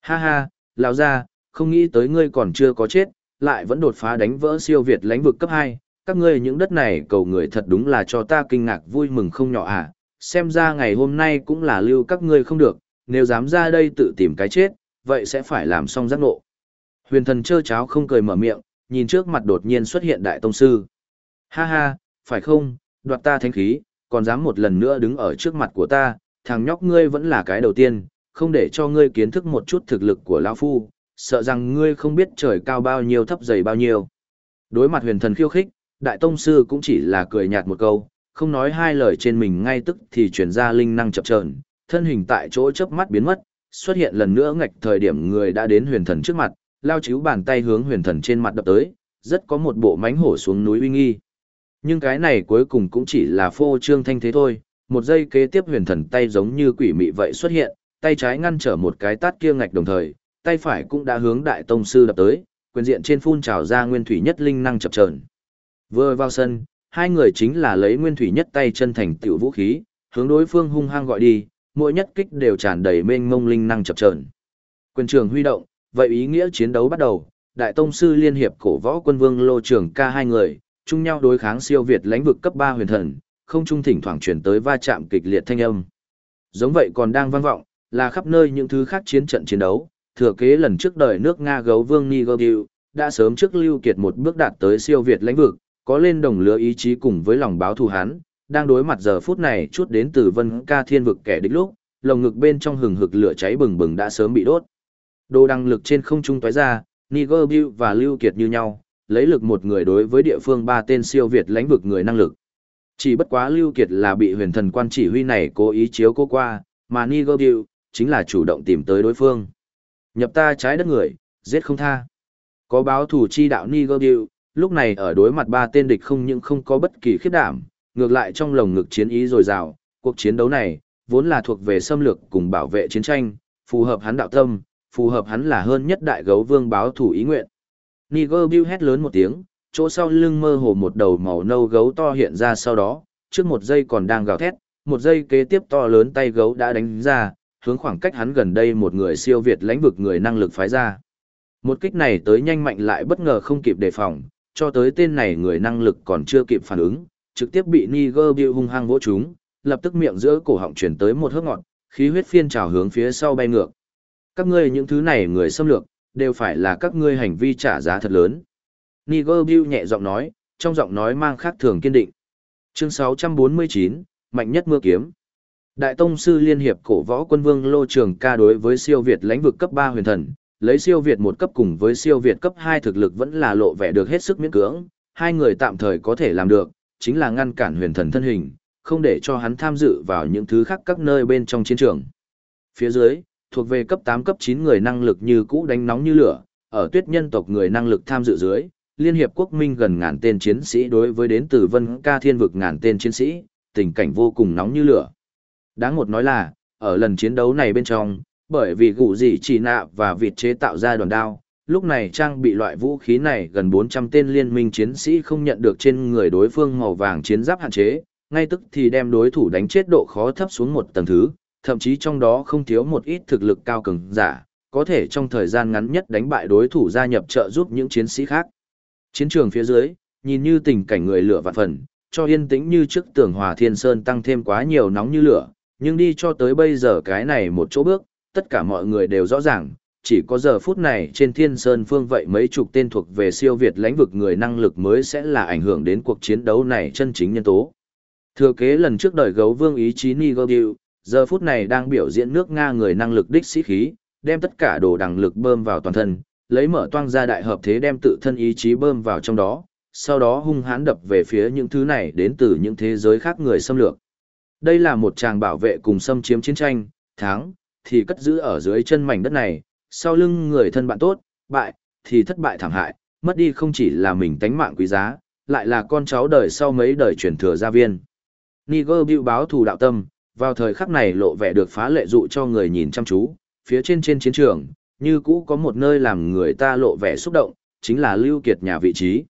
Ha ha, lão ra, không nghĩ tới ngươi còn chưa có chết, lại vẫn đột phá đánh vỡ siêu việt lãnh vực cấp 2, các ngươi những đất này cầu người thật đúng là cho ta kinh ngạc vui mừng không nhỏ à, xem ra ngày hôm nay cũng là lưu các ngươi không được, nếu dám ra đây tự tìm cái chết, vậy sẽ phải làm xong giác ngộ. Huyền thần chơ cháo không cười mở miệng, nhìn trước mặt đột nhiên xuất hiện đại tông sư. Ha ha, phải không, đoạt ta thánh khí, còn dám một lần nữa đứng ở trước mặt của ta, thằng nhóc ngươi vẫn là cái đầu tiên, không để cho ngươi kiến thức một chút thực lực của lão phu, sợ rằng ngươi không biết trời cao bao nhiêu thấp dày bao nhiêu. Đối mặt huyền thần khiêu khích, đại tông sư cũng chỉ là cười nhạt một câu, không nói hai lời trên mình ngay tức thì chuyển ra linh năng chập chờn, thân hình tại chỗ chớp mắt biến mất, xuất hiện lần nữa ngạch thời điểm người đã đến huyền thần trước mặt, lao chíu bàn tay hướng huyền thần trên mặt đập tới, rất có một bộ mánh hổ xuống núi uy nghi. Nhưng cái này cuối cùng cũng chỉ là phô trương thanh thế thôi, một giây kế tiếp huyền thần tay giống như quỷ mị vậy xuất hiện, tay trái ngăn trở một cái tát kia ngạch đồng thời, tay phải cũng đã hướng đại tông sư đập tới, quyền diện trên phun trào ra nguyên thủy nhất linh năng chập chờn. Vừa vào sân, hai người chính là lấy nguyên thủy nhất tay chân thành tiểu vũ khí, hướng đối phương hung hăng gọi đi, mỗi nhất kích đều tràn đầy mênh mông linh năng chập chờn. Quyền trường huy động, vậy ý nghĩa chiến đấu bắt đầu, đại tông sư liên hiệp cổ võ quân vương lô trưởng ca hai người, chung nhau đối kháng siêu việt lãnh vực cấp 3 huyền thần, không trung thỉnh thoảng truyền tới va chạm kịch liệt thanh âm. Giống vậy còn đang vang vọng, là khắp nơi những thứ khác chiến trận chiến đấu, thừa kế lần trước đời nước Nga gấu vương Nigeria, đã sớm trước lưu kiệt một bước đạt tới siêu việt lãnh vực, có lên đồng lứa ý chí cùng với lòng báo thù hắn, đang đối mặt giờ phút này chút đến từ vân ca thiên vực kẻ địch lúc, lồng ngực bên trong hừng hực lửa cháy bừng bừng đã sớm bị đốt. Đồ đăng lực trên không trung tóe ra, Nigeria và Lưu Kiệt như nhau, lấy lực một người đối với địa phương ba tên siêu việt lãnh vực người năng lực. Chỉ bất quá Lưu Kiệt là bị huyền thần quan chỉ huy này cố ý chiếu cố qua, mà Nigeria chính là chủ động tìm tới đối phương. Nhập ta trái đất người, giết không tha. Có báo thủ chi đạo Nigeria, lúc này ở đối mặt ba tên địch không những không có bất kỳ khiếp đảm, ngược lại trong lồng ngực chiến ý dồi dào, cuộc chiến đấu này, vốn là thuộc về xâm lược cùng bảo vệ chiến tranh, phù hợp hắn đạo tâm, phù hợp hắn là hơn nhất đại gấu vương báo thủ ý nguyện. Niger Bill hét lớn một tiếng, chỗ sau lưng mơ hồ một đầu màu nâu gấu to hiện ra sau đó, trước một giây còn đang gào thét, một giây kế tiếp to lớn tay gấu đã đánh ra, hướng khoảng cách hắn gần đây một người siêu việt lãnh vực người năng lực phái ra. Một kích này tới nhanh mạnh lại bất ngờ không kịp đề phòng, cho tới tên này người năng lực còn chưa kịp phản ứng, trực tiếp bị Niger Bill hung hăng vỗ trúng, lập tức miệng giữa cổ họng chuyển tới một hớp ngọn khí huyết phiên trào hướng phía sau bay ngược. Các ngươi những thứ này người xâm lược, đều phải là các ngươi hành vi trả giá thật lớn. Niger Bill nhẹ giọng nói, trong giọng nói mang khác thường kiên định. Chương 649, mạnh nhất mưa kiếm. Đại tông sư liên hiệp cổ võ quân vương Lô Trường ca đối với siêu việt lãnh vực cấp 3 huyền thần, lấy siêu việt một cấp cùng với siêu việt cấp 2 thực lực vẫn là lộ vẻ được hết sức miễn cưỡng, hai người tạm thời có thể làm được, chính là ngăn cản huyền thần thân hình, không để cho hắn tham dự vào những thứ khác các nơi bên trong chiến trường. Phía dưới, thuộc về cấp 8 cấp 9 người năng lực như cũ đánh nóng như lửa, ở tuyết nhân tộc người năng lực tham dự dưới, Liên hiệp quốc minh gần ngàn tên chiến sĩ đối với đến từ vân ca thiên vực ngàn tên chiến sĩ, tình cảnh vô cùng nóng như lửa. Đáng một nói là, ở lần chiến đấu này bên trong, bởi vì gụ gì chỉ nạ và vịt chế tạo ra đoàn đao, lúc này trang bị loại vũ khí này gần 400 tên liên minh chiến sĩ không nhận được trên người đối phương màu vàng chiến giáp hạn chế, ngay tức thì đem đối thủ đánh chết độ khó thấp xuống một tầng thứ, thậm chí trong đó không thiếu một ít thực lực cao cường giả, có thể trong thời gian ngắn nhất đánh bại đối thủ gia nhập trợ giúp những chiến sĩ khác. Chiến trường phía dưới, nhìn như tình cảnh người lửa vạn phần, cho yên tĩnh như trước tường hòa thiên sơn tăng thêm quá nhiều nóng như lửa, nhưng đi cho tới bây giờ cái này một chỗ bước, tất cả mọi người đều rõ ràng, chỉ có giờ phút này trên thiên sơn phương vậy mấy chục tên thuộc về siêu việt lãnh vực người năng lực mới sẽ là ảnh hưởng đến cuộc chiến đấu này chân chính nhân tố. Thừa kế lần trước đời gấu vương ý chí Nigobiu, giờ phút này đang biểu diễn nước Nga người năng lực đích sĩ khí, đem tất cả đồ đằng lực bơm vào toàn thân, lấy mở toang ra đại hợp thế đem tự thân ý chí bơm vào trong đó, sau đó hung hãn đập về phía những thứ này đến từ những thế giới khác người xâm lược. Đây là một tràng bảo vệ cùng xâm chiếm chiến tranh, thắng, thì cất giữ ở dưới chân mảnh đất này, sau lưng người thân bạn tốt, bại, thì thất bại thảm hại, mất đi không chỉ là mình tánh mạng quý giá, lại là con cháu đời sau mấy đời truyền thừa gia viên. Niger bưu báo thù đạo tâm, vào thời khắc này lộ vẻ được phá lệ dụ cho người nhìn chăm chú, phía trên trên chiến trường, như cũ có một nơi làm người ta lộ vẻ xúc động, chính là Lưu Kiệt nhà vị trí.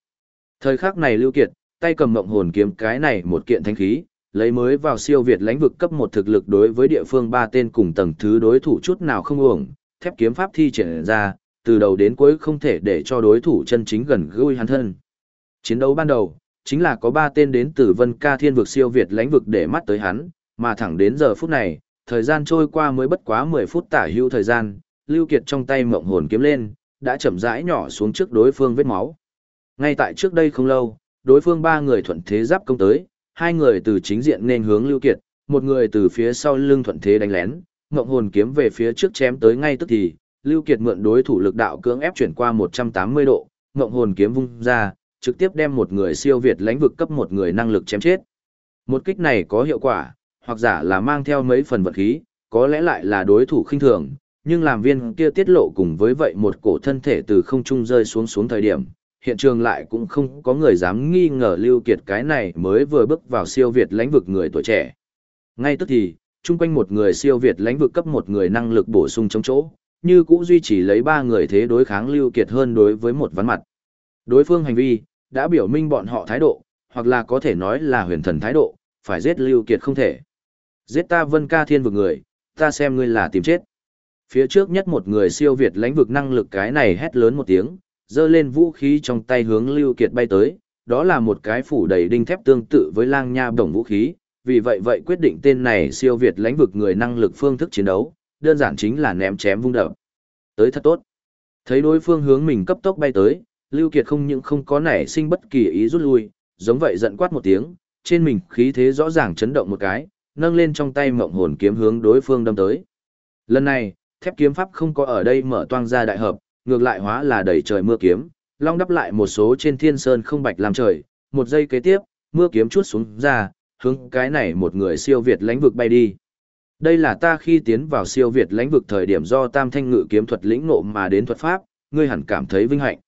Thời khắc này Lưu Kiệt, tay cầm mộng hồn kiếm cái này một kiện thanh khí, lấy mới vào siêu việt lãnh vực cấp một thực lực đối với địa phương ba tên cùng tầng thứ đối thủ chút nào không uổng, thép kiếm pháp thi triển ra, từ đầu đến cuối không thể để cho đối thủ chân chính gần gũi hắn thân. Chiến đấu ban đầu, chính là có ba tên đến từ Vân Ca Thiên vực siêu việt lãnh vực để mắt tới hắn, mà thẳng đến giờ phút này, thời gian trôi qua mới bất quá 10 phút tả hữu thời gian, Lưu Kiệt trong tay mộng hồn kiếm lên, đã chậm rãi nhỏ xuống trước đối phương vết máu. Ngay tại trước đây không lâu, đối phương ba người thuận thế giáp công tới, hai người từ chính diện nên hướng Lưu Kiệt, một người từ phía sau lưng thuận thế đánh lén, ngộng hồn kiếm về phía trước chém tới ngay tức thì, Lưu Kiệt mượn đối thủ lực đạo cưỡng ép chuyển qua 180 độ, ngộng hồn kiếm vung ra, trực tiếp đem một người siêu việt lãnh vực cấp một người năng lực chém chết. Một kích này có hiệu quả, hoặc giả là mang theo mấy phần vật khí, có lẽ lại là đối thủ khinh thường, nhưng làm viên kia tiết lộ cùng với vậy một cổ thân thể từ không trung rơi xuống xuống thời điểm, hiện trường lại cũng không có người dám nghi ngờ Lưu Kiệt cái này mới vừa bước vào siêu việt lãnh vực người tuổi trẻ. Ngay tức thì, chung quanh một người siêu việt lãnh vực cấp một người năng lực bổ sung chống chỗ, như cũ duy trì lấy ba người thế đối kháng Lưu Kiệt hơn đối với một ván mặt. Đối phương hành vi, đã biểu minh bọn họ thái độ, hoặc là có thể nói là huyền thần thái độ, phải giết Lưu Kiệt không thể. Giết ta vân ca thiên vực người, ta xem ngươi là tìm chết. Phía trước nhất một người siêu việt lãnh vực năng lực cái này hét lớn một tiếng, giơ lên vũ khí trong tay hướng Lưu Kiệt bay tới, đó là một cái phủ đầy đinh thép tương tự với lang nha đồng vũ khí, vì vậy vậy quyết định tên này siêu việt lãnh vực người năng lực phương thức chiến đấu, đơn giản chính là ném chém vung đập. Tới thật tốt. Thấy đối phương hướng mình cấp tốc bay tới, Lưu Kiệt không những không có nảy sinh bất kỳ ý rút lui, giống vậy giận quát một tiếng, trên mình khí thế rõ ràng chấn động một cái, nâng lên trong tay mộng hồn kiếm hướng đối phương đâm tới. Lần này, thép kiếm pháp không có ở đây mở toang ra đại hợp, ngược lại hóa là đầy trời mưa kiếm, long đắp lại một số trên thiên sơn không bạch làm trời, một giây kế tiếp, mưa kiếm chuốt xuống ra, hướng cái này một người siêu việt lãnh vực bay đi. Đây là ta khi tiến vào siêu việt lãnh vực thời điểm do tam thanh ngự kiếm thuật lĩnh ngộ mà đến thuật pháp, ngươi hẳn cảm thấy vinh hạnh.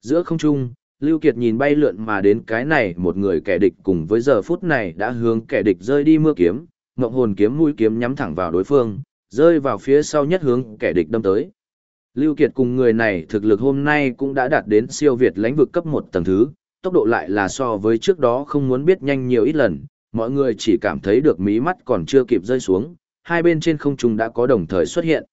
Giữa không trung, Lưu Kiệt nhìn bay lượn mà đến cái này một người kẻ địch cùng với giờ phút này đã hướng kẻ địch rơi đi mưa kiếm, ngọc hồn kiếm mũi kiếm nhắm thẳng vào đối phương, rơi vào phía sau nhất hướng kẻ địch đâm tới. Lưu Kiệt cùng người này thực lực hôm nay cũng đã đạt đến siêu việt lãnh vực cấp một tầng thứ, tốc độ lại là so với trước đó không muốn biết nhanh nhiều ít lần, mọi người chỉ cảm thấy được mí mắt còn chưa kịp rơi xuống, hai bên trên không trung đã có đồng thời xuất hiện.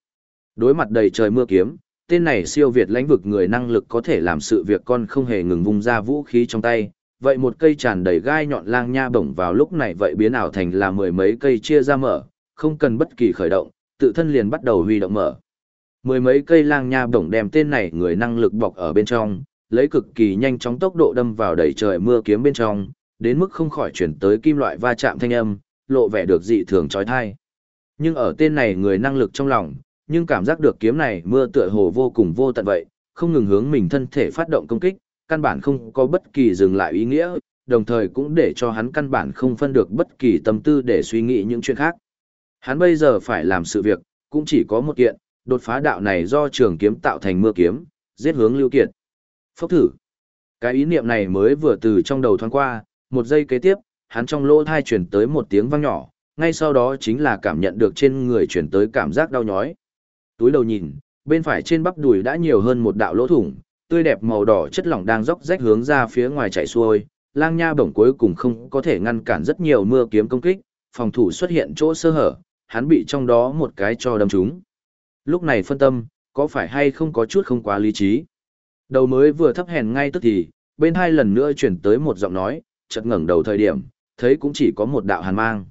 Đối mặt đầy trời mưa kiếm, tên này siêu việt lãnh vực người năng lực có thể làm sự việc con không hề ngừng vung ra vũ khí trong tay, vậy một cây tràn đầy gai nhọn lang nha bổng vào lúc này vậy biến ảo thành là mười mấy cây chia ra mở, không cần bất kỳ khởi động, tự thân liền bắt đầu huy động mở. Mười mấy cây lang nha bổng đem tên này người năng lực bọc ở bên trong, lấy cực kỳ nhanh chóng tốc độ đâm vào đầy trời mưa kiếm bên trong, đến mức không khỏi chuyển tới kim loại va chạm thanh âm, lộ vẻ được dị thường trói thai. Nhưng ở tên này người năng lực trong lòng, nhưng cảm giác được kiếm này mưa tựa hồ vô cùng vô tận vậy, không ngừng hướng mình thân thể phát động công kích, căn bản không có bất kỳ dừng lại ý nghĩa, đồng thời cũng để cho hắn căn bản không phân được bất kỳ tâm tư để suy nghĩ những chuyện khác. Hắn bây giờ phải làm sự việc, cũng chỉ có một kiện, đột phá đạo này do trường kiếm tạo thành mưa kiếm, giết hướng lưu kiệt. Phốc thử. Cái ý niệm này mới vừa từ trong đầu thoáng qua, một giây kế tiếp, hắn trong lỗ tai chuyển tới một tiếng vang nhỏ, ngay sau đó chính là cảm nhận được trên người chuyển tới cảm giác đau nhói. Túi đầu nhìn, bên phải trên bắp đùi đã nhiều hơn một đạo lỗ thủng, tươi đẹp màu đỏ chất lỏng đang róc rách hướng ra phía ngoài chảy xuôi, lang nha bổng cuối cùng không có thể ngăn cản rất nhiều mưa kiếm công kích, phòng thủ xuất hiện chỗ sơ hở, hắn bị trong đó một cái cho đâm trúng. Lúc này phân tâm, có phải hay không có chút không quá lý trí. Đầu mới vừa thấp hèn ngay tức thì, bên hai lần nữa chuyển tới một giọng nói, chợt ngẩng đầu thời điểm, thấy cũng chỉ có một đạo hàn mang.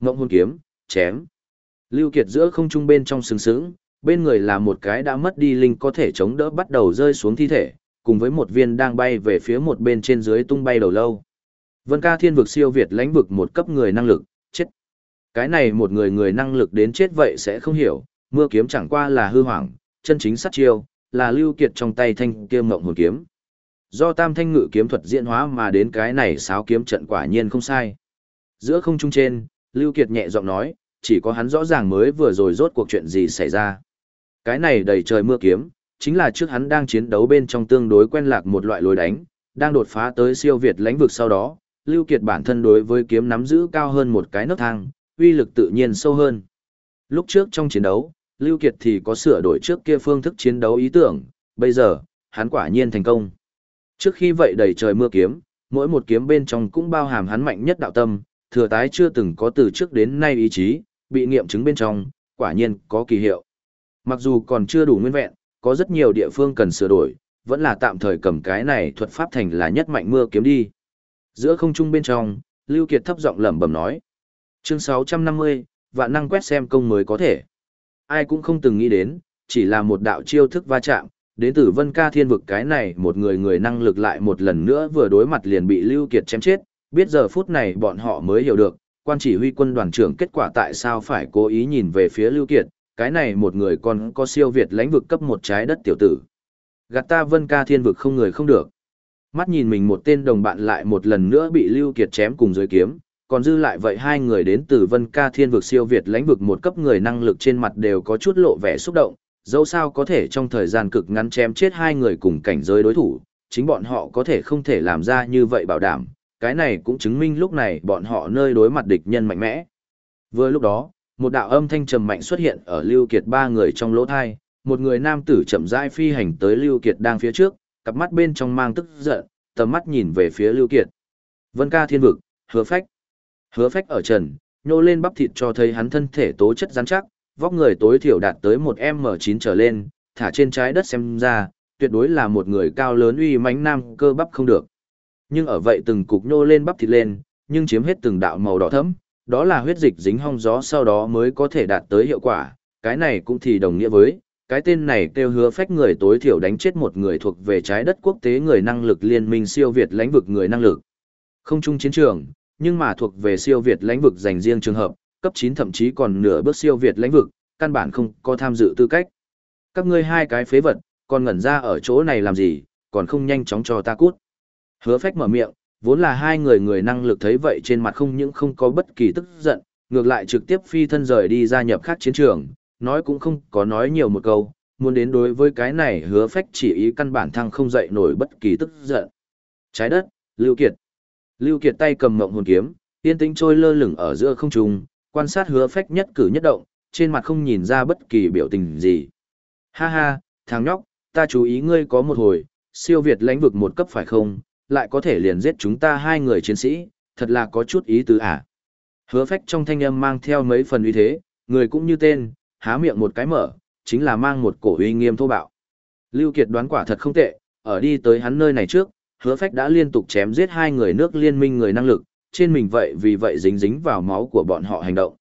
Ngộng hôn kiếm, chém. Lưu Kiệt giữa không trung bên trong sừng sững, bên người là một cái đã mất đi linh có thể chống đỡ bắt đầu rơi xuống thi thể, cùng với một viên đang bay về phía một bên trên dưới tung bay đầu lâu. Vân ca thiên vực siêu việt lãnh vực một cấp người năng lực, chết. Cái này một người người năng lực đến chết vậy sẽ không hiểu, mưa kiếm chẳng qua là hư hoảng, chân chính sát chiêu, là lưu kiệt trong tay thanh kia mộng hồn kiếm. Do tam thanh ngự kiếm thuật diễn hóa mà đến cái này sáo kiếm trận quả nhiên không sai. Giữa không trung trên, lưu kiệt nhẹ giọng nói, chỉ có hắn rõ ràng mới vừa rồi rốt cuộc chuyện gì xảy ra. Cái này đầy trời mưa kiếm, chính là trước hắn đang chiến đấu bên trong tương đối quen lạc một loại lối đánh, đang đột phá tới siêu việt lãnh vực sau đó, Lưu Kiệt bản thân đối với kiếm nắm giữ cao hơn một cái nấc thang, uy lực tự nhiên sâu hơn. Lúc trước trong chiến đấu, Lưu Kiệt thì có sửa đổi trước kia phương thức chiến đấu ý tưởng, bây giờ, hắn quả nhiên thành công. Trước khi vậy đầy trời mưa kiếm, mỗi một kiếm bên trong cũng bao hàm hắn mạnh nhất đạo tâm, thừa tái chưa từng có từ trước đến nay ý chí, bị nghiệm chứng bên trong, quả nhiên có kỳ hiệu. Mặc dù còn chưa đủ nguyên vẹn, có rất nhiều địa phương cần sửa đổi, vẫn là tạm thời cầm cái này thuật pháp thành là nhất mạnh mưa kiếm đi. Giữa không trung bên trong, Lưu Kiệt thấp giọng lẩm bẩm nói. Chương 650, vạn năng quét xem công mới có thể. Ai cũng không từng nghĩ đến, chỉ là một đạo chiêu thức va chạm, đến từ vân ca thiên vực cái này một người người năng lực lại một lần nữa vừa đối mặt liền bị Lưu Kiệt chém chết, biết giờ phút này bọn họ mới hiểu được, quan chỉ huy quân đoàn trưởng kết quả tại sao phải cố ý nhìn về phía Lưu Kiệt, cái này một người còn có siêu việt lãnh vực cấp một trái đất tiểu tử. Gạt ta vân ca thiên vực không người không được. Mắt nhìn mình một tên đồng bạn lại một lần nữa bị Lưu Kiệt chém cùng dưới kiếm, còn dư lại vậy hai người đến từ vân ca thiên vực siêu việt lãnh vực một cấp người năng lực trên mặt đều có chút lộ vẻ xúc động, dẫu sao có thể trong thời gian cực ngắn chém chết hai người cùng cảnh giới đối thủ, chính bọn họ có thể không thể làm ra như vậy bảo đảm, cái này cũng chứng minh lúc này bọn họ nơi đối mặt địch nhân mạnh mẽ. Vừa lúc đó, một đạo âm thanh trầm mạnh xuất hiện ở Lưu Kiệt ba người trong lỗ thai, một người nam tử chậm rãi phi hành tới Lưu Kiệt đang phía trước, cặp mắt bên trong mang tức giận, tầm mắt nhìn về phía Lưu Kiệt. Vân ca thiên vực, hứa phách. Hứa phách ở trần, nhô lên bắp thịt cho thấy hắn thân thể tố chất rắn chắc, vóc người tối thiểu đạt tới một M9 trở lên, thả trên trái đất xem ra, tuyệt đối là một người cao lớn uy mãnh nam cơ bắp không được. Nhưng ở vậy từng cục nhô lên bắp thịt lên, nhưng chiếm hết từng đạo màu đỏ thẫm, đó là huyết dịch dính hong gió sau đó mới có thể đạt tới hiệu quả, cái này cũng thì đồng nghĩa với, cái tên này kêu hứa phách người tối thiểu đánh chết một người thuộc về trái đất quốc tế người năng lực liên minh siêu việt lãnh vực người năng lực. Không chung chiến trường, nhưng mà thuộc về siêu việt lãnh vực dành riêng trường hợp, cấp 9 thậm chí còn nửa bước siêu việt lãnh vực, căn bản không có tham dự tư cách. Các ngươi hai cái phế vật, còn ngẩn ra ở chỗ này làm gì, còn không nhanh chóng cho ta cút. Hứa phách mở miệng, vốn là hai người người năng lực thấy vậy trên mặt không những không có bất kỳ tức giận, ngược lại trực tiếp phi thân rời đi gia nhập khác chiến trường, nói cũng không có nói nhiều một câu, muốn đến đối với cái này hứa phách chỉ ý căn bản thăng không dậy nổi bất kỳ tức giận. Trái đất, Lưu Kiệt. Lưu Kiệt tay cầm mộng hồn kiếm, tiên tĩnh trôi lơ lửng ở giữa không trung, quan sát hứa phách nhất cử nhất động, trên mặt không nhìn ra bất kỳ biểu tình gì. Ha ha, thằng nhóc, ta chú ý ngươi có một hồi, siêu việt lãnh vực một cấp phải không, lại có thể liền giết chúng ta hai người chiến sĩ, thật là có chút ý tứ à. Hứa phách trong thanh âm mang theo mấy phần uy thế, người cũng như tên, há miệng một cái mở, chính là mang một cổ uy nghiêm thô bạo. Lưu Kiệt đoán quả thật không tệ, ở đi tới hắn nơi này trước, hứa phách đã liên tục chém giết hai người nước liên minh người năng lực, trên mình vậy vì vậy dính dính vào máu của bọn họ hành động.